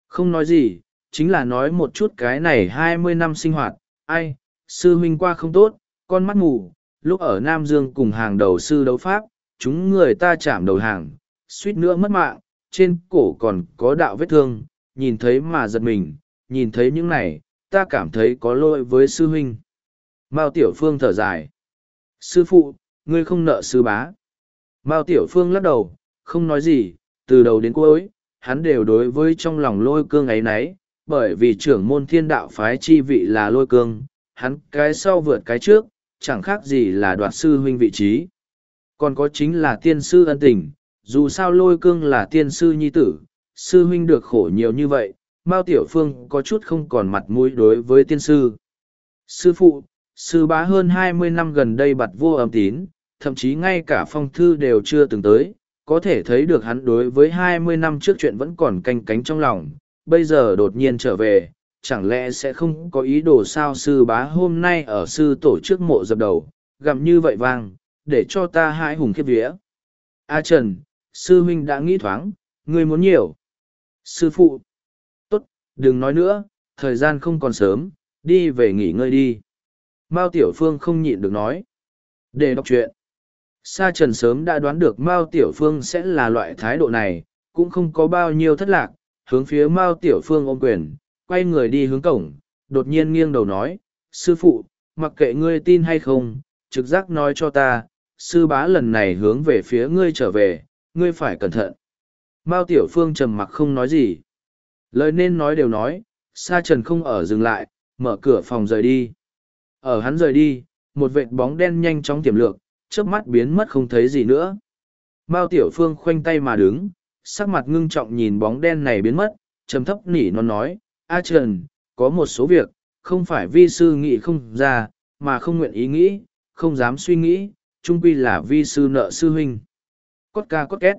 Không nói gì, chính là nói một chút cái này hai mươi năm sinh hoạt, ai, sư huynh qua không tốt, con mắt mù, lúc ở Nam Dương cùng hàng đầu sư đấu pháp, chúng người ta chạm đầu hàng, suýt nữa mất mạng, trên cổ còn có đạo vết thương, nhìn thấy mà giật mình, nhìn thấy những này, ta cảm thấy có lỗi với sư huynh. Mao Tiểu Phương thở dài. Sư phụ, ngươi không nợ sư bá. Mao Tiểu Phương lắc đầu, không nói gì, từ đầu đến cuối, hắn đều đối với trong lòng lôi cương ấy nấy, bởi vì trưởng môn thiên đạo phái chi vị là lôi cương, hắn cái sau vượt cái trước, chẳng khác gì là đoạt sư huynh vị trí. Còn có chính là tiên sư ân tình, dù sao lôi cương là tiên sư nhi tử, sư huynh được khổ nhiều như vậy, Mao Tiểu Phương có chút không còn mặt mũi đối với tiên sư. Sư phụ, sư bá hơn hai mươi năm gần đây bặt vô âm tín, thậm chí ngay cả phong thư đều chưa từng tới, có thể thấy được hắn đối với hai mươi năm trước chuyện vẫn còn canh cánh trong lòng, bây giờ đột nhiên trở về, chẳng lẽ sẽ không có ý đồ sao sư bá hôm nay ở sư tổ chức mộ dập đầu, gặm như vậy vang, để cho ta hãi hùng khiếp vía. A Trần, sư huynh đã nghĩ thoáng, ngươi muốn nhiều. Sư phụ, tốt, đừng nói nữa, thời gian không còn sớm, đi về nghỉ ngơi đi. Mao Tiểu Phương không nhịn được nói. Để đọc chuyện. Sa Trần sớm đã đoán được Mao Tiểu Phương sẽ là loại thái độ này, cũng không có bao nhiêu thất lạc, hướng phía Mao Tiểu Phương ôm quyền, quay người đi hướng cổng, đột nhiên nghiêng đầu nói, sư phụ, mặc kệ ngươi tin hay không, trực giác nói cho ta, sư bá lần này hướng về phía ngươi trở về, ngươi phải cẩn thận. Mao Tiểu Phương trầm mặc không nói gì. Lời nên nói đều nói, Sa Trần không ở dừng lại, mở cửa phòng rời đi. Ở hắn rời đi, một vệt bóng đen nhanh chóng tiềm lược, chớp mắt biến mất không thấy gì nữa. Mao Tiểu Phương khoanh tay mà đứng, sắc mặt ngưng trọng nhìn bóng đen này biến mất, trầm thấp nỉ non nói, A Trần, có một số việc, không phải vi sư nghĩ không ra, mà không nguyện ý nghĩ, không dám suy nghĩ, chung quy là vi sư nợ sư huynh. Cốt ca cốt két.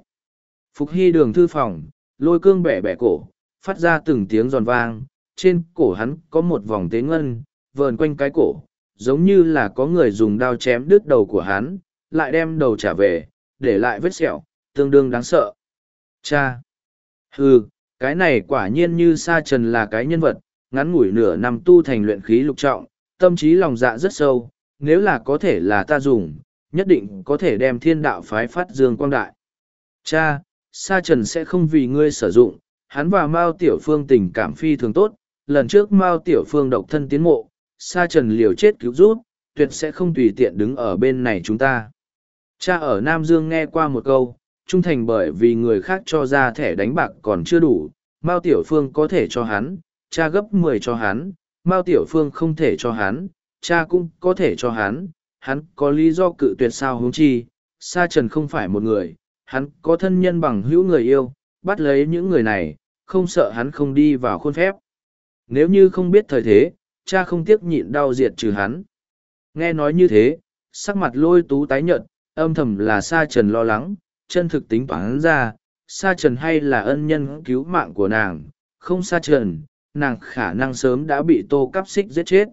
Phục hy đường thư phòng, lôi cương bẻ bẻ cổ, phát ra từng tiếng giòn vang, trên cổ hắn có một vòng tế ngân, vờn quanh cái cổ, giống như là có người dùng đao chém đứt đầu của hắn, lại đem đầu trả về, để lại vết sẹo, tương đương đáng sợ. Cha! Hừ, cái này quả nhiên như sa trần là cái nhân vật, ngắn ngủi nửa năm tu thành luyện khí lục trọng, tâm trí lòng dạ rất sâu, nếu là có thể là ta dùng, nhất định có thể đem thiên đạo phái phát dương quang đại. Cha, sa trần sẽ không vì ngươi sử dụng, hắn và Mao Tiểu Phương tình cảm phi thường tốt, lần trước Mao Tiểu Phương độc thân tiến mộ, sa trần liều chết cứu giúp, tuyệt sẽ không tùy tiện đứng ở bên này chúng ta. Cha ở Nam Dương nghe qua một câu, trung thành bởi vì người khác cho ra thẻ đánh bạc còn chưa đủ, Mao Tiểu Phương có thể cho hắn, cha gấp mười cho hắn, Mao Tiểu Phương không thể cho hắn, cha cũng có thể cho hắn, hắn có lý do cự tuyệt sao hướng chi, Sa Trần không phải một người, hắn có thân nhân bằng hữu người yêu, bắt lấy những người này, không sợ hắn không đi vào khuôn phép. Nếu như không biết thời thế, cha không tiếc nhịn đau diệt trừ hắn. Nghe nói như thế, sắc mặt lôi tú tái nhợt, âm thầm là Sa Trần lo lắng, chân thực tính toán ra, Sa Trần hay là ân nhân cứu mạng của nàng, không Sa Trần, nàng khả năng sớm đã bị tô cắp xích giết chết.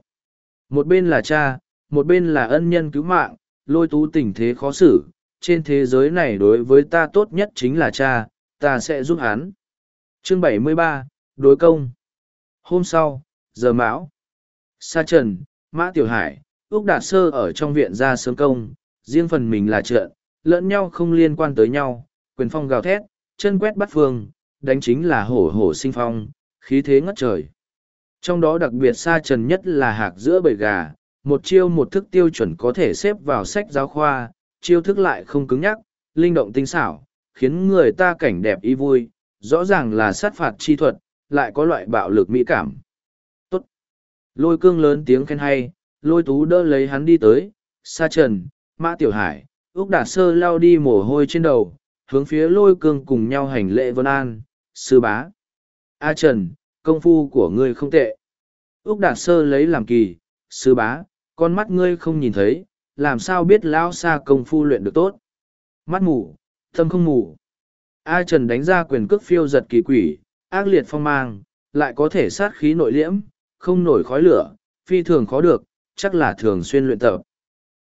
Một bên là cha, một bên là ân nhân cứu mạng, lôi tú tình thế khó xử, trên thế giới này đối với ta tốt nhất chính là cha, ta sẽ giúp hắn. Chương 73, Đối công. Hôm sau, giờ mão, Sa Trần, Mã Tiểu Hải, Úc Đạt Sơ ở trong viện ra sớm công, riêng phần mình là trợn, lẫn nhau không liên quan tới nhau, quyền phong gào thét, chân quét bắt phương, đánh chính là hổ hổ sinh phong, khí thế ngất trời. Trong đó đặc biệt xa trần nhất là hạc giữa bầy gà, một chiêu một thức tiêu chuẩn có thể xếp vào sách giáo khoa, chiêu thức lại không cứng nhắc, linh động tinh xảo, khiến người ta cảnh đẹp ý vui, rõ ràng là sát phạt chi thuật, lại có loại bạo lực mỹ cảm. Tốt! Lôi cương lớn tiếng khen hay, lôi tú đỡ lấy hắn đi tới, xa trần, mã tiểu hải, úc đạt sơ lao đi mồ hôi trên đầu, hướng phía lôi cương cùng nhau hành lễ vân an, sư bá. A trần, công phu của ngươi không tệ. Úc đạt sơ lấy làm kỳ, sư bá, con mắt ngươi không nhìn thấy, làm sao biết lão xa công phu luyện được tốt. Mắt mù, tâm không mù. A Trần đánh ra quyền cước phiêu giật kỳ quỷ, ác liệt phong mang, lại có thể sát khí nội liễm, không nổi khói lửa, phi thường khó được, chắc là thường xuyên luyện tập.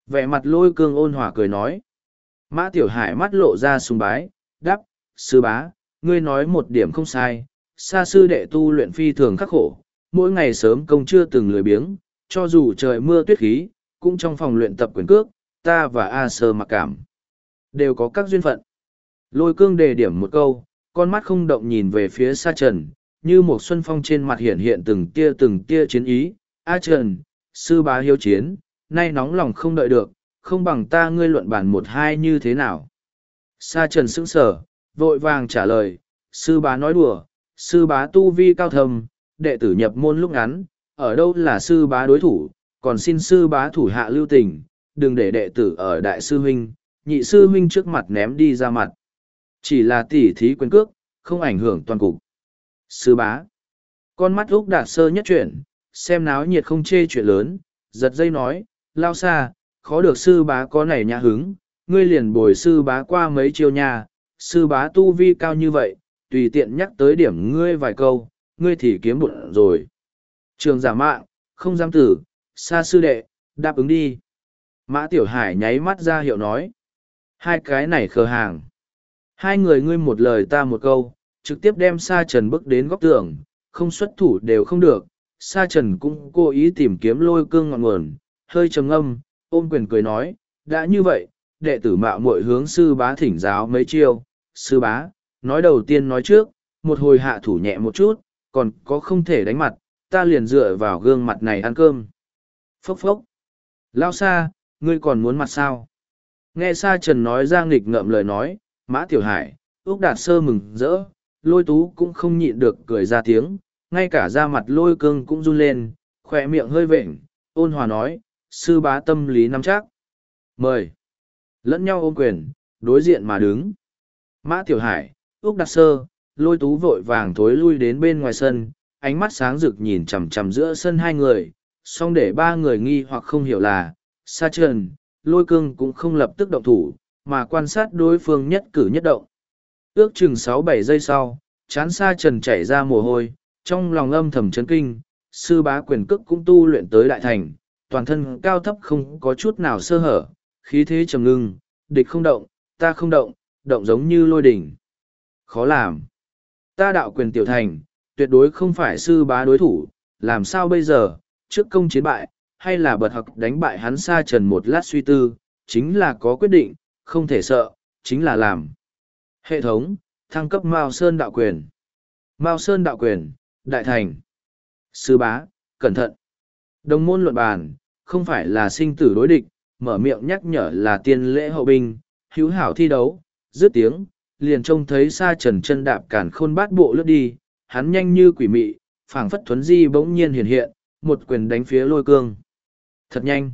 Vẻ mặt lôi cương ôn hòa cười nói. Mã Tiểu Hải mắt lộ ra sùng bái, đáp, sư bá, ngươi nói một điểm không sai, xa sư đệ tu luyện phi thường khắc khổ, mỗi ngày sớm công chưa từng lười biếng, cho dù trời mưa tuyết khí, cũng trong phòng luyện tập quyền cước, ta và A Sơ mặc cảm. Đều có các duyên phận. Lôi cương đề điểm một câu, con mắt không động nhìn về phía xa trần, như một xuân phong trên mặt hiện hiện từng tia từng tia chiến ý. A trần, sư bá hiếu chiến, nay nóng lòng không đợi được, không bằng ta ngươi luận bản một hai như thế nào. Sa trần sững sở, vội vàng trả lời, sư bá nói đùa, sư bá tu vi cao thầm, đệ tử nhập môn lúc ngắn, ở đâu là sư bá đối thủ, còn xin sư bá thủ hạ lưu tình, đừng để đệ tử ở đại sư huynh, nhị sư huynh trước mặt ném đi ra mặt. Chỉ là tỉ thí quyền cước, không ảnh hưởng toàn cục. Sư bá. Con mắt Úc Đạt Sơ nhất chuyển, xem náo nhiệt không chê chuyện lớn, giật dây nói, lao xa, khó được sư bá có nảy nhã hứng, ngươi liền bồi sư bá qua mấy chiêu nhà, sư bá tu vi cao như vậy, tùy tiện nhắc tới điểm ngươi vài câu, ngươi thì kiếm bụng rồi. Trường giả mạng, không dám tử, xa sư đệ, đáp ứng đi. Mã Tiểu Hải nháy mắt ra hiệu nói. Hai cái này khờ hàng. Hai người ngươi một lời ta một câu, trực tiếp đem Sa Trần bước đến góc tường, không xuất thủ đều không được. Sa Trần cũng cố ý tìm kiếm lôi cương ngọn nguồn, hơi trầm ngâm, ôm quyền cười nói, đã như vậy, đệ tử mạo muội hướng sư bá thỉnh giáo mấy chiêu. Sư bá, nói đầu tiên nói trước, một hồi hạ thủ nhẹ một chút, còn có không thể đánh mặt, ta liền dựa vào gương mặt này ăn cơm. Phốc phốc. Lao xa, ngươi còn muốn mặt sao? Nghe Sa Trần nói ra nghịch ngợm lời nói, Mã Tiểu Hải, Úc Đạt Sơ mừng rỡ, lôi tú cũng không nhịn được cười ra tiếng, ngay cả da mặt lôi cương cũng run lên, khỏe miệng hơi vệnh, ôn hòa nói, sư bá tâm lý nắm chắc. Mời. Lẫn nhau ôm quyền, đối diện mà đứng. Mã Tiểu Hải, Úc Đạt Sơ, lôi tú vội vàng thối lui đến bên ngoài sân, ánh mắt sáng rực nhìn chằm chằm giữa sân hai người, song để ba người nghi hoặc không hiểu là, Sa Trần, lôi cương cũng không lập tức động thủ, mà quan sát đối phương nhất cử nhất động. Ước chừng sáu bảy giây sau, chán Sa Trần chảy ra mồ hôi, trong lòng âm thầm chấn kinh, sư bá quyền cước cũng tu luyện tới đại thành, toàn thân cao thấp không có chút nào sơ hở, khí thế trầm ngưng, địch không động, ta không động, động giống như lôi đỉnh. Khó làm. Ta đạo quyền tiểu thành, tuyệt đối không phải sư bá đối thủ, làm sao bây giờ, trước công chiến bại, hay là bật học đánh bại hắn xa trần một lát suy tư, chính là có quyết định, không thể sợ, chính là làm. Hệ thống, thăng cấp Mao Sơn đạo quyền. Mao Sơn đạo quyền, đại thành. Sư bá, cẩn thận. Đồng môn luận bàn, không phải là sinh tử đối địch, mở miệng nhắc nhở là tiên lễ hậu binh, hữu hảo thi đấu, dứt tiếng, liền trông thấy xa trần chân đạp cản khôn bát bộ lướt đi, hắn nhanh như quỷ mị, phảng phất thuấn di bỗng nhiên hiện hiện, một quyền đánh phía lôi cương. Thật nhanh.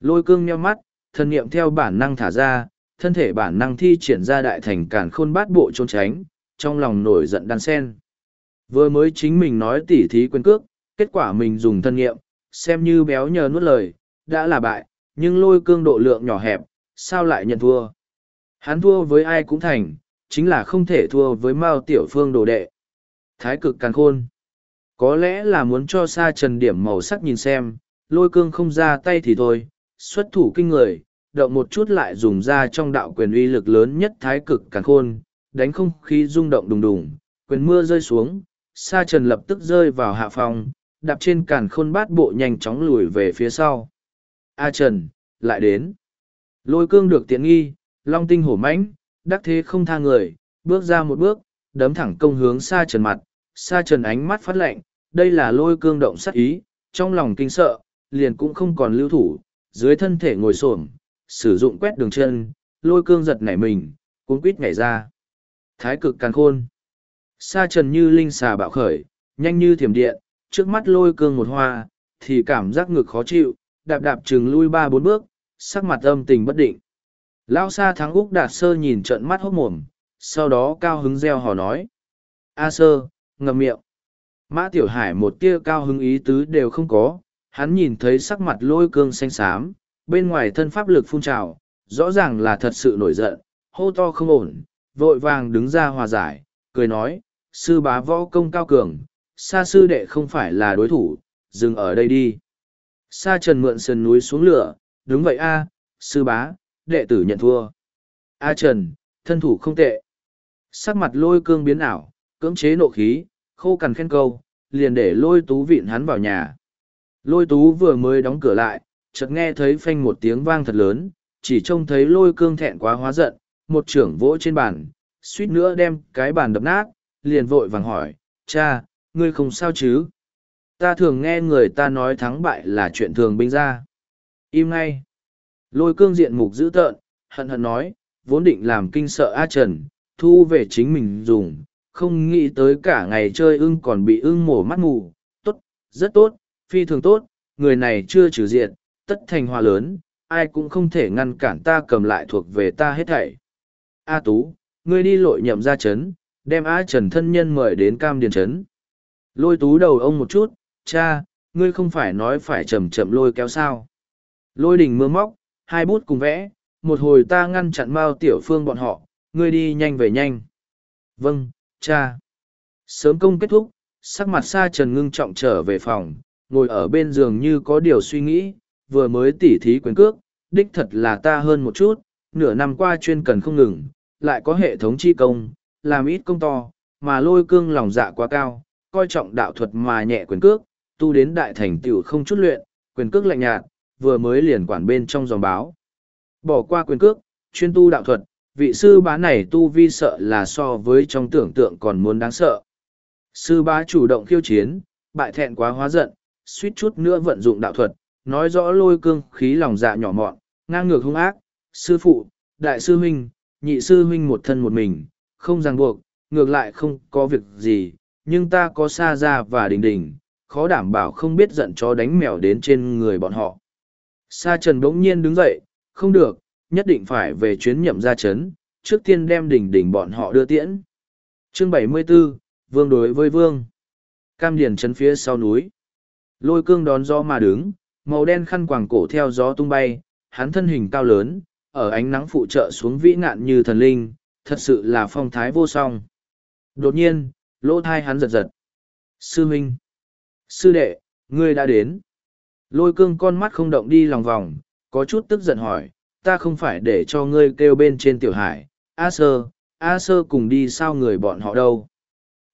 Lôi cương nheo mắt, thân niệm theo bản năng thả ra, thân thể bản năng thi triển ra đại thành cản khôn bát bộ trốn tránh, trong lòng nổi giận đan sen. Vừa mới chính mình nói tỉ thí quyền cước, kết quả mình dùng thân niệm, xem như béo nhờ nuốt lời, đã là bại, nhưng lôi cương độ lượng nhỏ hẹp, sao lại nhận thua. Hắn thua với ai cũng thành, chính là không thể thua với Mao Tiểu Phương đồ đệ. Thái cực càng khôn. Có lẽ là muốn cho sa trần điểm màu sắc nhìn xem, lôi cương không ra tay thì thôi, xuất thủ kinh người, động một chút lại dùng ra trong đạo quyền uy lực lớn nhất thái cực càng khôn, đánh không khí rung động đùng đùng, quyền mưa rơi xuống, sa trần lập tức rơi vào hạ phòng, đạp trên càn khôn bát bộ nhanh chóng lùi về phía sau. A Trần, lại đến. Lôi cương được tiện nghi, long tinh hổ mãnh, đắc thế không tha người, bước ra một bước, đấm thẳng công hướng xa trần mặt, xa trần ánh mắt phát lạnh, đây là lôi cương động sát ý, trong lòng kinh sợ, liền cũng không còn lưu thủ, dưới thân thể ngồi xổm sử dụng quét đường chân, lôi cương giật nảy mình, cuốn quít nhảy ra. Thái cực càn khôn. Sa trần như linh xà bạo khởi, nhanh như thiểm điện, trước mắt lôi cương một hoa, thì cảm giác ngực khó chịu, đạp đạp chừng lui ba bốn bước, sắc mặt âm tình bất định. Lao xa thắng Úc Đạt Sơ nhìn trận mắt hốc mồm, sau đó cao hứng reo hò nói. A Sơ, ngậm miệng. Mã Tiểu Hải một tia cao hứng ý tứ đều không có, hắn nhìn thấy sắc mặt lôi cương xanh xám, bên ngoài thân pháp lực phun trào, rõ ràng là thật sự nổi giận, hô to không ổn, vội vàng đứng ra hòa giải, cười nói, sư bá võ công cao cường, Sa sư đệ không phải là đối thủ, dừng ở đây đi. Sa trần mượn sườn núi xuống lửa, đúng vậy a, sư bá, đệ tử nhận thua. A trần, thân thủ không tệ. Sắc mặt lôi cương biến ảo, cưỡng chế nộ khí, khô cằn khen câu, liền để lôi tú vịn hắn vào nhà. Lôi tú vừa mới đóng cửa lại, chợt nghe thấy phanh một tiếng vang thật lớn, chỉ trông thấy lôi cương thẹn quá hóa giận, một trưởng vỗ trên bàn, suýt nữa đem cái bàn đập nát, liền vội vàng hỏi, cha, ngươi không sao chứ? Ta thường nghe người ta nói thắng bại là chuyện thường binh ra. Im ngay. Lôi cương diện mục dữ tợn, hận hận nói, vốn định làm kinh sợ A Trần, thu về chính mình dùng, không nghĩ tới cả ngày chơi ưng còn bị ưng mổ mắt mù. Tốt, rất tốt, phi thường tốt, người này chưa trừ diện, tất thành hòa lớn, ai cũng không thể ngăn cản ta cầm lại thuộc về ta hết thảy. A Tú, ngươi đi lội nhậm ra chấn, đem A Trần thân nhân mời đến cam điền chấn. Lôi tú đầu ông một chút, cha, ngươi không phải nói phải chậm chậm lôi kéo sao. Lôi đỉnh mưa móc, hai bút cùng vẽ, một hồi ta ngăn chặn Mao Tiểu Phương bọn họ, ngươi đi nhanh về nhanh. Vâng, cha. Sớm công kết thúc, sắc mặt xa Trần ngưng trọng trở về phòng, ngồi ở bên giường như có điều suy nghĩ, vừa mới tỉ thí quyền cước, đích thật là ta hơn một chút, nửa năm qua chuyên cần không ngừng, lại có hệ thống chi công, làm ít công to, mà lôi cương lòng dạ quá cao, coi trọng đạo thuật mà nhẹ quyền cước, tu đến đại thành tựu không chút luyện, quyền cước lạnh nhạt, vừa mới liền quản bên trong dòng báo. Bỏ qua quyền cước, chuyên tu đạo thuật, vị sư bá này tu vi sợ là so với trong tưởng tượng còn muốn đáng sợ. Sư bá chủ động khiêu chiến, bại thẹn quá hóa giận, suýt chút nữa vận dụng đạo thuật, nói rõ lôi cương khí lòng dạ nhỏ mọn, ngang ngược hung ác, sư phụ, đại sư huynh, nhị sư huynh một thân một mình, không ràng buộc, ngược lại không có việc gì, nhưng ta có xa ra và đình đình, khó đảm bảo không biết giận chó đánh mèo đến trên người bọn họ. Sa trần bỗng nhiên đứng dậy, không được, nhất định phải về chuyến nhậm ra chấn, trước tiên đem đỉnh đỉnh bọn họ đưa tiễn. Chương 74, Vương đối với Vương. Cam điền chấn phía sau núi. Lôi cương đón gió mà đứng, màu đen khăn quàng cổ theo gió tung bay, hắn thân hình cao lớn, ở ánh nắng phụ trợ xuống vĩ ngạn như thần linh, thật sự là phong thái vô song. Đột nhiên, lỗ thai hắn giật giật. Sư Minh! Sư đệ, ngươi đã đến. Lôi cương con mắt không động đi lòng vòng, có chút tức giận hỏi, ta không phải để cho ngươi kêu bên trên tiểu hải, A sơ, A sơ cùng đi sao người bọn họ đâu.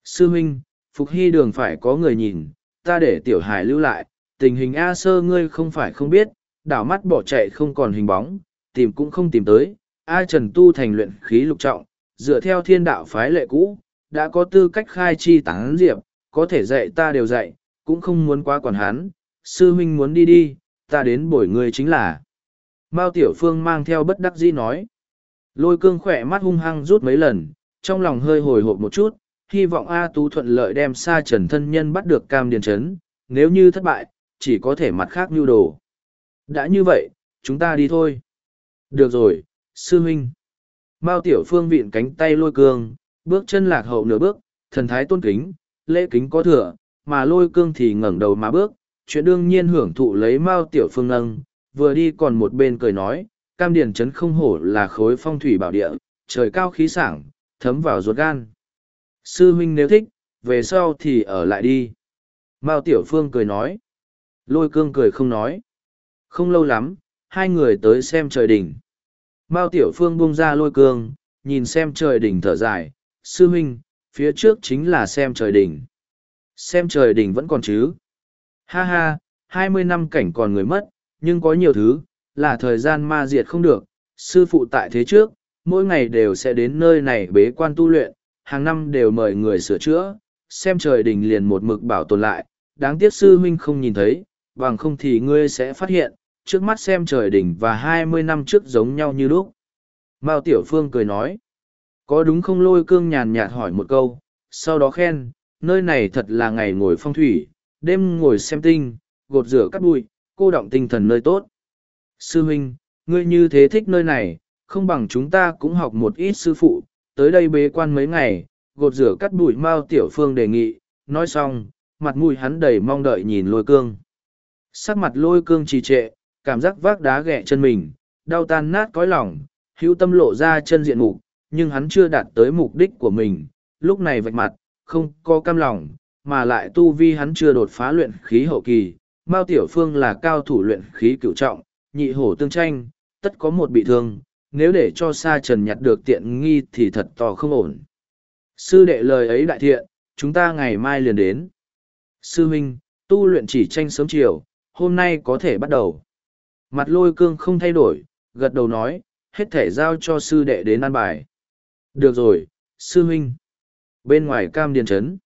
Sư Minh, Phục Hy đường phải có người nhìn, ta để tiểu hải lưu lại, tình hình A sơ ngươi không phải không biết, đảo mắt bỏ chạy không còn hình bóng, tìm cũng không tìm tới, A Trần tu thành luyện khí lục trọng, dựa theo thiên đạo phái lệ cũ, đã có tư cách khai chi tán diệp, có thể dạy ta đều dạy, cũng không muốn quá quản hắn, sư huynh muốn đi đi, ta đến bổi người chính là. Mao Tiểu Phương mang theo bất đắc dĩ nói. Lôi cương khỏe mắt hung hăng rút mấy lần, trong lòng hơi hồi hộp một chút, hy vọng A Tú thuận lợi đem xa trần thân nhân bắt được cam điền chấn, nếu như thất bại, chỉ có thể mặt khác nhu đồ. Đã như vậy, chúng ta đi thôi. Được rồi, sư huynh. Mao Tiểu Phương vịn cánh tay lôi cương, bước chân lạc hậu nửa bước, thần thái tôn kính, lễ kính có thừa, mà lôi cương thì ngẩng đầu mà bước, chuyện đương nhiên hưởng thụ lấy Mao Tiểu Phương nâng, vừa đi còn một bên cười nói, cam điển trấn không hổ là khối phong thủy bảo địa, trời cao khí sảng, thấm vào ruột gan. Sư huynh nếu thích, về sau thì ở lại đi. Mao Tiểu Phương cười nói. Lôi cương cười không nói. Không lâu lắm, hai người tới xem trời đỉnh. Mao Tiểu Phương buông ra lôi cương, nhìn xem trời đỉnh thở dài. Sư huynh, phía trước chính là xem trời đỉnh. Xem trời đỉnh vẫn còn chứ. Ha ha, hai mươi năm cảnh còn người mất, nhưng có nhiều thứ, là thời gian ma diệt không được, sư phụ tại thế trước, mỗi ngày đều sẽ đến nơi này bế quan tu luyện, hàng năm đều mời người sửa chữa, xem trời đình liền một mực bảo tồn lại, đáng tiếc sư huynh không nhìn thấy, bằng không thì ngươi sẽ phát hiện, trước mắt xem trời đỉnh và hai mươi năm trước giống nhau như lúc. Mao Tiểu Phương cười nói, có đúng không lôi cương nhàn nhạt hỏi một câu, sau đó khen, nơi này thật là ngày ngồi phong thủy, đêm ngồi xem tinh, gột rửa cắt bụi, cô động tinh thần nơi tốt. Sư huynh, ngươi như thế thích nơi này, không bằng chúng ta cũng học một ít sư phụ, tới đây bế quan mấy ngày, gột rửa cắt bụi Mao Tiểu Phương đề nghị, nói xong, mặt mũi hắn đầy mong đợi nhìn lôi cương. Sắc mặt lôi cương trì trệ, cảm giác vác đá ghẹ chân mình, đau tan nát cõi lòng, hữu tâm lộ ra chân diện mục, nhưng hắn chưa đạt tới mục đích của mình, lúc này vạch mặt, không có cam lòng, mà lại tu vi hắn chưa đột phá luyện khí hậu kỳ. Mao Tiểu Phương là cao thủ luyện khí cửu trọng, nhị hổ tương tranh, tất có một bị thương, nếu để cho Sa Trần nhặt được tiện nghi thì thật to không ổn. Sư đệ lời ấy đại thiện, chúng ta ngày mai liền đến. Sư huynh, tu luyện chỉ tranh sớm chiều, hôm nay có thể bắt đầu. Mặt lôi cương không thay đổi, gật đầu nói, hết thể giao cho sư đệ đến ăn bài. Được rồi, sư huynh. Bên ngoài cam điền trấn.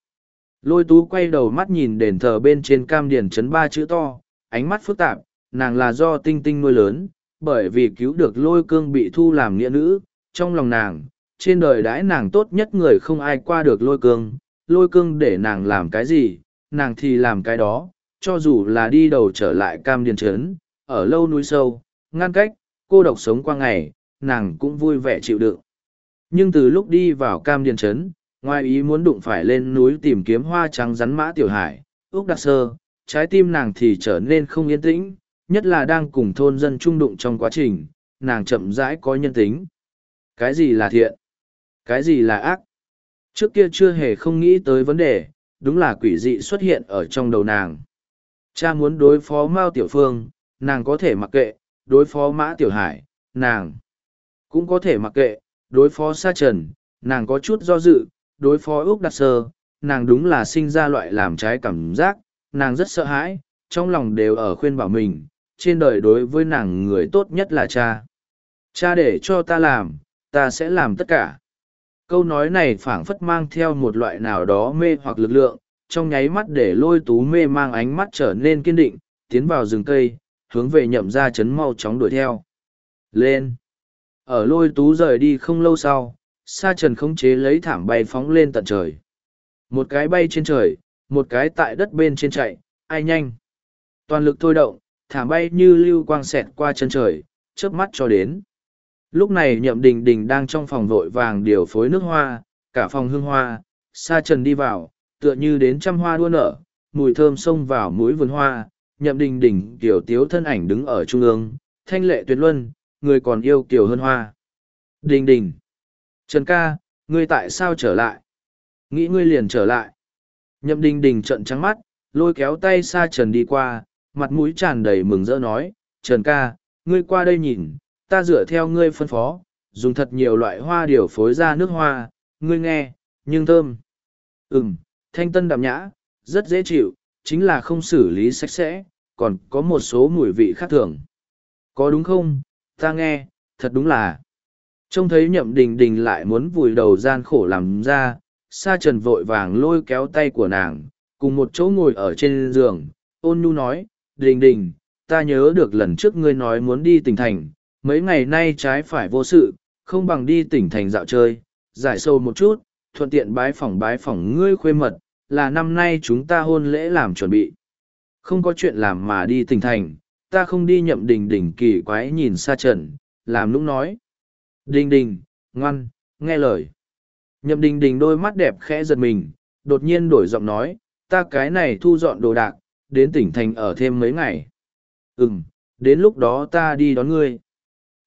Lôi tú quay đầu mắt nhìn đền thờ bên trên cam điền trấn ba chữ to, ánh mắt phức tạp, nàng là do tinh tinh nuôi lớn, bởi vì cứu được lôi cương bị thu làm nghĩa nữ, trong lòng nàng, trên đời đãi nàng tốt nhất người không ai qua được lôi cương, lôi cương để nàng làm cái gì, nàng thì làm cái đó, cho dù là đi đầu trở lại cam điền trấn, ở lâu núi sâu, ngăn cách, cô độc sống qua ngày, nàng cũng vui vẻ chịu đựng. Nhưng từ lúc đi vào cam điền trấn, ngoài ý muốn đụng phải lên núi tìm kiếm hoa trắng rắn mã tiểu hải, úc đặc sơ, trái tim nàng thì trở nên không yên tĩnh, nhất là đang cùng thôn dân trung đụng trong quá trình, nàng chậm rãi có nhân tính. Cái gì là thiện? Cái gì là ác? Trước kia chưa hề không nghĩ tới vấn đề, đúng là quỷ dị xuất hiện ở trong đầu nàng. Cha muốn đối phó Mao Tiểu Phương, nàng có thể mặc kệ, đối phó Mã Tiểu Hải, nàng cũng có thể mặc kệ, đối phó Sa Trần, nàng có chút do dự, đối phó Úc Đạt Sơ, nàng đúng là sinh ra loại làm trái cảm giác, nàng rất sợ hãi, trong lòng đều ở khuyên bảo mình, trên đời đối với nàng người tốt nhất là cha. Cha để cho ta làm, ta sẽ làm tất cả. Câu nói này phảng phất mang theo một loại nào đó mê hoặc lực lượng, trong nháy mắt để lôi tú mê mang ánh mắt trở nên kiên định, tiến vào rừng cây, hướng về nhậm ra chấn mau chóng đuổi theo. Lên! Ở lôi tú rời đi không lâu sau, sa trần khống chế lấy thảm bay phóng lên tận trời. Một cái bay trên trời, một cái tại đất bên trên chạy, ai nhanh. Toàn lực thôi động, thảm bay như lưu quang xẹt qua chân trời, chớp mắt cho đến. Lúc này nhậm đình đình đang trong phòng vội vàng điều phối nước hoa, cả phòng hương hoa, sa trần đi vào, tựa như đến trăm hoa đua nở, mùi thơm xông vào mũi vườn hoa, nhậm đình đình kiểu tiếu thân ảnh đứng ở trung ương, thanh lệ tuyệt luân, người còn yêu kiều hơn hoa. Đình đình. Trần ca, ngươi tại sao trở lại? Nghĩ ngươi liền trở lại. Nhậm đình đình trận trắng mắt, lôi kéo tay xa trần đi qua, mặt mũi tràn đầy mừng rỡ nói, Trần ca, ngươi qua đây nhìn, ta dựa theo ngươi phân phó, dùng thật nhiều loại hoa điều phối ra nước hoa, ngươi nghe, nhưng thơm. Ừm, thanh tân đạm nhã, rất dễ chịu, chính là không xử lý sạch sẽ, còn có một số mùi vị khác thường. Có đúng không, ta nghe, thật đúng là. Trông thấy nhậm đình đình lại muốn vùi đầu gian khổ làm ra, sa trần vội vàng lôi kéo tay của nàng, cùng một chỗ ngồi ở trên giường, ôn nhu nói, đình đình, ta nhớ được lần trước ngươi nói muốn đi tỉnh thành, mấy ngày nay trái phải vô sự, không bằng đi tỉnh thành dạo chơi, giải sâu một chút, thuận tiện bái phỏng bái phỏng ngươi khuê mật, là năm nay chúng ta hôn lễ làm chuẩn bị. Không có chuyện làm mà đi tỉnh thành, ta không đi nhậm đình đình kỳ quái nhìn xa trần, làm nũng nói. Đình đình, ngoan, nghe lời. Nhậm đình đình đôi mắt đẹp khẽ giật mình, đột nhiên đổi giọng nói, ta cái này thu dọn đồ đạc, đến tỉnh thành ở thêm mấy ngày. Ừm, đến lúc đó ta đi đón ngươi.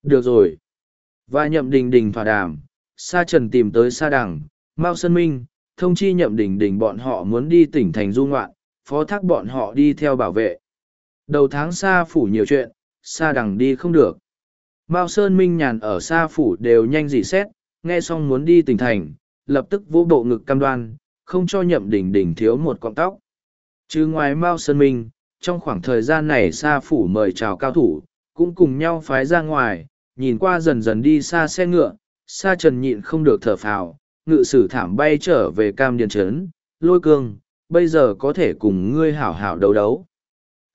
Được rồi. Và nhậm đình đình thỏa đàm, Sa Trần tìm tới Sa Đằng, Mao Sơn Minh, thông chi nhậm đình đình bọn họ muốn đi tỉnh thành du ngoạn, phó thác bọn họ đi theo bảo vệ. Đầu tháng Sa phủ nhiều chuyện, Sa Đằng đi không được. Mao Sơn Minh nhàn ở Sa phủ đều nhanh dị xét, nghe xong muốn đi tỉnh thành, lập tức vỗ bộ ngực cam đoan, không cho nhậm đỉnh đỉnh thiếu một cọng tóc. Chứ ngoài Mao Sơn Minh, trong khoảng thời gian này Sa phủ mời chào cao thủ, cũng cùng nhau phái ra ngoài, nhìn qua dần dần đi xa xe ngựa, xa trần nhịn không được thở phào, ngự sử thảm bay trở về cam điền trấn, lôi cương, bây giờ có thể cùng ngươi hảo hảo đấu đấu.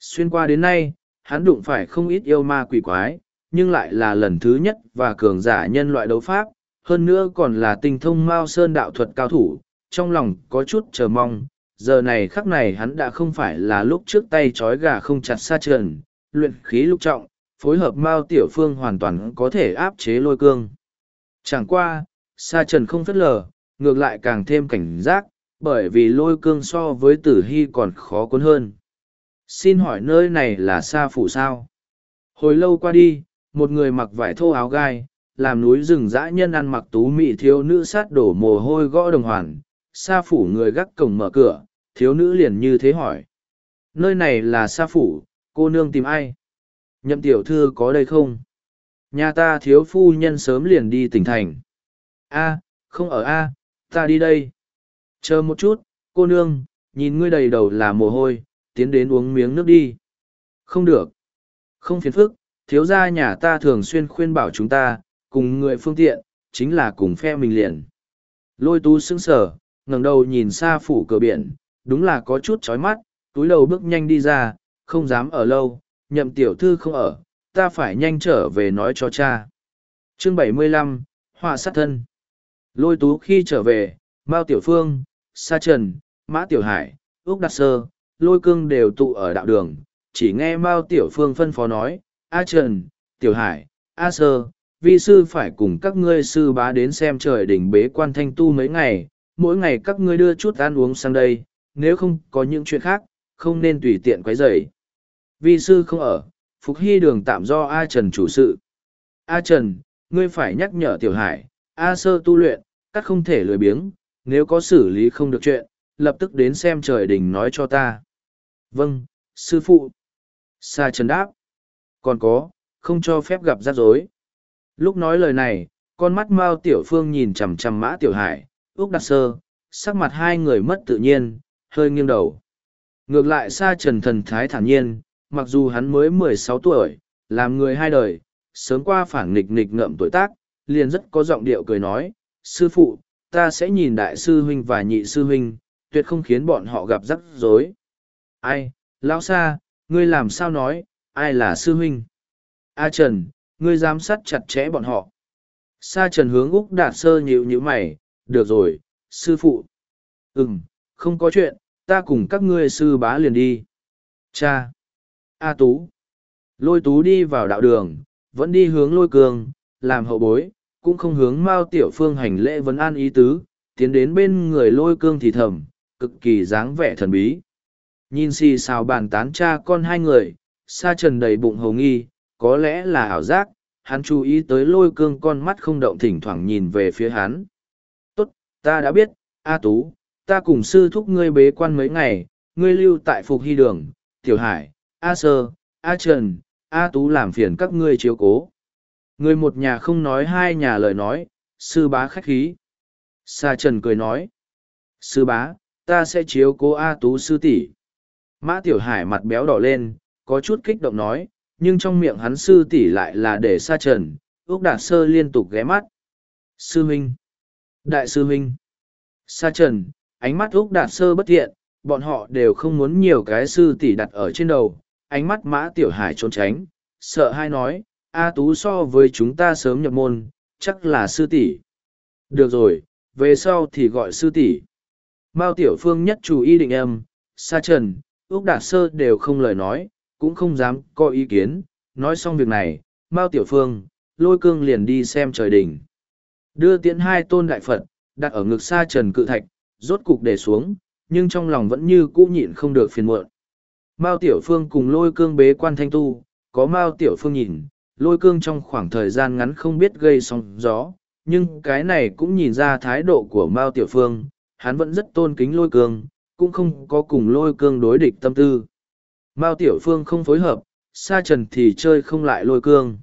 Xuyên qua đến nay, hắn đụng phải không ít yêu ma quỷ quái, nhưng lại là lần thứ nhất và cường giả nhân loại đấu pháp, hơn nữa còn là tinh thông Mao Sơn đạo thuật cao thủ, trong lòng có chút chờ mong. Giờ này khắc này hắn đã không phải là lúc trước tay trói gà không chặt xa trần, luyện khí lục trọng, phối hợp Mao Tiểu Phương hoàn toàn có thể áp chế lôi cương. Chẳng qua, Sa Trần không phất lờ, ngược lại càng thêm cảnh giác, bởi vì lôi cương so với tử hy còn khó cuốn hơn. Xin hỏi nơi này là Sa Phủ sao? Hồi lâu qua đi, một người mặc vải thô áo gai, làm núi rừng dã nhân ăn mặc tú mị thiếu nữ sát đổ mồ hôi gõ đồng hoàn. Sa Phủ người gác cổng mở cửa, thiếu nữ liền như thế hỏi. Nơi này là Sa Phủ, cô nương tìm ai? Nhậm tiểu thư có đây không? Nhà ta thiếu phu nhân sớm liền đi tỉnh thành. A, không ở A, ta đi đây. Chờ một chút, cô nương, nhìn ngươi đầy đầu là mồ hôi, tiến đến uống miếng nước đi. Không được. Không phiền phức, thiếu gia nhà ta thường xuyên khuyên bảo chúng ta, cùng người phương tiện, chính là cùng phe mình liền. Lôi tú sững sờ, ngẩng đầu nhìn xa phủ cửa biển, đúng là có chút chói mắt, túi đầu bước nhanh đi ra, không dám ở lâu, nhậm tiểu thư không ở, ta phải nhanh trở về nói cho cha. Chương bảy mươi lăm Họa sát thân Lôi tú khi trở về, Mao Tiểu Phương, Sa Trần, Mã Tiểu Hải, Úc Đạt Sơ, Lôi Cương đều tụ ở đạo đường, chỉ nghe Mao Tiểu Phương phân phó nói, A Trần, Tiểu Hải, A Sơ, vi sư phải cùng các ngươi sư bá đến xem trời đỉnh bế quan thanh tu mấy ngày, mỗi ngày các ngươi đưa chút ăn uống sang đây, nếu không có những chuyện khác, không nên tùy tiện quấy rầy. Vi sư không ở, Phục Hy đường tạm do A Trần chủ sự. A Trần, ngươi phải nhắc nhở Tiểu Hải, A Sơ tu luyện, các không thể lười biếng, nếu có xử lý không được chuyện, lập tức đến xem trời đỉnh nói cho ta. Vâng, sư phụ. Sa Trần đáp. Còn có, không cho phép gặp rắc rối. Lúc nói lời này, con mắt Mao Tiểu Phương nhìn chằm chằm Mã Tiểu Hải, Úc Đặc Sơ, sắc mặt hai người mất tự nhiên, hơi nghiêng đầu. Ngược lại Sa Trần thần thái thản nhiên, mặc dù hắn mới mười sáu tuổi, làm người hai đời, sớm qua phản nghịch nghịch ngợm tuổi tác, liền rất có giọng điệu cười nói, sư phụ, ta sẽ nhìn đại sư huynh và nhị sư huynh, tuyệt không khiến bọn họ gặp rắc rối. Ai, lão sa, ngươi làm sao nói, ai là sư huynh? A Trần, ngươi giám sát chặt chẽ bọn họ. Sa Trần hướng Úc Đạt Sơ nhịu nhữ mày, được rồi, sư phụ. Ừm, không có chuyện, ta cùng các ngươi sư bá liền đi. Cha. A Tú. Lôi Tú đi vào đạo đường, vẫn đi hướng lôi cường, làm hậu bối, cũng không hướng Mao Tiểu Phương hành lễ vấn an ý tứ, tiến đến bên người lôi cương thì thầm, cực kỳ dáng vẻ thần bí. Nhìn xì xào bàn tán cha con hai người, sa trần đầy bụng hầu nghi, có lẽ là ảo giác, hắn chú ý tới lôi cương con mắt không động thỉnh thoảng nhìn về phía hắn. Tốt, ta đã biết, A Tú, ta cùng sư thúc ngươi bế quan mấy ngày, ngươi lưu tại Phục Hy Đường, Tiểu Hải, A Sơ, A Trần, A Tú làm phiền các ngươi chiếu cố. Người một nhà không nói hai nhà lời nói, sư bá khách khí. Sa Trần cười nói. Sư bá, ta sẽ chiếu cố A Tú sư tỷ. Mã Tiểu Hải mặt béo đỏ lên, có chút kích động nói, nhưng trong miệng hắn sư tỷ lại là để Sa Trần, Úc Đạt Sơ liên tục ghé mắt. Sư Minh. Đại sư Minh. Sa Trần, ánh mắt Úc Đạt Sơ bất thiện, bọn họ đều không muốn nhiều cái sư tỷ đặt ở trên đầu. Ánh mắt Mã Tiểu Hải trốn tránh, sợ hai nói, A Tú so với chúng ta sớm nhập môn, chắc là sư tỷ. Được rồi, về sau thì gọi sư tỷ. Mao Tiểu Phương nhất chủ ý định em, Sa Trần, Úc Đạt Sơ đều không lời nói, cũng không dám có ý kiến. Nói xong việc này, Mao Tiểu Phương, lôi cương liền đi xem trời đỉnh. Đưa tiễn hai tôn đại Phật, đặt ở ngực xa Trần cự thạch, rốt cục để xuống, nhưng trong lòng vẫn như cũ nhịn không được phiền muộn. Mao Tiểu Phương cùng lôi cương bế quan thanh tu, có Mao Tiểu Phương nhìn, lôi cương trong khoảng thời gian ngắn không biết gây sóng gió, nhưng cái này cũng nhìn ra thái độ của Mao Tiểu Phương, hắn vẫn rất tôn kính lôi cương, cũng không có cùng lôi cương đối địch tâm tư. Mao Tiểu Phương không phối hợp, Sa Trần thì chơi không lại lôi cương.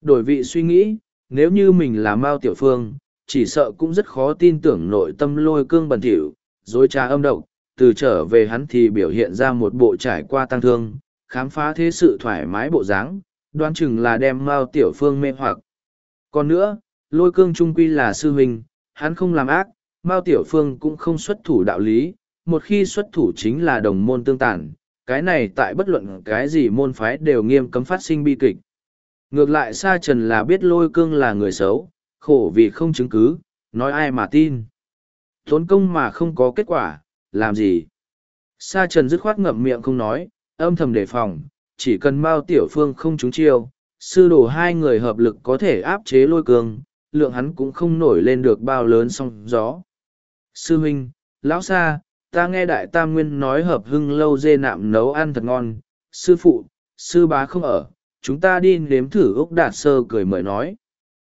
Đổi vị suy nghĩ, nếu như mình là Mao Tiểu Phương, chỉ sợ cũng rất khó tin tưởng nội tâm lôi cương bẩn thỉu, dối trá âm độc, từ trở về hắn thì biểu hiện ra một bộ trải qua tăng thương, khám phá thế sự thoải mái bộ dáng, đoán chừng là đem mao tiểu phương mê hoặc còn nữa lôi cương trung quy là sư huynh hắn không làm ác mao tiểu phương cũng không xuất thủ đạo lý một khi xuất thủ chính là đồng môn tương tản cái này tại bất luận cái gì môn phái đều nghiêm cấm phát sinh bi kịch. Ngược lại sa trần là biết lôi cương là người xấu, khổ vì không chứng cứ, nói ai mà tin. Tốn công mà không có kết quả, làm gì? Sa trần dứt khoát ngậm miệng không nói, âm thầm đề phòng, chỉ cần mao tiểu phương không trúng chiêu, sư đồ hai người hợp lực có thể áp chế lôi cương, lượng hắn cũng không nổi lên được bao lớn song gió. Sư huynh, lão sa ta nghe đại tam nguyên nói hợp hưng lâu dê nạm nấu ăn thật ngon. Sư phụ, sư bá không ở, chúng ta đi nếm thử úc đạt sơ cười mời nói.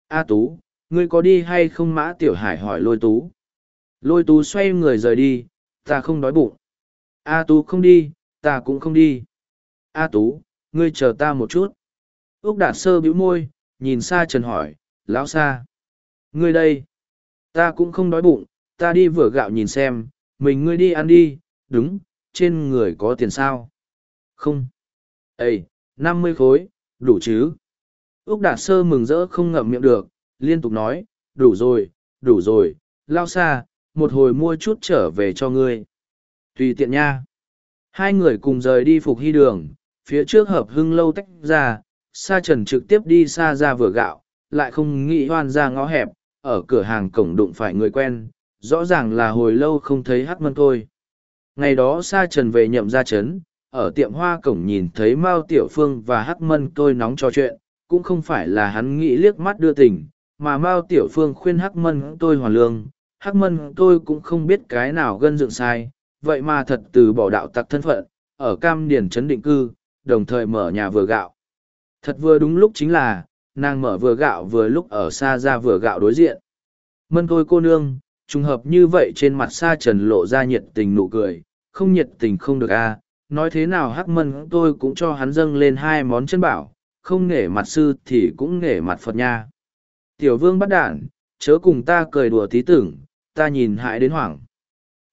A tú, ngươi có đi hay không mã tiểu hải hỏi lôi tú? Lôi tú xoay người rời đi, ta không đói bụng. A tú không đi, ta cũng không đi. A tú, ngươi chờ ta một chút. Úc đạt sơ bĩu môi, nhìn xa trần hỏi, lão xa ngươi đây? Ta cũng không đói bụng, ta đi vừa gạo nhìn xem mình ngươi đi ăn đi, đúng, trên người có tiền sao? Không. Ây năm mươi khối, đủ chứ? Úc đạt sơ mừng rỡ không ngậm miệng được, liên tục nói, đủ rồi đủ rồi, lao xa, một hồi mua chút trở về cho ngươi. Tùy tiện nha. Hai người cùng rời đi phục hy đường, phía trước hợp hưng lâu tách ra, sa trần trực tiếp đi xa ra vừa gạo, lại không nghĩ hoan ra ngõ hẹp, ở cửa hàng cổng đụng phải người quen rõ ràng là hồi lâu không thấy hắc mân thôi. Ngày đó sa trần về nhậm ra trấn ở tiệm hoa cổng nhìn thấy mao tiểu phương và hắc mân tôi nóng trò chuyện, cũng không phải là hắn nghĩ liếc mắt đưa tình, mà mao tiểu phương khuyên hắc mân tôi hoàn lương. Hắc mân tôi cũng không biết cái nào gân dựng sai, vậy mà thật từ bỏ đạo tặc thân phận, ở cam điển trấn định cư, đồng thời mở nhà vừa gạo. Thật vừa đúng lúc chính là, nàng mở vừa gạo vừa lúc ở xa ra vừa gạo đối diện. Mân tôi cô nương trùng hợp như vậy trên mặt sa trần lộ ra nhiệt tình nụ cười, không nhiệt tình không được a à. nói thế nào hắc mân tôi cũng cho hắn dâng lên hai món chân bảo, không nể mặt sư thì cũng nể mặt phật nha. Tiểu vương bắt đản, chớ cùng ta cười đùa tí tưởng, ta nhìn hại đến hoảng.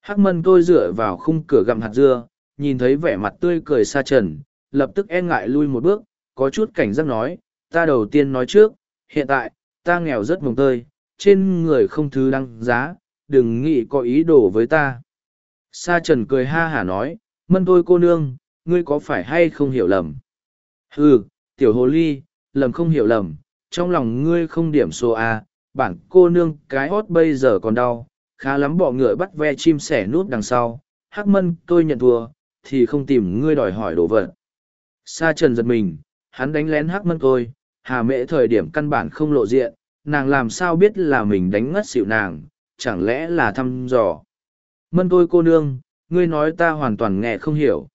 Hắc mân tôi dựa vào khung cửa gặm hạt dưa, nhìn thấy vẻ mặt tươi cười sa trần, lập tức e ngại lui một bước, có chút cảnh giác nói, ta đầu tiên nói trước, hiện tại, ta nghèo rất mồng tơi trên người không thứ đăng giá, đừng nghĩ có ý đồ với ta. Sa trần cười ha hả nói, mân tôi cô nương, ngươi có phải hay không hiểu lầm? Ừ tiểu hồ ly, lầm không hiểu lầm, trong lòng ngươi không điểm số a, bản cô nương cái hót bây giờ còn đau, khá lắm bỏ ngựa bắt ve chim sẻ nút đằng sau, hắc mân tôi nhận thua, thì không tìm ngươi đòi hỏi đồ vật. Sa trần giật mình, hắn đánh lén hắc mân tôi, hà mễ thời điểm căn bản không lộ diện nàng làm sao biết là mình đánh ngất xịu nàng, chẳng lẽ là thăm dò? Mân tôi cô nương, ngươi nói ta hoàn toàn nghe không hiểu.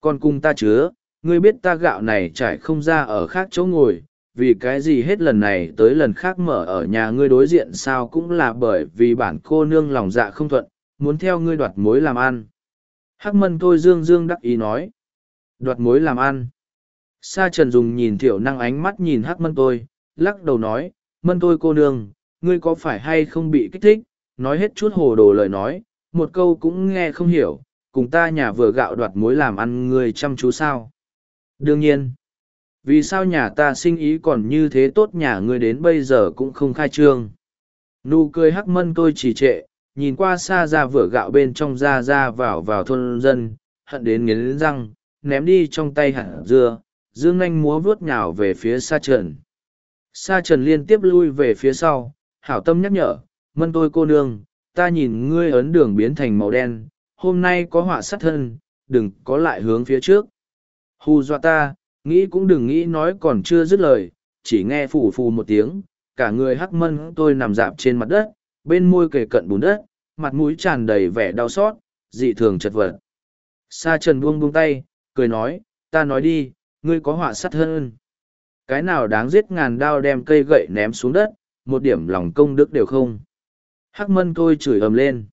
Còn cùng ta chứa, ngươi biết ta gạo này trải không ra ở khác chỗ ngồi, vì cái gì hết lần này tới lần khác mở ở nhà ngươi đối diện sao cũng là bởi vì bản cô nương lòng dạ không thuận, muốn theo ngươi đoạt mối làm ăn. Hắc mân tôi dương dương đắc ý nói. Đoạt mối làm ăn. Sa trần dùng nhìn thiểu năng ánh mắt nhìn hắc mân tôi, lắc đầu nói mân tôi cô nương, ngươi có phải hay không bị kích thích? Nói hết chút hồ đồ lời nói, một câu cũng nghe không hiểu, cùng ta nhà vừa gạo đoạt mối làm ăn ngươi chăm chú sao? Đương nhiên. Vì sao nhà ta sinh ý còn như thế tốt nhà ngươi đến bây giờ cũng không khai trương? Nụ cười hắc mân tôi trì trệ, nhìn qua xa ra vừa gạo bên trong ra ra vào vào thôn dân, hận đến nghiến răng, ném đi trong tay hạt dưa, dương nanh múa vuốt nhào về phía xa trần sa trần liên tiếp lui về phía sau, hảo tâm nhắc nhở, mân tôi cô nương, ta nhìn ngươi ấn đường biến thành màu đen, hôm nay có họa sát thân, đừng có lại hướng phía trước. Hù dọa ta, nghĩ cũng đừng nghĩ nói còn chưa dứt lời, chỉ nghe phủ phù một tiếng, cả người hắc mân tôi nằm dạp trên mặt đất, bên môi kề cận bùn đất, mặt mũi tràn đầy vẻ đau xót, dị thường chật vật. Sa trần buông buông tay, cười nói, ta nói đi, ngươi có họa sát hơn cái nào đáng giết ngàn đao đem cây gậy ném xuống đất, một điểm lòng công đức đều không. Hắc mân tôi chửi ầm lên.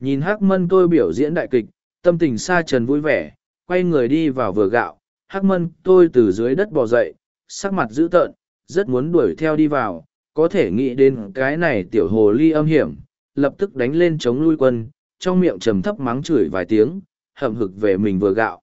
Nhìn hắc mân tôi biểu diễn đại kịch, tâm tình sa trần vui vẻ, quay người đi vào vừa gạo, hắc mân tôi từ dưới đất bò dậy, sắc mặt dữ tợn, rất muốn đuổi theo đi vào, có thể nghĩ đến cái này tiểu hồ ly âm hiểm, lập tức đánh lên chống lui quân, trong miệng trầm thấp mắng chửi vài tiếng, hậm hực về mình vừa gạo.